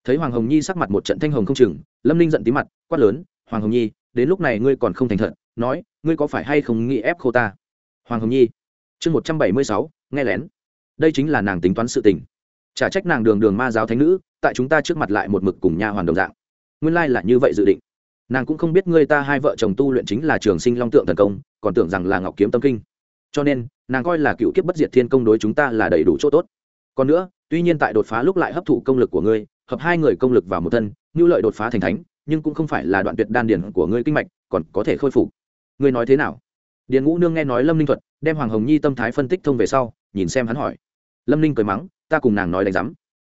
Thấy hoàng hồng nhi sắc mặt một trận thanh hồng không chừng, lâm ninh giận tí mặt, quát lớn, hoàng hồng nhi, đến lúc này ngươi còn không thành thật, nói, ngươi có phải hay không nghĩ ép khô ta? Hoàng hồng nhi chương một trăm bảy mươi sáu, nghe lén. Đây chính là nàng tính toán sự tình. Chả trách nàng đường đường ma giáo thánh nữ, tại chúng ta trước mặt lại một mực cùng nha hoàn đồng dạng. Nguyên lai là như vậy dự định. Nàng cũng không biết ngươi ta hai vợ chồng tu luyện chính là trường sinh long tượng thần công, còn tưởng rằng là ngọc kiếm tâm kinh. Cho nên, nàng coi là cựu kiếp bất diệt thiên công đối chúng ta là đầy đủ chỗ tốt. Còn nữa, tuy nhiên tại đột phá lúc lại hấp thụ công lực của ngươi, hợp hai người công lực vào một thân, như lợi đột phá thành thánh, nhưng cũng không phải là đoạn tuyệt đan điển của ngươi kinh mạch, còn có thể khôi phục. Ngươi nói thế nào? Điền ngũ nương nghe nói lâm ninh thuật, đem hoàng hồng nhi tâm thái phân tích thông về sau, nhìn xem hắn hỏi. Lâm ninh cười mắng, ta cùng nàng nói đánh giám.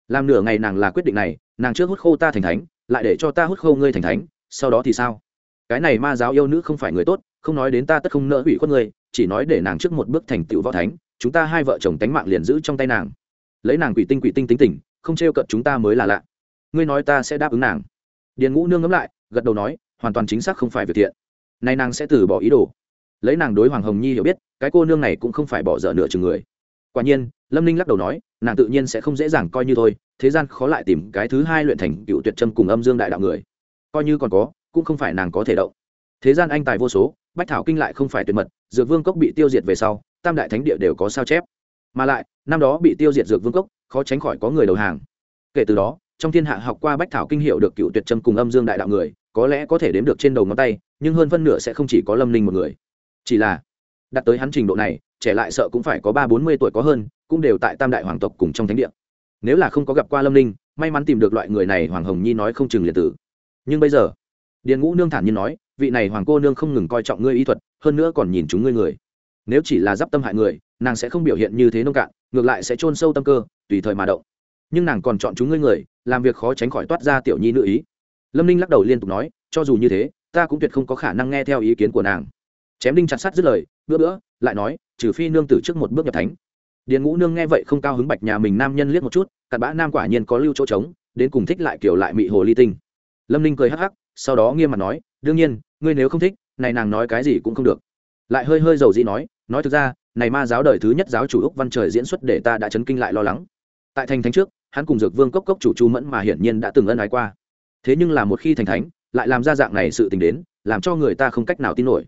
Làm nửa ngày nàng là quyết định này, nàng trước hút khô ta thành thánh, lại để cho ta hút khô ngươi thành thánh, sau đó thì sao? Cái này ma giáo yêu nữ không phải người tốt, không nói đến ta tất không nỡ hủy khuất ngươi, chỉ nói để nàng trước một bước thành tựu võ thánh, chúng ta hai vợ chồng tánh mạng liền giữ trong tay nàng. Lấy nàng quỷ tinh quỷ tinh tính tình, không t r cận chúng ta mới là lạ. Ngươi nói ta sẽ đáp ứng nàng. Điền ngũ nương ngẫm lại, gật đầu nói, hoàn toàn chính xác không phải việc thiện. Nay nàng sẽ từ bỏ ý đồ lấy nàng đối hoàng hồng nhi hiểu biết, cái cô nương này cũng không phải bỏ dở nửa chừng người. Quả nhiên, lâm ninh lắc đầu nói, nàng tự nhiên sẽ không dễ dàng coi như thôi, thế gian khó lại tìm cái thứ hai luyện thành cựu tuyệt trâm cùng âm dương đại đạo người. Coi như còn có, cũng không phải nàng có thể động. Thế gian anh tài vô số, bách thảo kinh lại không phải tuyệt mật, dược vương cốc bị tiêu diệt về sau, tam đại thánh địa đều có sao chép. Mà lại, năm đó bị tiêu diệt dược vương cốc, khó tránh khỏi có người đầu hàng. Kể từ đó, trong thiên hạ học qua bách thảo kinh hiệu được cựu tuyệt trâm cùng âm dương đại đạo người, có lẽ có thể đếm được trên đầu ngón tay, nhưng hơn phân nửa sẽ không chỉ có lâm ninh một người chỉ là đặt tới hắn trình độ này, trẻ lại sợ cũng phải có ba bốn mươi tuổi có hơn, cũng đều tại tam đại hoàng tộc cùng trong thánh địa. Nếu là không có gặp qua lâm ninh, may mắn tìm được loại người này, hoàng hồng nhi nói không chừng liệt tử. Nhưng bây giờ, điền ngũ nương thản nhiên nói, vị này hoàng cô nương không ngừng coi trọng ngươi y thuật, hơn nữa còn nhìn chúng ngươi người. Nếu chỉ là d i p tâm hại người, nàng sẽ không biểu hiện như thế nông cạn, ngược lại sẽ chôn sâu tâm cơ, tùy thời mà động. Nhưng nàng còn chọn chúng ngươi người, làm việc khó tránh khỏi toát ra tiểu nhi nữ ý. Lâm ninh lắc đầu liên tục nói, cho dù như thế, ta cũng tuyệt không có khả năng nghe theo ý kiến của nàng chém đinh chặt sát dứt lời bữa bữa, lại nói, trừ phi nương tử trước một bước nhập thánh. Điền ngũ nương nghe vậy không cao hứng bạch nhà mình nam nhân liếc một chút, cặn bã nam quả nhiên có lưu chỗ trống, đến cùng thích lại kiểu lại mị hồ ly tinh. Lâm ninh cười hắc hắc, sau đó nghiêm mặt nói, đương nhiên, ngươi nếu không thích, này nàng nói cái gì cũng không được. Lại hơi hơi dầu dĩ nói nói thực ra, này ma giáo đời thứ nhất giáo chủ úc văn trời diễn xuất để ta đã chấn kinh lại lo lắng. Tại thành thánh trước, hắn cùng dược vương cốc cốc chủ chu mẫn mà hiển nhiên đã từng ân ái qua. Thế nhưng là một khi thành thánh, lại làm ra dạng này sự tình đến, làm cho người ta không cách nào tin nổi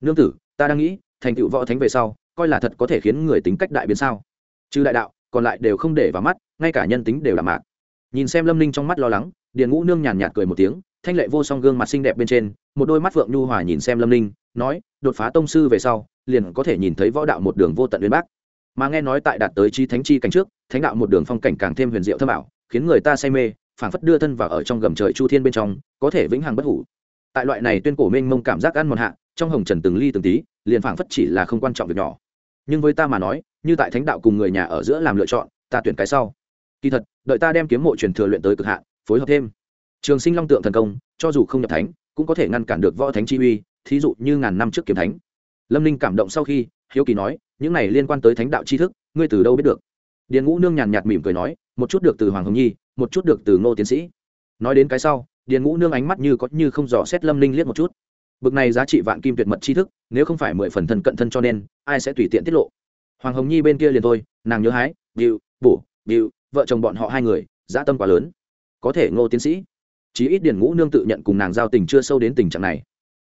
nương tử, ta đang nghĩ, thành tựu võ thánh về sau, coi là thật có thể khiến người tính cách đại biến sao? Trừ đại đạo, còn lại đều không để vào mắt, ngay cả nhân tính đều là mạc. Nhìn xem lâm ninh trong mắt lo lắng, điền ngũ nương nhàn nhạt cười một tiếng, thanh lệ vô song gương mặt xinh đẹp bên trên, một đôi mắt phượng nhu hòa nhìn xem lâm ninh, nói, đột phá tông sư về sau, liền có thể nhìn thấy võ đạo một đường vô tận uyên bác. Mà nghe nói tại đạt tới chi thánh chi cảnh trước, thánh đạo một đường phong cảnh càng thêm huyền diệu thơ bảo khiến người ta say mê, phảng phất đưa thân vào ở trong gầm trời chu thiên bên trong, có thể vĩnh hằng bất hủ. Tại loại này tuyên cổ mênh mông cảm giác ăn một hạ trong hồng trần từng ly từng tí, liền phảng phất chỉ là không quan trọng việc nhỏ. Nhưng với ta mà nói, như tại thánh đạo cùng người nhà ở giữa làm lựa chọn, ta tuyển cái sau. Kỳ thật, đợi ta đem kiếm mộ truyền thừa luyện tới cực hạn, phối hợp thêm. Trường sinh long tượng thần công, cho dù không nhập thánh, cũng có thể ngăn cản được võ thánh chi uy, thí dụ như ngàn năm trước kiếm thánh. Lâm ninh cảm động sau khi, hiếu kỳ nói, những này liên quan tới thánh đạo tri thức, ngươi từ đâu biết được? Điền ngũ nương nhàn nhạt mỉm cười nói, một chút được từ hoàng hồng nhi, một chút được từ ngô tiến sĩ. Nói đến cái sau, điền ngũ nương ánh mắt như có như không dò xét lâm ninh liếc một chút bực này giá trị vạn kim tuyệt mật tri thức, nếu không phải mười phần thân cận thân cho nên, ai sẽ tùy tiện tiết lộ? Hoàng hồng nhi bên kia liền thôi, nàng nhớ hái điệu bổ điệu vợ chồng bọn họ hai người, dã tâm quá lớn. Có thể ngô tiến sĩ, chí ít điền ngũ nương tự nhận cùng nàng giao tình chưa sâu đến tình trạng này.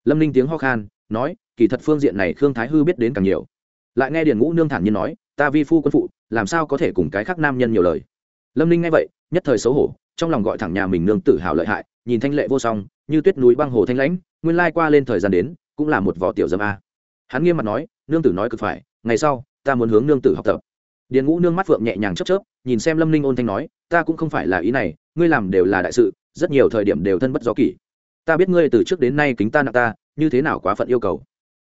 Lâm ninh tiếng ho khan, nói, kỳ thật phương diện này khương thái hư biết đến càng nhiều. Lại nghe điền ngũ nương thản nhiên nói, ta vi phu quân phụ, làm sao có thể cùng cái khác nam nhân nhiều lời? Lâm ninh nghe vậy, nhất thời xấu hổ, trong lòng gọi thẳng nhà mình nương tự hào lợi hại, nhìn thanh lệ vô song, như tuyết núi băng hồ thanh lãnh nguyên lai qua lên thời gian đến, cũng là một vỏ tiểu dâm a. Hắn nghiêm mặt nói, nương tử nói cực phải, ngày sau, ta muốn hướng nương tử học tập. Điền ngũ nương mắt phượng nhẹ nhàng chớp chớp, nhìn xem lâm ninh ôn thanh nói, ta cũng không phải là ý này, ngươi làm đều là đại sự, rất nhiều thời điểm đều thân bất do kỷ. Ta biết ngươi từ trước đến nay kính ta nặng ta, như thế nào quá phận yêu cầu.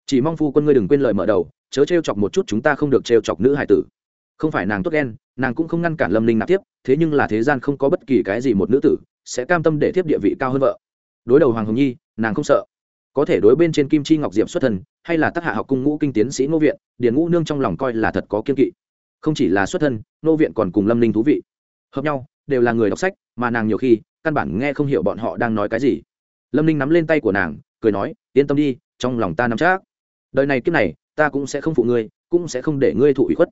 Chỉ mong phu quân ngươi đừng quên lời mở đầu, chớ t chọc một chút chúng ta không được t chọc nữ hải tử. Không phải nàng tốt ghen, nàng cũng không ngăn cản lâm linh nạp tiếp, thế nhưng là thế gian không có bất kỳ cái gì một nữ tử sẽ cam tâm để tiếp địa vị cao hơn vợ. Đối đầu hoàng hồng nhi nàng không sợ. Có thể đối bên trên kim chi ngọc diệp xuất thần hay là tác hạ học cung ngũ kinh tiến sĩ ngô viện, điền ngũ nương trong lòng coi là thật có kiên kỵ. Không chỉ là xuất thân, ngô viện còn cùng lâm linh thú vị. Hợp nhau, đều là người đọc sách, mà nàng nhiều khi, căn bản nghe không hiểu bọn họ đang nói cái gì. Lâm ninh nắm lên tay của nàng, cười nói, yên tâm đi, trong lòng ta nắm chắc. Đời này kiếp này, ta cũng sẽ không phụ ngươi, cũng sẽ không để ngươi thụ ủy khuất.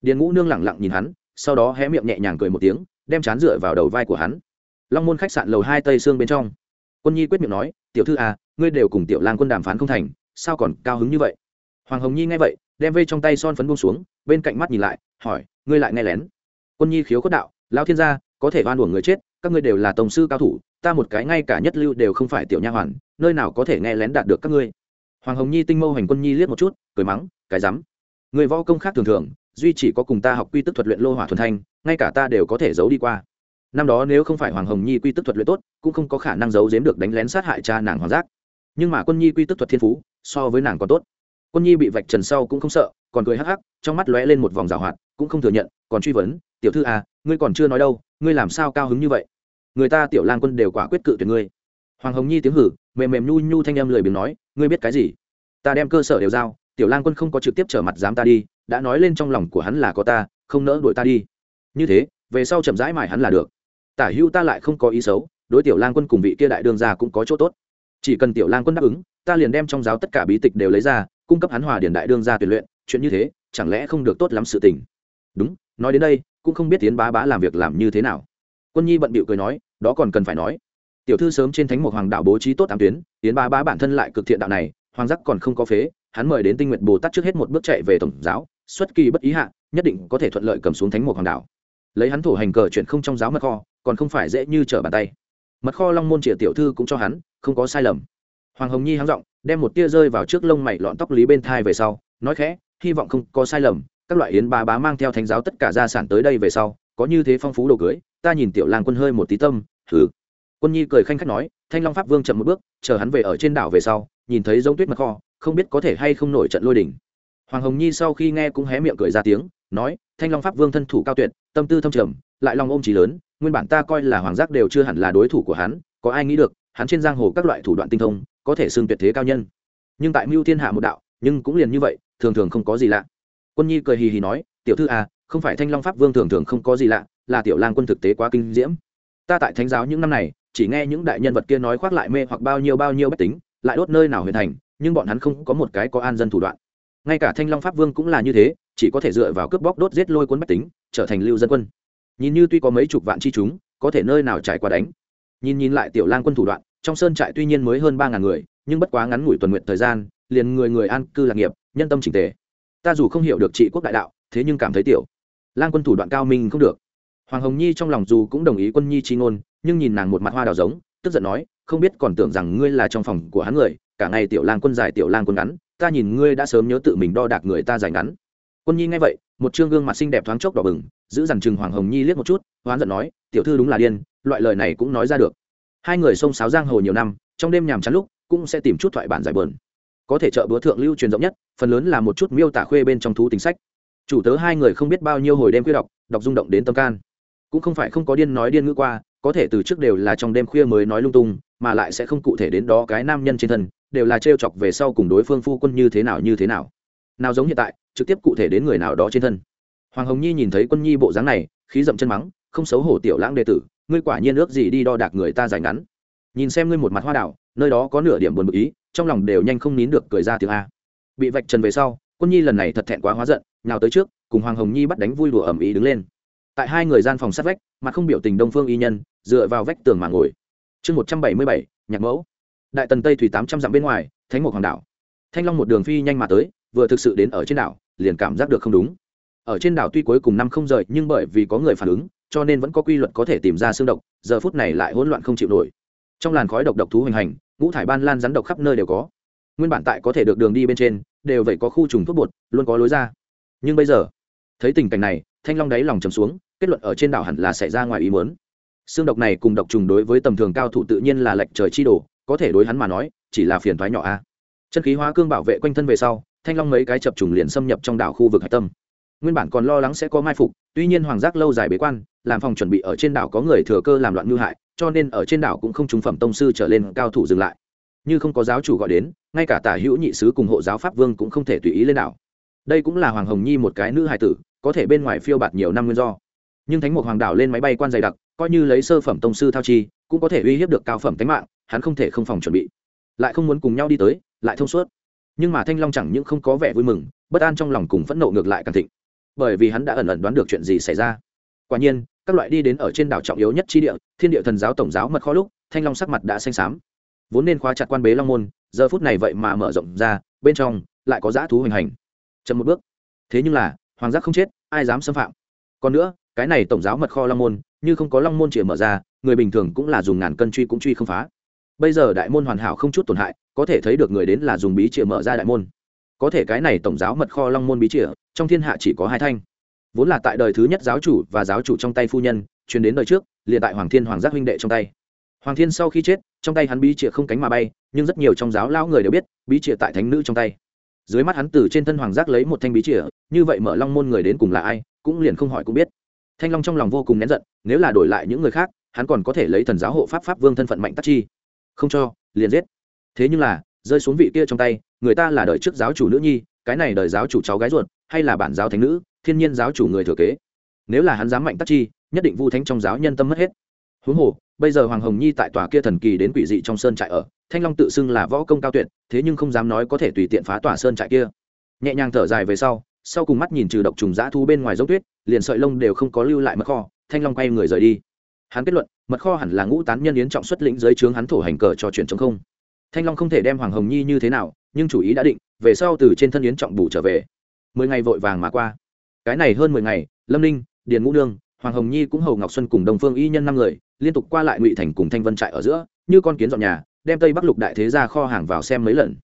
Điền ngũ nương lẳng lặng nhìn hắn, sau đó hé miệng nhẹ nhàng cười một tiếng, đem chán dựa vào đầu vai của hắn. Long môn khách sạn lầu hai tây xương bên trong quân nhi quyết miệng nói, tiểu thư à ngươi đều cùng tiểu lang quân đàm phán không thành, sao còn cao hứng như vậy? Hoàng hồng nhi nghe vậy, đem vây trong tay son phấn buông xuống, bên cạnh mắt nhìn lại, hỏi, ngươi lại nghe lén? Quân nhi khiếu cốt đạo lao thiên gia, có thể oan uổng người chết, các ngươi đều là tổng sư cao thủ, ta một cái ngay cả nhất lưu đều không phải tiểu nha hoàn, nơi nào có thể nghe lén đạt được các ngươi? Hoàng hồng nhi tinh mâu hành quân nhi liếc một chút, cười mắng, cái rắm, người võ công khác thường thường, duy chỉ có cùng ta học quy tức thuật luyện lô hỏa thuần thanh, ngay cả ta đều có thể giấu đi qua. Năm đó nếu không phải hoàng hồng nhi quy tức thuật luyện tốt cũng không có khả năng giấu giếm được đánh lén sát hại cha nàng hoàng giác. Nhưng mà quân nhi quy tức thuật thiên phú, so với nàng còn tốt. Quân nhi bị vạch trần sau cũng không sợ, còn cười hắc hắc, trong mắt lóe lên một vòng rào hoạt, cũng không thừa nhận, còn truy vấn, tiểu thư à ngươi còn chưa nói đâu, ngươi làm sao cao hứng như vậy? Người ta tiểu lang quân đều quả quyết cự tuyệt ngươi. Hoàng hồng nhi tiếng hử, mềm mềm nhu nhu thanh em lười biếng nói, ngươi biết cái gì? Ta đem cơ sở đều giao, tiểu lang quân không có trực tiếp trở mặt dám ta đi, đã nói lên trong lòng của hắn là có ta, không nỡ đuổi ta đi. Như thế, về sau chậm rãi mải hắn là được. Tả hưu ta lại không có ý xấu đối tiểu lang quân cùng vị kia đại đương gia cũng có chỗ tốt. Chỉ cần tiểu lang quân đáp ứng, ta liền đem trong giáo tất cả bí tịch đều lấy ra, cung cấp hắn hòa điển đại đương gia tuyển luyện, chuyện như thế, chẳng lẽ không được tốt lắm sự tình? Đúng, nói đến đây, cũng không biết tiến bá bá làm việc làm như thế nào. Quân nhi bận bịu cười nói, đó còn cần phải nói. Tiểu thư sớm trên thánh một hoàng đạo bố trí tốt tám tuyến, tiến bá bá bản thân lại cực thiện đạo này, hoàng giác còn không có phế, hắn mời đến tinh nguyện bồ tát trước hết một bước chạy về tổng giáo, xuất kỳ bất ý hạ, nhất định có thể thuận lợi cầm xuống thánh một hoàng đạo. Lấy hắn thổ hành cờ chuyện không trong giáo mật kho, còn không phải dễ như trở bàn tay mật kho long môn trịa tiểu thư cũng cho hắn, không có sai lầm. Hoàng hồng nhi háng giọng, đem một tia rơi vào trước lông mày lọn tóc lý bên thai về sau, nói khẽ, hy vọng không có sai lầm, các loại yến ba bá mang theo thánh giáo tất cả gia sản tới đây về sau, có như thế phong phú đồ cưới, ta nhìn tiểu lang quân hơi một tí tâm, thử. Quân nhi cười khanh khách nói, thanh long pháp vương chậm một bước, chờ hắn về ở trên đảo về sau, nhìn thấy giống tuyết mật kho, không biết có thể hay không nổi trận lôi đỉnh hoàng hồng nhi sau khi nghe cũng hé miệng cười ra tiếng, nói, thanh long pháp vương thân thủ cao tuyệt, tâm tư thâm trầm, lại lòng ôm trí lớn nguyên bản ta coi là hoàng giác đều chưa hẳn là đối thủ của hắn, có ai nghĩ được, hắn trên giang hồ các loại thủ đoạn tinh thông, có thể xưng tuyệt thế cao nhân. Nhưng tại mưu thiên hạ một đạo, nhưng cũng liền như vậy, thường thường không có gì lạ. Quân nhi cười hì hì nói, tiểu thư à không phải thanh long pháp vương thường thường không có gì lạ, là tiểu lang quân thực tế quá kinh diễm. Ta tại thánh giáo những năm này, chỉ nghe những đại nhân vật kia nói khoác lại mê hoặc bao nhiêu bao nhiêu bách tính, lại đốt nơi nào huyền thành, nhưng bọn hắn không có một cái có an dân thủ đoạn. Ngay cả thanh long pháp vương cũng là như thế, chỉ có thể dựa vào cướp bóc đốt giết lôi cuốn bách tính, trở thành lưu dân quân nhìn như tuy có mấy chục vạn chi chúng, có thể nơi nào trải qua đánh. Nhìn nhìn lại tiểu lang quân thủ đoạn, trong sơn trại tuy nhiên mới hơn ba ngàn người, nhưng bất quá ngắn ngủi tuần nguyện thời gian, liền người người an cư lạc nghiệp, nhân tâm chỉnh tề. Ta dù không hiểu được trị quốc đại đạo, thế nhưng cảm thấy tiểu lang quân thủ đoạn cao minh không được. Hoàng hồng nhi trong lòng dù cũng đồng ý quân nhi chi ngôn, nhưng nhìn nàng một mặt hoa đào giống, tức giận nói, không biết còn tưởng rằng ngươi là trong phòng của hắn người, cả ngày tiểu lang quân dài tiểu lang quân ngắn, ta nhìn ngươi đã sớm nhớ tự mình đo đạc người ta dài ngắn. Quân nhi nghe vậy, một chương gương mặt xinh đẹp thoáng chốc đỏ bừng giữ dằn chừng hoàng hồng nhi liếc một chút, hoán giận nói, tiểu thư đúng là điên, loại lời này cũng nói ra được. Hai người xông sáo giang hồ nhiều năm, trong đêm nhàm chán lúc cũng sẽ tìm chút thoại bản giải bờn có thể trợ búa thượng lưu truyền rộng nhất, phần lớn là một chút miêu tả khuê bên trong thú tính sách. Chủ tớ hai người không biết bao nhiêu hồi đêm khuya đọc đọc rung động đến tâm can. Cũng không phải không có điên nói điên ngữ qua, có thể từ trước đều là trong đêm khuya mới nói lung tung, mà lại sẽ không cụ thể đến đó cái nam nhân trên thân, đều là trêu chọc về sau cùng đối phương phu quân như thế nào như thế nào. Nào giống hiện tại, trực tiếp cụ thể đến người nào đó trên thân hoàng hồng nhi nhìn thấy quân nhi bộ dáng này, khí dậm chân mắng, không xấu hổ tiểu lãng đệ tử, ngươi quả nhiên ước gì đi đo đạc người ta dài ngắn. Nhìn xem ngươi một mặt hoa đảo, nơi đó có nửa điểm buồn bực ý, trong lòng đều nhanh không nín được cười ra tiếng a. Bị vạch trần về sau, quân nhi lần này thật thẹn quá hóa giận, nhào tới trước, cùng hoàng hồng nhi bắt đánh vui đùa ẩm ý đứng lên. Tại hai người gian phòng sát vách mà không biểu tình đông phương y nhân, dựa vào vách tường mà ngồi. Chương một trăm bảy mươi bảy, nhạc mẫu. Đại tần tây thủy tám trăm dặm bên ngoài, thánh mục hoàng đảo. Thanh long một đường phi nhanh mà tới, vừa thực sự đến ở trên đảo, liền cảm giác được không đúng ở trên đảo tuy cuối cùng năm không rời, nhưng bởi vì có người phản ứng, cho nên vẫn có quy luật có thể tìm ra xương độc, giờ phút này lại hỗn loạn không chịu nổi. Trong làn khói độc độc thú hoành hành, ngũ thải ban lan rắn độc khắp nơi đều có. Nguyên bản tại có thể được đường đi bên trên, đều vậy có khu trùng thuốc bột, luôn có lối ra. Nhưng bây giờ, thấy tình cảnh này, thanh long đáy lòng trầm xuống, kết luận ở trên đảo hẳn là xảy ra ngoài ý muốn. Xương độc này cùng độc trùng đối với tầm thường cao thủ tự nhiên là lệch trời chi đồ, có thể đối hắn mà nói, chỉ là phiền thoái nhỏ a. Chân khí hóa cương bảo vệ quanh thân về sau, thanh long mấy cái chập trùng liền xâm nhập trong đảo khu vực hạch tâm nguyên bản còn lo lắng sẽ có mai phục, tuy nhiên hoàng giác lâu dài bế quan, làm phòng chuẩn bị ở trên đảo có người thừa cơ làm loạn ngư hại, cho nên ở trên đảo cũng không trúng phẩm tông sư trở lên cao thủ dừng lại. Như không có giáo chủ gọi đến, ngay cả tả hữu nhị sứ cùng hộ giáo pháp vương cũng không thể tùy ý lên đảo. Đây cũng là hoàng hồng nhi một cái nữ hài tử, có thể bên ngoài phiêu bạt nhiều năm nguyên do. Nhưng thánh một hoàng đảo lên máy bay quan dày đặc, coi như lấy sơ phẩm tông sư thao chi, cũng có thể uy hiếp được cao phẩm tánh mạng, hắn không thể không phòng chuẩn bị. Lại không muốn cùng nhau đi tới, lại thông suốt. Nhưng mà thanh long chẳng những không có vẻ vui mừng, bất an trong lòng cùng phẫn nộ ngược lại càng thịnh bởi vì hắn đã ẩn ẩn đoán được chuyện gì xảy ra. Quả nhiên, các loại đi đến ở trên đảo trọng yếu nhất chi địa, thiên địa thần giáo tổng giáo mật kho lúc, thanh long sắc mặt đã xanh xám. Vốn nên khóa chặt quan bế long môn, giờ phút này vậy mà mở rộng ra, bên trong lại có dã thú hoành hành. Chậm một bước. Thế nhưng là, hoàng giác không chết, ai dám xâm phạm? Còn nữa, cái này tổng giáo mật kho long môn, như không có long môn chìa mở ra, người bình thường cũng là dùng ngàn cân truy cũng truy không phá. Bây giờ đại môn hoàn hảo không chút tổn hại, có thể thấy được người đến là dùng bí chìa mở ra đại môn có thể cái này tổng giáo mật kho long môn bí chìa, trong thiên hạ chỉ có hai thanh. Vốn là tại đời thứ nhất giáo chủ và giáo chủ trong tay phu nhân, truyền đến đời trước, liền tại hoàng thiên hoàng giác huynh đệ trong tay. Hoàng thiên sau khi chết, trong tay hắn bí chìa không cánh mà bay, nhưng rất nhiều trong giáo lão người đều biết, bí chìa tại thánh nữ trong tay. Dưới mắt hắn từ trên thân hoàng giác lấy một thanh bí chìa, như vậy mở long môn người đến cùng là ai, cũng liền không hỏi cũng biết. Thanh long trong lòng vô cùng nén giận, nếu là đổi lại những người khác, hắn còn có thể lấy thần giáo hộ pháp pháp vương thân phận mạnh tắc chi. Không cho, liền giết. Thế nhưng là rơi xuống vị kia trong tay, người ta là đời trước giáo chủ nữ nhi, cái này đời giáo chủ cháu gái ruột, hay là bản giáo thánh nữ, thiên nhiên giáo chủ người thừa kế. Nếu là hắn dám mạnh tắc chi, nhất định vu thánh trong giáo nhân tâm mất hết. Huống hồ, bây giờ hoàng hồng nhi tại tòa kia thần kỳ đến quỷ dị trong sơn trại ở, thanh long tự xưng là võ công cao tuyệt, thế nhưng không dám nói có thể tùy tiện phá tòa sơn trại kia. Nhẹ nhàng thở dài về sau sau cùng mắt nhìn trừ độc trùng dã thu bên ngoài dốc tuyết, liền sợi lông đều không có lưu lại mật kho, thanh long quay người rời đi. Hắn kết luận, mật kho hẳn là ngũ tán nhân yến trọng xuất lĩnh dưới trướng hắn thổ hành cờ cho chuyện chống không thanh long không thể đem hoàng hồng nhi như thế nào, nhưng chủ ý đã định, về sau từ trên thân yến trọng bù trở về. Mười ngày vội vàng mà qua. Cái này hơn mười ngày, lâm ninh, điền ngũ nương, hoàng hồng nhi cũng hầu ngọc xuân cùng đồng phương y nhân năm người, liên tục qua lại ngụy thành cùng thanh vân trại ở giữa, như con kiến dọn nhà, đem tây bắc lục đại thế ra kho hàng vào xem mấy lần.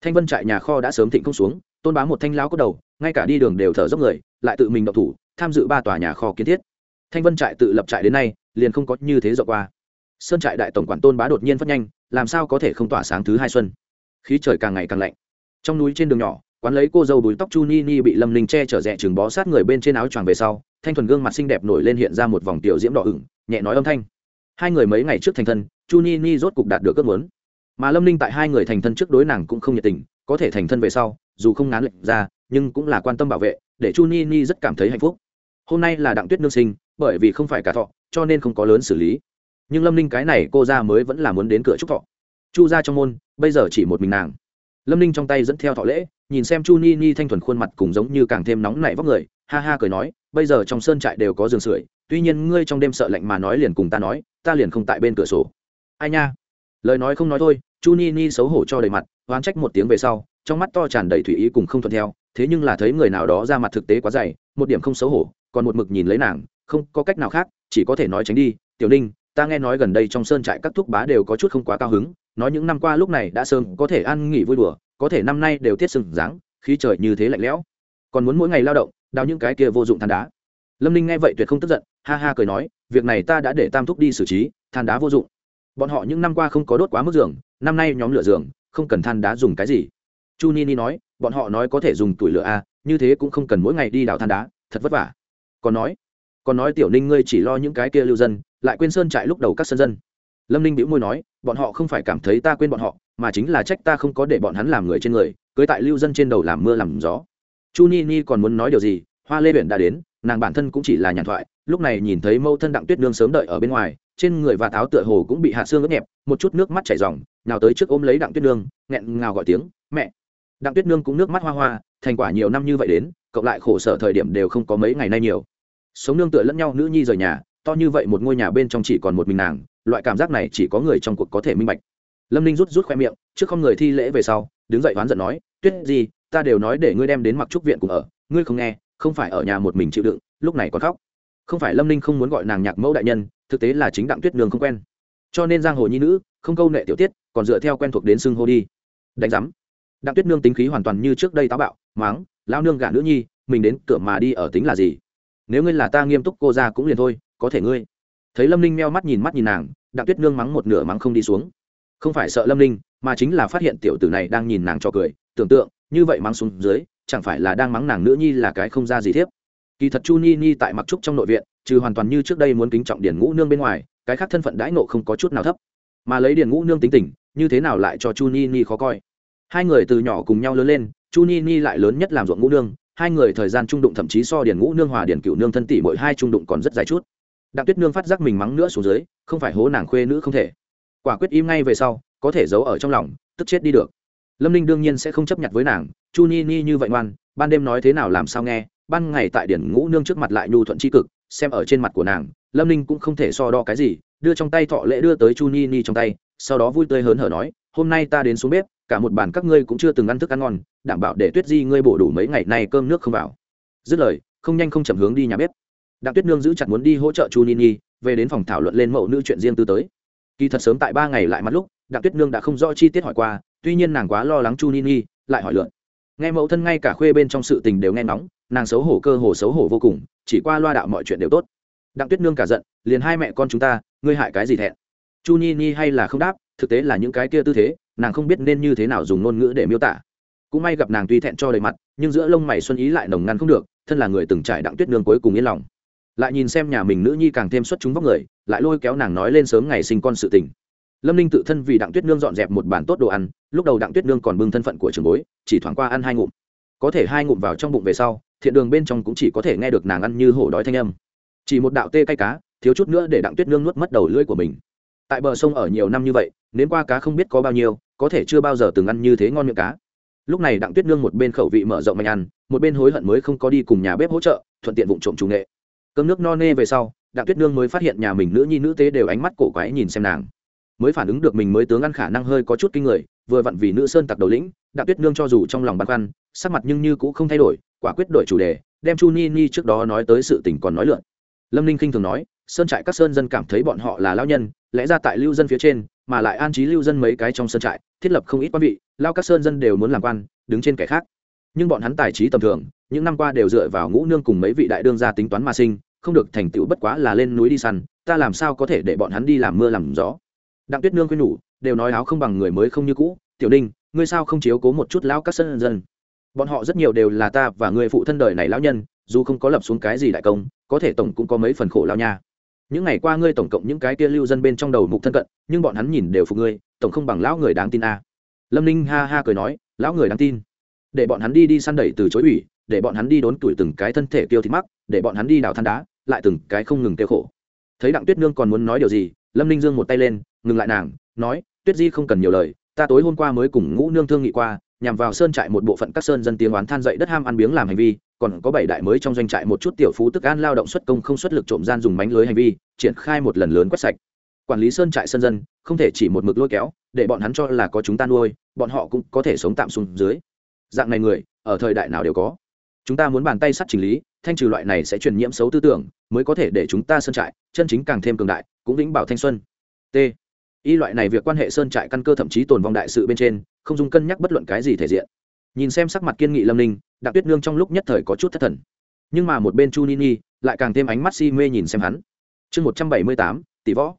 Thanh vân trại nhà kho đã sớm thịnh không xuống, tôn bá một thanh lão có đầu, ngay cả đi đường đều thở dốc người, lại tự mình độc thủ, tham dự ba tòa nhà kho kiến thiết. Thanh vân trại tự lập trại đến nay, liền không có như thế dọ qua. Sơn trại đại tổng quản tôn bá đột nhiên phát nhanh làm sao có thể không tỏa sáng thứ hai xuân? Khí trời càng ngày càng lạnh. Trong núi trên đường nhỏ, quán lấy cô dâu bùi tóc chu ni ni bị lâm ninh che chở rẽ chừng bó sát người bên trên áo choàng về sau, thanh thuần gương mặt xinh đẹp nổi lên hiện ra một vòng tiểu diễm đỏ ửng, nhẹ nói âm thanh. Hai người mấy ngày trước thành thân, chu ni ni rốt cục đạt được ước muốn. Mà lâm ninh tại hai người thành thân trước đối nàng cũng không nhiệt tình, có thể thành thân về sau, dù không ngán lệnh ra, nhưng cũng là quan tâm bảo vệ, để chu ni ni rất cảm thấy hạnh phúc. Hôm nay là đặng tuyết nương sinh, bởi vì không phải cả thọ, cho nên không có lớn xử lý nhưng lâm ninh cái này cô ra mới vẫn là muốn đến cửa trúc thọ. Chu ra trong môn, bây giờ chỉ một mình nàng. Lâm ninh trong tay dẫn theo thọ lễ, nhìn xem chu ni ni thanh thuần khuôn mặt cùng giống như càng thêm nóng nảy vóc người, ha ha cười nói, bây giờ trong sơn trại đều có giường sưởi, tuy nhiên ngươi trong đêm sợ lạnh mà nói liền cùng ta nói, ta liền không tại bên cửa sổ. Ai nha? Lời nói không nói thôi, chu ni ni xấu hổ cho đầy mặt, oán trách một tiếng về sau, trong mắt to tràn đầy thủy ý cùng không thuận theo, thế nhưng là thấy người nào đó ra mặt thực tế quá dày, một điểm không xấu hổ, còn một mực nhìn lấy nàng, không có cách nào khác, chỉ có thể nói tránh đi, tiểu ninh ta nghe nói gần đây trong sơn trại các thuốc bá đều có chút không quá cao hứng, nói những năm qua lúc này đã sơn có thể ăn nghỉ vui đùa, có thể năm nay đều tiết sừng dáng, khí trời như thế lạnh lẽo. Còn muốn mỗi ngày lao động, đào những cái kia vô dụng than đá. Lâm ninh nghe vậy tuyệt không tức giận, ha ha cười nói, việc này ta đã để tam thúc đi xử trí, than đá vô dụng. Bọn họ những năm qua không có đốt quá mức giường, năm nay nhóm lửa giường, không cần than đá dùng cái gì. Chu ni ni nói, bọn họ nói có thể dùng tuổi lửa a, như thế cũng không cần mỗi ngày đi đào than đá, thật vất vả. Còn nói còn nói tiểu ninh ngươi chỉ lo những cái kia lưu dân lại quên sơn trại lúc đầu các sân dân. Lâm ninh bĩu môi nói, bọn họ không phải cảm thấy ta quên bọn họ, mà chính là trách ta không có để bọn hắn làm người trên người, cưới tại lưu dân trên đầu làm mưa làm gió. Chu ni ni còn muốn nói điều gì, hoa lê huyện đã đến, nàng bản thân cũng chỉ là nhàn thoại, lúc này nhìn thấy mâu thân đặng tuyết nương sớm đợi ở bên ngoài, trên người và tháo tựa hồ cũng bị hạ xương ướt nhẹp, một chút nước mắt chảy r nào tới trước ôm lấy đặng tuyết nương, nghẹn ngào gọi tiếng, mẹ! Đặng tuyết nương cũng nước mắt hoa hoa, thành quả nhiều năm như vậy đến cộng lại khổ sở thời điểm đều không có mấy ngày nay nhiều. Sống nương tựa lẫn nhau, nữ nhi rời nhà to như vậy một ngôi nhà bên trong chỉ còn một mình nàng, loại cảm giác này chỉ có người trong cuộc có thể minh bạch. Lâm ninh rút rút khoe miệng, trước không người thi lễ về sau, đứng dậy oán giận nói, tuyết gì, ta đều nói để ngươi đem đến mặc trúc viện cùng ở, ngươi không nghe, không phải ở nhà một mình chịu đựng, lúc này còn khóc. Không phải lâm ninh không muốn gọi nàng nhạc mẫu đại nhân, thực tế là chính đặng tuyết nương không quen. Cho nên giang hồ nhi nữ, không câu nệ tiểu tiết, còn dựa theo quen thuộc đến xưng hô đi. Đánh giám. Đặng tuyết nương tính khí hoàn toàn như trước đây táo bạo, máng, lao nương gả nữ nhi, mình đến cửa mà đi ở tính là gì? Nếu ngươi là ta nghiêm túc, cô ra cũng liền thôi có thể ngươi. Thấy lâm ninh meo mắt nhìn mắt nhìn nàng, đặng tuyết nương mắng một nửa mắng không đi xuống. Không phải sợ lâm ninh, mà chính là phát hiện tiểu tử này đang nhìn nàng cho cười, tưởng tượng, như vậy mắng xuống dưới, chẳng phải là đang mắng nàng nữ nhi là cái không ra gì thiếp. Kỳ thật chu ni ni tại mặc trúc trong nội viện, trừ hoàn toàn như trước đây muốn kính trọng điển ngũ nương bên ngoài, cái khác thân phận đãi nộ không có chút nào thấp. Mà lấy điển ngũ nương tính tình, như thế nào lại cho chu ni ni khó coi? Hai người từ nhỏ cùng nhau lớn lên, chu ni ni lại lớn nhất làm ruộng ngũ nương, hai người thời gian trung đụng thậm chí so điển ngũ nương hòa điển cựu nương thân tỷ mỗi hai trung đụng còn rất dài chút đặng tuyết nương phát giác mình mắng nữa xuống dưới, không phải hố nàng khuê nữ không thể. Quả quyết im ngay về sau, có thể giấu ở trong lòng, tức chết đi được. Lâm ninh đương nhiên sẽ không chấp nhận với nàng, chu ni ni như vậy ngoan, ban đêm nói thế nào làm sao nghe, ban ngày tại điển ngũ nương trước mặt lại nhu thuận c cực, xem ở trên mặt của nàng, lâm ninh cũng không thể so đo cái gì, đưa trong tay thọ lễ đưa tới chu ni ni trong tay, sau đó vui tươi hớn hở nói, hôm nay ta đến xuống bếp, cả một bàn các ngươi cũng chưa từng ăn thức ăn ngon, đảm bảo để tuyết di ngươi bổ đủ mấy ngày nay cơm nước không vào. Dứt lời, không nhanh không chậm hướng đi nhà bếp đặng tuyết nương giữ chặt muốn đi hỗ trợ chu nini về đến phòng thảo luận lên mẫu nữ chuyện riêng tư tới. Kỳ thật sớm tại ba ngày lại mắt lúc, đặng tuyết nương đã không rõ chi tiết hỏi qua, tuy nhiên nàng quá lo lắng chu nini lại hỏi lượn. Nghe mẫu thân ngay cả khuê bên trong sự tình đều nghe nóng nàng xấu hổ cơ hồ xấu hổ vô cùng, chỉ qua loa đạo mọi chuyện đều tốt. Đặng tuyết nương cả giận, liền hai mẹ con chúng ta, ngươi hại cái gì thẹn? Chu Nini hay là không đáp, thực tế là những cái kia tư thế, nàng không biết nên như thế nào dùng ngôn ngữ để miêu tả. Cũng may gặp nàng tuy thẹn cho đầy mặt, nhưng giữa lông mày xuân ý lại nồng ngăn không được, thân là người từng trải đặng tuyết nương cuối cùng yên lòng lại nhìn xem nhà mình nữ nhi càng thêm xuất chúng vóc người, lại lôi kéo nàng nói lên sớm ngày sinh con sự tình. Lâm ninh tự thân vì đặng tuyết nương dọn dẹp một bàn tốt đồ ăn, lúc đầu đặng tuyết nương còn bưng thân phận của trường bối, chỉ thoảng qua ăn hai ngụm. Có thể hai ngụm vào trong bụng về sau, thiện đường bên trong cũng chỉ có thể nghe được nàng ăn như hổ đói thanh âm. Chỉ một đạo tê cay cá, thiếu chút nữa để đặng tuyết nương nuốt mất đầu lưỡi của mình. Tại bờ sông ở nhiều năm như vậy nến qua cá không biết có bao nhiêu, có thể chưa bao giờ từng ăn như thế ngon miệng cá. Lúc này đặng tuyết nương một bên khẩu vị mở rộng mạnh ăn, một bên hối hận mới không có đi cùng nhà bếp hỗ trợ, thuận tiện vụ trộm chủ nghệ cơm nước no nê về sau, đặng tuyết nương mới phát hiện nhà mình nữ nhi nữ tế đều ánh mắt cổ quái nhìn xem nàng. Mới phản ứng được mình mới tướng ăn khả năng hơi có chút kinh người, vừa vặn vì nữ sơn tặc đầu lĩnh, đặng tuyết nương cho dù trong lòng băn khoăn, sắc mặt nhưng như cũng không thay đổi, quả quyết đổi chủ đề, đem chu ni ni trước đó nói tới sự tình còn nói lượn. Lâm ninh khinh thường nói, sơn trại các sơn dân cảm thấy bọn họ là lao nhân, lẽ ra tại lưu dân phía trên, mà lại an trí lưu dân mấy cái trong sơn trại, thiết lập không ít quan vị, lao các sơn dân đều muốn làm quan, đứng trên kẻ khác. Nhưng bọn hắn tài trí tầm thường những năm qua đều dựa vào ngũ nương cùng mấy vị đại đương gia tính toán mà sinh, không được thành tựu bất quá là lên núi đi săn, ta làm sao có thể để bọn hắn đi làm mưa làm gió? Đặng tuyết nương khuyên nhủ, đều nói áo không bằng người mới không như cũ, tiểu ninh, ngươi sao không chiếu cố một chút lão các sân dân? Bọn họ rất nhiều đều là ta và người phụ thân đời này lão nhân, dù không có lập xuống cái gì đại công, có thể tổng cũng có mấy phần khổ lao nha. Những ngày qua ngươi tổng cộng những cái kia lưu dân bên trong đầu mục thân cận, nhưng bọn hắn nhìn đều phục ngươi, tổng không bằng lão người đáng tin a. À. lâm ninh ha ha cười nói, lão người đáng tin. Để bọn hắn đi đi săn đẩy từ chối ủy để bọn hắn đi đốn tuổi từng cái thân thể tiêu thịt mắc, để bọn hắn đi đào than đá, lại từng cái không ngừng tiêu khổ. Thấy đặng tuyết nương còn muốn nói điều gì, lâm ninh Dương một tay lên, ngừng lại nàng, nói, tuyết di không cần nhiều lời, ta tối hôm qua mới cùng ngũ nương thương nghị qua, nhằm vào sơn trại một bộ phận các sơn dân tiếng oán than dậy đất ham ăn biếng làm hành vi, còn có bảy đại mới trong doanh trại một chút tiểu phú tức an lao động xuất công không xuất lực trộm gian dùng mánh lưới hành vi, triển khai một lần lớn quét sạch. Quản lý sơn trại sơn dân, không thể chỉ một mực lôi kéo, để bọn hắn cho là có chúng ta nuôi, bọn họ cũng có thể sống tạm xuống dưới. Dạng này người, ở thời đại nào đều có chúng ta muốn bàn tay sắt chỉnh lý, thanh trừ loại này sẽ truyền nhiễm xấu tư tưởng, mới có thể để chúng ta sơn trại, chân chính càng thêm cường đại, cũng vĩnh bảo thanh xuân. T. Y loại này việc quan hệ sơn trại căn cơ thậm chí tồn vong đại sự bên trên, không dùng cân nhắc bất luận cái gì thể diện. Nhìn xem sắc mặt kiên nghị lâm ninh, đặng tuyết nương trong lúc nhất thời có chút thất thần. Nhưng mà một bên chu nini lại càng thêm ánh mắt si mê nhìn xem hắn. Chương một trăm bảy mươi tám, tỷ võ.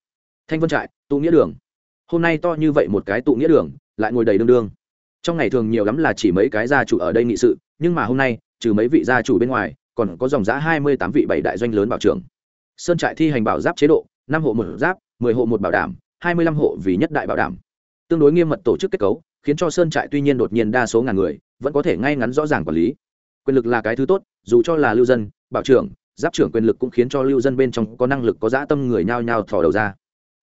Thanh vân trại, tụ nghĩa đường. Hôm nay to như vậy một cái tụ nghĩa đường, lại ngồi đầy đương đương. Trong ngày thường nhiều lắm là chỉ mấy cái gia chủ ở đây nghị sự, nhưng mà hôm nay trừ mấy vị gia chủ bên ngoài, còn có dòng giã hai mươi tám vị bảy đại doanh lớn bảo trưởng. Sơn trại thi hành bảo giáp chế độ, năm hộ một giáp, mười hộ một bảo đảm, hai mươi lăm hộ vì nhất đại bảo đảm. Tương đối nghiêm mật tổ chức kết cấu, khiến cho sơn trại tuy nhiên đột nhiên đa số ngàn người, vẫn có thể ngay ngắn rõ ràng quản lý. Quyền lực là cái thứ tốt, dù cho là lưu dân, bảo trưởng, giáp trưởng quyền lực cũng khiến cho lưu dân bên trong có năng lực, có dã tâm người nhao nhao thò đầu ra.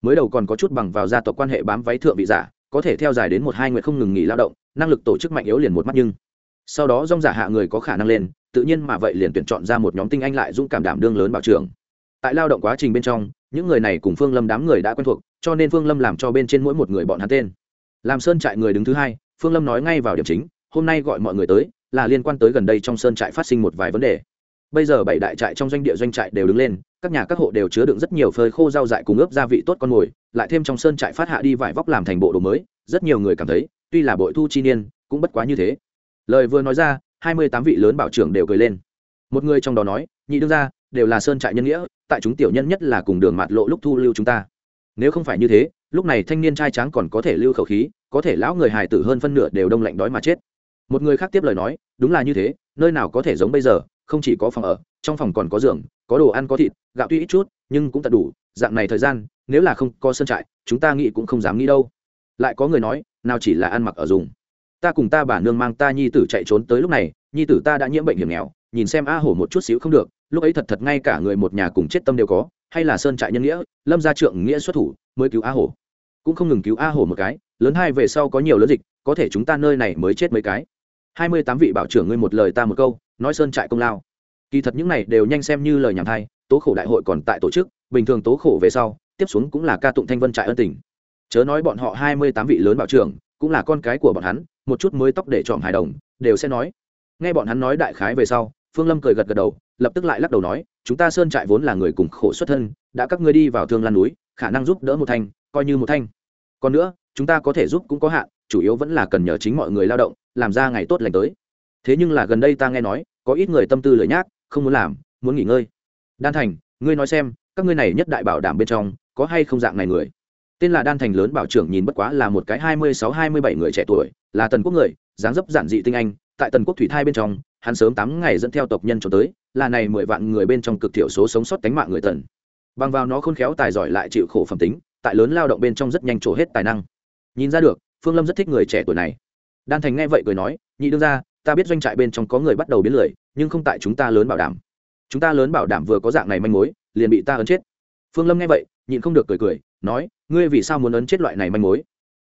Mới đầu còn có chút bằng vào gia tộc quan hệ bám váy thượng vị giả, có thể theo dài đến một hai nguyện không ngừng nghỉ lao động, năng lực tổ chức mạnh yếu liền một mắt nhưng sau đó dòng giả hạ người có khả năng lên, tự nhiên mà vậy liền tuyển chọn ra một nhóm tinh anh lại dũng cảm đảm đương lớn bảo trưởng. Tại lao động quá trình bên trong, những người này cùng phương lâm đám người đã quen thuộc, cho nên phương lâm làm cho bên trên mỗi một người bọn hắn tên. Làm sơn trại người đứng thứ hai, phương lâm nói ngay vào điểm chính, hôm nay gọi mọi người tới, là liên quan tới gần đây trong sơn trại phát sinh một vài vấn đề. Bây giờ bảy đại trại trong doanh địa doanh trại đều đứng lên, các nhà các hộ đều chứa đựng rất nhiều phơi khô rau dại cùng ướp gia vị tốt con mồi, lại thêm trong sơn trại phát hạ đi vải vóc làm thành bộ đồ mới, rất nhiều người cảm thấy, tuy là bội thu chi niên, cũng bất quá như thế lời vừa nói ra, hai mươi tám vị lớn bảo trưởng đều cười lên. Một người trong đó nói, nhị đương ra đều là sơn trại nhân nghĩa, tại chúng tiểu nhân nhất là cùng đường mạt lộ lúc thu lưu chúng ta. Nếu không phải như thế, lúc này thanh niên trai tráng còn có thể lưu khẩu khí, có thể lão người hài tử hơn phân nửa đều đông lạnh đói mà chết. Một người khác tiếp lời nói, đúng là như thế, nơi nào có thể giống bây giờ, không chỉ có phòng ở, trong phòng còn có giường, có đồ ăn có thịt, gạo tuy ít chút, nhưng cũng tận đủ, dạng này thời gian, nếu là không có sơn trại, chúng ta nghĩ cũng không dám nghĩ đâu. Lại có người nói, nào chỉ là ăn mặc ở dùng ta cùng ta bà nương mang ta nhi tử chạy trốn tới lúc này, nhi tử ta đã nhiễm bệnh hiểm nghèo, nhìn xem a hổ một chút xíu không được, lúc ấy thật thật ngay cả người một nhà cùng chết tâm đều có, hay là sơn trại nhân nghĩa, lâm gia trượng nghĩa xuất thủ mới cứu a hổ. Cũng không ngừng cứu a hổ một cái, lớn hai về sau có nhiều lớn dịch, có thể chúng ta nơi này mới chết mấy cái. Hai mươi tám vị bảo trưởng ngươi một lời ta một câu, nói sơn trại công lao. Kỳ thật những này đều nhanh xem như lời nhảm thay tố khổ đại hội còn tại tổ chức, bình thường tố khổ về sau, tiếp xuống cũng là ca tụng thanh vân trại ân tình. Chớ nói bọn họ hai mươi tám vị lớn bảo trưởng, cũng là con cái của bọn hắn một chút mới tóc để chọn hài đồng, đều sẽ nói. Nghe bọn hắn nói đại khái về sau, phương lâm cười gật gật đầu, lập tức lại lắc đầu nói, chúng ta sơn trại vốn là người cùng khổ xuất thân, đã các ngươi đi vào thương lan núi, khả năng giúp đỡ một thanh, coi như một thanh. Còn nữa, chúng ta có thể giúp cũng có hạn, chủ yếu vẫn là cần nhờ chính mọi người lao động, làm ra ngày tốt lành tới. Thế nhưng là gần đây ta nghe nói, có ít người tâm tư lười nhác, không muốn làm, muốn nghỉ ngơi. Đan thành, ngươi nói xem, các ngươi này nhất đại bảo đảm bên trong, có hay không dạng này người? Tên là đan thành lớn bảo trưởng nhìn bất quá là một cái hai mươi sáu, hai mươi bảy người trẻ tuổi, là tần quốc người, dáng dấp giản dị tinh anh. Tại tần quốc thủy thai bên trong, hắn sớm tám ngày dẫn theo tộc nhân cho tới, là này mười vạn người bên trong cực thiểu số sống sót cánh mạng người tần. Bằng vào nó khôn khéo tài giỏi lại chịu khổ phẩm tính, tại lớn lao động bên trong rất nhanh trổ hết tài năng. Nhìn ra được, phương lâm rất thích người trẻ tuổi này. Đan thành nghe vậy cười nói, nhị đương ra ta biết doanh trại bên trong có người bắt đầu biến lười, nhưng không tại chúng ta lớn bảo đảm. Chúng ta lớn bảo đảm vừa có dạng này manh mối, liền bị ta ấn chết. Phương lâm nghe vậy, nhịn không được cười cười, nói ngươi vì sao muốn ấn chết loại này manh mối?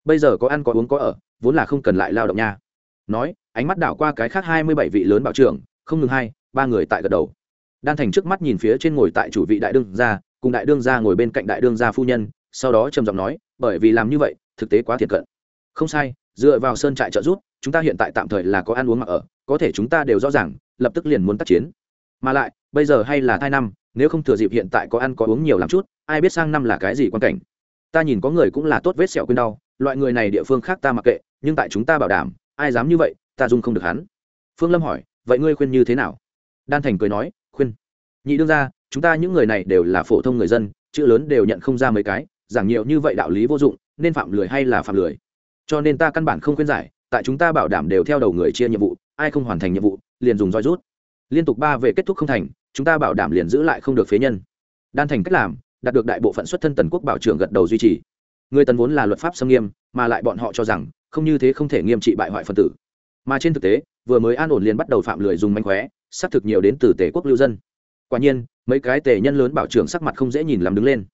Bây giờ có ăn có uống có ở, vốn là không cần lại lao động nha. Nói, ánh mắt đảo qua cái khác hai mươi bảy vị lớn bảo trưởng, không ngừng hai, ba người tại gật đầu. Đan thành trước mắt nhìn phía trên ngồi tại chủ vị đại đương gia, cùng đại đương gia ngồi bên cạnh đại đương gia phu nhân, sau đó trầm giọng nói, bởi vì làm như vậy, thực tế quá thiệt cận. Không sai, dựa vào sơn trại trợ giúp, chúng ta hiện tại tạm thời là có ăn uống mặc ở, có thể chúng ta đều rõ ràng, lập tức liền muốn tác chiến. Mà lại, bây giờ hay là hai năm, nếu không thừa dịp hiện tại có ăn có uống nhiều làm chút, ai biết sang năm là cái gì quan cảnh ta nhìn có người cũng là tốt vết sẹo quên đau, loại người này địa phương khác ta mặc kệ, nhưng tại chúng ta bảo đảm, ai dám như vậy, ta dung không được hắn. Phương lâm hỏi, vậy ngươi khuyên như thế nào? Đan thành cười nói, khuyên. Nhị đương ra chúng ta những người này đều là phổ thông người dân, chữ lớn đều nhận không ra mấy cái, giảng nhiều như vậy đạo lý vô dụng, nên phạm lười hay là phạm lười? Cho nên ta căn bản không khuyên giải, tại chúng ta bảo đảm đều theo đầu người chia nhiệm vụ, ai không hoàn thành nhiệm vụ, liền dùng roi rút. Liên tục ba về kết thúc không thành, chúng ta bảo đảm liền giữ lại không được phế nhân. Đan thành cách làm đạt được đại bộ phận xuất thân tần quốc bảo trưởng gật đầu duy trì. Người tần vốn là luật pháp xâm nghiêm, mà lại bọn họ cho rằng, không như thế không thể nghiêm trị bại hoại phân tử. Mà trên thực tế, vừa mới an ổn liền bắt đầu phạm lười dùng manh khóe, xác thực nhiều đến từ tề quốc lưu dân. Quả nhiên, mấy cái tề nhân lớn bảo trưởng sắc mặt không dễ nhìn làm đứng lên.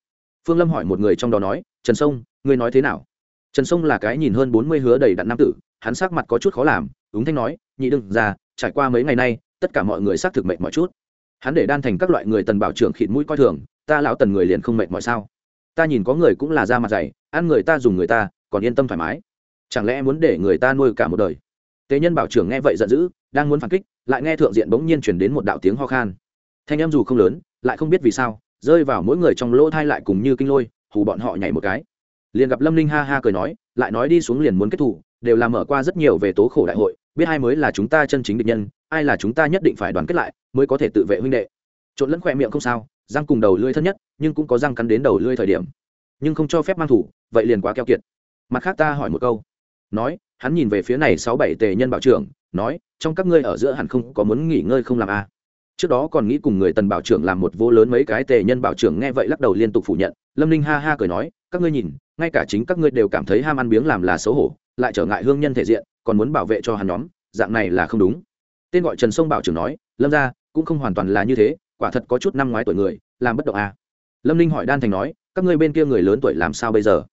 Phương lâm hỏi một người trong đó nói, trần sông, ngươi nói thế nào? Trần sông là cái nhìn hơn bốn mươi hứa đầy đặn nam tử, hắn sắc mặt có chút khó làm, ứng thanh nói, nhị đừng ra, trải qua mấy ngày nay, tất cả mọi người xác thực mệnh mọi chút. Hắn để đan thành các loại người tần bảo trưởng khịt mũi coi thường ta lão tần người liền không mệt mỏi sao? Ta nhìn có người cũng là da mặt dày, ăn người ta dùng người ta, còn yên tâm thoải mái. Chẳng lẽ muốn để người ta nuôi cả một đời? Tế nhân bảo trưởng nghe vậy giận dữ, đang muốn phản kích, lại nghe thượng diện bỗng nhiên chuyển đến một đạo tiếng ho khan. Thanh em dù không lớn, lại không biết vì sao, rơi vào mỗi người trong lỗ thai lại cùng như kinh lôi, hù bọn họ nhảy một cái. Liền gặp lâm linh ha ha cười nói, lại nói đi xuống liền muốn kết thủ, đều làm mở qua rất nhiều về tố khổ đại hội, biết ai mới là chúng ta chân chính địch nhân, ai là chúng ta nhất định phải đoàn kết lại, mới có thể tự vệ huynh đệ. Trộn lẫn khỏe miệng không sao răng cùng đầu lưỡi thân nhất, nhưng cũng có răng cắn đến đầu lưỡi thời điểm. Nhưng không cho phép mang thủ, vậy liền quá keo kiệt. Mặt khác ta hỏi một câu. Nói, hắn nhìn về phía này sáu bảy tề nhân bảo trưởng, nói, trong các ngươi ở giữa hẳn không có muốn nghỉ ngơi không làm a à. trước đó còn nghĩ cùng người tần bảo trưởng làm một vô lớn mấy cái tề nhân bảo trưởng nghe vậy lắc đầu liên tục phủ nhận. Lâm ninh ha ha cười nói, các ngươi nhìn, ngay cả chính các ngươi đều cảm thấy ham ăn biếng làm là xấu hổ, lại trở ngại hương nhân thể diện, còn muốn bảo vệ cho hắn nhóm, dạng này là không đúng. Tên gọi trần sông bảo trưởng nói, lâm ra cũng không hoàn toàn là như thế quả thật có chút năm ngoái tuổi người, làm bất động à. lâm ninh hỏi đan thành nói, các ngươi bên kia người lớn tuổi làm sao bây giờ?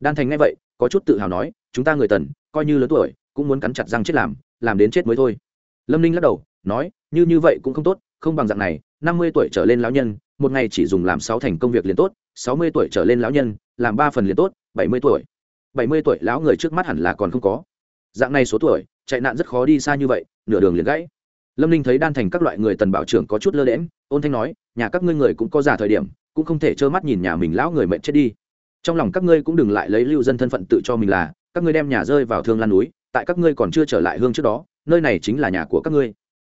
Đan thành nghe vậy, có chút tự hào nói, chúng ta người tần, coi như lớn tuổi, cũng muốn cắn chặt răng chết làm làm đến chết mới thôi. Lâm ninh lắc đầu, nói, như như vậy cũng không tốt, không bằng dạng này, năm mươi tuổi trở lên lão nhân, một ngày chỉ dùng làm sáu thành công việc liền tốt, sáu mươi tuổi trở lên lão nhân, làm ba phần liền tốt, bảy mươi tuổi. Bảy mươi tuổi lão người trước mắt hẳn là còn không có. Dạng này số tuổi, chạy nạn rất khó đi xa như vậy, nửa đường liền gãy. Lâm ninh thấy đan thành các loại người tần bảo trưởng có chút lơ lẽm ôn thanh nói, nhà các ngươi người cũng có giả thời điểm, cũng không thể trơ mắt nhìn nhà mình lão người mệnh chết đi. Trong lòng các ngươi cũng đừng lại lấy lưu dân thân phận tự cho mình là, các ngươi đem nhà rơi vào thương lan núi, tại các ngươi còn chưa trở lại hương trước đó, nơi này chính là nhà của các ngươi.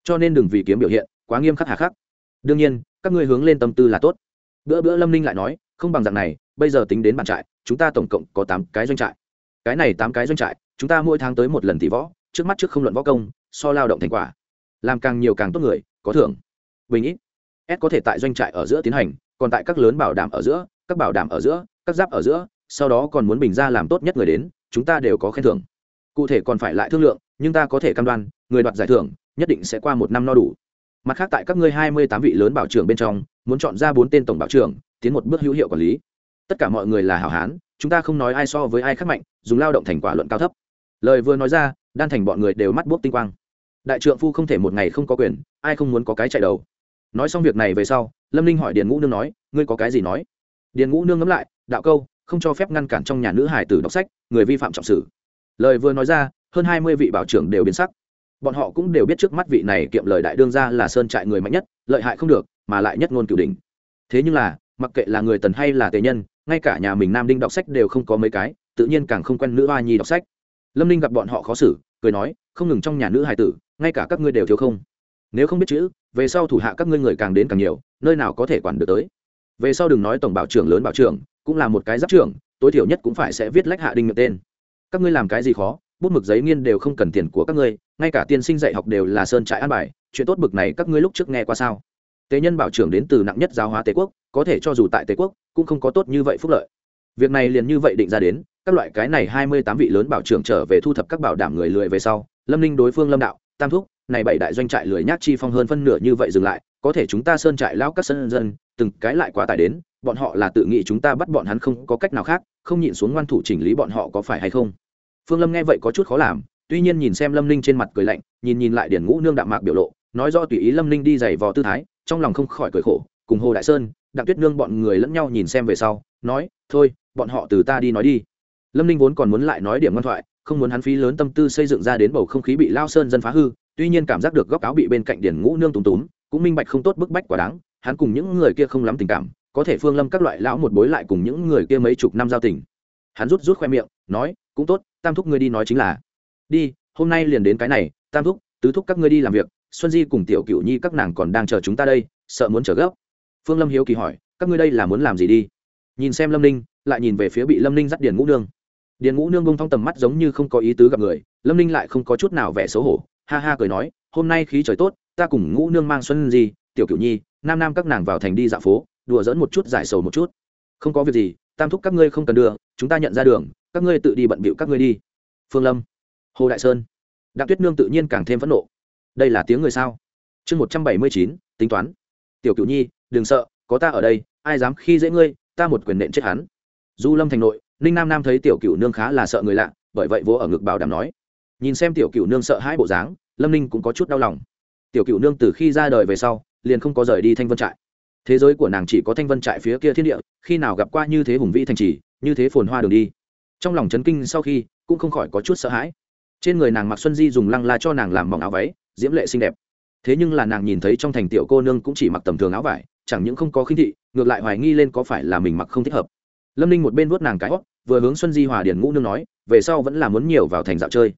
Cho nên đừng vì kiếm biểu hiện, quá nghiêm khắc hà khắc. Đương nhiên, các ngươi hướng lên tâm tư là tốt. Bữa bữa lâm ninh lại nói, không bằng dạng này, bây giờ tính đến bản trại, chúng ta tổng cộng có tám cái doanh trại. Cái này tám cái doanh trại, chúng ta mỗi tháng tới một lần tỷ võ, trước mắt trước không luận võ công, so lao động thành quả. Làm càng nhiều càng tốt người, có thưởng. Bình ít s có thể tại doanh trại ở giữa tiến hành, còn tại các lớn bảo đảm ở giữa, các bảo đảm ở giữa, các giáp ở giữa, sau đó còn muốn bình ra làm tốt nhất người đến, chúng ta đều có khen thưởng. Cụ thể còn phải lại thương lượng, nhưng ta có thể cam đoan, người đoạt giải thưởng, nhất định sẽ qua một năm no đủ. Mặt khác tại các ngươi hai mươi tám vị lớn bảo trưởng bên trong, muốn chọn ra bốn tên tổng bảo trưởng, tiến một bước hữu hiệu quản lý. Tất cả mọi người là hảo hán, chúng ta không nói ai so với ai khác mạnh, dùng lao động thành quả luận cao thấp. Lời vừa nói ra, đan thành bọn người đều mắt buốc tinh quang. Đại trượng phu không thể một ngày không có quyền, ai không muốn có cái chạy đầu nói xong việc này về sau, lâm ninh hỏi điền ngũ nương nói, ngươi có cái gì nói? Điền ngũ nương ngẫm lại, đạo câu, không cho phép ngăn cản trong nhà nữ hải tử đọc sách, người vi phạm trọng sử lời vừa nói ra, hơn hai mươi vị bảo trưởng đều biến sắc. Bọn họ cũng đều biết trước mắt vị này kiệm lời đại đương ra là sơn trại người mạnh nhất, lợi hại không được, mà lại nhất ngôn cửu đình thế nhưng là, mặc kệ là người tần hay là tề nhân, ngay cả nhà mình nam đinh đọc sách đều không có mấy cái, tự nhiên càng không quen nữ hoa nhi đọc sách. Lâm ninh gặp bọn họ khó xử, cười nói, không ngừng trong nhà nữ hài tử, ngay cả các ngươi đều thiếu không. Nếu không biết chữ về sau thủ hạ các ngươi người càng đến càng nhiều, nơi nào có thể quản được tới. Về sau đừng nói tổng bảo trưởng lớn bảo trưởng, cũng là một cái giáp trưởng, tối thiểu nhất cũng phải sẽ viết lách hạ đinh miệng tên. Các ngươi làm cái gì khó, bút mực giấy nghiên đều không cần tiền của các ngươi, ngay cả tiên sinh dạy học đều là sơn trại an bài, chuyện tốt bực này các ngươi lúc trước nghe qua sao? Tế nhân bảo trưởng đến từ nặng nhất giáo hóa tế quốc, có thể cho dù tại tế quốc, cũng không có tốt như vậy phúc lợi. Việc này liền như vậy định ra đến, các loại cái này hai mươi tám vị lớn bảo trưởng trở về thu thập các bảo đảm người lười về sau, lâm ninh đối phương lâm đạo, tam thúc này bảy đại doanh trại lười nhác chi phong hơn phân nửa như vậy dừng lại, có thể chúng ta sơn trại lao các sân dân, từng cái lại quá tải đến, bọn họ là tự nghĩ chúng ta bắt bọn hắn không có cách nào khác, không nhịn xuống ngoan thủ chỉnh lý bọn họ có phải hay không. Phương lâm nghe vậy có chút khó làm, tuy nhiên nhìn xem lâm ninh trên mặt cười lạnh, nhìn nhìn lại điển ngũ nương đạm mạc biểu lộ, nói do tùy ý lâm ninh đi giày vò tư thái, trong lòng không khỏi cười khổ, cùng hồ đại sơn, đặng tuyết nương bọn người lẫn nhau nhìn xem về sau, nói, thôi, bọn họ từ ta đi nói đi. Lâm ninh vốn còn muốn lại nói điểm ngoan thoại, không muốn hắn phí lớn tâm tư xây dựng ra đến bầu không khí bị lao sơn dân phá hư tuy nhiên cảm giác được góc áo bị bên cạnh điển ngũ nương túm túm, cũng minh bạch không tốt bức bách quá đáng, hắn cùng những người kia không lắm tình cảm, có thể phương lâm các loại lão một bối lại cùng những người kia mấy chục năm giao tình. Hắn rút rút khoe miệng, nói, cũng tốt, tam thúc ngươi đi nói chính là. Đi, hôm nay liền đến cái này, tam thúc, tứ thúc các ngươi đi làm việc, xuân di cùng tiểu cựu nhi các nàng còn đang chờ chúng ta đây, sợ muốn chờ gấp. Phương lâm hiếu kỳ hỏi, các ngươi đây là muốn làm gì đi? Nhìn xem lâm ninh, lại nhìn về phía bị lâm ninh dắt điền ngũ nương. Điền ngũ nương bông thong tầm mắt giống như không có ý tứ gặp người, lâm ninh lại không có chút nào vẻ xấu hổ ha ha cười nói hôm nay khí trời tốt ta cùng ngũ nương mang xuân gì, tiểu cửu nhi nam nam các nàng vào thành đi dạo phố đùa dỡn một chút giải sầu một chút. Không có việc gì tam thúc các ngươi không cần đưa chúng ta nhận ra đường các ngươi tự đi bận bịu các ngươi đi. Phương lâm hồ đại sơn. Đặng tuyết nương tự nhiên càng thêm phẫn nộ. Đây là tiếng người sao? Chương một trăm bảy mươi chín tính toán. Tiểu cựu nhi đừng sợ có ta ở đây ai dám khi dễ ngươi ta một quyền nện chết hắn. Du lâm thành nội ninh nam nam thấy tiểu cựu nương khá là sợ người lạ bởi vậy vỗ ở ngực bảo đảm nói nhìn xem tiểu cựu nương sợ hãi bộ dáng, lâm ninh cũng có chút đau lòng. Tiểu cựu nương từ khi ra đời về sau, liền không có rời đi thanh vân trại. Thế giới của nàng chỉ có thanh vân trại phía kia thiên địa, khi nào gặp qua như thế hùng vĩ thành trì, như thế phồn hoa đường đi. Trong lòng chấn kinh sau khi, cũng không khỏi có chút sợ hãi. Trên người nàng mặc xuân di dùng lăng la cho nàng làm mỏng áo váy, diễm lệ xinh đẹp. Thế nhưng là nàng nhìn thấy trong thành tiểu cô nương cũng chỉ mặc tầm thường áo vải, chẳng những không có khinh thị, ngược lại hoài nghi lên có phải là mình mặc không thích hợp. Lâm ninh một bên vuốt nàng cái hót, vừa hướng xuân di hòa điển ngũ nương nói, về sau vẫn là muốn nhiều vào thành dạo chơi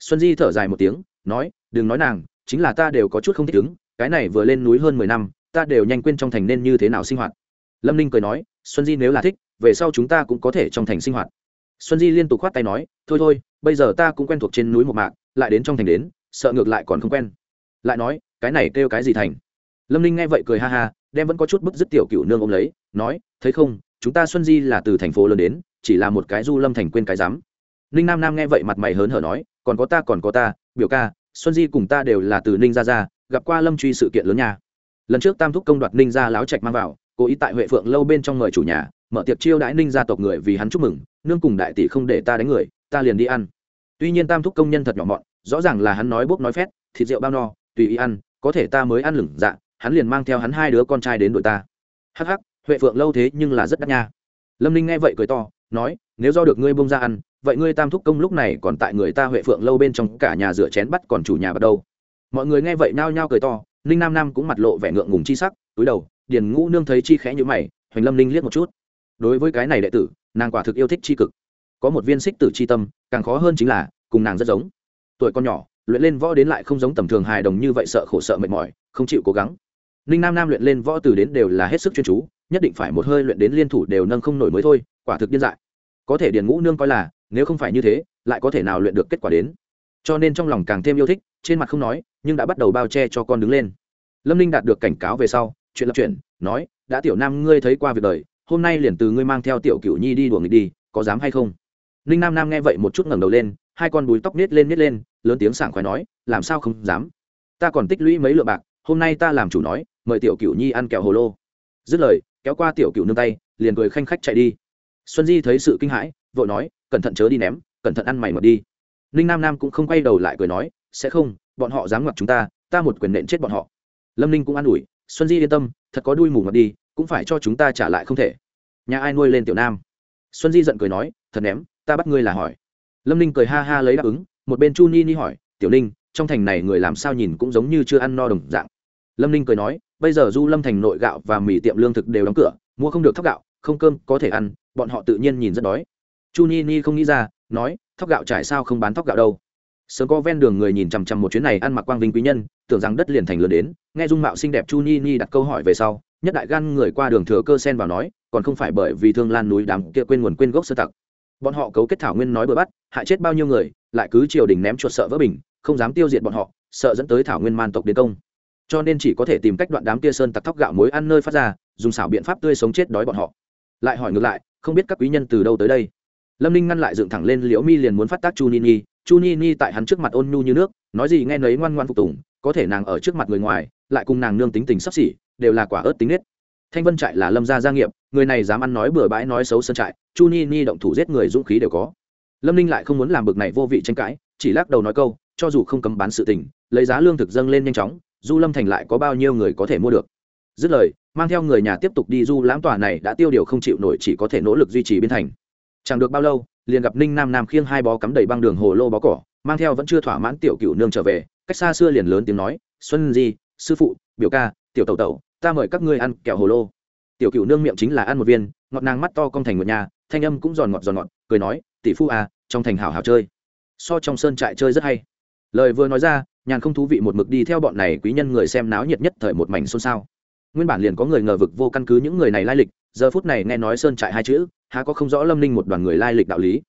xuân di thở dài một tiếng, nói, đừng nói nàng, chính là ta đều có chút không thích ứng, cái này vừa lên núi hơn mười năm, ta đều nhanh quên trong thành nên như thế nào sinh hoạt. Lâm ninh cười nói, xuân di nếu là thích, về sau chúng ta cũng có thể trong thành sinh hoạt. Xuân di liên tục khoát tay nói, thôi thôi, bây giờ ta cũng quen thuộc trên núi một mạng lại đến trong thành đến, sợ ngược lại còn không quen. Lại nói, cái này kêu cái gì thành? Lâm ninh nghe vậy cười ha ha, đem vẫn có chút bức dứt tiểu cựu nương ôm lấy, nói, thấy không, chúng ta xuân di là từ thành phố lớn đến, chỉ là một cái du lâm thành quên cái giám ninh nam nam nghe vậy mặt mày hớn hở nói, còn có ta, còn có ta, biểu ca, xuân di cùng ta đều là từ ninh ra ra gặp qua lâm truy sự kiện lớn nha. Lần trước tam thúc công đoạt ninh ra láo trạch mang vào, cố ý tại huệ phượng lâu bên trong mời chủ nhà, mở tiệc chiêu đãi ninh gia tộc người vì hắn chúc mừng, nương cùng đại tỷ không để ta đánh người, ta liền đi ăn. Tuy nhiên tam thúc công nhân thật nhỏ mọn, rõ ràng là hắn nói bốc nói phét, thịt rượu bao no, tùy ý ăn, có thể ta mới ăn lửng dạ hắn liền mang theo hắn hai đứa con trai đến đội ta. Hắc hắc, huệ phượng lâu thế nhưng là rất đắt nha. Lâm ninh nghe vậy cười to, nói, nếu do được ngươi bông ra ăn vậy ngươi tam thúc công lúc này còn tại người ta huệ phượng lâu bên trong cả nhà rửa chén bắt còn chủ nhà bắt đâu? Mọi người nghe vậy nao nhao cười to, ninh nam nam cũng mặt lộ vẻ ngượng ngùng chi sắc, túi đầu, điền ngũ nương thấy chi khẽ như mày, hoành lâm ninh liếc một chút. Đối với cái này đệ tử, nàng quả thực yêu thích chi cực. Có một viên xích tử chi tâm, càng khó hơn chính là, cùng nàng rất giống. Tuổi con nhỏ, luyện lên võ đến lại không giống tầm thường hài đồng như vậy sợ khổ sợ mệt mỏi, không chịu cố gắng. Ninh nam nam luyện lên võ từ đến đều là hết sức chuyên chú, nhất định phải một hơi luyện đến liên thủ đều nâng không nổi mới thôi, quả thực điên dại. Có thể điền ngũ nương coi là nếu không phải như thế, lại có thể nào luyện được kết quả đến? Cho nên trong lòng càng thêm yêu thích, trên mặt không nói, nhưng đã bắt đầu bao che cho con đứng lên. Lâm ninh đạt được cảnh cáo về sau, chuyện lập chuyện, nói, đã tiểu nam ngươi thấy qua việc đời, hôm nay liền từ ngươi mang theo tiểu cựu nhi đi đùa nghịch đi, có dám hay không? Ninh nam nam nghe vậy một chút ngẩng đầu lên, hai con búi tóc nết lên nết lên, lớn tiếng sảng khoái nói, làm sao không dám? Ta còn tích lũy mấy lượng bạc, hôm nay ta làm chủ nói, mời tiểu cựu nhi ăn kẹo hồ lô. Dứt lời, kéo qua tiểu cựu nương tay, liền cười khanh khách chạy đi. Xuân di thấy sự kinh hãi vội nói, cẩn thận chớ đi ném, cẩn thận ăn mày mật đi. Ninh nam nam cũng không quay đầu lại cười nói, sẽ không, bọn họ dám ngoặt chúng ta ta một quyền nện chết bọn họ. Lâm ninh cũng an ủi, xuân di yên tâm, thật có đuôi mù mật đi, cũng phải cho chúng ta trả lại không thể. Nhà ai nuôi lên tiểu nam? Xuân di giận cười nói, thật ném, ta bắt ngươi là hỏi. Lâm ninh cười ha ha lấy đáp ứng, một bên chu ni ni hỏi, tiểu ninh, trong thành này người làm sao nhìn cũng giống như chưa ăn no đồng dạng? Lâm ninh cười nói, bây giờ du lâm thành nội gạo và mì tiệm lương thực đều đóng cửa, mua không được thóc gạo, không cơm có thể ăn, bọn họ tự nhiên nhìn rất đói chu ni ni không nghĩ ra, nói, thóc gạo trải sao không bán thóc gạo đâu? Sớm có ven đường người nhìn chằm chằm một chuyến này ăn mặc quang vinh quý nhân, tưởng rằng đất liền thành lớn đến, nghe dung mạo xinh đẹp chu ni ni đặt câu hỏi về sau, nhất đại gan người qua đường thừa cơ sen vào nói, còn không phải bởi vì thương lan núi đám kia quên nguồn quên gốc sơ tặc. Bọn họ cấu kết thảo nguyên nói bừa bắt hại chết bao nhiêu người, lại cứ triều đình ném chuột sợ vỡ bình, không dám tiêu diệt bọn họ, sợ dẫn tới thảo nguyên man tộc đến công. Cho nên chỉ có thể tìm cách đoạn đám kia sơn tặc thóc gạo mối ăn nơi phát ra, dùng xảo biện pháp tươi sống chết đói bọn họ. Lại hỏi ngược lại, không biết các quý nhân từ đâu tới đây? Lâm ninh ngăn lại dựng thẳng lên liễu mi liền muốn phát tác chu ni ni. Chu ni ni tại hắn trước mặt ôn nhu như nước, nói gì nghe nấy ngoan ngoan phục tùng, có thể nàng ở trước mặt người ngoài, lại cùng nàng nương tính tình sắp xỉ, đều là quả ớt tính nết. Thanh vân trại là lâm gia gia nghiệp, người này dám ăn nói bừa bãi nói xấu sân trại, chu ni ni động thủ giết người dũng khí đều có. Lâm ninh lại không muốn làm bực này vô vị tranh cãi, chỉ lắc đầu nói câu, cho dù không cấm bán sự tình, lấy giá lương thực dâng lên nhanh chóng, du lâm thành lại có bao nhiêu người có thể mua được. Dứt lời, mang theo người nhà tiếp tục đi du lãm tòa này đã tiêu điều không chịu nổi chỉ có thể nỗ lực duy trì biên thành chẳng được bao lâu, liền gặp ninh nam nam khiêng hai bó cắm đầy băng đường hồ lô bó cỏ, mang theo vẫn chưa thỏa mãn tiểu cựu nương trở về, cách xa xưa liền lớn tiếng nói, xuân di, sư phụ, biểu ca, tiểu tẩu tẩu, ta mời các ngươi ăn kẹo hồ lô. Tiểu cựu nương miệng chính là ăn một viên, ngọt nàng mắt to cong thành một nhà, thanh âm cũng giòn ngọt giòn ngọt, cười nói, tỷ phu à trong thành hảo hảo chơi. So trong sơn trại chơi rất hay. Lời vừa nói ra, nhàn không thú vị một mực đi theo bọn này quý nhân người xem náo nhiệt nhất thời một mảnh xôn xao. Nguyên bản liền có người ngờ vực vô căn cứ những người này lai lịch giờ phút này nghe nói sơn trại hai chữ, há có không rõ lâm ninh một đoàn người lai lịch đạo lý.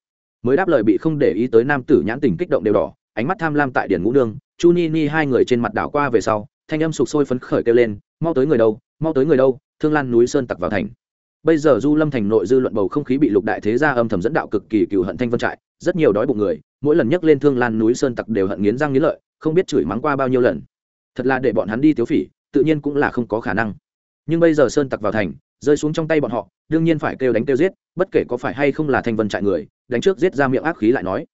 Mới đáp lời bị không để ý tới nam tử nhãn tình kích động đều đỏ, ánh mắt tham lam tại điển ngũ nương, chu ni ni hai người trên mặt đảo qua về sau, thanh âm sụp sôi phấn khởi kêu lên, mau tới người đâu, mau tới người đâu, thương lan núi sơn tặc vào thành. Bây giờ du lâm thành nội dư luận bầu không khí bị lục đại thế gia âm thầm dẫn đạo cực kỳ cựu hận thanh vân trại, rất nhiều đói bụng người, mỗi lần nhắc lên thương lan núi sơn tặc đều hận nghiến răng nghiến lợi, không biết chửi mắng qua bao nhiêu lần. Thật là để bọn hắn đi tiếu phỉ, tự nhiên cũng là không có khả năng. Nhưng bây giờ sơn tặc vào thành rơi xuống trong tay bọn họ, đương nhiên phải kêu đánh kêu giết, bất kể có phải hay không là thanh vân trại người, đánh trước giết ra miệng ác khí lại nói.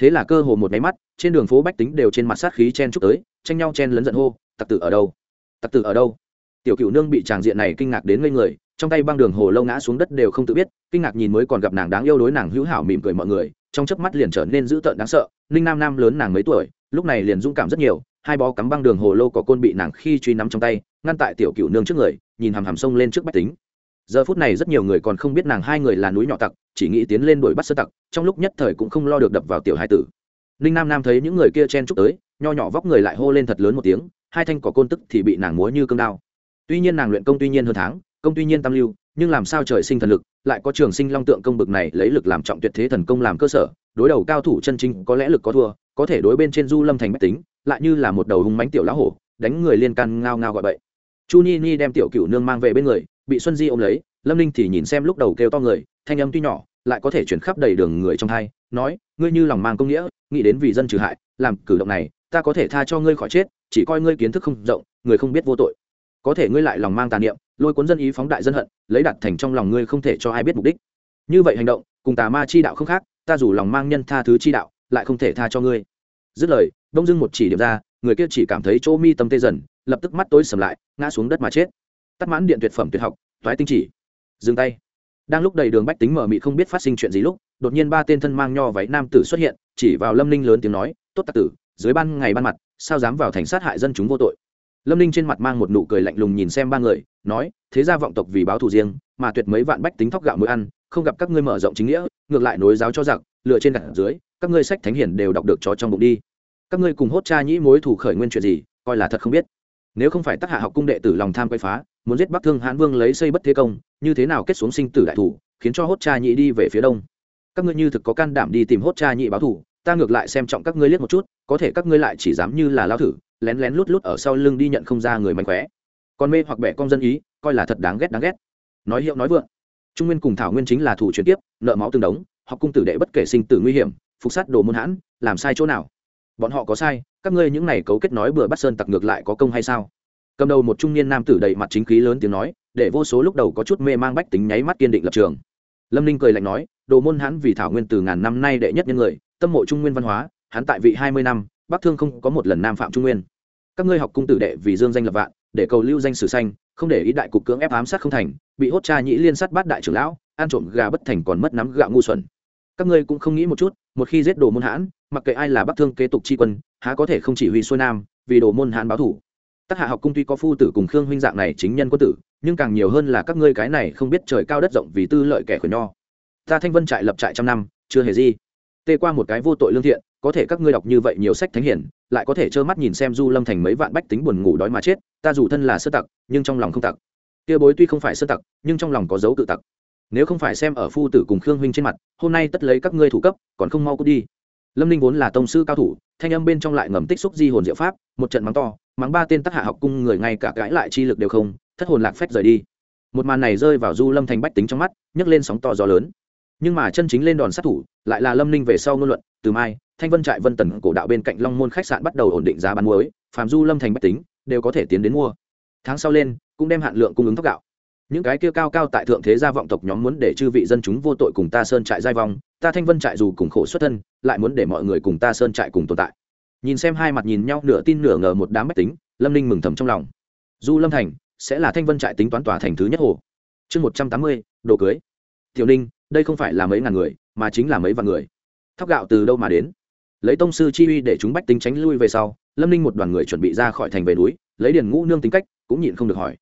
Thế là cơ hồ một máy mắt, trên đường phố bách tính đều trên mặt sát khí chen chúc tới, tranh nhau chen lấn giận hô, tặc tử ở đâu? Tặc tử ở đâu? Tiểu cựu nương bị tràng diện này kinh ngạc đến ngây người, trong tay băng đường hồ lâu ngã xuống đất đều không tự biết, kinh ngạc nhìn mới còn gặp nàng đáng yêu đối nàng hữu hảo mỉm cười mọi người, trong chớp mắt liền trở nên dữ tợn đáng sợ, ninh nam nam lớn nàng mấy tuổi, lúc này liền dũng cảm rất nhiều, hai bó cắm băng đường hồ lô có côn bị nàng khi truy nắm trong tay, ngăn tại tiểu cựu nương trước người, nhìn hàm hàm sông lên trước bách tính giờ phút này rất nhiều người còn không biết nàng hai người là núi nhỏ tặc, chỉ nghĩ tiến lên đuổi bắt sơ tặc, trong lúc nhất thời cũng không lo được đập vào tiểu hai tử. Ninh nam nam thấy những người kia chen chúc tới, nho nhỏ vóc người lại hô lên thật lớn một tiếng, hai thanh có côn tức thì bị nàng múa như cương đao. Tuy nhiên nàng luyện công tuy nhiên hơn tháng, công tuy nhiên tam lưu, nhưng làm sao trời sinh thần lực, lại có trường sinh long tượng công bực này lấy lực làm trọng tuyệt thế thần công làm cơ sở, đối đầu cao thủ chân chính có lẽ lực có thua, có thể đối bên trên du lâm thành bách tính, lại như là một đầu hung mánh tiểu lão hổ, đánh người liên can ngao ngao gọi bậy. Chu ni ni đem tiểu cựu nương mang về bên người bị xuân di ôm lấy, lâm ninh thì nhìn xem lúc đầu kêu to người, thanh âm tuy nhỏ, lại có thể chuyển khắp đầy đường người trong thai nói, ngươi như lòng mang công nghĩa, nghĩ đến vì dân trừ hại, làm cử động này, ta có thể tha cho ngươi khỏi chết, chỉ coi ngươi kiến thức không rộng, người không biết vô tội. Có thể ngươi lại lòng mang tàn niệm, lôi cuốn dân ý phóng đại dân hận, lấy đặt thành trong lòng ngươi không thể cho ai biết mục đích. Như vậy hành động, cùng tà ma chi đạo không khác, ta dù lòng mang nhân tha thứ chi đạo, lại không thể tha cho ngươi. Dứt lời, đông dưng một chỉ điểm ra, người kia chỉ cảm thấy chỗ mi tâm tê dần, lập tức mắt tối sầm lại, ngã xuống đất mà chết. Tắt mãn điện tuyệt phẩm tuyệt học Toái tinh chỉ. Dừng tay. Đang lúc đầy đường bách tính mở mị không biết phát sinh chuyện gì lúc, đột nhiên ba tên thân mang nho váy nam tử xuất hiện, chỉ vào lâm ninh lớn tiếng nói, tốt tạc tử, dưới ban ngày ban mặt, sao dám vào thành sát hại dân chúng vô tội? Lâm ninh trên mặt mang một nụ cười lạnh lùng nhìn xem ba người, nói, thế ra vọng tộc vì báo thù riêng, mà tuyệt mấy vạn bách tính thóc gạo mỗi ăn, không gặp các ngươi mở rộng chính nghĩa, ngược lại nối giáo cho giặc, lựa trên đặt dưới, các ngươi sách thánh hiển đều đọc được chó trong bụng đi. Các ngươi cùng hốt cha nhĩ mối thủ khởi nguyên chuyện gì, coi là thật không biết nếu không phải tác hạ học cung đệ tử lòng tham quay phá, muốn giết bắc thương hãn vương lấy xây bất thế công, như thế nào kết xuống sinh tử đại thủ, khiến cho hốt cha nhị đi về phía đông? Các ngươi như thực có can đảm đi tìm hốt cha nhị báo thủ ta ngược lại xem trọng các ngươi liếc một chút, có thể các ngươi lại chỉ dám như là lao thử, lén lén lút lút ở sau lưng đi nhận không ra người mạnh khỏe. Còn mê hoặc bẻ con dân ý, coi là thật đáng ghét đáng ghét. Nói hiệu nói vượng, trung nguyên cùng thảo nguyên chính là thủ chuyển tiếp, nợ máu tương đống, học cung tử đệ bất kể sinh tử nguy hiểm, phục sát đồ môn hãn, làm sai chỗ nào? Bọn họ có sai, các ngươi những này cấu kết nói bừa bắt sơn tặc ngược lại có công hay sao? Cầm đầu một trung niên nam tử đầy mặt chính khí lớn tiếng nói, để vô số lúc đầu có chút mê mang bách tính nháy mắt kiên định lập trường. Lâm ninh cười lạnh nói, đồ môn hãn vì thảo nguyên từ ngàn năm nay đệ nhất nhân người, tâm mộ trung nguyên văn hóa, hắn tại vị hai mươi năm, bắc thương không có một lần nam phạm trung nguyên. Các ngươi học cung tử đệ vì dương danh lập vạn, để cầu lưu danh sử xanh, không để ý đại cục cưỡng ép ám sát không thành, bị hốt cha nhĩ liên sát bát đại trưởng lão, ăn trộm gà bất thành còn mất nắm gạo ngu xuẩn các ngươi cũng không nghĩ một chút, một khi giết đồ môn hãn, mặc kệ ai là bắc thương kế tục tri quân, há có thể không chỉ huy xuôi nam, vì đồ môn hãn báo thủ. Tác hạ học cung tuy có phu tử cùng khương huynh dạng này chính nhân quân tử, nhưng càng nhiều hơn là các ngươi cái này không biết trời cao đất rộng vì tư lợi kẻ khuyển nho. Ta thanh vân trại lập trại trăm năm, chưa hề gì tê qua một cái vô tội lương thiện, có thể các ngươi đọc như vậy nhiều sách thánh hiển, lại có thể trơ mắt nhìn xem du lâm thành mấy vạn bách tính buồn ngủ đói mà chết, ta dù thân là sơ tặc, nhưng trong lòng không tặc. Kia bối tuy không phải sơ tặc, nhưng trong lòng có dấu tự tặc nếu không phải xem ở phu tử cùng khương huynh trên mặt, hôm nay tất lấy các ngươi thủ cấp, còn không mau cút đi. Lâm ninh vốn là tông sư cao thủ, thanh âm bên trong lại ngầm tích xúc di hồn diệu pháp, một trận mắng to, mắng ba tên tác hạ học cung người ngay cả cãi lại chi lực đều không, thất hồn lạc phách rời đi. Một màn này rơi vào du lâm thành bách tính trong mắt, nhấc lên sóng to gió lớn. Nhưng mà chân chính lên đòn sát thủ, lại là lâm ninh về sau ngôn luận, từ mai, thanh vân trại vân tần cổ đạo bên cạnh long môn khách sạn bắt đầu ổn định giá bán muối, phàm du lâm thành bách tính, đều có thể tiến đến mua. Tháng sau lên, cũng đem hạn lượng cung ứng thóc gạo những cái kia cao cao tại thượng thế gia vọng tộc nhóm muốn để chư vị dân chúng vô tội cùng ta sơn trại giai vong, ta thanh vân trại dù cùng khổ xuất thân, lại muốn để mọi người cùng ta sơn trại cùng tồn tại. Nhìn xem hai mặt nhìn nhau nửa tin nửa ngờ một đám bách tính, lâm ninh mừng thầm trong lòng. Du lâm thành sẽ là thanh vân trại tính toán tòa thành thứ nhất hồ. Chương một trăm tám mươi, đồ cưới. Tiểu ninh, đây không phải là mấy ngàn người, mà chính là mấy vạn người. Thóc gạo từ đâu mà đến? Lấy tông sư chi uy để chúng bách tính tránh lui về sau, lâm ninh một đoàn người chuẩn bị ra khỏi thành về núi, lấy điền ngũ nương tính cách, cũng nhịn không được hỏi.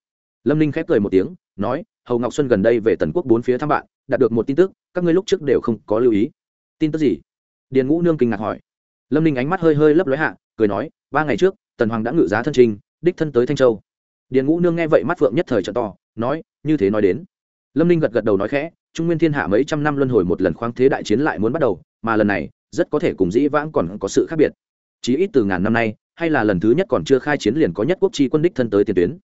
Lâm ninh khép cười một tiếng nói, hầu ngọc xuân gần đây về tần quốc bốn phía thăm bạn, đạt được một tin tức, các ngươi lúc trước đều không có lưu ý. Tin tức gì? Điền ngũ nương kinh ngạc hỏi. Lâm ninh ánh mắt hơi hơi lấp lóe hạ, cười nói, ba ngày trước, tần hoàng đã ngự giá thân trình, đích thân tới thanh châu. Điền ngũ nương nghe vậy mắt phượng nhất thời trợ to, nói, như thế nói đến. Lâm ninh gật gật đầu nói khẽ, trung nguyên thiên hạ mấy trăm năm luân hồi một lần khoáng thế đại chiến lại muốn bắt đầu, mà lần này, rất có thể cùng dĩ vãng còn có sự khác biệt. Chí ít từ ngàn năm nay, hay là lần thứ nhất còn chưa khai chiến liền có nhất quốc chi quân đích thân tới tiền tuyến.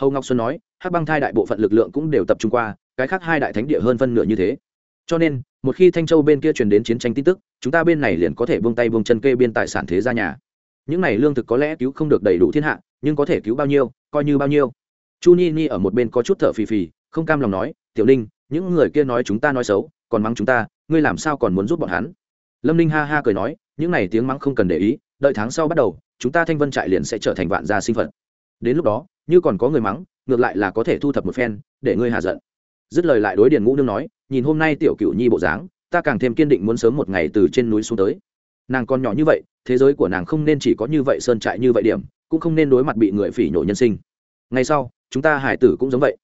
Hầu ngọc xuân nói hắc băng thai đại bộ phận lực lượng cũng đều tập trung qua, cái khác hai đại thánh địa hơn phân nửa như thế. Cho nên, một khi thanh châu bên kia truyền đến chiến tranh tin tức, chúng ta bên này liền có thể buông tay buông chân kê biên tài sản thế ra nhà. Những này lương thực có lẽ cứu không được đầy đủ thiên hạ, nhưng có thể cứu bao nhiêu, coi như bao nhiêu. Chu Nhi Nhi ở một bên có chút thở phì phì, không cam lòng nói, tiểu ninh, những người kia nói chúng ta nói xấu, còn mắng chúng ta, ngươi làm sao còn muốn giúp bọn hắn? Lâm ninh ha ha cười nói, những này tiếng mắng không cần để ý, đợi tháng sau bắt đầu, chúng ta thanh vân trại liền sẽ trở thành vạn gia sinh phật. Đến lúc đó, như còn có người mắng ngược lại là có thể thu thập một phen, để ngươi hạ giận. Dứt lời lại đối điền ngũ nương nói, nhìn hôm nay tiểu cựu nhi bộ dáng, ta càng thêm kiên định muốn sớm một ngày từ trên núi xuống tới. Nàng còn nhỏ như vậy, thế giới của nàng không nên chỉ có như vậy sơn trại như vậy điểm, cũng không nên đối mặt bị người phỉ nhổ nhân sinh. Ngay sau, chúng ta hải tử cũng giống vậy.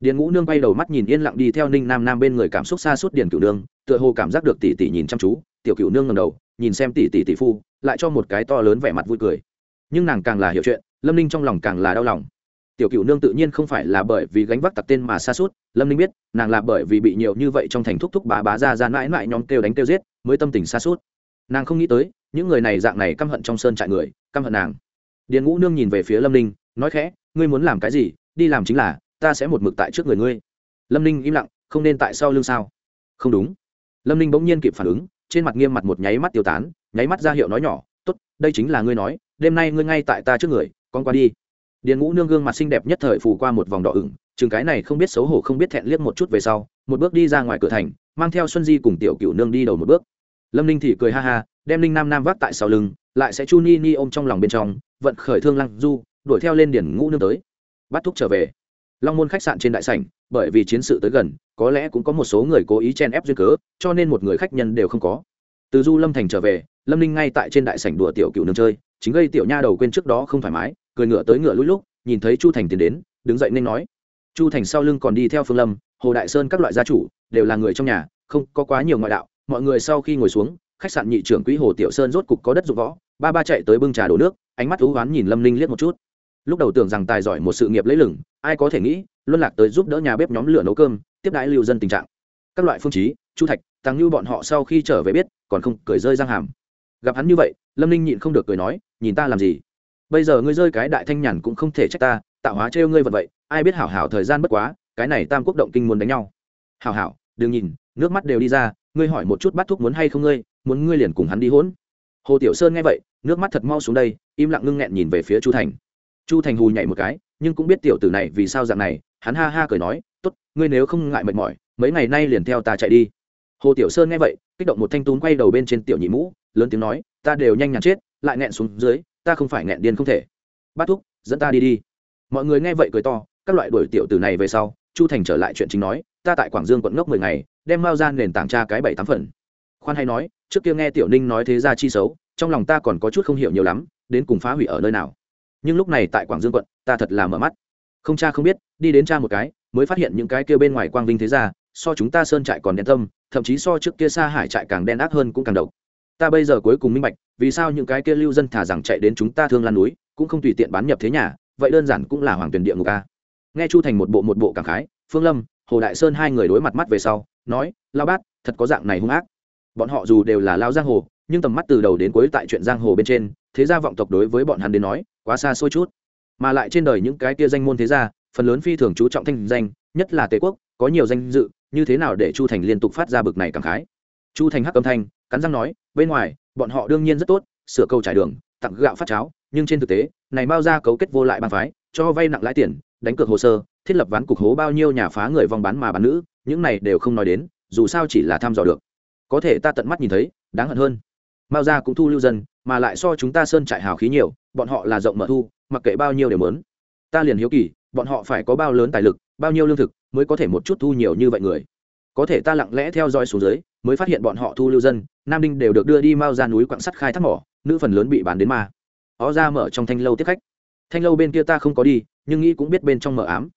Điền ngũ nương bay đầu mắt nhìn yên lặng đi theo ninh nam nam bên người cảm xúc xa suốt điền cửu nương, tựa hồ cảm giác được tỷ tỷ nhìn chăm chú. Tiểu cửu nương ngầm đầu, nhìn xem tỷ tỷ tỷ phu, lại cho một cái to lớn vẻ mặt vui cười. Nhưng nàng càng là hiểu chuyện, lâm ninh trong lòng càng là đau lòng tiểu cựu nương tự nhiên không phải là bởi vì gánh vác tặc tên mà xa suốt lâm ninh biết, nàng là bởi vì bị nhiều như vậy trong thành thúc thúc bá bá ra ra mãi mãi nhóm kêu đánh kêu giết, mới tâm tình xa suốt nàng không nghĩ tới, những người này dạng này căm hận trong sơn trại người, căm hận nàng. Điền ngũ nương nhìn về phía lâm ninh, nói khẽ, ngươi muốn làm cái gì? Đi làm chính là, ta sẽ một mực tại trước người ngươi. Lâm ninh im lặng, không nên tại sau lưng sao? Không đúng. Lâm ninh bỗng nhiên kịp phản ứng, trên mặt nghiêm mặt một nháy mắt tiêu tán, nháy mắt ra hiệu nói nhỏ t ố t đây chính là ngươi nói, đêm nay ngươi ngay tại ta trước người, con qua đi điền ngũ nương gương mặt xinh đẹp nhất thời phủ qua một vòng đỏ ửng, chừng cái này không biết xấu hổ không biết thẹn liếc một chút về sau, một bước đi ra ngoài cửa thành, mang theo xuân di cùng tiểu cựu nương đi đầu một bước. Lâm ninh thì cười ha ha, đem ninh nam nam vác tại sau lưng, lại sẽ chu ni ni ôm trong lòng bên trong, vận khởi thương lăng du, đuổi theo lên điển ngũ nương tới. Bắt thúc trở về. Long môn khách sạn trên đại sảnh, bởi vì chiến sự tới gần, có lẽ cũng có một số người cố ý chen ép duyên cớ, cho nên một người khách nhân đều không có. Từ du lâm thành trở về, lâm ninh ngay tại trên đại sảnh đùa tiểu cựu nương chơi, chính gây tiểu nha đầu quên trước đó không thoải mái cười ngựa tới ngựa lũi lúc, nhìn thấy chu thành tiến đến, đứng dậy nên nói, chu thành sau lưng còn đi theo phương lâm, hồ đại sơn các loại gia chủ đều là người trong nhà, không có quá nhiều ngoại đạo, mọi người sau khi ngồi xuống, khách sạn nhị trưởng quỹ hồ tiểu sơn rốt cục có đất dụng võ, ba ba chạy tới bưng trà đổ nước, ánh mắt thú oán nhìn lâm ninh liếc một chút. Lúc đầu tưởng rằng tài giỏi một sự nghiệp lấy lừng, ai có thể nghĩ, luân lạc tới giúp đỡ nhà bếp nhóm lửa nấu cơm, tiếp đãi lưu dân tình trạng. Các loại phương trí, chu thạch, tăng như bọn họ sau khi trở về biết, còn không cười rơi răng hàm. Gặp hắn như vậy, lâm ninh nhịn không được cười nói, nhìn ta làm gì? Bây giờ ngươi rơi cái đại thanh nhàn cũng không thể trách ta, tạo hóa trêu ngươi vật vậy, ai biết hảo hảo thời gian bất quá, cái này tam quốc động kinh muốn đánh nhau. Hảo hảo, đừng nhìn, nước mắt đều đi ra, ngươi hỏi một chút bắt thuốc muốn hay không ngươi, muốn ngươi liền cùng hắn đi hỗn. Hồ tiểu sơn nghe vậy, nước mắt thật mau xuống đây, im lặng ngưng nghẹn nhìn về phía chu thành. Chu thành hù nhảy một cái, nhưng cũng biết tiểu tử này vì sao dạng này, hắn ha ha cười nói, tốt, ngươi nếu không ngại mệt mỏi, mấy ngày nay liền theo ta chạy đi. Hồ tiểu sơn nghe vậy, kích động một thanh tún quay đầu bên trên tiểu nhị mũ, lớn tiếng nói, ta đều nhanh nhàn chết, lại nghẹn xuống dưới ta không phải nghẹn điên không thể. Bắt thúc, dẫn ta đi đi. Mọi người nghe vậy cười to, các loại đuổi tiểu từ này về sau, chu thành trở lại chuyện chính nói, ta tại quảng dương quận ngốc mười ngày, đem mao ra nền tảng tra cái bảy tám phần. Khoan hay nói, trước kia nghe tiểu ninh nói thế ra chi xấu, trong lòng ta còn có chút không hiểu nhiều lắm, đến cùng phá hủy ở nơi nào. Nhưng lúc này tại quảng dương quận, ta thật là mở mắt. Không cha không biết, đi đến cha một cái, mới phát hiện những cái kia bên ngoài quang vinh thế ra so chúng ta sơn trại còn đen tâm, thậm chí so trước kia xa hải trại càng đen ác hơn cũng càng độc ta bây giờ cuối cùng minh bạch, vì sao những cái kia lưu dân thả rằng chạy đến chúng ta thương lan núi, cũng không tùy tiện bán nhập thế nhà, vậy đơn giản cũng là hoàng tuyển địa ngục a. Nghe chu thành một bộ một bộ cảm khái, phương lâm, hồ đại sơn hai người đối mặt mắt về sau, nói lao bát, thật có dạng này hung ác. Bọn họ dù đều là lao giang hồ, nhưng tầm mắt từ đầu đến cuối tại chuyện giang hồ bên trên, thế gia vọng tộc đối với bọn hắn đến nói, quá xa xôi chút. Mà lại trên đời những cái kia danh môn thế gia, phần lớn phi thường chú trọng thanh danh, nhất là tề quốc, có nhiều danh dự, như thế nào để chu thành liên tục phát ra bực này cảm khái? Chu thành hắc âm thanh cắn răng nói, bên ngoài, bọn họ đương nhiên rất tốt, sửa câu trải đường, tặng gạo phát cháo, nhưng trên thực tế, này bao ra cấu kết vô lại bàn phái, cho vay nặng lãi tiền, đánh cược hồ sơ, thiết lập ván cục hố bao nhiêu nhà phá người vòng bán mà bán nữ, những này đều không nói đến, dù sao chỉ là thăm dò được. Có thể ta tận mắt nhìn thấy, đáng hận hơn. Mao gia cũng thu lưu dân, mà lại so chúng ta sơn trại hào khí nhiều, bọn họ là rộng mở thu, mặc kệ bao nhiêu đều lớn ta liền hiếu kỳ, bọn họ phải có bao lớn tài lực, bao nhiêu lương thực mới có thể một chút thu nhiều như vậy người? Có thể ta lặng lẽ theo dõi xuống dưới mới phát hiện bọn họ thu lưu dân, nam đinh đều được đưa đi mao ra núi quặng sắt khai thác mỏ, nữ phần lớn bị bán đến ma. Ó ra mở trong thanh lâu tiếp khách. Thanh lâu bên kia ta không có đi, nhưng nghĩ cũng biết bên trong mở ám.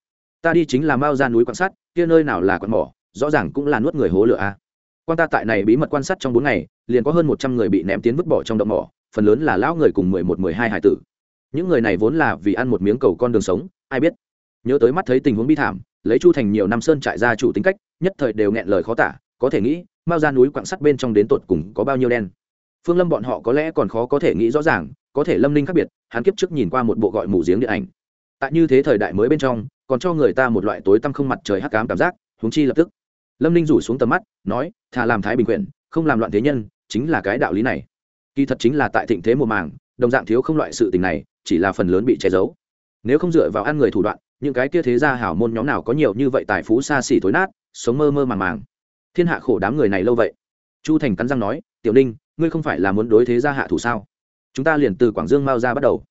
Ta đi chính là mao ra núi quặng sắt, kia nơi nào là quặng mỏ, rõ ràng cũng là nuốt người hố lửa a. Quan ta tại này bí mật quan sát trong bốn ngày, liền có hơn một trăm người bị ném tiến vứt bỏ trong động mỏ, phần lớn là lão người cùng mười một, mười hai hải tử. Những người này vốn là vì ăn một miếng cầu con đường sống, ai biết. Nhớ tới mắt thấy tình huống bi thảm, lấy chu thành nhiều năm sơn trại ra chủ tính cách, nhất thời đều nghẹn lời khó tả, có thể nghĩ mao ra núi quặng sắt bên trong đến tột cùng có bao nhiêu đen. Phương lâm bọn họ có lẽ còn khó có thể nghĩ rõ ràng, có thể lâm ninh khác biệt, hắn kiếp trước nhìn qua một bộ gọi mù giếng điện ảnh. Tại như thế thời đại mới bên trong, còn cho người ta một loại tối tăm không mặt trời hắc cám cảm giác húng chi lập tức. Lâm ninh rủ xuống tầm mắt, nói, thà làm thái bình quyền không làm loạn thế nhân, chính là cái đạo lý này. Kỳ thật chính là tại thịnh thế mùa màng, đồng dạng thiếu không loại sự tình này, chỉ là phần lớn bị che giấu. Nếu không dựa vào ăn người thủ đoạn, những cái kia thế gia hảo môn nhóm nào có nhiều như vậy tài phú xa xỉ thối nát, sống mơ mơ màng màng thiên hạ khổ đám người này lâu vậy? Chu thành cắn răng nói, tiểu ninh, ngươi không phải là muốn đối thế gia hạ thủ sao? Chúng ta liền từ quảng dương mao ra bắt đầu.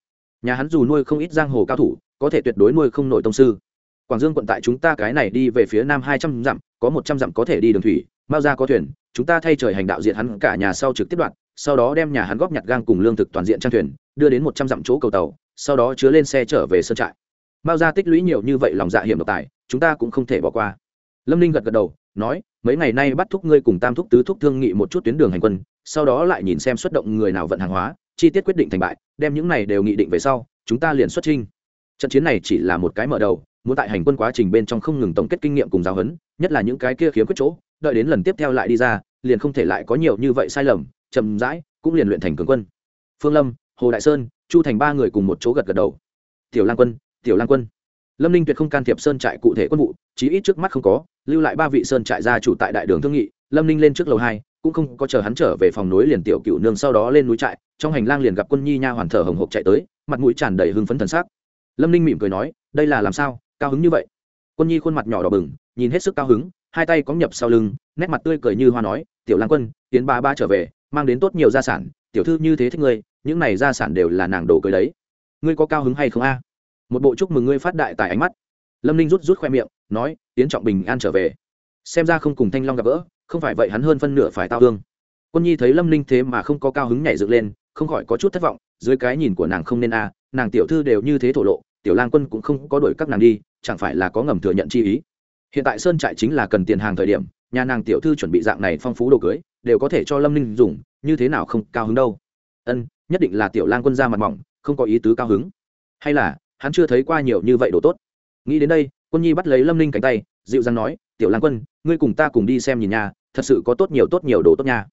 Nhà hắn dù nuôi không ít giang hồ cao thủ, có thể tuyệt đối nuôi không nổi tông sư. Quảng dương quận tại chúng ta cái này đi về phía nam hai trăm dặm, có một trăm dặm có thể đi đường thủy mao ra có thuyền, chúng ta thay trời hành đạo diện hắn cả nhà sau trực tiếp đoạn, sau đó đem nhà hắn góp nhặt gang cùng lương thực toàn diện trang thuyền, đưa đến một trăm dặm chỗ cầu tàu, sau đó chứa lên xe trở về sơn trại. Mao ra tích lũy nhiều như vậy lòng dạ hiểm độc tài, chúng ta cũng không thể bỏ qua. Lâm ninh gật gật đầu, nói mấy ngày nay bắt thúc ngươi cùng tam thúc tứ thúc thương nghị một chút tuyến đường hành quân, sau đó lại nhìn xem xuất động người nào vận hàng hóa, chi tiết quyết định thành bại, đem những này đều nghị định về sau, chúng ta liền xuất trinh trận chiến này chỉ là một cái mở đầu, muốn tại hành quân quá trình bên trong không ngừng tổng kết kinh nghiệm cùng giáo huấn, nhất là những cái kia khiếm khuyết chỗ, đợi đến lần tiếp theo lại đi ra, liền không thể lại có nhiều như vậy sai lầm, chậm rãi, cũng liền luyện thành cường quân. Phương lâm, hồ đại sơn, chu thành ba người cùng một chỗ gật gật đầu. Tiểu lang quân, tiểu lang quân lâm ninh tuyệt không can thiệp sơn trại cụ thể quân vụ, chí ít trước mắt không có, lưu lại ba vị sơn trại gia chủ tại đại đường thương nghị, lâm ninh lên trước lầu hai, cũng không có chờ hắn trở về phòng núi liền tiểu cựu nương sau đó lên núi trại, trong hành lang liền gặp quân nhi nha hoàn thở hồng hộc chạy tới, mặt mũi tràn đầy hưng phấn thần sắc. Lâm ninh mỉm cười nói, đây là làm sao? Cao hứng như vậy? Quân nhi khuôn mặt nhỏ đỏ bừng, nhìn hết sức cao hứng, hai tay có nhập sau lưng, nét mặt tươi cười như hoa nói, tiểu lang quân, tiến ba ba trở về, mang đến tốt nhiều gia sản, tiểu thư như thế thích ngươi, những này gia sản đều là nàng đồ cưới đấy. Ngươi có cao hứng hay không a? Một bộ chúc mừng ngươi phát đại tài ánh mắt. Lâm ninh rút rút khoe miệng, nói tiến trọng bình an trở về. Xem ra không cùng thanh long gặp gỡ, không phải vậy hắn hơn phân nửa phải tao hương quân nhi thấy lâm ninh thế mà không có cao hứng nhảy dựng lên, không khỏi có chút thất vọng, dưới cái nhìn của nàng không nên a à, nàng tiểu thư đều như thế thổ lộ, tiểu lang quân cũng không có đuổi các nàng đi, chẳng phải là có ngầm thừa nhận chi ý. Hiện tại sơn trại chính là cần tiền hàng thời điểm, nhà nàng tiểu thư chuẩn bị dạng này phong phú đồ cưới, đều có thể cho lâm ninh dùng, như thế nào không cao hứng đâu. Ân, nhất định là tiểu lang quân ra mặt mỏng, không có ý tứ cao hứng. Hay là hắn chưa thấy qua nhiều như vậy đồ tốt. Nghĩ đến đây, quân nhi bắt lấy lâm ninh cánh tay, dịu dàng nói, tiểu lang quân, ngươi cùng ta cùng đi xem nhìn nhà, thật sự có tốt nhiều tốt nhiều đồ tốt nha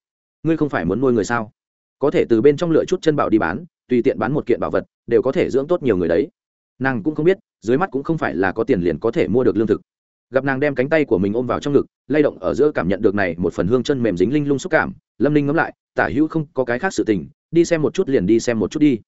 ngươi không phải muốn nuôi người sao? Có thể từ bên trong lựa chút chân bảo đi bán, tùy tiện bán một kiện bảo vật, đều có thể dưỡng tốt nhiều người đấy. Nàng cũng không biết, dưới mắt cũng không phải là có tiền liền có thể mua được lương thực. Gặp nàng đem cánh tay của mình ôm vào trong ngực, lay động ở giữa cảm nhận được này một phần hương chân mềm dính linh lung xúc cảm, lâm linh ngẫm lại, tả hữu không có cái khác sự tình, đi xem một chút liền đi xem một chút đi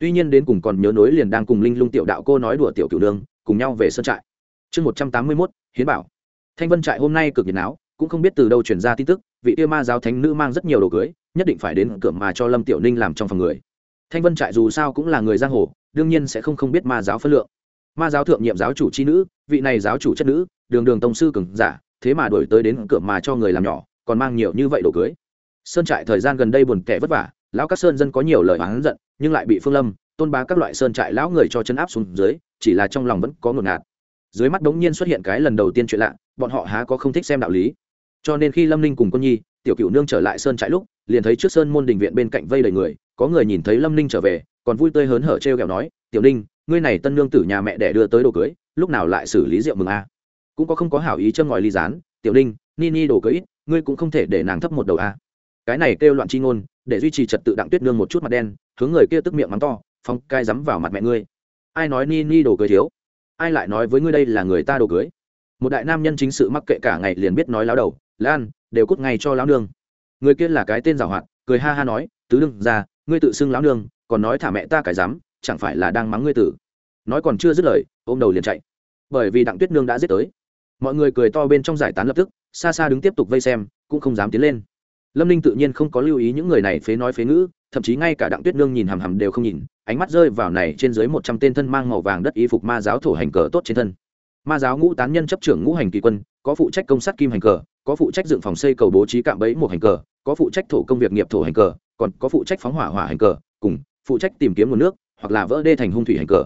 tuy nhiên đến cùng còn nhớ nối liền đang cùng linh lung tiểu đạo cô nói đùa tiểu cửu nương cùng nhau về sân trại. Chương một trăm tám mươi mốt, hiến bảo. Thanh vân trại hôm nay cực nhiệt não cũng không biết từ đâu truyền ra tin tức, vị tiêu ma giáo thánh nữ mang rất nhiều đồ cưới, nhất định phải đến cửa mà cho lâm tiểu ninh làm trong phòng người. Thanh vân trại dù sao cũng là người giang hồ, đương nhiên sẽ không không biết ma giáo phân lượng. Ma giáo thượng nhiệm giáo chủ c h i nữ, vị này giáo chủ chất nữ, đường đường tông sư cường giả, thế mà đổi tới đến cửa mà cho người làm nhỏ, còn mang nhiều như vậy đồ cưới. Sơn trại thời gian gần đây buồn kẻ vất vả lão các sơn dân có nhiều lời oán giận, nhưng lại bị phương lâm, tôn bá các loại sơn trại lão người cho chân áp xuống dưới, chỉ là trong lòng vẫn có ngột ngạt. Dưới mắt đống nhiên xuất hiện cái lần đầu tiên chuyện lạ, bọn họ há có không thích xem đạo lý. Cho nên khi lâm ninh cùng quân nhi, tiểu cựu nương trở lại sơn trại lúc, liền thấy trước sơn môn đình viện bên cạnh vây đầy người, có người nhìn thấy lâm ninh trở về, còn vui tươi hớn hở t r e o kẹo nói, tiểu ninh, ngươi này tân nương tử nhà mẹ đẻ đưa tới đồ cưới, lúc nào lại xử lý rượu mừng a? Cũng có không có hảo ý châm ngòi ly dán tiểu ninh, ni ni đồ cưới ngươi cũng không thể để nàng thấp một đầu a. Cái này kêu loạn chi ngôn để duy trì trật tự đặng tuyết nương một chút mặt đen, hướng người kia tức miệng mắng to, phong cai rắm vào mặt mẹ ngươi. Ai nói ni ni đồ cưới thiếu? Ai lại nói với ngươi đây là người ta đồ cưới? Một đại nam nhân chính sự mắc kệ cả ngày liền biết nói láo đầu, lan, đều cút ngay cho láo nương. Người kia là cái tên giảo hoạt, cười ha ha nói, tứ đương ra, ngươi tự xưng láo nương, còn nói thả mẹ ta cái dám, chẳng phải là đang mắng ngươi tử? Nói còn chưa dứt lời, ôm đầu liền chạy. Bởi vì đặng tuyết nương đã giết tới. Mọi người cười to bên trong giải tán lập tức, xa xa đứng tiếp tục vây xem, cũng không dám tiến lên lâm ninh tự nhiên không có lưu ý những người này phế nói phế ngữ, thậm chí ngay cả đặng tuyết nương nhìn hằm hằm đều không nhìn, ánh mắt rơi vào này trên dưới một trăm tên thân mang màu vàng đất y phục ma giáo thổ hành cờ tốt trên thân. Ma giáo ngũ tán nhân chấp trưởng ngũ hành kỳ quân, có phụ trách công sát kim hành cờ, có phụ trách dựng phòng xây cầu bố trí cạm bẫy một hành cờ, có phụ trách thổ công việc nghiệp thổ hành cờ, còn có phụ trách phóng hỏa hỏa hành cờ, cùng phụ trách tìm kiếm nguồn nước, hoặc là vỡ đê thành hung thủy hành cờ.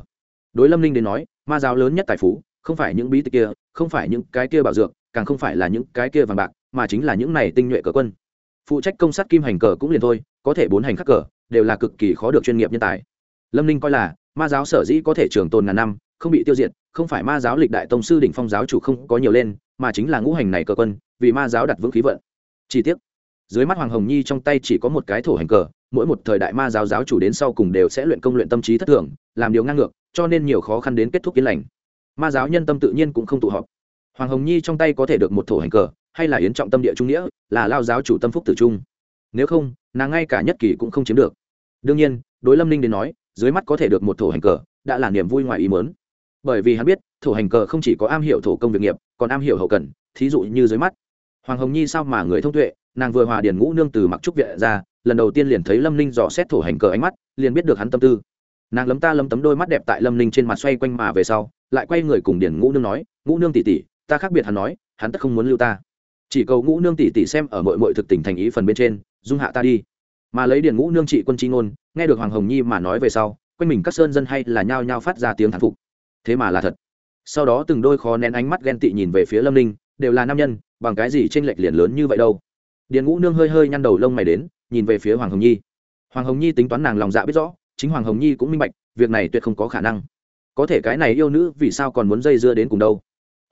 Đối lâm linh đến nói, ma giáo lớn nhất tài phú, không phải những bí tịch kia, không phải những cái kia bảo dược, càng không phải là những cái kia vàng bạc, mà chính là những này tinh nhuệ cờ quân phụ trách công sát kim hành cờ cũng liền thôi, có thể bốn hành khắc cờ, đều là cực kỳ khó được chuyên nghiệp nhân tài. Lâm ninh coi là, ma giáo sở dĩ có thể trường tồn ngàn năm, không bị tiêu diệt, không phải ma giáo lịch đại tông sư đỉnh phong giáo chủ không có nhiều lên, mà chính là ngũ hành này cờ quân, vì ma giáo đặt vững khí vận. Chi tiết dưới mắt hoàng hồng nhi trong tay chỉ có một cái thổ hành cờ, mỗi một thời đại ma giáo giáo chủ đến sau cùng đều sẽ luyện công luyện tâm trí thất thường, làm điều ngang ngược, cho nên nhiều khó khăn đến kết thúc yên lành. Ma giáo nhân tâm tự nhiên cũng không tụ họp. Hoàng hồng nhi trong tay có thể được một thổ hành cờ, hay là yến trọng tâm địa trung nghĩa là lao giáo chủ tâm phúc tử trung. Nếu không, nàng ngay cả nhất kỳ cũng không chiếm được. Đương nhiên, đối lâm ninh đến nói, dưới mắt có thể được một thổ hành cờ, đã là niềm vui ngoài ý mớn bởi vì hắn biết, thổ hành cờ không chỉ có am hiểu thổ công việc nghiệp, còn am hiểu hậu cần, thí dụ như dưới mắt. Hoàng hồng nhi sao mà người thông tuệ, nàng vừa hòa điền ngũ nương từ mặc trúc viện ra, lần đầu tiên liền thấy lâm ninh dò xét thổ hành cờ ánh mắt, liền biết được hắn tâm tư. Nàng lấm ta lấm tấm đôi mắt đẹp tại lâm ninh trên mặt xoay quanh mà về sau, lại quay người cùng điền ngũ nương nói, ngũ nương tỷ tỷ, ta khác biệt hắn nói, hắn tất không muốn lưu ta chỉ cầu ngũ nương tỷ tỷ xem ở mội mội thực tình thành ý phần bên trên, dung hạ ta đi. Mà lấy điền ngũ nương trị quân tri ngôn, nghe được hoàng hồng nhi mà nói về sau, quanh mình các sơn dân hay là nhao nhao phát ra tiếng thán phục. Thế mà là thật. Sau đó từng đôi khó nén ánh mắt ghen tị nhìn về phía lâm ninh, đều là nam nhân, bằng cái gì t r ê n lệch liền lớn như vậy đâu. Điền ngũ nương hơi hơi nhăn đầu lông mày đến, nhìn về phía hoàng hồng nhi. Hoàng hồng nhi tính toán nàng lòng dạ biết rõ, chính hoàng hồng nhi cũng minh bạch, việc này tuyệt không có khả năng. Có thể cái này yêu nữ vì sao còn muốn dây dưa đến cùng đâu?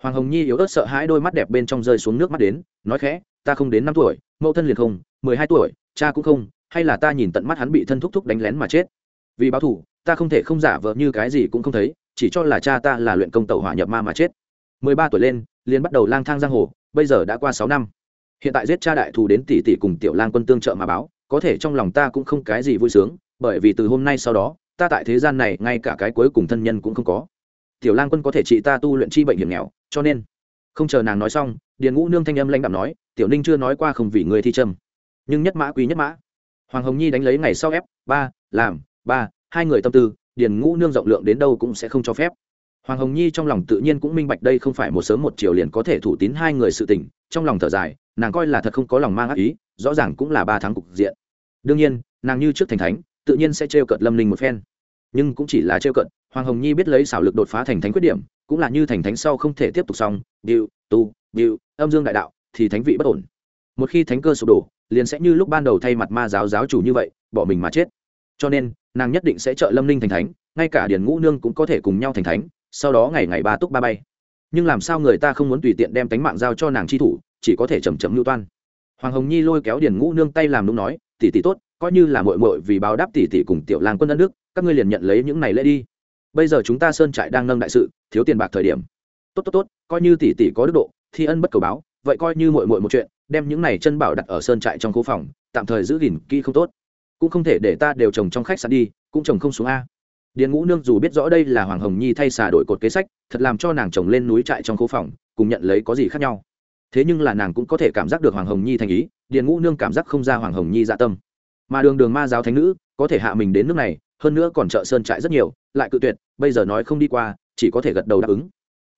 Hoàng hồng nhi yếu ớt sợ hãi đôi mắt đẹp bên trong rơi xuống nước mắt đến, nói khẽ, ta không đến năm tuổi, mẫu thân liền không, mười hai tuổi, cha cũng không, hay là ta nhìn tận mắt hắn bị thân thúc thúc đánh lén mà chết. Vì báo thủ ta không thể không giả vờ như cái gì cũng không thấy, chỉ cho là cha ta là luyện công tàu hỏa nhập ma mà chết. mười ba tuổi lên, liền bắt đầu lang thang giang hồ, bây giờ đã qua sáu năm. Hiện tại giết cha đại thù đến tỷ tỷ cùng tiểu lang quân tương trợ mà báo, có thể trong lòng ta cũng không cái gì vui sướng, bởi vì từ hôm nay sau đó, ta tại thế gian này ngay cả cái cuối cùng thân nhân cũng không có. Tiểu lang quân có thể trị ta tu luyện chi bệnh hiểm nghèo cho nên, không chờ nàng nói xong, điền ngũ nương thanh âm lãnh đạm nói, tiểu ninh chưa nói qua không vì người thi trâm. Nhưng nhất mã quý nhất mã. Hoàng hồng nhi đánh lấy ngày sau ép, ba, làm, ba, hai người tâm tư, điền ngũ nương rộng lượng đến đâu cũng sẽ không cho phép. Hoàng hồng nhi trong lòng tự nhiên cũng minh bạch đây không phải một sớm một chiều liền có thể thủ tín hai người sự tình, trong lòng thở dài, nàng coi là thật không có lòng mang ác ý, rõ ràng cũng là ba tháng cục diện. Đương nhiên, nàng như trước thành thánh, tự nhiên sẽ trêu cợt lâm linh một phen. Nhưng cũng chỉ là trêu cợt, hoàng hồng nhi biết lấy xảo lực đột phá thành thánh khuyết điểm cũng là như thành thánh sau không thể tiếp tục xong điệu tu điệu âm dương đại đạo, thì thánh vị bất ổn. Một khi thánh cơ sụp đổ, liền sẽ như lúc ban đầu thay mặt ma giáo giáo chủ như vậy, bỏ mình mà chết. Cho nên, nàng nhất định sẽ trợ lâm ninh thành thánh, ngay cả điền ngũ nương cũng có thể cùng nhau thành thánh, sau đó ngày ngày ba túc ba bay. Nhưng làm sao người ta không muốn tùy tiện đem tánh mạng giao cho nàng chi thủ, chỉ có thể chầm chậm lưu toan. Hoàng hồng nhi lôi kéo điền ngũ nương tay làm đúng nói, tỷ tỷ tốt, coi như là mội mội vì báo đáp tỷ tỷ cùng tiểu làng quân đất nước, các ngươi liền nhận lấy những này lễ đi bây giờ chúng ta sơn trại đang nâng đại sự, thiếu tiền bạc thời điểm. Tốt tốt tốt, coi như tỷ tỷ có đức độ, thi ân bất cầu báo, vậy coi như mội mội một chuyện, đem những này chân bảo đặt ở sơn trại trong khu phòng, tạm thời giữ gìn kỹ không tốt. Cũng không thể để ta đều trồng trong khách sạn đi, cũng trồng không xuống a. Điền ngũ nương dù biết rõ đây là hoàng hồng nhi thay xà đổi cột kế sách, thật làm cho nàng trồng lên núi trại trong khu phòng, cùng nhận lấy có gì khác nhau. Thế nhưng là nàng cũng có thể cảm giác được hoàng hồng nhi thành ý, điền ngũ nương cảm giác không ra hoàng hồng nhi dạ tâm. Mà đường đường ma giáo thánh nữ, có thể hạ mình đến nước này hơn nữa còn trợ sơn trại rất nhiều, lại cự tuyệt, bây giờ nói không đi qua, chỉ có thể gật đầu đáp ứng.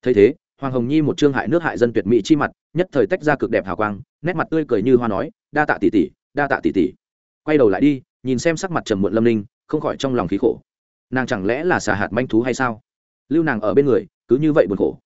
Thấy thế, hoàng hồng nhi một trương hại nước hại dân tuyệt mỹ chi mặt, nhất thời tách ra cực đẹp hào quang, nét mặt tươi cười như hoa nói, đa tạ tỷ tỷ, đa tạ tỷ tỷ. Quay đầu lại đi, nhìn xem sắc mặt trầm muộn lâm ninh, không khỏi trong lòng khí khổ. Nàng chẳng lẽ là xà hạt manh thú hay sao? Lưu nàng ở bên người, cứ như vậy buồn khổ.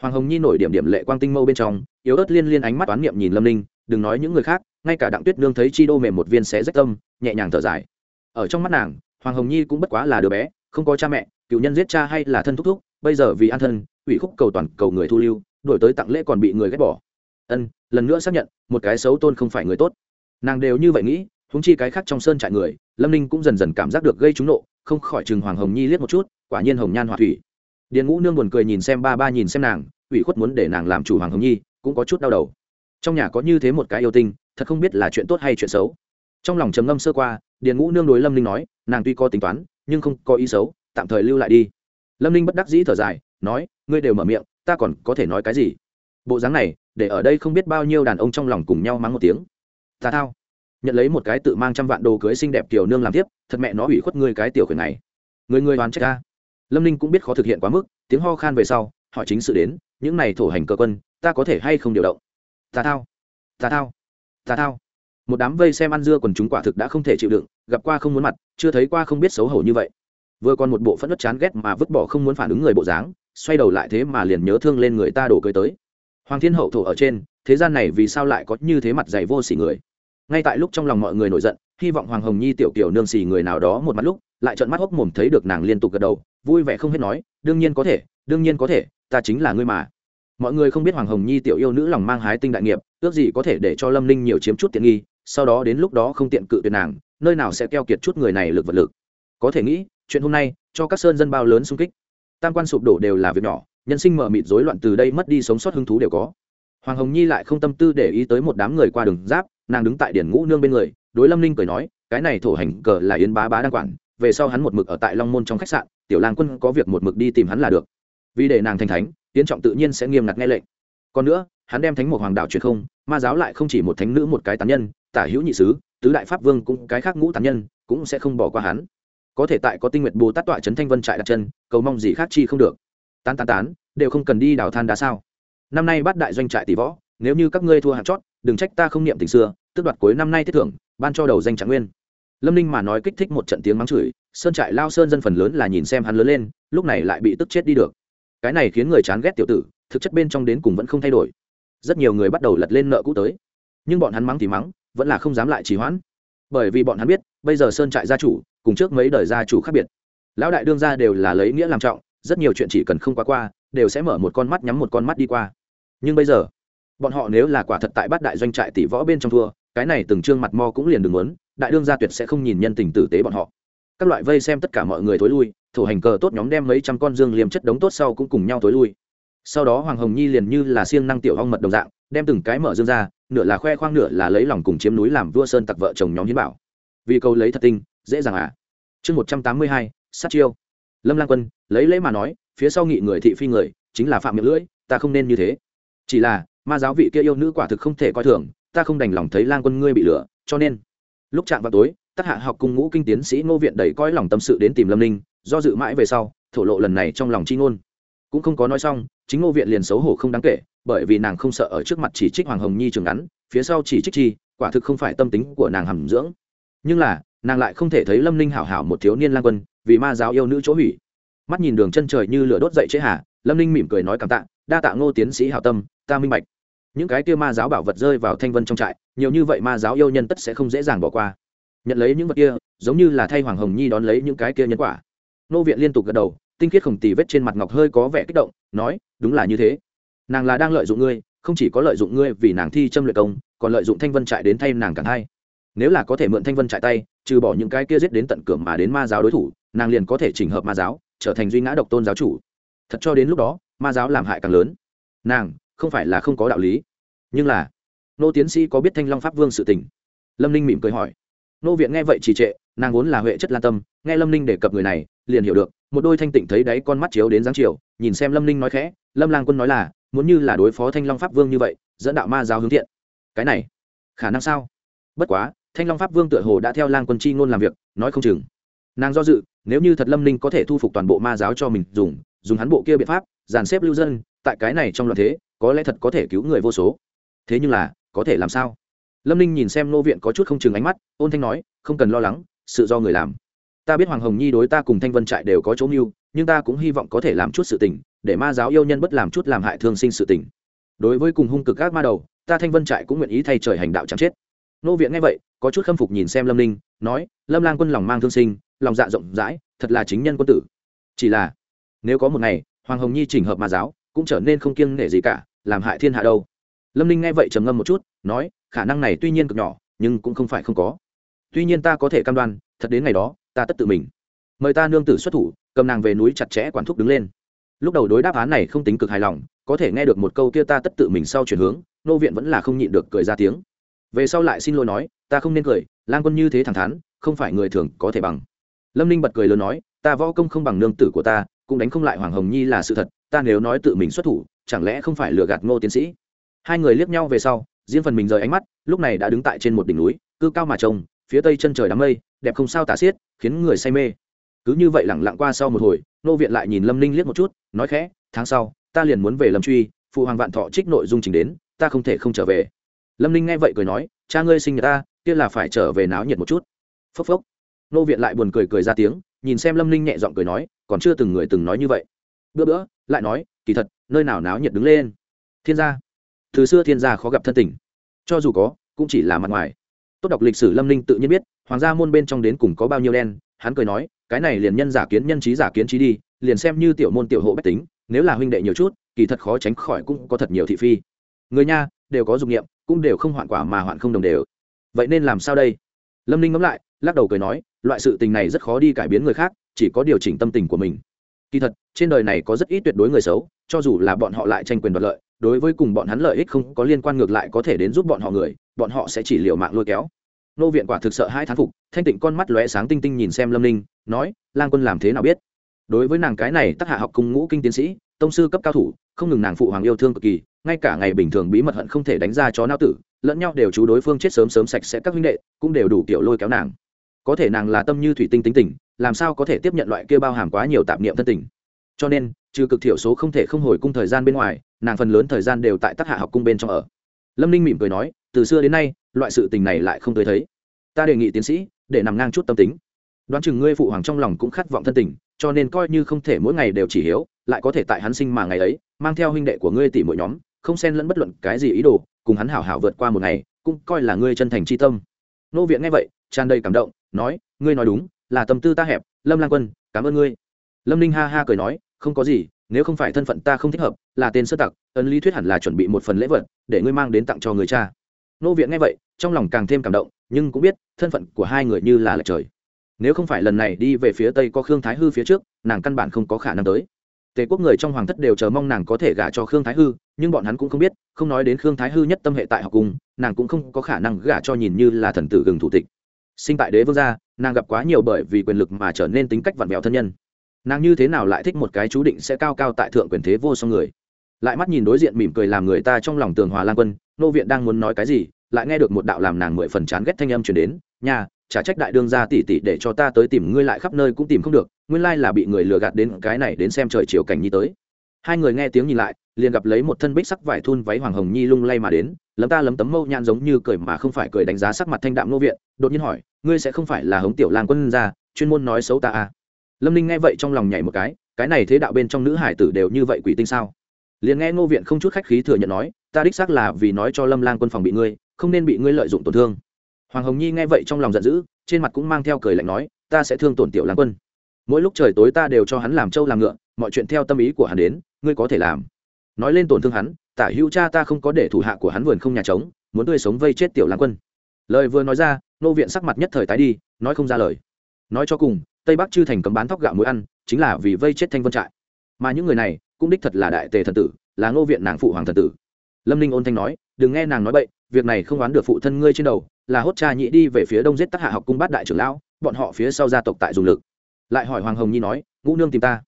Hoàng hồng nhi nổi điểm điểm lệ quang tinh mâu bên trong, yếu ớt liên liên ánh mắt oán niệm nhìn lâm ninh, đừng nói những người khác, ngay cả đặng tuyết nương thấy chi đô mềm một viên xé rách tâm, nhẹ nhàng thở dài. Ở trong mắt nàng hoàng hồng nhi cũng bất quá là đứa bé, không có cha mẹ, cựu nhân giết cha hay là thân thúc thúc, bây giờ vì an thân, ủy khúc cầu toàn cầu người thu lưu, đổi tới tặng lễ còn bị người ghét bỏ. Ân, lần nữa xác nhận, một cái xấu tôn không phải người tốt. Nàng đều như vậy nghĩ húng chi cái khác trong sơn trại người, lâm ninh cũng dần dần cảm giác được gây trúng nộ, không khỏi chừng hoàng hồng nhi liếc một chút, quả nhiên hồng nhan hòa thủy. Điền ngũ nương buồn cười nhìn xem ba ba nhìn xem nàng, ủy khuất muốn để nàng làm chủ hoàng hồng nhi, cũng có chút đau đầu. Trong nhà có như thế một cái yêu tinh, thật không biết là chuyện tốt hay chuyện xấu. Trong lòng trầm ngâm sơ qua điền ngũ nương đối lâm ninh nói, nàng tuy có tính toán, nhưng không có ý xấu, tạm thời lưu lại đi. Lâm ninh bất đắc dĩ thở dài, nói, ngươi đều mở miệng, ta còn có thể nói cái gì? Bộ dáng này, để ở đây không biết bao nhiêu đàn ông trong lòng cùng nhau mắng một tiếng. Ta thao. Nhận lấy một cái tự mang trăm vạn đồ cưới xinh đẹp tiểu nương làm tiếp, thật mẹ nó ủy khuất ngươi cái tiểu khuyển này. Người người đoán trách ta. Lâm ninh cũng biết khó thực hiện quá mức, tiếng ho khan về sau họ chính sự đến, những này thổ hành cơ quân, ta có thể hay không điều động? Ta thao ta thao ta thao một đám vây xem ăn dưa quần chúng quả thực đã không thể chịu đựng, gặp qua không muốn mặt, chưa thấy qua không biết xấu hổ như vậy. Vừa còn một bộ phẫn nứt chán ghét mà vứt bỏ không muốn phản ứng người bộ dáng, xoay đầu lại thế mà liền nhớ thương lên người ta đổ cưới tới. Hoàng thiên hậu thổ ở trên, thế gian này vì sao lại có như thế mặt dày vô xỉ người? Ngay tại lúc trong lòng mọi người nổi giận, hy vọng hoàng hồng nhi tiểu kiểu nương xì người nào đó một mắt lúc, lại trợn mắt hốc mồm thấy được nàng liên tục gật đầu, vui vẻ không hết nói, đương nhiên có thể, đương nhiên có thể, ta chính là ngươi mà. Mọi người không biết hoàng hồng nhi tiểu yêu nữ lòng mang hái tinh đại nghiệp, ước gì có thể để cho lâm ninh nhiều chiếm chút tiện nghi sau đó đến lúc đó không tiện cự tuyệt nàng, nơi nào sẽ keo kiệt chút người này lực vật lực. Có thể nghĩ, chuyện hôm nay, cho các sơn dân bao lớn xung kích. Tam quan sụp đổ đều là việc nhỏ, nhân sinh mở mịt rối loạn từ đây mất đi sống sót hứng thú đều có. Hoàng hồng nhi lại không tâm tư để ý tới một đám người qua đường giáp, nàng đứng tại điển ngũ nương bên người, đối lâm ninh cười nói, cái này thổ hành cờ là yến bá bá đang quản, về sau hắn một mực ở tại long môn trong khách sạn, tiểu lang quân có việc một mực đi tìm hắn là được. Vì để nàng thành thánh tiến trọng tự nhiên sẽ nghiêm ngặt nghe lệnh. Còn nữa, hắn đem thánh một hoàng đạo truyền không, ma giáo lại không chỉ một thánh nữ một cái tán nhân tả hữu nhị sứ, tứ đại pháp vương cũng cái khác ngũ tán nhân cũng sẽ không bỏ qua hắn. Có thể tại có tinh nguyện bồ tát tọa trấn thanh vân trại đặt chân, cầu mong gì khác chi không được. Tán tán tán, đều không cần đi đào than đá sao. Năm nay bắt đại doanh trại tỷ võ, nếu như các ngươi thua hạt chót, đừng trách ta không niệm tình xưa tức đoạt cuối năm nay thiết thưởng, ban cho đầu danh trạng nguyên. Lâm ninh mà nói kích thích một trận tiếng mắng chửi, sơn trại lao sơn dân phần lớn là nhìn xem hắn lớn lên, lúc này lại bị tức chết đi được. Cái này khiến người chán ghét tiểu tử, thực chất bên trong đến cùng vẫn không thay đổi. Rất nhiều người bắt đầu lật lên nợ cũ tới. Nhưng bọn hắn mắng thì mắng vẫn là không dám lại trì hoãn. Bởi vì bọn hắn biết, bây giờ sơn trại gia chủ cùng trước mấy đời gia chủ khác biệt. Lão đại đương gia đều là lấy nghĩa làm trọng, rất nhiều chuyện chỉ cần không qua qua, đều sẽ mở một con mắt nhắm một con mắt đi qua. Nhưng bây giờ, bọn họ nếu là quả thật tại bát đại doanh trại tỷ võ bên trong thua, cái này từng trương mặt mo cũng liền đừng muốn, đại đương gia tuyệt sẽ không nhìn nhân tình tử tế bọn họ. Các loại vây xem tất cả mọi người thối lui, thủ hành cờ tốt nhóm đem mấy trăm con dương liềm chất đống tốt sau cũng cùng nhau thối lui. Sau đó hoàng hồng nhi liền như là siêng năng tiểu ong mật đồng dạng, đem từng cái mở dương ra nửa là khoe khoang, nửa là lấy lòng cùng chiếm núi làm vua sơn tặc vợ chồng nhóm hiến bảo. Vì câu lấy thật tinh, dễ dàng à? Chương một trăm tám mươi hai, sát chiêu. Lâm lang quân, lấy lễ mà nói, phía sau nghị người thị phi người, chính là phạm miệng lưỡi, ta không nên như thế. Chỉ là, ma giáo vị kia yêu nữ quả thực không thể coi thường, ta không đành lòng thấy lang quân ngươi bị lửa cho nên, lúc chạm vào tối tác hạ học cùng ngũ kinh tiến sĩ ngô viện đầy coi lòng tâm sự đến tìm lâm ninh, do dự mãi về sau, thổ lộ lần này trong lòng chi ngôn. Cũng không có nói xong chính ngô viện liền xấu hổ không đáng kể, bởi vì nàng không sợ ở trước mặt chỉ trích hoàng hồng nhi trường ngắn, phía sau chỉ trích chi, quả thực không phải tâm tính của nàng hàm dưỡng. Nhưng là, nàng lại không thể thấy lâm ninh hảo hảo một thiếu niên lang quân, vì ma giáo yêu nữ chỗ hủy. Mắt nhìn đường chân trời như lửa đốt dậy chế hà, lâm ninh mỉm cười nói cảm tạ, đa tạ ngô tiến sĩ hảo tâm, ta minh bạch. Những cái kia ma giáo bảo vật rơi vào thanh vân trong trại, nhiều như vậy ma giáo yêu nhân tất sẽ không dễ dàng bỏ qua. Nhận lấy những vật kia, giống như là thay hoàng hồng nhi đón lấy những cái kia nhân quả. Nô viện liên tục gật đầu tinh khiết khổng tì vết trên mặt ngọc hơi có vẻ kích động, nói, đúng là như thế. Nàng là đang lợi dụng ngươi, không chỉ có lợi dụng ngươi vì nàng thi châm luyện công, còn lợi dụng thanh vân trại đến thay nàng càng hay. Nếu là có thể mượn thanh vân trại tay, trừ bỏ những cái kia giết đến tận cửa mà đến ma giáo đối thủ, nàng liền có thể chỉnh hợp ma giáo, trở thành duy ngã độc tôn giáo chủ. Thật cho đến lúc đó, ma giáo làm hại càng lớn. Nàng, không phải là không có đạo lý. Nhưng là, nô tiến sĩ có biết thanh long pháp vương sự tình? Lâm ninh mỉm cười hỏi. Nô viện nghe vậy trì trệ, nàng vốn là huệ chất lan tâm, nghe lâm ninh đề cập người này liền hiểu được, một đôi thanh tịnh thấy đáy con mắt chiếu đến giáng chiều, nhìn xem lâm ninh nói khẽ, lâm lang quân nói là, muốn như là đối phó thanh long pháp vương như vậy, dẫn đạo ma giáo hướng thiện. Cái này, khả năng sao? Bất quá, thanh long pháp vương tựa hồ đã theo lang quân chi ngôn làm việc, nói không chừng. Nàng do dự, nếu như thật lâm ninh có thể thu phục toàn bộ ma giáo cho mình dùng dùng hắn bộ kia biện pháp, dàn xếp lưu dân, tại cái này trong loạn thế, có lẽ thật có thể cứu người vô số. Thế nhưng là, có thể làm sao? Lâm ninh nhìn xem nô viện có chút không chừng ánh mắt, ôn thanh nói, không cần lo lắng, sự do người làm ta biết hoàng hồng nhi đối ta cùng thanh vân trại đều có chỗ mưu, nhưng ta cũng hy vọng có thể làm chút sự tình, để ma giáo yêu nhân bất làm chút làm hại thương sinh sự tình. Đối với cùng hung cực các ma đầu, ta thanh vân trại cũng nguyện ý thay trời hành đạo chẳng chết. Nô viện nghe vậy, có chút khâm phục nhìn xem lâm ninh, nói, lâm lang quân lòng mang thương sinh, lòng dạ rộng rãi, thật là chính nhân quân tử. Chỉ là, nếu có một ngày, hoàng hồng nhi chỉnh hợp ma giáo, cũng trở nên không kiêng nể gì cả, làm hại thiên hạ đâu. Lâm ninh nghe vậy trầm ngâm một chút, nói, khả năng này tuy nhiên cực nhỏ, nhưng cũng không phải không có. Tuy nhiên ta có thể cam đoan, thật đến ngày đó ta tất tự mình. Mời ta nương tử xuất thủ, cầm nàng về núi chặt chẽ quản thúc đứng lên. Lúc đầu đối đáp án này không tính cực hài lòng, có thể nghe được một câu kia ta tất tự mình sau chuyển hướng, nô viện vẫn là không nhịn được cười ra tiếng. Về sau lại xin lỗi nói, ta không nên cười, lang quân như thế thẳng thắn, không phải người thường có thể bằng. Lâm ninh bật cười lớn nói, ta võ công không bằng nương tử của ta, cũng đánh không lại hoàng hồng nhi là sự thật, ta nếu nói tự mình xuất thủ, chẳng lẽ không phải lừa gạt ngô tiến sĩ? Hai người liếc nhau về sau, riêng phần mình rời ánh mắt, lúc này đã đứng tại trên một đỉnh núi, cư cao mà trông phía tây chân trời đám mây, đẹp không sao tả xiết, khiến người say mê. Cứ như vậy lẳng lặng qua sau một hồi, nô viện lại nhìn lâm ninh liếc một chút, nói khẽ, tháng sau, ta liền muốn về lâm truy, phụ hoàng vạn thọ trích nội dung trình đến, ta không thể không trở về. Lâm ninh nghe vậy cười nói, cha ngươi sinh nhật ta, kia là phải trở về náo nhiệt một chút. Phốc phốc. Nô viện lại buồn cười cười ra tiếng, nhìn xem lâm ninh nhẹ giọng cười nói, còn chưa từng người từng nói như vậy. Bữa bữa, lại nói, kỳ thật, nơi nào náo nhiệt đứng lên? Thiên gia. Từ xưa thiên gia khó gặp thân tình. Cho dù có, cũng chỉ là mặt ngoài tốt đọc lịch sử lâm ninh tự nhiên biết, hoàng gia môn bên trong đến cùng có bao nhiêu đen, hắn cười nói, cái này liền nhân giả kiến nhân trí giả kiến trí đi, liền xem như tiểu môn tiểu hộ bách tính, nếu là huynh đệ nhiều chút, kỳ thật khó tránh khỏi cũng có thật nhiều thị phi. Người nha đều có dục nghiệm cũng đều không hoạn quả mà hoạn không đồng đều. Vậy nên làm sao đây? Lâm ninh ngẫm lại, lắc đầu cười nói, loại sự tình này rất khó đi cải biến người khác, chỉ có điều chỉnh tâm tình của mình. Kỳ thật trên đời này có rất ít tuyệt đối người xấu, cho dù là bọn họ lại tranh quyền đoạt lợi, đối với cùng bọn hắn lợi ích không có liên quan ngược lại có thể đến giúp bọn họ người, bọn họ sẽ chỉ liều mạng lôi kéo. Nô viện quả thực sợ hai thán phục, thanh tịnh con mắt lóe sáng tinh tinh nhìn xem lâm ninh, nói, lang quân làm thế nào biết? Đối với nàng cái này tác hạ học cùng ngũ kinh tiến sĩ, tông sư cấp cao thủ, không ngừng nàng phụ hoàng yêu thương cực kỳ, ngay cả ngày bình thường bí mật hận không thể đánh ra chó nao tử, lẫn nhau đều chú đối phương chết sớm sớm sạch sẽ các huynh đệ, cũng đều đủ kiểu lôi kéo nàng. Có thể nàng là tâm như thủy tinh tính tình, làm sao có thể tiếp nhận loại kia bao hàm quá nhiều tạp niệm thân tình? Cho nên, trừ cực thiểu số không thể không hồi cung thời gian bên ngoài, nàng phần lớn thời gian đều tại tác hạ học cung bên trong ở. Lâm ninh mỉm cười nói, từ xưa đến nay, loại sự tình này lại không tới thấy. Ta đề nghị tiến sĩ, để nằm ngang chút tâm tính. Đoán chừng ngươi phụ hoàng trong lòng cũng khát vọng thân tình, cho nên coi như không thể mỗi ngày đều chỉ hiếu, lại có thể tại hắn sinh mà ngày ấy, mang theo huynh đệ của ngươi tỷ mỗi nhóm, không xen lẫn bất luận cái gì ý đồ, cùng hắn hảo hảo vượt qua một ngày, cũng coi là ngươi chân thành c tâm. Nô viện nghe vậy, tràn đầy cảm động, nói, ngươi nói đúng, là tâm tư ta hẹp, lâm lang quân, cảm ơn ngươi lâm ninh ha ha cười nói không có gì nếu không phải thân phận ta không thích hợp là tên sơ tặc ấn lý thuyết hẳn là chuẩn bị một phần lễ vật để ngươi mang đến tặng cho người cha. Nô viện nghe vậy trong lòng càng thêm cảm động nhưng cũng biết thân phận của hai người như là lệch trời. Nếu không phải lần này đi về phía tây có khương thái hư phía trước nàng căn bản không có khả năng tới. Tề quốc người trong hoàng thất đều chờ mong nàng có thể gả cho khương thái hư nhưng bọn hắn cũng không biết không nói đến khương thái hư nhất tâm hệ tại học cùng, nàng cũng không có khả năng gả cho nhìn như là thần tử gừng thủ tịch. Sinh tại đế vương gia nàng gặp quá nhiều bởi vì quyền lực mà trở nên tính cách vặn vẹo thân nhân nàng như thế nào lại thích một cái chú định sẽ cao cao tại thượng quyền thế vô song người? Lại mắt nhìn đối diện mỉm cười làm người ta trong lòng tường hòa lan quân, nô viện đang muốn nói cái gì, lại nghe được một đạo làm nàng mười phần chán ghét thanh âm chuyển đến nhà trả trách đại đương ra tỉ tỉ để cho ta tới tìm ngươi lại khắp nơi cũng tìm không được, nguyên lai là bị người lừa gạt đến cái này đến xem trời chiều cảnh nhi tới. Hai người nghe tiếng nhìn lại, liền gặp lấy một thân bích sắc vải thun váy hoàng hồng nhi lung lay mà đến, lấm ta lấm tấm mâu nhan giống như cười mà không phải cười đánh giá sắc mặt thanh đạm nô viện, đột nhiên hỏi, ngươi sẽ không phải là hống tiểu lang quân ra chuyên môn nói xấu ta à? Lâm ninh nghe vậy trong lòng nhảy một cái cái này thế đạo bên trong nữ hải tử đều như vậy quỷ tinh sao? Liền nghe ngô viện không chút khách khí thừa nhận nói, ta đích xác là vì nói cho lâm lang quân phòng bị ngươi, không nên bị ngươi lợi dụng tổn thương. Hoàng hồng nhi nghe vậy trong lòng giận dữ, trên mặt cũng mang theo cười lạnh nói, ta sẽ thương tổn tiểu lang quân. Mỗi lúc trời tối ta đều cho hắn làm trâu làm ngựa, mọi chuyện theo tâm ý của hắn đến, ngươi có thể làm. Nói lên tổn thương hắn, tả hữu cha ta không có để thủ hạ của hắn vườn không nhà trống, muốn tươi sống vây chết tiểu lang quân. Lời vừa nói ra nô viện sắc mặt nhất thời tái đi, nói không ra lời. Nói cho cùng tây bắc chư thành cấm bán thóc gạo muối ăn, chính là vì vây chết thanh vân trại. Mà những người này cũng đích thật là đại tề thần tử, là ngô viện nàng phụ hoàng thần tử. Lâm ninh ôn thanh nói, đừng nghe nàng nói bậy, việc này không oán được phụ thân ngươi trên đầu, là hốt cha nhị đi về phía đông giết tắc hạ học cung bát đại trưởng lão, bọn họ phía sau gia tộc tại dùng lực. Lại hỏi hoàng hồng nhi nói, ngũ nương tìm ta.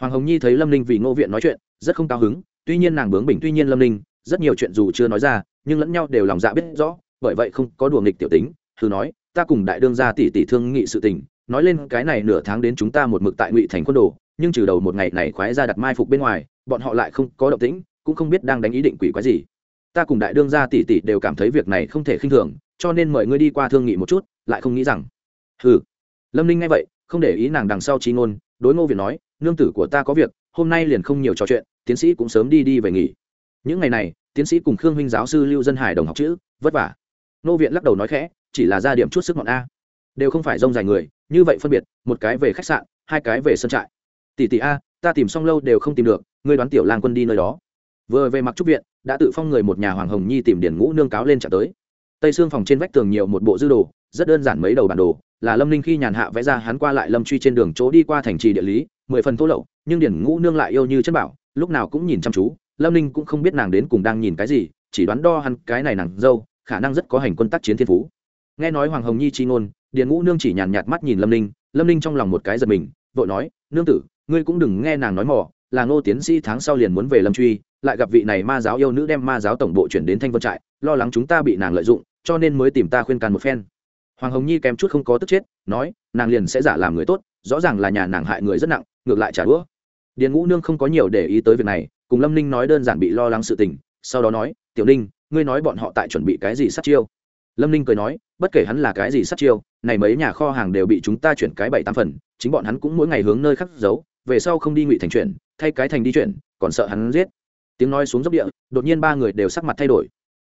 Hoàng hồng nhi thấy lâm ninh vì ngô viện nói chuyện, rất không cao hứng, tuy nhiên nàng bướng bỉnh tuy nhiên lâm ninh, rất nhiều chuyện dù chưa nói ra, nhưng lẫn nhau đều lòng dạ biết rõ, bởi vậy không có đùa nghịch tiểu tính, thử nói, ta cùng đại đương gia tỷ tỷ thương nghị sự tình nói lên cái này nửa tháng đến chúng ta một mực tại ngụy thành quân đồ, nhưng trừ đầu một ngày này khoái ra đặt mai phục bên ngoài, bọn họ lại không có động tĩnh, cũng không biết đang đánh ý định quỷ quái gì. Ta cùng đại đương gia tỷ tỷ đều cảm thấy việc này không thể khinh thường, cho nên mời ngươi đi qua thương nghị một chút, lại không nghĩ rằng. Ừ lâm ninh nghe vậy, không để ý nàng đằng sau trí ngôn, đối ngô việt nói, nương tử của ta có việc, hôm nay liền không nhiều trò chuyện, tiến sĩ cũng sớm đi đi về nghỉ. Những ngày này, tiến sĩ cùng khương huynh giáo sư lưu dân hải đồng học chữ, vất vả. Nô viện lắc đầu nói khẽ, chỉ là ra điểm chút sức ngọn a, đều không phải rông dài người như vậy phân biệt, một cái về khách sạn, hai cái về sân trại. Tỷ tỷ a, ta tìm xong lâu đều không tìm được, ngươi đoán tiểu lang quân đi nơi đó. Vừa về mặc trúc viện, đã tự phong người một nhà hoàng hồng nhi tìm điển ngũ nương cáo lên trả tới. Tây xương phòng trên vách tường nhiều một bộ dư đồ, rất đơn giản mấy đầu bản đồ, là lâm ninh khi nhàn hạ vẽ ra hắn qua lại lâm truy trên đường chỗ đi qua thành trì địa lý, mười phần thô lậu, nhưng điển ngũ nương lại yêu như chân bảo, lúc nào cũng nhìn chăm chú, lâm ninh cũng không biết nàng đến cùng đang nhìn cái gì, chỉ đoán đo hắn cái này nàng dâu, khả năng rất có hành quân tác chiến thiên phú. Nghe nói hoàng hồng nhi chi ngôn điền ngũ nương chỉ nhàn nhạt mắt nhìn lâm ninh lâm ninh trong lòng một cái giật mình, vội nói, nương tử, ngươi cũng đừng nghe nàng nói mỏ là ngô tiến sĩ tháng sau liền muốn về lâm truy, lại gặp vị này ma giáo yêu nữ đem ma giáo tổng bộ chuyển đến thanh vân trại, lo lắng chúng ta bị nàng lợi dụng, cho nên mới tìm ta khuyên can một phen. Hoàng hồng nhi kém chút không có tức chết, nói, nàng liền sẽ giả làm người tốt, rõ ràng là nhà nàng hại người rất nặng, ngược lại trả đũa điền ngũ nương không có nhiều để ý tới việc này, cùng lâm ninh nói đơn giản bị lo lắng sự tình, sau đó nói, tiểu ninh, ngươi nói bọn họ tại chuẩn bị cái gì sát chiêu? Lâm ninh cười nói, bất kể hắn là cái gì sát chiêu, này mấy nhà kho hàng đều bị chúng ta chuyển cái bảy tám phần, chính bọn hắn cũng mỗi ngày hướng nơi khắc giấu, về sau không đi ngụy thành chuyển, thay cái thành đi chuyển, còn sợ hắn giết. Tiếng nói xuống dốc địa, đột nhiên ba người đều sắc mặt thay đổi.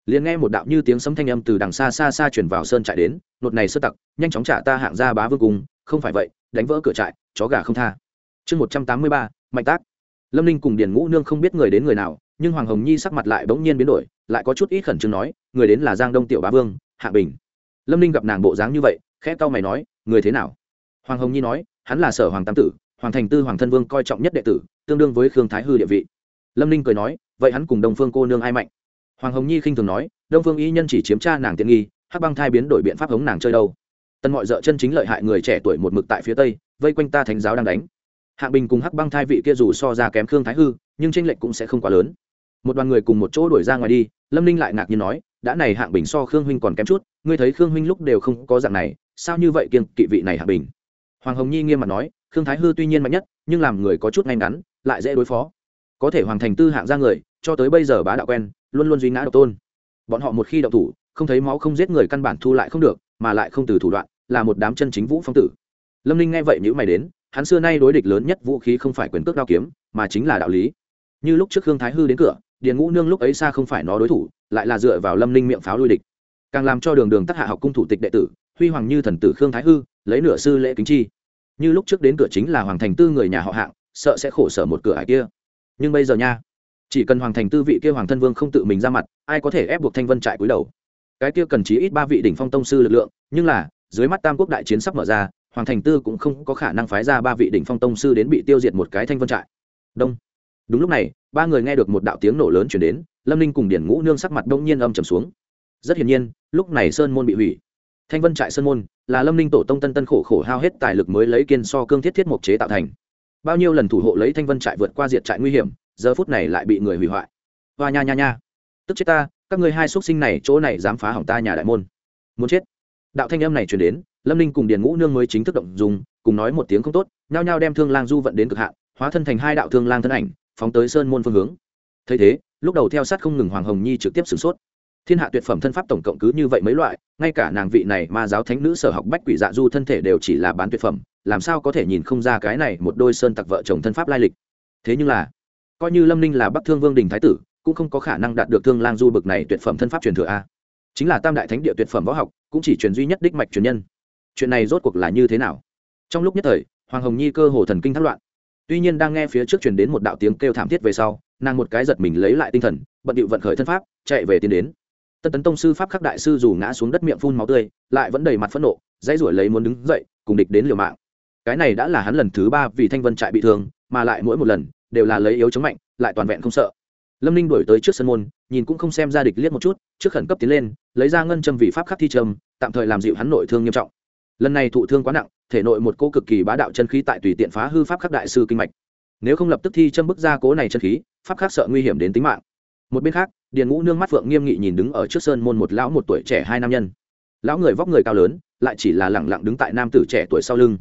Liền nghe một đạo như tiếng sấm thanh âm từ đằng xa xa xa chuyển vào sơn trại đến, nột này sơ tặc, nhanh chóng trả ta hạng ra bá vương cung không phải vậy, đánh vỡ cửa trại, chó gà không tha. Chương một trăm tám mươi ba, mạnh tác. Lâm ninh cùng điền ngũ nương không biết người đến người nào, nhưng hoàng hồng nhi sắc mặt lại bỗng nhiên biến đổi, lại có chút ít khẩn trương nói, người đến là giang đông tiểu bá vương hạ bình. Lâm ninh gặp nàng bộ dáng như vậy, khẽ cau mày nói, người thế nào? Hoàng hồng nhi nói, hắn là sở hoàng tam tử, hoàng thành tư hoàng thân vương coi trọng nhất đệ tử, tương đương với khương thái hư địa vị. Lâm ninh cười nói, vậy hắn cùng đông phương cô nương ai mạnh? Hoàng hồng nhi khinh thường nói, đông phương y nhân chỉ chiếm cha nàng tiện nghi, hắc băng thai biến đổi biện pháp hống nàng chơi đâu. Tân mọi dợ chân chính lợi hại người trẻ tuổi một mực tại phía tây, vây quanh ta thánh giáo đang đánh. Hạ bình cùng hắc băng thai vị kia dù so ra kém khương thái hư, nhưng tranh lệch cũng sẽ không quá lớn. Một đoàn người cùng một chỗ đuổi ra ngoài đi, lâm ninh lại ngạc nhiên nói đã này hạng bình so khương huynh còn kém chút, ngươi thấy khương huynh lúc đều không có dạng này, sao như vậy kiên kỵ vị này hạng bình? Hoàng hồng nhi nghiêm mặt nói, khương thái hư tuy nhiên mạnh nhất, nhưng làm người có chút ngay ngắn, lại dễ đối phó. Có thể hoàn thành tư hạng ra người, cho tới bây giờ bá đạo quen, luôn luôn duy ngã độc tôn. Bọn họ một khi động thủ, không thấy máu không giết người căn bản thu lại không được, mà lại không từ thủ đoạn, là một đám chân chính vũ phong tử. Lâm ninh nghe vậy nhữ mày đến, hắn xưa nay đối địch lớn nhất vũ khí không phải quyền cước đao kiếm, mà chính là đạo lý. Như lúc trước khương thái hư đến cửa, điền ngũ nương lúc ấy xa không phải nó đối thủ lại là dựa vào lâm ninh miệng pháo lui địch. Càng làm cho đường đường tắc hạ học cung thủ tịch đệ tử, huy hoàng như thần tử khương thái hư, lấy nửa sư lễ kính chi. Như lúc trước đến cửa chính là hoàng thành tư người nhà họ hạng, sợ sẽ khổ sở một cửa hải kia. Nhưng bây giờ nha, chỉ cần hoàng thành tư vị kia hoàng thân vương không tự mình ra mặt, ai có thể ép buộc thanh vân trại cúi đầu? Cái kia cần chí ít ba vị đỉnh phong tông sư lực lượng, nhưng là, dưới mắt tam quốc đại chiến sắp mở ra, hoàng thành tư cũng không có khả năng phái ra ba vị đỉnh phong tông sư đến bị tiêu diệt một cái thanh vân trại. Đông. Đúng lúc này, ba người nghe được một đạo tiếng nổ lớn chuyển đến lâm ninh cùng điển ngũ nương sắc mặt đông nhiên âm trầm xuống. Rất hiển nhiên, lúc này sơn môn bị hủy. Thanh vân trại sơn môn là lâm ninh tổ tông tân tân khổ khổ hao hết tài lực mới lấy kiên so cương thiết thiết mộc chế tạo thành. Bao nhiêu lần thủ hộ lấy thanh vân trại vượt qua diệt trại nguy hiểm, giờ phút này lại bị người hủy hoại. Và nha nha nha. Tức chết ta, các ngươi hai x sinh này chỗ này dám phá hỏng ta nhà đại môn. Muốn chết. Đạo thanh âm này chuyển đến, lâm ninh cùng điền ngũ nương mới chính thức động dùng cùng nói một tiếng không tốt, nhao nhao đem thương lang du vận đến cực hạn, hóa thân thành hai đạo thương lang thân ảnh, phóng tới sơn môn phương hướng thấy thế, lúc đầu theo sát không ngừng hoàng hồng nhi trực tiếp sửng sốt. Thiên hạ tuyệt phẩm thân pháp tổng cộng cứ như vậy mấy loại, ngay cả nàng vị này ma giáo thánh nữ sở học bách quỷ dạ du thân thể đều chỉ là bán tuyệt phẩm, làm sao có thể nhìn không ra cái này một đôi sơn tặc vợ chồng thân pháp lai lịch. Thế nhưng là, coi như lâm ninh là bắc thương vương đình thái tử, cũng không có khả năng đạt được thương lang du bực này tuyệt phẩm thân pháp truyền thừa a. Chính là tam đại thánh địa tuyệt phẩm võ học, cũng chỉ truyền duy nhất đích mạch truyền nhân. Chuyện này rốt cuộc là như thế nào? Trong lúc nhất thời, hoàng hồng nhi cơ hồ thần kinh thất loạn. Tuy nhiên đang nghe phía trước truyền đến một đạo tiếng kêu thảm thiết về sau nàng một cái giật mình lấy lại tinh thần, bận điệu vận khởi thân pháp, chạy về tiến đến. Tân tấn tông sư pháp khắc đại sư dù ngã xuống đất miệng phun máu tươi, lại vẫn đầy mặt phẫn nộ, dãy ruổi lấy muốn đứng dậy, cùng địch đến liều mạng. Cái này đã là hắn lần thứ ba vì thanh vân trại bị thương, mà lại mỗi một lần đều là lấy yếu chống mạnh, lại toàn vẹn không sợ. Lâm ninh đổi tới trước sân môn, nhìn cũng không xem ra địch liếc một chút, trước khẩn cấp tiến lên, lấy ra ngân châm vị pháp khắc thi trâm tạm thời làm dịu hắn nội thương nghiêm trọng. Lần này thụ thương quá nặng, thể nội một cô cực kỳ bá đạo chân khí tại tùy tiện phá hư pháp khắc đại sư kinh mạch nếu không lập tức thi châm bức ra cố này chân khí, pháp khác sợ nguy hiểm đến tính mạng. Một bên khác, điền ngũ nương mắt phượng nghiêm nghị nhìn đứng ở trước sơn môn một lão một tuổi trẻ hai nam nhân. Lão người vóc người cao lớn, lại chỉ là lẳng lặng đứng tại nam tử trẻ tuổi sau lưng.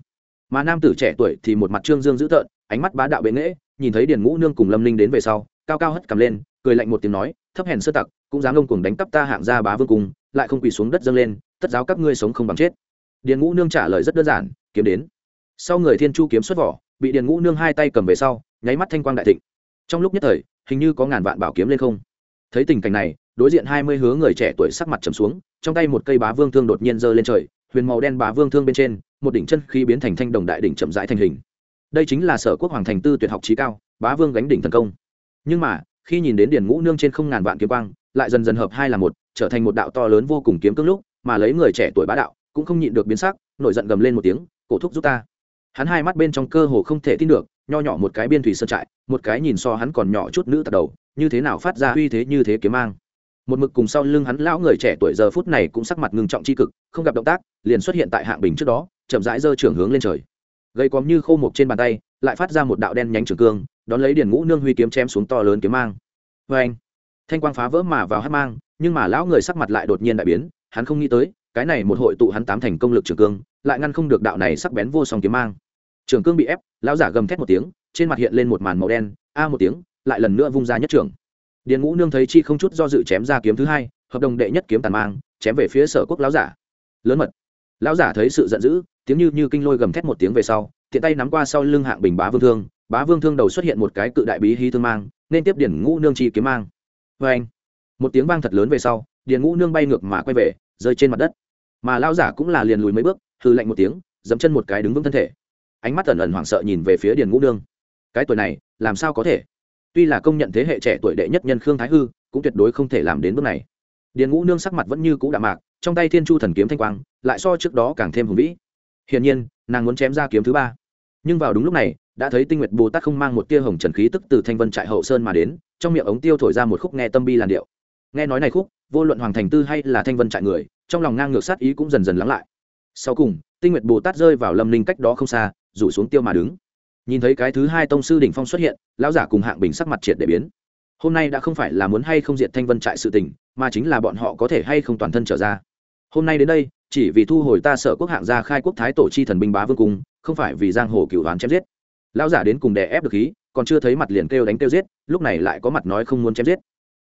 Mà nam tử trẻ tuổi thì một mặt trương dương dữ tợn, ánh mắt bá đạo bệ nghễ, nhìn thấy điền ngũ nương cùng lâm linh đến về sau, cao cao hất cầm lên, cười lạnh một tiếng nói, thấp hèn sơ tặc, cũng dám ngông cuồng đánh cắp ta hạng gia bá vương cùng lại không quỳ xuống đất dâng lên, tất giáo các ngươi sống không bằng chết. Điền ngũ nương trả lời rất đơn giản, kiếm đến. Sau người thiên chu kiếm xuất vỏ bị điền ngũ nương hai tay cầm về sau, nháy mắt thanh quang đại thịnh. Trong lúc nhất thời, hình như có ngàn vạn bảo kiếm lên không. Thấy tình cảnh này, đối diện hai mươi hứa người trẻ tuổi sắc mặt trầm xuống, trong tay một cây bá vương thương đột nhiên giơ lên trời, huyền màu đen bá vương thương bên trên, một đỉnh chân khi biến thành thanh đồng đại đỉnh chậm rãi thành hình. Đây chính là sở quốc hoàng thành tư tuyệt học trí cao, bá vương gánh đỉnh thần công. Nhưng mà, khi nhìn đến điền ngũ nương trên không ngàn vạn kiếm quang, lại dần dần hợp hai là một, trở thành một đạo to lớn vô cùng kiếm cương lúc, mà lấy người trẻ tuổi bá đạo, cũng không nhịn được biến sắc, nổi giận gầm lên một tiếng, cổ thúc giúp ta hắn hai mắt bên trong cơ hồ không thể tin được, nho nhỏ một cái biên thủy sơn trại, một cái nhìn so hắn còn nhỏ chút nữ tật đầu, như thế nào phát ra uy thế như thế kiếm mang. Một mực cùng sau lưng hắn lão người trẻ tuổi giờ phút này cũng sắc mặt ngưng trọng c h i cực, không gặp động tác, liền xuất hiện tại hạng bình trước đó, chậm rãi giơ trưởng hướng lên trời. Gây cóm như khô mục trên bàn tay, lại phát ra một đạo đen nhánh trường cương, đón lấy điển ngũ nương huy kiếm chém xuống to lớn kiếm mang. Vê anh, thanh quang phá vỡ mà vào hát mang, nhưng mà lão người sắc mặt lại đột nhiên đại biến, hắn không nghĩ tới, cái này một hội tụ hắn tám thành công lực trường cương, lại ngăn không được đạo này sắc bén vô song kiếm mang trường cương bị ép, lão giả gầm thét một tiếng, trên mặt hiện lên một màn màu đen, a à một tiếng, lại lần nữa vung ra nhất trường. Điền ngũ nương thấy chi không chút do dự chém ra kiếm thứ hai, hợp đồng đệ nhất kiếm tàn mang, chém về phía sở quốc lão giả. Lớn mật. Lão giả thấy sự giận dữ, tiếng như như kinh lôi gầm thét một tiếng về sau, tiện tay nắm qua sau lưng hạng bình bá vương thương, bá vương thương đầu xuất hiện một cái cự đại bí hí thương mang, nên tiếp điền ngũ nương chi kiếm mang. Vê anh, một tiếng vang thật lớn về sau, điền ngũ nương bay ngược mà quay về, rơi trên mặt đất. Mà lão giả cũng là liền lùi mấy bước hư lạnh một tiếng, dẫm chân một cái đứng vững thân thể ánh mắt ẩn ẩn hoảng sợ nhìn về phía điền ngũ nương. Cái tuổi này, làm sao có thể? Tuy là công nhận thế hệ trẻ tuổi đệ nhất nhân khương thái hư, cũng tuyệt đối không thể làm đến bước này. Điền ngũ nương sắc mặt vẫn như cũ đạm mạc, trong tay thiên chu thần kiếm thanh quang, lại so trước đó càng thêm hùng vĩ. Hiển nhiên, nàng muốn chém ra kiếm thứ ba. Nhưng vào đúng lúc này, đã thấy tinh nguyệt bồ tát không mang một tia hồng trần khí tức từ thanh vân trại hậu sơn mà đến, trong miệng ống tiêu thổi ra một khúc nghe tâm bi làn điệu. Nghe nói này khúc, vô luận hoàng thành tư hay là thanh vân trại người, trong lòng ngang ngược sát ý cũng dần dần lắng lại. Sau cùng, tinh nguyệt bồ tát rơi vào lâm linh cách đó không xa rủ xuống tiêu mà đứng. Nhìn thấy cái thứ hai tông sư đỉnh phong xuất hiện, lão giả cùng hạng bình sắc mặt triệt để biến. Hôm nay đã không phải là muốn hay không diệt thanh vân trại sự tình, mà chính là bọn họ có thể hay không toàn thân trở ra. Hôm nay đến đây, chỉ vì thu hồi ta sở quốc hạng gia khai quốc thái tổ chi thần binh bá vương cung, không phải vì giang hồ cựu đoán chém giết. Lão giả đến cùng đè ép được khí, còn chưa thấy mặt liền kêu đánh kêu giết, lúc này lại có mặt nói không muốn chém giết.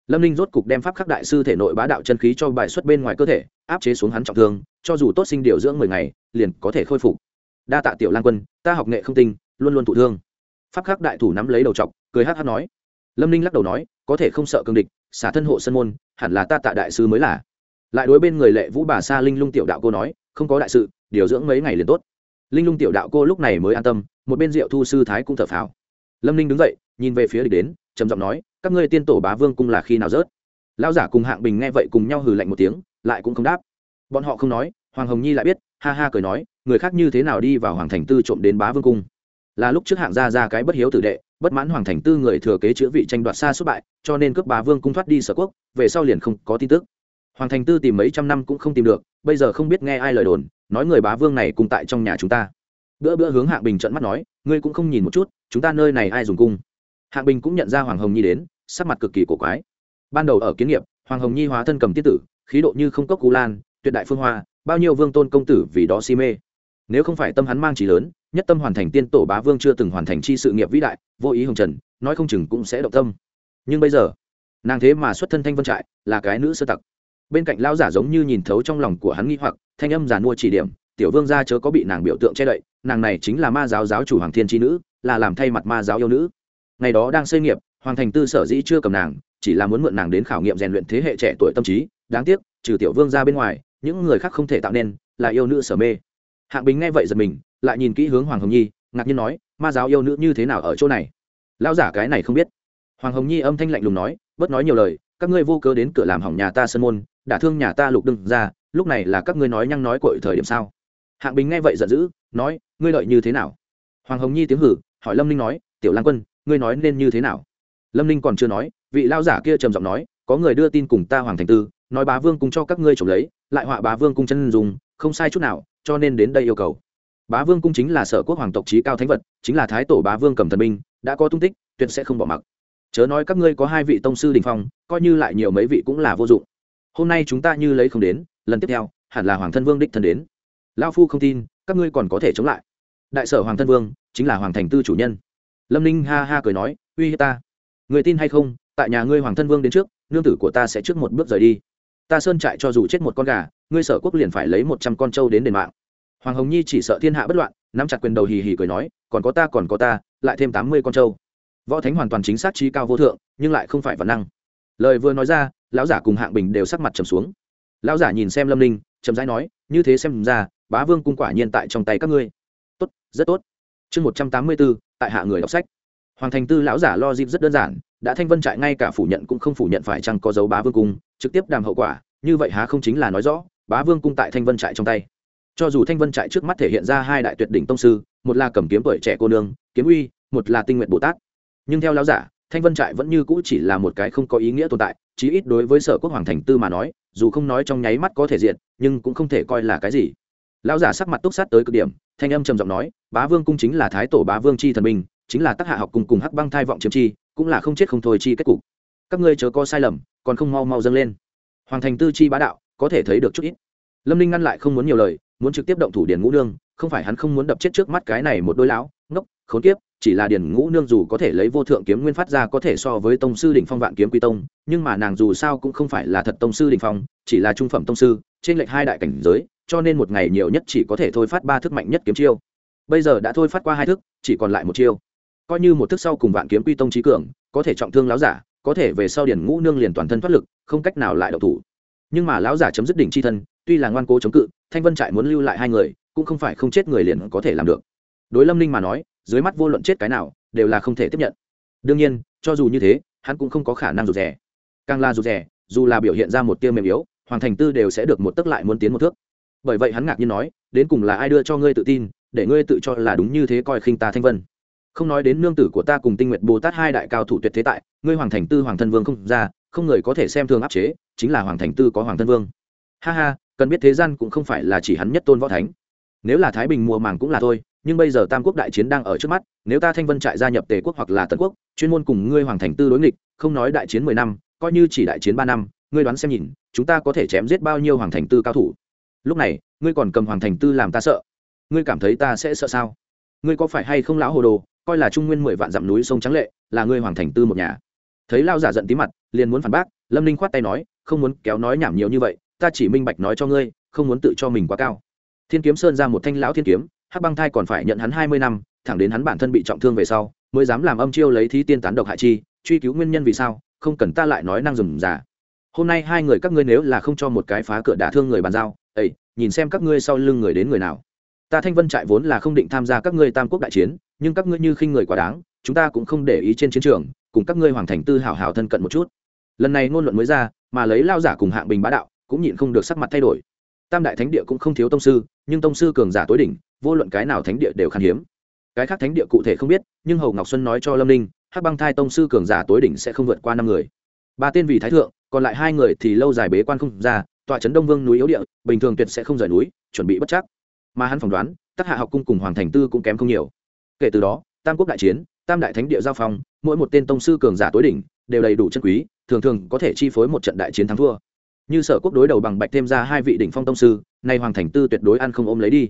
Lâm ninh rốt cục đem pháp khắc đại sư thể nội bá đạo chân khí cho bài xuất bên ngoài cơ thể, áp chế xuống hắn trọng thương, cho dù tốt sinh điều dưỡng mười ngày, liền có thể khôi phục đa tạ tiểu lang quân, ta học nghệ không tinh, luôn luôn thụ thương. Pháp khắc đại thủ nắm lấy đầu trọc cười hát hát nói. Lâm ninh lắc đầu nói, có thể không sợ cương địch, xả thân hộ sân môn, hẳn là ta tạ đại sư mới là. Lại đối bên người lệ vũ bà sa linh lung tiểu đạo cô nói, không có đại sự, điều dưỡng mấy ngày liền tốt. Linh lung tiểu đạo cô lúc này mới an tâm, một bên rượu thu sư thái cũng thở phào. Lâm ninh đứng dậy, nhìn về phía địch đến, trầm giọng nói, các ngươi tiên tổ bá vương cung là khi nào rớt? Lao giả cùng hạng bình nghe vậy cùng nhau hừ lạnh một tiếng, lại cũng không đáp. Bọn họ không nói, hoàng hồng nhi lại biết, ha ha cười nói người khác như thế nào đi vào hoàng thành tư trộm đến bá vương cung? Là lúc trước hạng gia ra cái bất hiếu tử đệ, bất mãn hoàng thành tư người thừa kế chữa vị tranh đoạt xa xuất bại, cho nên cướp bá vương cung thoát đi sở quốc, về sau liền không có tin tức. Hoàng thành tư tìm mấy trăm năm cũng không tìm được, bây giờ không biết nghe ai lời đồn, nói người bá vương này cùng tại trong nhà chúng ta. Bữa bữa hướng hạng bình trận mắt nói, ngươi cũng không nhìn một chút, chúng ta nơi này ai dùng cung? Hạng bình cũng nhận ra hoàng hồng nhi đến, sắc mặt cực kỳ cổ quái. Ban đầu ở kiến nghiệp, hoàng hồng nhi hóa thân cầm tiết tử, khí độ như không cốc cú lan, tuyệt đại phương hoa, bao nhiêu vương tôn công tử vì đó si mê nếu không phải tâm hắn mang trí lớn, nhất tâm hoàn thành tiên tổ bá vương chưa từng hoàn thành chi sự nghiệp vĩ đại, vô ý hồng trần, nói không chừng cũng sẽ động tâm. Nhưng bây giờ, nàng thế mà xuất thân thanh vân trại, là cái nữ sơ tặc. Bên cạnh lão giả giống như nhìn thấu trong lòng của hắn nghi hoặc, thanh âm giàn mua chỉ điểm, tiểu vương gia chớ có bị nàng biểu tượng che đậy, nàng này chính là ma giáo giáo chủ hoàng thiên tri nữ, là làm thay mặt ma giáo yêu nữ. Ngày đó đang xây nghiệp, hoàng thành tư sở dĩ chưa cầm nàng, chỉ là muốn mượn nàng đến khảo nghiệm rèn luyện thế hệ trẻ tuổi tâm trí, đáng tiếc, trừ tiểu vương ra bên ngoài, những người khác không thể tạo nên, là yêu nữ sở mê hạng bình nghe vậy giật mình, lại nhìn kỹ hướng hoàng hồng nhi, ngạc nhiên nói, ma giáo yêu nữ như thế nào ở chỗ này? Lão giả cái này không biết. Hoàng hồng nhi âm thanh lạnh lùng nói, bớt nói nhiều lời, các ngươi vô cớ đến cửa làm hỏng nhà ta sân môn, đả thương nhà ta lục đừng ra, lúc này là các ngươi nói nhăng nói cội thời điểm sao? Hạng bình nghe vậy giận dữ, nói, ngươi lợi như thế nào? Hoàng hồng nhi tiếng hử, hỏi lâm ninh nói, tiểu lan quân, ngươi nói nên như thế nào? Lâm ninh còn chưa nói, vị lao giả kia trầm giọng nói, có người đưa tin cùng ta hoàng thành tư, nói bá vương cùng cho các ngươi trộm lấy, lại họa bá vương cung chân dùng không sai chút nào cho nên đến đây yêu cầu. Bá vương cung chính là sở quốc hoàng tộc trí cao thánh vật, chính là thái tổ bá vương cầm thần binh, đã có tung tích, tuyệt sẽ không bỏ mặc. Chớ nói các ngươi có hai vị tông sư đình phong, coi như lại nhiều mấy vị cũng là vô dụng. Hôm nay chúng ta như lấy không đến, lần tiếp theo, hẳn là hoàng thân vương đích thân đến. Lao phu không tin, các ngươi còn có thể chống lại. Đại sở hoàng thân vương, chính là hoàng thành tư chủ nhân. Lâm ninh ha ha cười nói, uy hiếp ta. Người tin hay không, tại nhà ngươi hoàng thân vương đến trước, nương tử của ta sẽ trước một bước rời đi ta sơn trại cho dù chết một con gà, ngươi sở quốc liền phải lấy một trăm con trâu đến đền mạng. Hoàng hồng nhi chỉ sợ thiên hạ bất loạn, nắm chặt quyền đầu hì hì cười nói, còn có ta còn có ta, lại thêm tám mươi con trâu. Võ thánh hoàn toàn chính xác trí cao vô thượng, nhưng lại không phải văn năng. Lời vừa nói ra, lão giả cùng hạng bình đều sắc mặt trầm xuống. Lão giả nhìn xem lâm ninh trầm rãi nói, như thế xem ra, bá vương cung quả nhiên tại trong tay các ngươi. Tốt, rất tốt. Chương một trăm tám mươi bốn tại hạ người đọc sách. Hoàng thành tư lão giả lo dịp rất đơn giản, đã thanh vân trại ngay cả phủ nhận cũng không phủ nhận phải chăng có dấu bá vương cung trực tiếp đàm hậu quả, như vậy há không chính là nói rõ, bá vương cung tại thanh vân trại trong tay. Cho dù thanh vân trại trước mắt thể hiện ra hai đại tuyệt đỉnh tông sư, một là cầm kiếm tuổi trẻ cô nương, kiếm uy, một là tinh nguyện bồ tát. Nhưng theo lão giả, thanh vân trại vẫn như cũ chỉ là một cái không có ý nghĩa tồn tại, chí ít đối với sở quốc hoàng thành tư mà nói, dù không nói trong nháy mắt có thể diện nhưng cũng không thể coi là cái gì. Lão giả sắc mặt túc sát tới cực điểm, thanh âm trầm giọng nói, bá vương cung chính là thái tổ bá vương chi thần minh, chính là tác hạ học cùng cùng hắc băng thai vọng chiếm chi, cũng là không chết không thôi chi kết cục. Các ngươi chớ có sai lầm còn không mau mau dâng lên. Hoàng thành tư chi bá đạo, có thể thấy được chút ít. Lâm ninh ngăn lại không muốn nhiều lời, muốn trực tiếp động thủ điền ngũ nương, không phải hắn không muốn đập chết trước mắt cái này một đôi lão, ngốc, khốn kiếp, chỉ là điền ngũ nương dù có thể lấy vô thượng kiếm nguyên phát ra có thể so với tông sư đỉnh phong vạn kiếm quy tông, nhưng mà nàng dù sao cũng không phải là thật tông sư đỉnh phong, chỉ là trung phẩm tông sư, trên lệch hai đại cảnh giới, cho nên một ngày nhiều nhất chỉ có thể thôi phát ba thức mạnh nhất kiếm chiêu. Bây giờ đã thôi phát qua hai thức, chỉ còn lại một chiêu. Coi như một thức sau cùng vạn kiếm quy tông trí cường, có thể trọng thương láo giả có thể về sau điển ngũ nương liền toàn thân thoát lực, không cách nào lại đậu thủ. Nhưng mà lão giả chấm dứt đỉnh c h i thân, tuy là ngoan cố chống cự, thanh vân trại muốn lưu lại hai người, cũng không phải không chết người liền có thể làm được. Đối lâm ninh mà nói, dưới mắt vô luận chết cái nào, đều là không thể tiếp nhận. Đương nhiên, cho dù như thế, hắn cũng không có khả năng rụt rè. Càng là rụt rè, dù là biểu hiện ra một tiêu mềm yếu, hoàng thành tư đều sẽ được một tấc lại muốn tiến một thước. Bởi vậy hắn ngạc nhiên nói, đến cùng là ai đưa cho ngươi tự tin, để ngươi tự cho là đúng như thế coi khinh ta thanh vân không nói đến nương tử của ta cùng tinh nguyện bồ tát hai đại cao thủ tuyệt thế tại, ngươi hoàng thành tư, hoàng thân vương không ra, không người có thể xem thường áp chế, chính là hoàng thành tư có hoàng thân vương. Ha ha, cần biết thế gian cũng không phải là chỉ hắn nhất tôn võ thánh. Nếu là thái bình mùa màng cũng là thôi, nhưng bây giờ tam quốc đại chiến đang ở trước mắt, nếu ta thanh vân trại gia nhập tề quốc hoặc là tần quốc, chuyên môn cùng ngươi hoàng thành tư đối nghịch, không nói đại chiến mười năm, coi như chỉ đại chiến ba năm, ngươi đoán xem nhìn, chúng ta có thể chém giết bao nhiêu hoàng thành tư cao thủ? Lúc này, ngươi còn cầm hoàng thành tư làm ta sợ. Ngươi cảm thấy ta sẽ sợ sao? Ngươi có phải hay không lão hồ đồ? Coi là trung nguyên mười vạn dặm núi sông trắng lệ, là ngươi hoàng thành tư một nhà. Thấy lao giả giận tí mặt, liền muốn phản bác, lâm ninh khoát tay nói, không muốn kéo nói nhảm nhiều như vậy, ta chỉ minh bạch nói cho ngươi, không muốn tự cho mình quá cao. Thiên kiếm sơn ra một thanh lão thiên kiếm, hắc băng thai còn phải nhận hắn hai mươi năm, thẳng đến hắn bản thân bị trọng thương về sau, mới dám làm âm chiêu lấy thí tiên tán độc hại chi, truy cứu nguyên nhân vì sao, không cần ta lại nói năng dùm giả hôm nay hai người các ngươi nếu là không cho một cái phá cửa đả thương người bàn giao ấy nhìn xem các ngươi sau lưng người đến người nào. Ta thanh vân trại vốn là không định tham gia các ngươi tam quốc đại chiến nhưng các ngươi như khinh người quá đáng, chúng ta cũng không để ý trên chiến trường, cùng các ngươi hoàng thành tư hảo hảo thân cận một chút. Lần này ngôn luận mới ra, mà lấy lao giả cùng hạng bình bá đạo, cũng nhịn không được sắc mặt thay đổi. Tam đại thánh địa cũng không thiếu tông sư, nhưng tông sư cường giả tối đỉnh, vô luận cái nào thánh địa đều khan hiếm. Cái khác thánh địa cụ thể không biết, nhưng hầu ngọc xuân nói cho lâm ninh, hắc băng thai tông sư cường giả tối đỉnh sẽ không vượt qua năm người. Ba tên vì thái thượng, còn lại hai người thì lâu dài bế quan không ra, tọa trấn đông vương núi yếu địa, bình thường tuyệt sẽ không rời núi, chuẩn bị bất chắc. Mà hắn phỏng đoán tác hạ học cung cùng hoàng thành tư cũng kém không nhiều kể từ đó, tam quốc đại chiến, tam đại thánh địa giao phong, mỗi một tên tông sư cường giả tối đỉnh đều đầy đủ chân quý, thường thường có thể chi phối một trận đại chiến thắng thua. Như sở quốc đối đầu bằng bạch thêm ra hai vị đỉnh phong tông sư, nay hoàng thành tư tuyệt đối ăn không ôm lấy đi.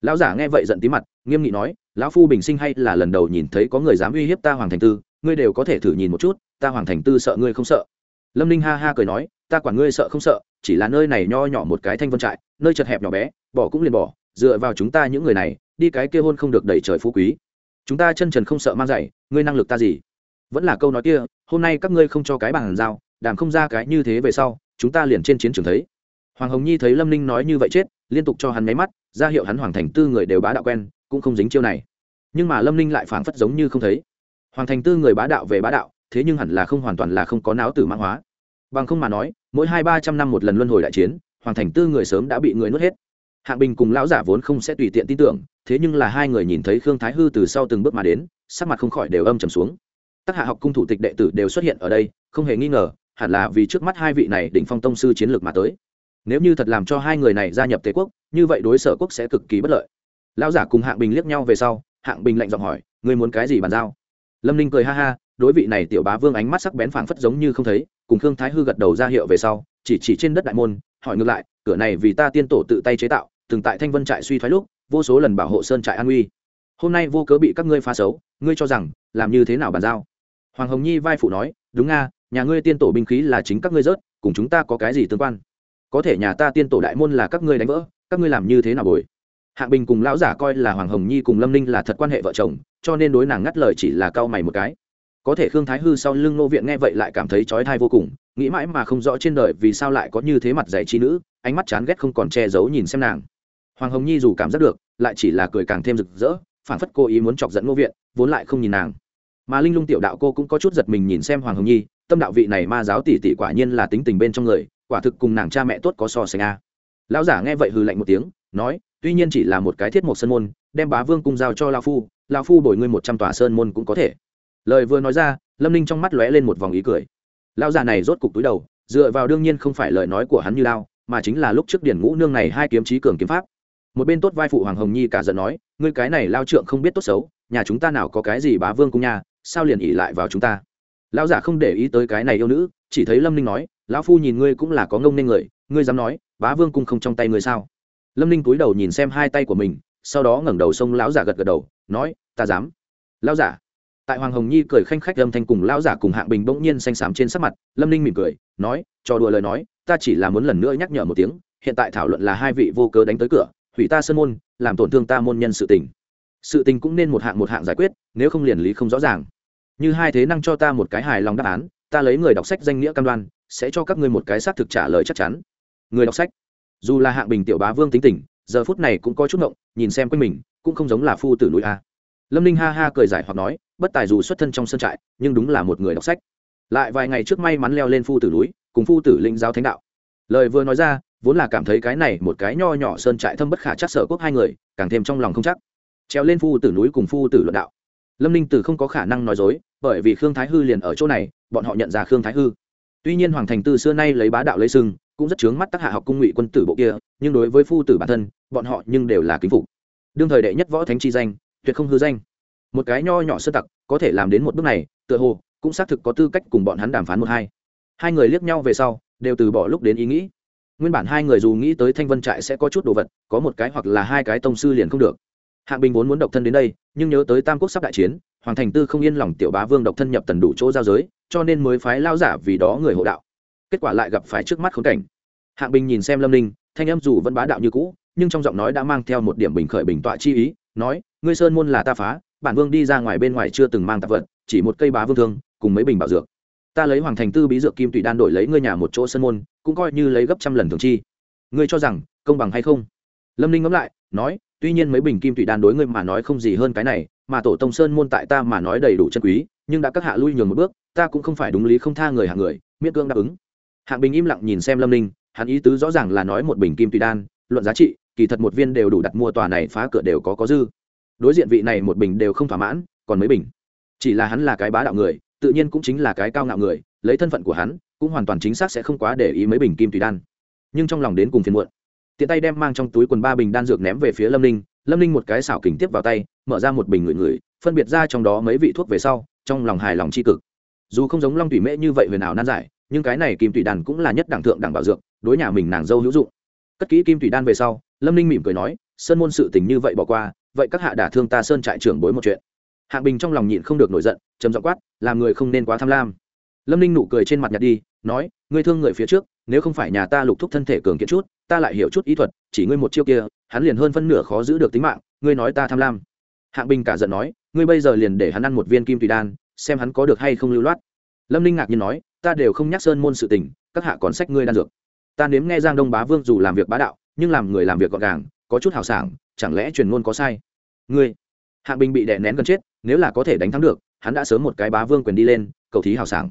Lão giả nghe vậy giận tí mặt, nghiêm nghị nói, lão phu bình sinh hay là lần đầu nhìn thấy có người dám uy hiếp ta hoàng thành tư, ngươi đều có thể thử nhìn một chút, ta hoàng thành tư sợ ngươi không sợ. Lâm ninh ha ha cười nói, ta quản ngươi sợ không sợ, chỉ là nơi này nho nhỏ một cái thanh vân trại, nơi chật hẹp nhỏ bé, bỏ cũng liền bỏ, dựa vào chúng ta những người này, đi cái kia hôn không được đẩy trời phú quý chúng ta chân trần không sợ mang dạy, ngươi năng lực ta gì? Vẫn là câu nói kia, hôm nay các ngươi không cho cái bàn giao, đàm không ra cái như thế về sau, chúng ta liền trên chiến trường thấy. Hoàng hồng nhi thấy lâm ninh nói như vậy chết, liên tục cho hắn máy mắt, ra hiệu hắn hoàng thành tư người đều bá đạo quen, cũng không dính chiêu này. Nhưng mà lâm ninh lại phảng phất giống như không thấy. Hoàng thành tư người bá đạo về bá đạo, thế nhưng hẳn là không hoàn toàn là không có não tử mã hóa. Bằng không mà nói, mỗi hai ba trăm năm một lần luân hồi đại chiến, hoàng thành tư người sớm đã bị người nuốt hết hạng bình cùng lão giả vốn không sẽ tùy tiện tin tưởng, thế nhưng là hai người nhìn thấy khương thái hư từ sau từng bước mà đến, sắc mặt không khỏi đều âm trầm xuống. Tác hạ học cung thủ tịch đệ tử đều xuất hiện ở đây, không hề nghi ngờ, hẳn là vì trước mắt hai vị này đỉnh phong tông sư chiến lược mà tới. Nếu như thật làm cho hai người này gia nhập tề quốc, như vậy đối sở quốc sẽ cực kỳ bất lợi. Lão giả cùng hạng bình liếc nhau về sau, hạng bình lạnh giọng hỏi, ngươi muốn cái gì bàn giao? Lâm ninh cười ha ha, đối vị này tiểu bá vương ánh mắt sắc bén phảng phất giống như không thấy, cùng khương thái hư gật đầu ra hiệu về sau, chỉ chỉ trên đất đại môn, hỏi ngược lại, cửa này vì ta tiên tổ tự tay chế tạo từng tại thanh vân trại suy thoái lúc, vô số lần bảo hộ sơn trại an uy. Hôm nay vô cớ bị các ngươi phá xấu, ngươi cho rằng, làm như thế nào bàn giao? Hoàng hồng nhi vai phụ nói, đúng nga, nhà ngươi tiên tổ binh khí là chính các ngươi rớt, cùng chúng ta có cái gì tương quan? Có thể nhà ta tiên tổ đại môn là các ngươi đánh vỡ, các ngươi làm như thế nào bồi? Hạng bình cùng lão giả coi là hoàng hồng nhi cùng lâm ninh là thật quan hệ vợ chồng, cho nên đối nàng ngắt lời chỉ là cau mày một cái. Có thể khương thái hư sau lưng nô viện nghe vậy lại cảm thấy trói thai vô cùng, nghĩ mãi mà không rõ trên đời vì sao lại có như thế mặt dạy trí nữ, ánh mắt chán ghét không còn che giấu nhìn xem nàng hoàng hồng nhi dù cảm giác được, lại chỉ là cười càng thêm rực rỡ phản phất cô ý muốn chọc dẫn Ngô viện, vốn lại không nhìn nàng. Mà linh lung tiểu đạo cô cũng có chút giật mình nhìn xem hoàng hồng nhi, tâm đạo vị này ma giáo tỷ tỷ quả nhiên là tính tình bên trong người, quả thực cùng nàng cha mẹ tốt có so sánh a. Lão giả nghe vậy hừ lạnh một tiếng, nói, tuy nhiên chỉ là một cái thiết mộc sơn môn, đem bá vương cung giao cho lao phu lao phu đổi ngươi một trăm tòa sơn môn cũng có thể. Lời vừa nói ra, lâm ninh trong mắt lóe lên một vòng ý cười. Lão già này rốt cục túi đầu, dựa vào đương nhiên không phải lời nói của hắn như lao, mà chính là lúc trước điển ngũ nương này hai kiếm trí cường kiếm pháp một bên tốt vai phụ hoàng hồng nhi cả giận nói, ngươi cái này lao trượng không biết tốt xấu, nhà chúng ta nào có cái gì bá vương cung nhà sao liền ỉ lại vào chúng ta? Lão giả không để ý tới cái này yêu nữ, chỉ thấy lâm ninh nói, lão phu nhìn ngươi cũng là có ngông nên người, ngươi dám nói, bá vương cung không trong tay ngươi sao? Lâm ninh cúi đầu nhìn xem hai tay của mình, sau đó ngẩng đầu xông lão giả gật gật đầu, nói, ta dám. Lão giả, tại hoàng hồng nhi cười khanh khách âm thanh cùng lão giả cùng hạng bình bỗng nhiên xanh xám trên sắc mặt, lâm ninh mỉm cười, nói, cho đùa lời nói, ta chỉ là muốn lần nữa nhắc nhở một tiếng, hiện tại thảo luận là hai vị vô cớ đánh tới cửa hủy ta sơn môn, làm tổn thương ta môn nhân sự tình. Sự tình cũng nên một hạng một hạng giải quyết, nếu không liền lý không rõ ràng. Như hai thế năng cho ta một cái hài lòng đáp án, ta lấy người đọc sách danh nghĩa cam đoan, sẽ cho các ngươi một cái xác thực trả lời chắc chắn. Người đọc sách, dù là hạng bình tiểu bá vương tính tình, giờ phút này cũng có chút ngộng, nhìn xem quanh mình, cũng không giống là phu tử núi a. Lâm ninh ha ha cười giải hoặc nói, bất tài dù xuất thân trong sân trại, nhưng đúng là một người đọc sách. Lại vài ngày trước may mắn leo lên phu tử núi, cùng phu tử linh giáo thánh đạo. Lời vừa nói ra vốn là cảm thấy cái này một cái nho nhỏ sơn trại thâm bất khả chắc sở quốc hai người, càng thêm trong lòng không chắc. Treo lên phu tử núi cùng phu tử luận đạo. Lâm ninh tử không có khả năng nói dối, bởi vì khương thái hư liền ở chỗ này, bọn họ nhận ra khương thái hư. Tuy nhiên hoàng thành tư xưa nay lấy bá đạo lấy sưng cũng rất chướng mắt tác hạ học cung ngụy quân tử bộ kia, nhưng đối với phu tử bản thân, bọn họ nhưng đều là kính phục. Đương thời đệ nhất võ thánh chi danh, tuyệt không hư danh. Một cái nho nhỏ sơ tặc, có thể làm đến một bước này, tựa hồ, cũng xác thực có tư cách cùng bọn hắn đàm phán một hai. Hai người liếc nhau về sau, đều từ bỏ lúc đến ý nghĩ nguyên bản hai người dù nghĩ tới thanh vân trại sẽ có chút đồ vật, có một cái hoặc là hai cái tông sư liền không được. Hạng bình vốn muốn độc thân đến đây, nhưng nhớ tới tam quốc sắp đại chiến, hoàng thành tư không yên lòng tiểu bá vương độc thân nhập tần đủ chỗ giao giới, cho nên mới phái lao giả vì đó người hộ đạo. Kết quả lại gặp phải trước mắt khốn cảnh. Hạng bình nhìn xem lâm ninh, thanh em dù vẫn bá đạo như cũ, nhưng trong giọng nói đã mang theo một điểm bình khởi bình tọa chi ý, nói, ngươi sơn môn là ta phá, bản vương đi ra ngoài bên ngoài chưa từng mang tạp vật, chỉ một cây bá vương thương, cùng mấy bình bảo dược. Ta lấy hoàng thành tư bí dược kim tụy đan đổi lấy ngươi nhà một chỗ sơn môn cũng coi như lấy gấp trăm lần thường chi. Ngươi cho rằng, công bằng hay không? Lâm ninh ngẫm lại, nói, tuy nhiên mấy bình kim tụy đan đối ngươi mà nói không gì hơn cái này, mà tổ tông sơn môn tại ta mà nói đầy đủ chân quý, nhưng đã các hạ lui nhường một bước, ta cũng không phải đúng lý không tha người hạng người, miễn cương đáp ứng. Hạng bình im lặng nhìn xem lâm ninh, hắn ý tứ rõ ràng là nói một bình kim tùy đan, luận giá trị, kỳ thật một viên đều đủ đặt mua tòa này phá cửa đều có có dư. Đối diện vị này một bình đều không thỏa mãn, còn mấy bình. Chỉ là hắn là cái bá đạo người, tự nhiên cũng chính là cái cao ngạo người, lấy thân phận của hắn cũng hoàn toàn chính xác sẽ không quá để ý mấy bình kim tùy đan. Nhưng trong lòng đến cùng phiền muộn. Tiện tay đem mang trong túi quần ba bình đan dược ném về phía lâm ninh lâm ninh một cái xảo kình tiếp vào tay, mở ra một bình ngửi ngửi, phân biệt ra trong đó mấy vị thuốc về sau, trong lòng hài lòng c h i cực. Dù không giống long tùy mễ như vậy huyền ảo nan giải, nhưng cái này kim tùy đan cũng là nhất đẳng thượng đẳng bảo dược, đối nhà mình nàng dâu hữu dụng. Cất kỹ kim tùy đan về sau, lâm ninh mỉm cười nói, sơn môn sự tình như vậy bỏ qua, vậy các hạ đả thương ta sơn trại trưởng bối một chuyện. Hạng bình trong lòng nhịn không được nổi giận chấm dọ quát, làm người không nên quá tham lam. Lâm ninh nụ cười trên mặt nhặt đi nói, ngươi thương người phía trước, nếu không phải nhà ta lục thúc thân thể cường kiện chút, ta lại hiểu chút ý thuật, chỉ ngươi một chiêu kia, hắn liền hơn phân nửa khó giữ được tính mạng, ngươi nói ta tham lam. Hạng bình cả giận nói, ngươi bây giờ liền để hắn ăn một viên kim tùy đan, xem hắn có được hay không lưu loát. Lâm ninh ngạc nhiên nói, ta đều không nhắc sơn môn sự tình, các hạ còn sách ngươi đan dược. Ta nếm nghe giang đông bá vương dù làm việc bá đạo, nhưng làm người làm việc gọn gàng, có chút hào sảng, chẳng lẽ truyền ngôn có sai? Ngươi? Hạng bình bị đè nén gần chết, nếu là có thể đánh thắng được, hắn đã sớm một cái bá vương quyền đi lên, cầu thí hào sảng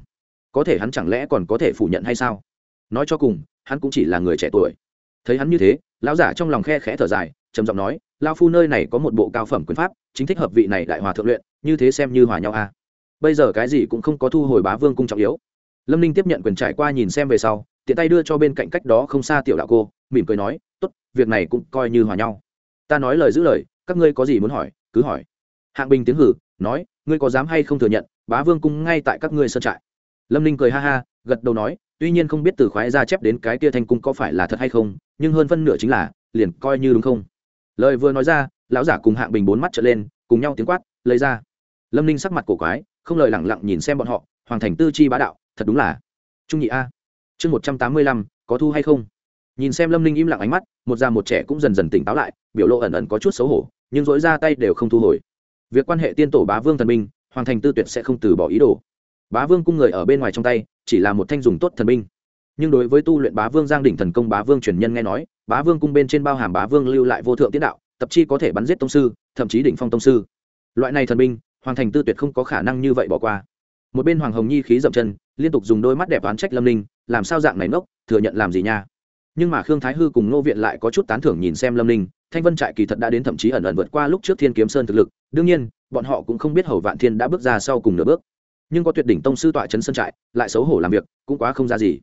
có thể hắn chẳng lẽ còn có thể phủ nhận hay sao? Nói cho cùng, hắn cũng chỉ là người trẻ tuổi. Thấy hắn như thế, lão giả trong lòng khe khẽ thở dài, trầm giọng nói lao phu nơi này có một bộ cao phẩm quyền pháp, chính thích hợp vị này đại hòa thượng luyện, như thế xem như hòa nhau a à. bây giờ cái gì cũng không có thu hồi bá vương cung trọng yếu. Lâm ninh tiếp nhận quyền trải qua nhìn xem về sau, tiện tay đưa cho bên cạnh cách đó không xa tiểu đạo cô, mỉm cười nói t ố t việc này cũng coi như hòa nhau. Ta nói lời giữ lời, các ngươi có gì muốn hỏi, cứ hỏi. Hạng bình tiếng hử, nói, ngươi có dám hay không thừa nhận, bá vương cung ngay tại các ngươi sơn trại? Lâm ninh cười ha ha gật đầu nói tuy nhiên không biết từ khoái ra chép đến cái kia thanh cung có phải là thật hay không nhưng hơn phân nửa chính là liền coi như đúng không? Lời vừa nói ra lão giả cùng hạng bình bốn mắt trở lên cùng nhau tiếng quát lấy ra. Lâm ninh sắc mặt cổ quái không lời lẳng lặng nhìn xem bọn họ hoàng thành tư chi bá đạo thật đúng là trung nhị a. Chương một trăm tám mươi lăm có thu hay không? Nhìn xem lâm ninh im lặng ánh mắt một già một trẻ cũng dần dần tỉnh táo lại biểu lộ ẩn ẩn có chút xấu hổ nhưng dỗi ra tay đều không thu hồi. Việc quan hệ tiên tổ bá vương thần minh, hoàng thành tư tuyệt sẽ không từ bỏ ý đồ bá vương cung người ở bên ngoài trong tay, chỉ là một thanh dùng tốt thần binh. Nhưng đối với tu luyện bá vương giang đỉnh thần công bá vương truyền nhân nghe nói, bá vương cung bên trên bao hàm bá vương lưu lại vô thượng tiết đạo, tập chi có thể bắn giết tông sư, thậm chí đỉnh phong tông sư. Loại này thần binh, hoàng thành tư tuyệt không có khả năng như vậy bỏ qua. Một bên hoàng hồng nhi khí dậm chân, liên tục dùng đôi mắt đẹp oán trách lâm ninh, làm sao dạng này ngốc, thừa nhận làm gì nha. Nhưng mà khương thái hư cùng ngô viện lại có chút tán thưởng nhìn xem lâm ninh, thanh vân trại kỳ thật đã đến thậm chí ẩn ẩn vượt qua lúc trước thiên kiếm sơn thực lực, đương nhiên, bọn họ cũng không biết hầu vạn thiên đã bước ra sau cùng nửa bước nhưng có tuyệt đỉnh tông sư tọa trấn sân trại, lại xấu hổ làm việc, cũng quá không ra gì.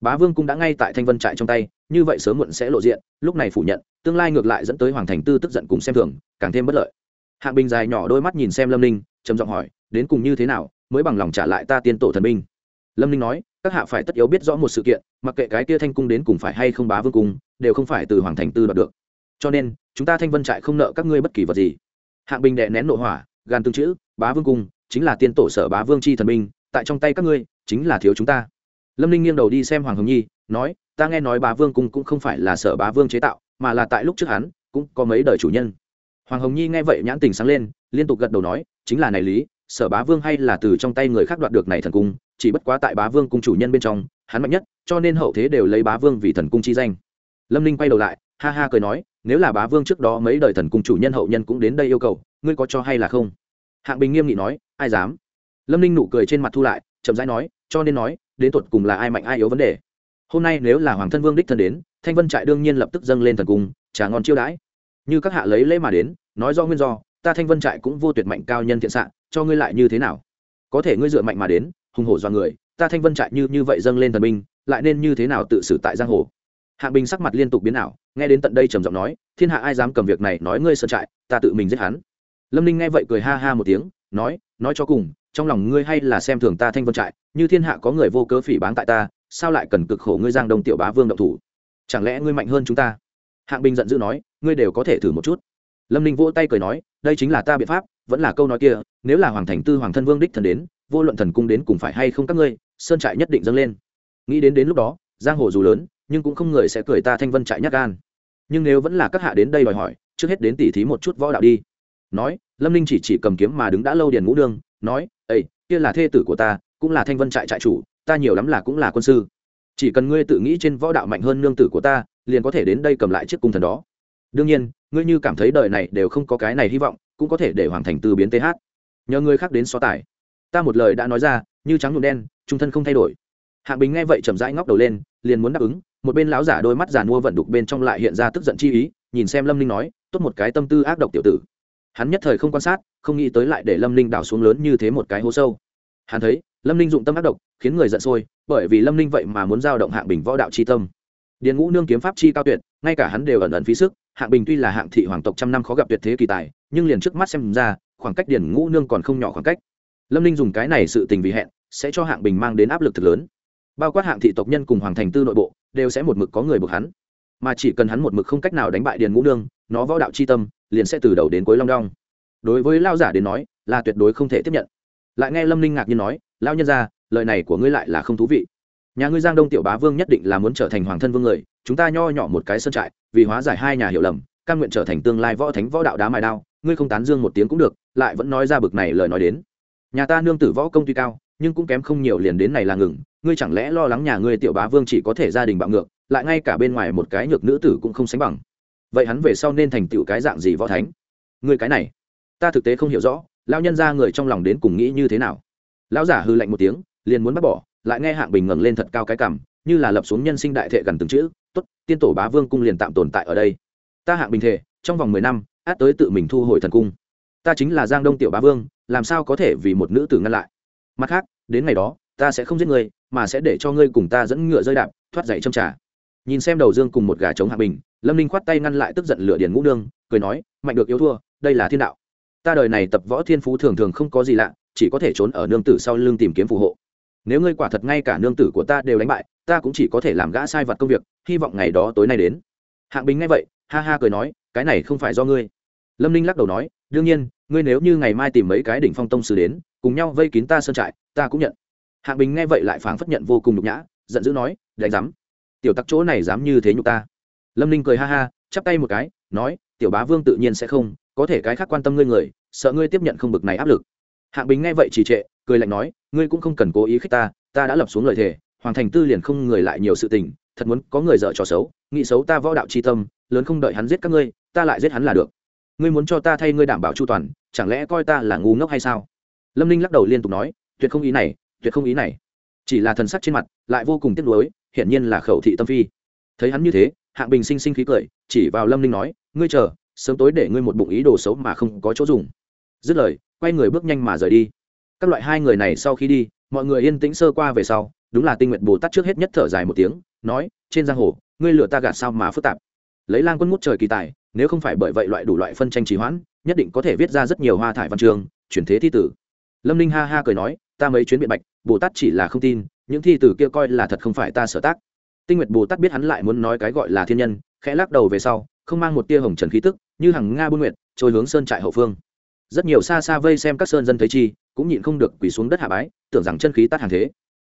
Bá vương cũng đã ngay tại thanh vân trại trong tay, như vậy sớm muộn sẽ lộ diện, lúc này phủ nhận, tương lai ngược lại dẫn tới hoàng thành tư tức giận cùng xem thường, càng thêm bất lợi. Hạng bình dài nhỏ đôi mắt nhìn xem lâm ninh, trầm giọng hỏi, đến cùng như thế nào mới bằng lòng trả lại ta tiên tổ thần binh? Lâm ninh nói, các hạ phải tất yếu biết rõ một sự kiện, mặc kệ cái kia thanh cung đến cùng phải hay không bá vương cung, đều không phải từ hoàng thành tư đoạt được. Cho nên, chúng ta thanh vân trại không nợ các ngươi bất kỳ vật gì. Hạng bình đệ nén nội hỏa gan tương chữ, bá vương cung chính là tiên tổ sở bá vương c h i thần minh, tại trong tay các ngươi, chính là thiếu chúng ta. Lâm ninh nghiêng đầu đi xem hoàng hồng nhi, nói, ta nghe nói bá vương cung cũng không phải là sở bá vương chế tạo, mà là tại lúc trước hắn, cũng có mấy đời chủ nhân. Hoàng hồng nhi nghe vậy nhãn tình sáng lên, liên tục gật đầu nói, chính là này lý, sở bá vương hay là từ trong tay người khác đoạt được này thần cung, chỉ bất quá tại bá vương cung chủ nhân bên trong, hắn mạnh nhất, cho nên hậu thế đều lấy bá vương vì thần cung chi danh. Lâm ninh quay đầu lại, ha ha cười nói, nếu là bá vương trước đó mấy đời thần cung chủ nhân hậu nhân cũng đến đây yêu cầu, ngươi có cho hay là không? Hạng bình nghiêm nghị nói, ai dám? Lâm ninh nụ cười trên mặt thu lại, chậm rãi nói, cho nên nói, đến tột cùng là ai mạnh ai yếu vấn đề? Hôm nay nếu là hoàng thân vương đích thân đến, thanh vân trại đương nhiên lập tức dâng lên thần cung trà ngon chiêu đãi. Như các hạ lấy lễ mà đến, nói do nguyên do, ta thanh vân trại cũng vô tuyệt mạnh cao nhân thiện xạ, cho ngươi lại như thế nào? Có thể ngươi dựa mạnh mà đến, hùng hổ do người, ta thanh vân trại như như vậy dâng lên thần binh, lại nên như thế nào tự xử tại giang hồ? Hạng bình sắc mặt liên tục biến ảo, nghe đến tận đây trầm giọng nói, thiên hạ ai dám cầm việc này nói ngươi sơn trại, ta tự mình giết hắn lâm ninh nghe vậy cười ha ha một tiếng, nói nói cho cùng, trong lòng ngươi hay là xem thường ta thanh vân trại, như thiên hạ có người vô cớ phỉ báng tại ta, sao lại cần cực khổ ngươi giang đông tiểu bá vương động thủ? Chẳng lẽ ngươi mạnh hơn chúng ta? Hạng bình giận dữ nói, ngươi đều có thể thử một chút. Lâm ninh vỗ tay cười nói, đây chính là ta biện pháp, vẫn là câu nói kia, nếu là hoàng thành tư hoàng thân vương đích thần đến, vô luận thần cung đến cùng phải hay không các ngươi, sơn trại nhất định dâng lên. Nghĩ đến đến lúc đó, giang hồ dù lớn, nhưng cũng không người sẽ cười ta thanh vân trại nhắc gan. Nhưng nếu vẫn là các hạ đến đây đòi hỏi, trước hết đến tỉ thí một chút võ đạo đi nói, lâm ninh chỉ chỉ cầm kiếm mà đứng đã lâu điền ngũ đương nói ây kia là thê tử của ta, cũng là thanh vân trại trại chủ, ta nhiều lắm là cũng là quân sư. Chỉ cần ngươi tự nghĩ trên võ đạo mạnh hơn nương tử của ta, liền có thể đến đây cầm lại chiếc cung thần đó. Đương nhiên, ngươi như cảm thấy đời này đều không có cái này hy vọng, cũng có thể để hoàn thành từ biến th nhờ ngươi khác đến so tài. Ta một lời đã nói ra, như trắng nhuộm đen, trung thân không thay đổi. Hạng bình nghe vậy chậm rãi ngóc đầu lên, liền muốn đáp ứng, một bên lão giả đôi mắt giả mua vận đục bên trong lại hiện ra tức giận chi ý, nhìn xem lâm ninh nói, tốt một cái tâm tư ác độc tiểu tử hắn nhất thời không quan sát, không nghĩ tới lại để lâm ninh đảo xuống lớn như thế một cái hố sâu. Hắn thấy, lâm ninh dụng tâm ác độc, khiến người giận sôi, bởi vì lâm ninh vậy mà muốn giao động hạng bình võ đạo c h i tâm. Điền ngũ nương kiếm pháp chi cao tuyệt, ngay cả hắn đều ẩn ẩn phí sức, hạng bình tuy là hạng thị hoàng tộc trăm năm khó gặp tuyệt thế kỳ tài, nhưng liền trước mắt xem ra, khoảng cách điền ngũ nương còn không nhỏ khoảng cách. Lâm ninh dùng cái này sự tình vì hẹn, sẽ cho hạng bình mang đến áp lực thực lớn. Bao quát hạng thị tộc nhân cùng hoàng thành tư nội bộ, đều sẽ một mực có người buộc hắn. Mà chỉ cần hắn một mực không cách nào đánh bại điền ngũ nương, nó võ đạo c h i tâm liền sẽ từ đầu đến cuối long đong. Đối với lao giả đến nói, là tuyệt đối không thể tiếp nhận. Lại nghe lâm ninh ngạc nhiên nói lao nhân ra lời này của ngươi lại là không thú vị. Nhà ngươi giang đông tiểu bá vương nhất định là muốn trở thành hoàng thân vương người, chúng ta nho nhỏ một cái sơn trại, vì hóa giải hai nhà hiểu lầm căn nguyện trở thành tương lai võ thánh võ đạo đá mài đao, ngươi không tán dương một tiếng cũng được, lại vẫn nói ra bực này lời nói đến. Nhà ta nương tử võ công tuy cao, nhưng cũng kém không nhiều liền đến này là ngừng, ngươi chẳng lẽ lo lắng nhà ngươi tiểu bá vương chỉ có thể gia đình bạo ngược, lại ngay cả bên ngoài một cái nhược nữ tử cũng không sánh bằng? Vậy hắn về sau nên thành tựu cái dạng gì võ thánh? Người cái này, ta thực tế không hiểu rõ lao nhân ra người trong lòng đến cùng nghĩ như thế nào? Lão giả hư lạnh một tiếng, liền muốn bắt bỏ, lại nghe hạng bình ngẩng lên thật cao cái cằm, như là lập xuống nhân sinh đại thệ gần từng chữ, tốt, tiên tổ bá vương cung liền tạm tồn tại ở đây. Ta hạng bình thể trong vòng mười năm, át tới tự mình thu hồi thần cung. Ta chính là giang đông tiểu bá vương, làm sao có thể vì một nữ tử ngăn lại? Mặt khác, đến ngày đó, ta sẽ không giết ngươi mà sẽ để cho ngươi cùng ta dẫn ngựa rơi đạp, thoát dậy trong trà. Nhìn xem đầu dương cùng một gà trống hạ bình lâm ninh khoát tay ngăn lại tức giận lửa điền ngũ nương, cười nói, mạnh được yếu thua, đây là thiên đạo. Ta đời này tập võ thiên phú thường thường không có gì lạ, chỉ có thể trốn ở nương tử sau lưng tìm kiếm phù hộ. Nếu ngươi quả thật ngay cả nương tử của ta đều đánh bại, ta cũng chỉ có thể làm gã sai vật công việc, hy vọng ngày đó tối nay đến. Hạng bình nghe vậy, ha ha cười nói, cái này không phải do ngươi. Lâm ninh lắc đầu nói, đương nhiên, ngươi nếu như ngày mai tìm mấy cái đỉnh phong tông sư đến, cùng nhau vây kín ta sơn trại, ta cũng nhận. Hạng bình nghe vậy lại phảng phất nhận vô cùng nhục nhã, giận dữ nói, đánh dám tiểu tặc chỗ này dám như thế nhục ta lâm ninh cười ha ha, chắp tay một cái, nói, tiểu bá vương tự nhiên sẽ không, có thể cái khác quan tâm ngươi người, sợ ngươi tiếp nhận không bực này áp lực. Hạng bình nghe vậy trì trệ, cười lạnh nói, ngươi cũng không cần cố ý khích ta ta đã lập xuống lời thề, hoàng thành tư liền không người lại nhiều sự tình, thật muốn có người dở trò xấu, nghĩ xấu ta võ đạo c h i tâm, lớn không đợi hắn giết các ngươi, ta lại giết hắn là được. Ngươi muốn cho ta thay ngươi đảm bảo chu toàn, chẳng lẽ coi ta là ngu ngốc hay sao? Lâm ninh lắc đầu liên tục nói, tuyệt không ý này, tuyệt không ý này. Chỉ là thần sắc trên mặt lại vô cùng tiếc nuối, hiển nhiên là khẩu thị tâm phi. Thấy hắn như thế hạng bình sinh sinh khí cười, chỉ vào lâm ninh nói, ngươi chờ, sớm tối để ngươi một bụng ý đồ xấu mà không có chỗ dùng. Dứt lời, quay người bước nhanh mà rời đi. Các loại hai người này sau khi đi, mọi người yên tĩnh sơ qua về sau, đúng là tinh nguyện bồ tát trước hết nhất thở dài một tiếng, nói, trên giang hồ, ngươi lựa ta gạt sao mà phức tạp? Lấy lang quân ngút trời kỳ tài, nếu không phải bởi vậy loại đủ loại phân tranh trì hoãn, nhất định có thể viết ra rất nhiều hoa thải văn trường chuyển thế thi tử. Lâm ninh ha ha cười nói, ta mấy chuyến biện bạch, bồ tát chỉ là không tin, những thi tử kia coi là thật không phải ta sở tác tinh nguyệt bồ tát biết hắn lại muốn nói cái gọi là thiên nhân, khẽ lắc đầu về sau, không mang một tia hồng trần khí tức, như hàng nga buôn nguyệt, trôi hướng sơn trại hậu phương. Rất nhiều xa xa vây xem các sơn dân thấy chi, cũng nhịn không được quỳ xuống đất hạ bái, tưởng rằng chân khí tát hàng thế.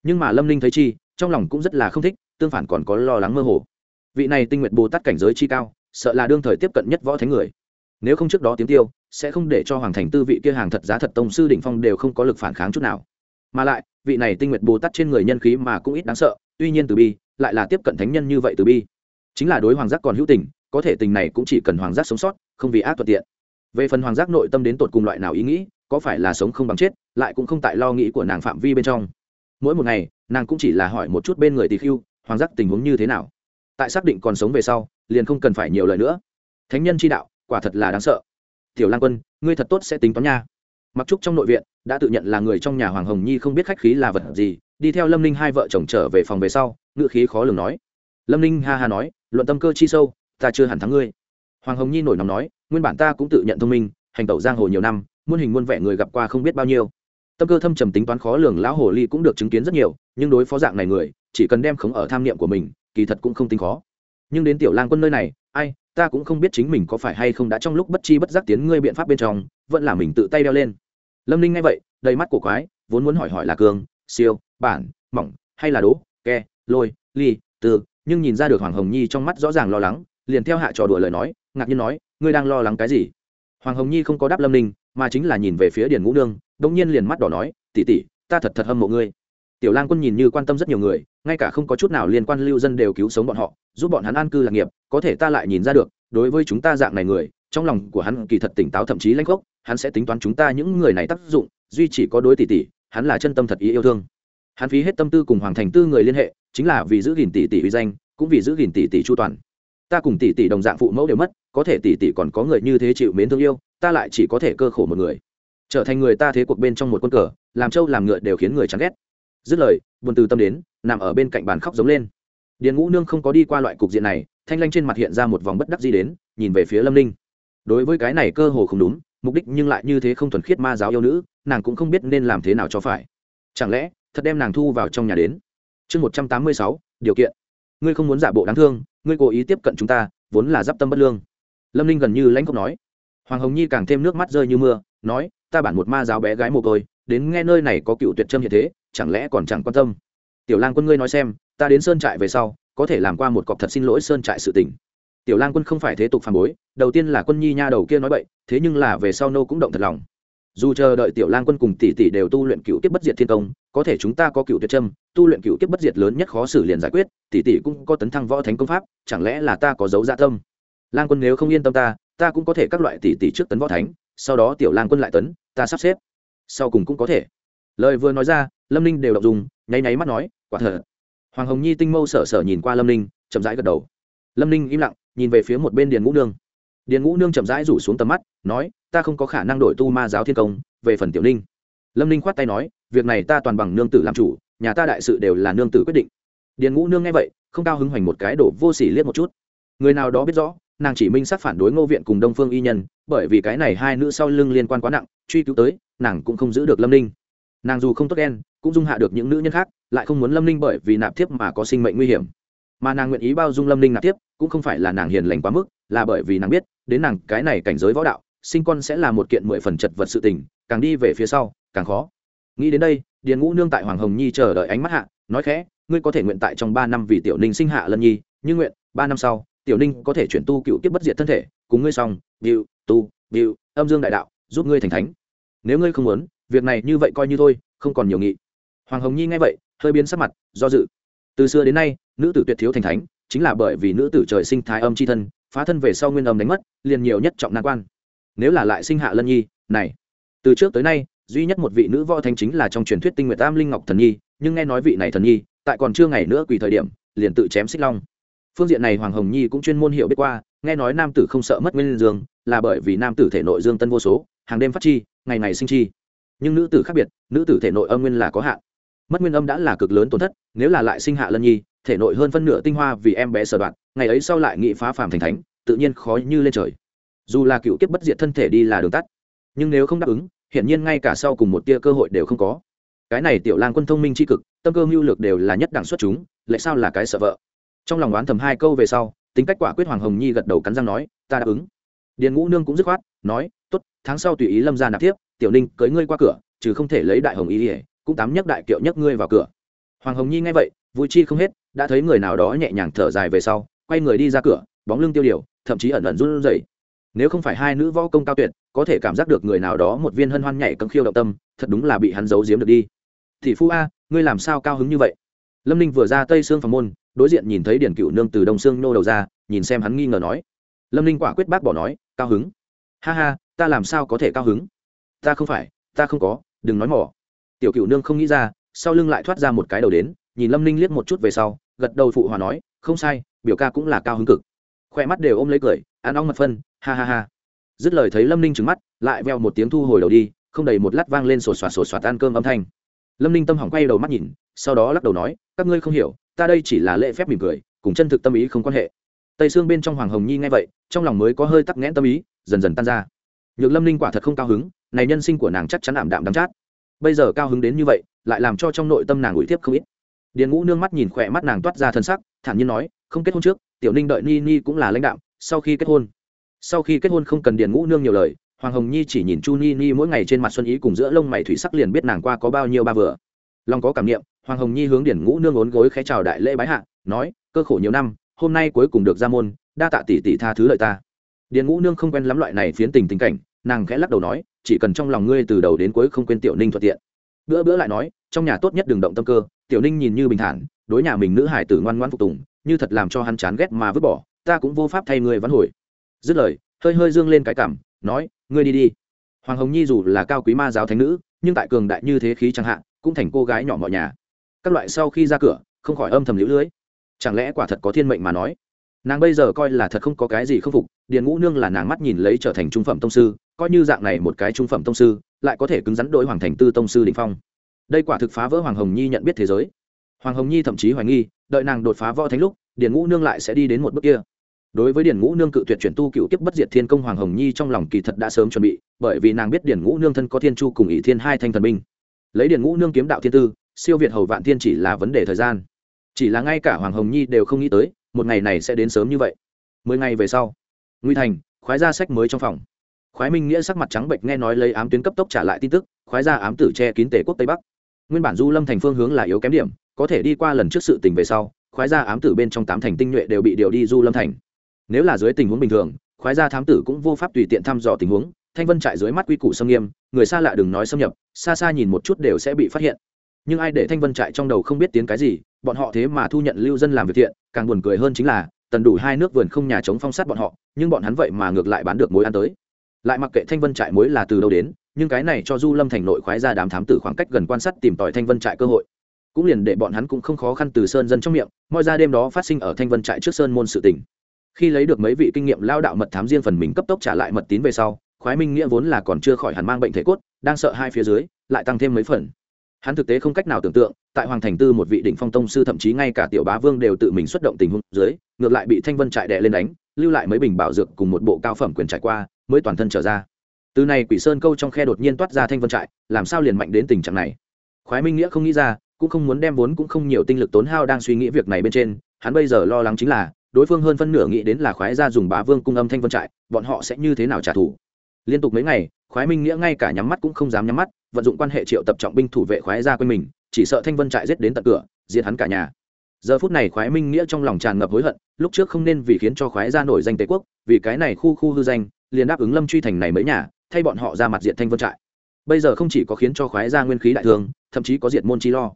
Nhưng mà lâm ninh thấy chi, trong lòng cũng rất là không thích, tương phản còn có lo lắng mơ hồ. Vị này tinh nguyện bồ tát cảnh giới chi cao, sợ là đương thời tiếp cận nhất võ thánh người. Nếu không trước đó tiếng tiêu, sẽ không để cho hoàng thành tư vị kia hàng thật giá thật tông sư đỉnh phong đều không có lực phản kháng chút nào. Mà lại, vị này tinh nguyện bồ tát trên người nhân khí mà cũng ít đáng sợ, tuy nhiên từ bi lại là tiếp cận thánh nhân như vậy từ bi. Chính là đối hoàng giác còn hữu tình, có thể tình này cũng chỉ cần hoàng giác sống sót, không vì ác thuận tiện. Về phần hoàng giác nội tâm đến tột cùng loại nào ý nghĩ, có phải là sống không bằng chết, lại cũng không tại lo nghĩ của nàng phạm vi bên trong. Mỗi một ngày, nàng cũng chỉ là hỏi một chút bên người tỳ khưu, hoàng giác tình huống như thế nào. Tại xác định còn sống về sau, liền không cần phải nhiều lời nữa. Thánh nhân chi đạo, quả thật là đáng sợ. Tiểu lang quân, ngươi thật tốt sẽ tính toán nha. Mặc trúc trong nội viện, đã tự nhận là người trong nhà hoàng hồng nhi không biết khách khí là vật gì đi theo lâm ninh hai vợ chồng trở về phòng về sau ngự khí khó lường nói. Lâm ninh ha ha nói luận tâm cơ chi sâu ta chưa hẳn thắng ngươi. Hoàng hồng nhi nổi nóng nói nguyên bản ta cũng tự nhận thông minh hành tẩu giang hồ nhiều năm muôn hình muôn vẻ người gặp qua không biết bao nhiêu. Tâm cơ thâm trầm tính toán khó lường lão hồ ly cũng được chứng kiến rất nhiều nhưng đối phó dạng này người chỉ cần đem khống ở tham niệm của mình kỳ thật cũng không tính khó. Nhưng đến tiểu lang quân nơi này ai ta cũng không biết chính mình có phải hay không đã trong lúc bất chi bất giác tiến ngươi biện pháp bên trong vẫn là mình tự tay đeo lên. Lâm ninh nghe vậy đầy mắt của quái vốn muốn hỏi hỏi là cường, siêu bản mỏng hay là đố ke lôi ly từ, nhưng nhìn ra được hoàng hồng nhi trong mắt rõ ràng lo lắng liền theo hạ trò đùa lời nói ngạc nhiên nói ngươi đang lo lắng cái gì? Hoàng hồng nhi không có đáp lâm ninh mà chính là nhìn về phía điền ngũ nương đông nhiên liền mắt đỏ nói tỉ tỉ ta thật thật hâm mộ ngươi. Tiểu lang quân nhìn như quan tâm rất nhiều người ngay cả không có chút nào liên quan lưu dân đều cứu sống bọn họ giúp bọn hắn an cư lạc nghiệp có thể ta lại nhìn ra được đối với chúng ta dạng này người trong lòng của hắn kỳ thật tỉnh táo thậm chí lãnh gốc hắn sẽ tính toán chúng ta những người này tác dụng duy chỉ có đối tỷ tỷ hắn là chân tâm thật ý yêu thương hắn phí hết tâm tư cùng hoàng thành tư người liên hệ, chính là vì giữ gìn tỷ tỷ uy danh, cũng vì giữ gìn tỷ tỷ chu toàn. Ta cùng tỷ tỷ đồng dạng phụ mẫu đều mất, có thể tỷ tỷ còn có người như thế chịu mến thương yêu, ta lại chỉ có thể cơ khổ một người. Trở thành người ta thế cuộc bên trong một quân cờ, làm trâu làm ngựa đều khiến người chán ghét. Dứt lời, buồn từ tâm đến, nằm ở bên cạnh bàn khóc giống lên. Điền ngũ nương không có đi qua loại cục diện này, thanh lanh trên mặt hiện ra một vòng bất đắc gì đến, nhìn về phía lâm ninh. Đối với cái này cơ hồ không đúng, mục đích nhưng lại như thế không thuần khiết ma giáo yêu nữ, nàng cũng không biết nên làm thế nào cho phải. Chẳng lẽ thật đem nàng thu vào trong nhà đến. Chương một trăm tám mươi sáu, điều kiện. Ngươi không muốn giả bộ đáng thương, ngươi cố ý tiếp cận chúng ta, vốn là d i p tâm bất lương. Lâm ninh gần như lãnh không nói. Hoàng hồng nhi càng thêm nước mắt rơi như mưa, nói, ta bản một ma giáo bé gái mồ côi, đến nghe nơi này có cựu tuyệt trâm như thế, chẳng lẽ còn chẳng quan tâm? Tiểu lang quân ngươi nói xem, ta đến sơn trại về sau, có thể làm qua một cọc thật xin lỗi sơn trại sự tình. Tiểu lang quân không phải thế tục phản bối, đầu tiên là quân nhi nha đầu kia nói bậy, thế nhưng là về sau nô cũng động thật lòng dù chờ đợi tiểu lang quân cùng tỷ tỷ đều tu luyện cựu kiếp bất diệt thiên công, có thể chúng ta có cựu tuyệt trâm tu luyện cựu kiếp bất diệt lớn nhất khó xử liền giải quyết, tỷ tỷ cũng có tấn thăng võ thánh công pháp, chẳng lẽ là ta có dấu dạ tâm? Lang quân nếu không yên tâm ta ta cũng có thể các loại tỷ tỷ trước tấn võ thánh, sau đó tiểu lang quân lại tấn, ta sắp xếp. Sau cùng cũng có thể. Lời vừa nói ra, lâm ninh đều đọc dùng nháy nháy mắt nói, quả thật. Hoàng hồng nhi tinh mâu sở sở nhìn qua lâm ninh, chậm rãi gật đầu. Lâm ninh im lặng, nhìn về phía một bên điền ngũ nương điền ngũ nương chậm rãi rủ xuống tầm mắt, nói, ta không có khả năng đổi tu ma giáo thiên công, về phần tiểu ninh. Lâm ninh khoát tay nói, việc này ta toàn bằng nương tử làm chủ, nhà ta đại sự đều là nương tử quyết định. Điền ngũ nương nghe vậy, không cao hứng hoành một cái đổ vô s ỉ liếc một chút. Người nào đó biết rõ, nàng chỉ minh sắc phản đối ngô viện cùng đông phương y nhân, bởi vì cái này hai nữ sau lưng liên quan quá nặng, truy cứu tới, nàng cũng không giữ được lâm ninh. Nàng dù không tốt đen cũng dung hạ được những nữ nhân khác, lại không muốn lâm ninh bởi vì nạp thiếp mà có sinh mệnh nguy hiểm mà nàng nguyện ý bao dung lâm ninh nạp tiếp, cũng không phải là nàng hiền lành quá mức, là bởi vì nàng biết, đến nàng cái này cảnh giới võ đạo, sinh con sẽ là một kiện mười phần chật vật sự tình, càng đi về phía sau, càng khó. Nghĩ đến đây, điền ngũ nương tại hoàng hồng nhi chờ đợi ánh mắt hạ, nói khẽ, ngươi có thể nguyện tại trong ba năm vì tiểu ninh sinh hạ lân nhi như nguyện, ba năm sau, tiểu ninh có thể chuyển tu cựu kiếp bất diệt thân thể, cùng ngươi xong điệu tu điệu âm dương đại đạo, giúp ngươi thành thánh. Nếu ngươi không muốn, việc này như vậy coi như thôi, không còn nhiều nghị. Hoàng hồng nhi nghe vậy, hơi biến sắc mặt, do dự. Từ xưa đến nay nữ tử tuyệt thiếu thành thánh, chính là bởi vì nữ tử trời sinh thái âm c h i thân, phá thân về sau nguyên âm đánh mất, liền nhiều nhất trọng nan quan. Nếu là lại sinh hạ lân nhi, này. Từ trước tới nay, duy nhất một vị nữ võ thanh chính là trong truyền thuyết tinh nguyệt tam linh ngọc thần nhi, nhưng nghe nói vị này thần nhi, tại còn chưa ngày nữa quỳ thời điểm, liền tự chém xích long. Phương diện này hoàng hồng nhi cũng chuyên môn hiểu biết qua, nghe nói nam tử không sợ mất nguyên dương, là bởi vì nam tử thể nội dương tân vô số, hàng đêm phát chi, ngày ngày sinh chi. Nhưng nữ tử khác biệt, nữ tử thể nội âm nguyên là có hạn. Mất nguyên âm đã là cực lớn tổn thất, nếu là lại sinh hạ lân nhi thể nội hơn phân nửa tinh hoa vì em bé sở đoạn ngày ấy sau lại nghị phá phàm thành thánh, tự nhiên khó như lên trời. Dù là cựu kiếp bất diệt thân thể đi là đường tắt, nhưng nếu không đáp ứng, hiển nhiên ngay cả sau cùng một tia cơ hội đều không có. Cái này tiểu lang quân thông minh tri cực, tâm cơ mưu lược đều là nhất đẳng xuất chúng, lại sao là cái sợ vợ? Trong lòng đoán thầm hai câu về sau, tính cách quả quyết hoàng hồng nhi gật đầu cắn răng nói, ta đáp ứng. Điền ngũ nương cũng dứt khoát, nói, tốt, tháng sau tùy ý lâm ra nạp tiếp, tiểu ninh cưới ngươi qua cửa chứ không thể lấy đại hồng ý ỉa cũng tám nhắc đại kiệu nhắc ngươi vào cửa. Hoàng hồng nhi nghe vậy vui chi không hết, đã thấy người nào đó nhẹ nhàng thở dài về sau, quay người đi ra cửa, bóng lưng tiêu điều, thậm chí ẩn ẩn run rẩy. Nếu không phải hai nữ võ công cao tuyệt, có thể cảm giác được người nào đó một viên hân hoan nhảy cấm khiêu động tâm, thật đúng là bị hắn giấu giếm được đi. Thị phu a, ngươi làm sao cao hứng như vậy? Lâm ninh vừa ra tây xương phòng môn, đối diện nhìn thấy điển cựu nương từ đông xương nô đầu ra, nhìn xem hắn nghi ngờ nói. Lâm ninh quả quyết bác bỏ nói, cao hứng. Ha ha, ta làm sao có thể cao hứng? Ta không phải, ta không có, đừng nói mỏ. Tiểu cựu nương không nghĩ ra, sau lưng lại thoát ra một cái đầu đến nhìn lâm ninh liếc một chút về sau, gật đầu phụ hòa nói, không sai, biểu ca cũng là cao hứng cực. Khoe mắt đều ôm lấy cười, ăn ong mật phân, ha ha ha. Dứt lời thấy lâm ninh trứng mắt, lại veo một tiếng thu hồi đầu đi, không đầy một lát vang lên sột soạt sột soạt ăn cơm âm thanh. Lâm ninh tâm hỏng quay đầu mắt nhìn, sau đó lắc đầu nói, các ngươi không hiểu, ta đây chỉ là lễ phép mỉm cười, cùng chân thực tâm ý không quan hệ. Tây xương bên trong hoàng hồng nhi nghe vậy, trong lòng mới có hơi tắc nghẽn tâm ý, dần dần tan ra. Nhược lâm ninh quả thật không cao hứng, này nhân sinh của nàng chắc chắn ảm đạm đắm chát. Bây giờ cao hứng đến như vậy, lại làm cho trong nội tâm nàng ủi tiếp không ít điền ngũ nương mắt nhìn khỏe mắt nàng toát ra thân sắc, thản nhiên nói, không kết hôn trước, tiểu ninh đợi ni ni cũng là lãnh đạo sau khi kết hôn. Sau khi kết hôn không cần điền ngũ nương nhiều lời, hoàng hồng nhi chỉ nhìn chu ni ni mỗi ngày trên mặt xuân ý cùng giữa lông mày thủy sắc liền biết nàng qua có bao nhiêu ba vừa. Lòng có cảm nghiệm hoàng hồng nhi hướng điền ngũ nương ốn gối khẽ chào đại lễ bái hạ, nói, cơ khổ nhiều năm, hôm nay cuối cùng được ra môn, đa tạ tỷ tỷ tha thứ lợi ta. Điền ngũ nương không quen lắm loại này phiến tình tình cảnh, nàng khẽ lắc đầu nói, chỉ cần trong lòng ngươi từ đầu đến cuối không quên tiểu ninh thuận tiện. Bữa bữa lại nói trong nhà tốt nhất đừng động tâm cơ, tiểu ninh nhìn như bình thản, đối nhà mình nữ hải tử ngoan ngoan phục tùng, như thật làm cho hắn chán ghét mà vứt bỏ, ta cũng vô pháp thay người vắn hồi. Dứt lời, hơi hơi dương lên cái cảm, nói, ngươi đi đi. Hoàng hồng nhi dù là cao quý ma giáo thánh nữ, nhưng tại cường đại như thế khí chẳng hạn, cũng thành cô gái nhỏ mọi nhà. Các loại sau khi ra cửa, không khỏi âm thầm liễu lưới. Chẳng lẽ quả thật có thiên mệnh mà nói? Nàng bây giờ coi là thật không có cái gì không phục, điền ngũ nương là nàng mắt nhìn lấy trở thành trung phẩm tông sư, coi như dạng này một cái trung phẩm tông sư, lại có thể cứng rắn đội hoàng thành tư tông sư đình phong đây quả thực phá vỡ hoàng hồng nhi nhận biết thế giới. Hoàng hồng nhi thậm chí hoài nghi, đợi nàng đột phá võ thánh lúc, điền ngũ nương lại sẽ đi đến một bước kia. Đối với điền ngũ nương cự tuyệt chuyển tu cựu kiếp bất diệt thiên công, hoàng hồng nhi trong lòng kỳ thật đã sớm chuẩn bị, bởi vì nàng biết điền ngũ nương thân có thiên chu cùng ỷ thiên hai thanh thần binh. Lấy điền ngũ nương kiếm đạo thiên tư, siêu việt hầu vạn thiên chỉ là vấn đề thời gian. Chỉ là ngay cả hoàng hồng nhi đều không nghĩ tới, một ngày này sẽ đến sớm như vậy. Mười ngày về sau, nguy thành, khoái ra sách mới trong phòng. Khoái minh nghĩa sắc mặt trắng bệnh nghe nói lấy ám tuyến cấp tốc trả lại tin tức, khoái ra ám tử che kín tể quốc tây bắc nguyên bản du lâm thành phương hướng là yếu kém điểm, có thể đi qua lần trước sự tình về sau, khoái ra ám tử bên trong tám thành tinh nhuệ đều bị điều đi du lâm thành. Nếu là dưới tình huống bình thường, khoái ra thám tử cũng vô pháp tùy tiện thăm dò tình huống, thanh vân trại dưới mắt quy củ xâm nghiêm, người xa lạ đừng nói xâm nhập, xa xa nhìn một chút đều sẽ bị phát hiện. Nhưng ai để thanh vân trại trong đầu không biết tiếng cái gì, bọn họ thế mà thu nhận lưu dân làm việc thiện, càng buồn cười hơn chính là, tần đủ hai nước vườn không nhà chống phong sát bọn họ, nhưng bọn hắn vậy mà ngược lại bán được mối ăn tới. Lại mặc kệ thanh vân trại mối là từ đâu đến nhưng cái này cho du lâm thành nội khoái ra đám thám tử khoảng cách gần quan sát tìm tòi thanh vân trại cơ hội. Cũng liền để bọn hắn cũng không khó khăn từ sơn dân trong miệng, mọi ra đêm đó phát sinh ở thanh vân trại trước sơn môn sự tỉnh khi lấy được mấy vị kinh nghiệm lao đạo mật thám riêng phần mình cấp tốc trả lại mật tín về sau, khoái minh nghĩa vốn là còn chưa khỏi hẳn mang bệnh thể cốt, đang sợ hai phía dưới, lại tăng thêm mấy phần. Hắn thực tế không cách nào tưởng tượng, tại hoàng thành tư một vị đỉnh phong tông sư thậm chí ngay cả tiểu bá vương đều tự mình xuất động tình huống dưới, ngược lại bị thanh vân trại đè lên đánh, lưu lại mấy bình bảo dược cùng một bộ cao phẩm quyền trải qua, mới toàn thân trở ra từ này quỷ sơn câu trong khe đột nhiên toát ra thanh vân trại, làm sao liền mạnh đến tình trạng này? Khoái minh nghĩa không nghĩ ra, cũng không muốn đem vốn cũng không nhiều tinh lực tốn hao đang suy nghĩ việc này bên trên, hắn bây giờ lo lắng chính là, đối phương hơn phân nửa nghĩ đến là khoái ra dùng bá vương cung âm thanh vân trại, bọn họ sẽ như thế nào trả thù? Liên tục mấy ngày, khoái minh nghĩa ngay cả nhắm mắt cũng không dám nhắm mắt, vận dụng quan hệ triệu tập trọng binh thủ vệ khoái ra quanh mình, chỉ sợ thanh vân trại giết đến tận cửa, diệt hắn cả nhà. Giờ phút này khoái minh nghĩa trong lòng tràn ngập hối hận, lúc trước không nên vì khiến cho khoái ra nổi danh tề quốc, vì cái này khu khu hư danh, liền đáp ứng lâm truy thành này mấy nhà thay bọn họ ra mặt diện thanh vân trại. Bây giờ không chỉ có khiến cho khoái ra nguyên khí đại thương thậm chí có diệt môn chi lo.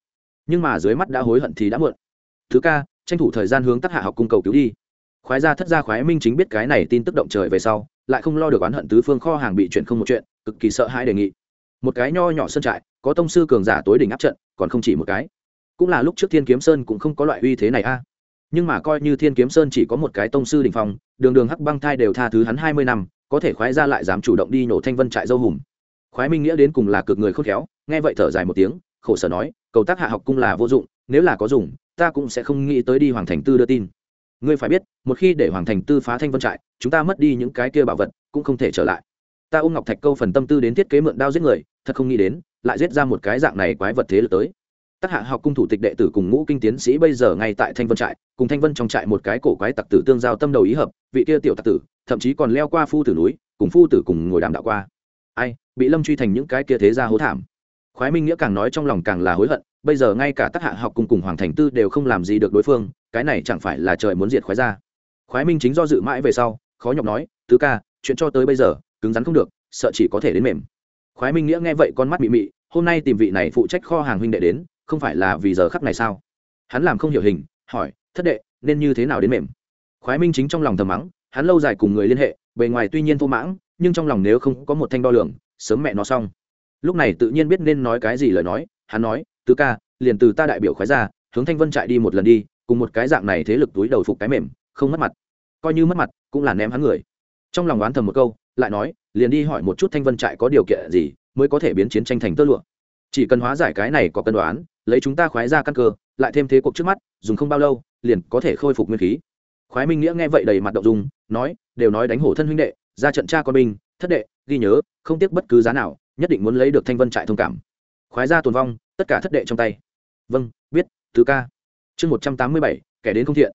Nhưng mà dưới mắt đã hối hận thì đã muộn. Thứ ca, tranh thủ thời gian hướng tác hạ học cung cầu cứu đi. Khoái ra thất gia khoái minh chính biết cái này tin tức động trời về sau, lại không lo được oán hận tứ phương kho hàng bị chuyện không một chuyện, cực kỳ sợ hãi đề nghị. Một cái nho nhỏ sơn trại, có tông sư cường giả tối đỉnh áp trận, còn không chỉ một cái. Cũng là lúc trước thiên kiếm sơn cũng không có loại uy thế này a. Nhưng mà coi như thiên kiếm sơn chỉ có một cái tông sư đỉnh phòng đường đường hắc băng thai đều tha thứ hắn hai mươi năm có thể khoái ra lại dám chủ động đi nổ thanh vân trại dâu hùm. Khoái minh nghĩa đến cùng là cực người khôn khéo, nghe vậy thở dài một tiếng, khổ sở nói, cầu tác hạ học cung là vô dụng, nếu là có dùng, ta cũng sẽ không nghĩ tới đi hoàng thành tư đưa tin. Ngươi phải biết, một khi để hoàng thành tư phá thanh vân trại, chúng ta mất đi những cái kia bảo vật, cũng không thể trở lại. Ta ôm ngọc thạch câu phần tâm tư đến thiết kế mượn đao giết người, thật không nghĩ đến, lại giết ra một cái dạng này quái vật thế lực tới. Tác hạ học cung thủ tịch đệ tử cùng ngũ kinh tiến sĩ bây giờ ngay tại thanh vân trại, cùng thanh vân trong trại một cái cổ quái tặc tử tương giao tâm đầu ý hợp, vị kia tiểu tặc tử thậm chí còn leo qua phu tử núi, cùng phu tử cùng ngồi đàm đạo qua. Ai, bị lâm truy thành những cái kia thế ra hố thảm. Khoái minh nghĩa càng nói trong lòng càng là hối hận, bây giờ ngay cả tác hạ học cùng cùng hoàng thành tư đều không làm gì được đối phương, cái này chẳng phải là trời muốn diệt khoái ra khoái minh chính do dự mãi về sau, khó nhọc nói, tứ ca, chuyện cho tới bây giờ, cứng rắn không được, sợ chỉ có thể đến mềm. Khoái minh nghĩa nghe vậy con mắt mị mị, hôm nay tìm vị này phụ trách kho hàng huynh đệ đến, không phải là vì giờ khắc này sao? Hắn làm không hiểu hình, hỏi, thất đệ, nên như thế nào đến mềm? Khoái minh chính trong lòng thầm mắng hắn lâu dài cùng người liên hệ, bề ngoài tuy nhiên thô mãng, nhưng trong lòng nếu không có một thanh đo lường, sớm mẹ nó xong. Lúc này tự nhiên biết nên nói cái gì lời nói, hắn nói, tứ ca, liền từ ta đại biểu khoái ra, hướng thanh vân chạy đi một lần đi, cùng một cái dạng này thế lực túi đầu phục cái mềm, không mất mặt. Coi như mất mặt, cũng là ném hắn người. Trong lòng đoán thầm một câu, lại nói, liền đi hỏi một chút thanh vân trại có điều kiện gì, mới có thể biến chiến tranh thành tơ lụa. Chỉ cần hóa giải cái này có cân đoán, lấy chúng ta khoái ra căn cơ, lại thêm thế cuộc trước mắt, dùng không bao lâu, liền có thể khôi phục nguyên khí khoái minh nghĩa nghe vậy đầy mặt động dung, nói, đều nói đánh hổ thân huynh đệ, ra trận cha con binh, thất đệ, ghi nhớ, không tiếc bất cứ giá nào, nhất định muốn lấy được thanh vân trại thông cảm. Khoái ra tồn vong, tất cả thất đệ trong tay. Vâng biết thứ ca. Chương một trăm tám mươi bảy, kẻ đến không thiện.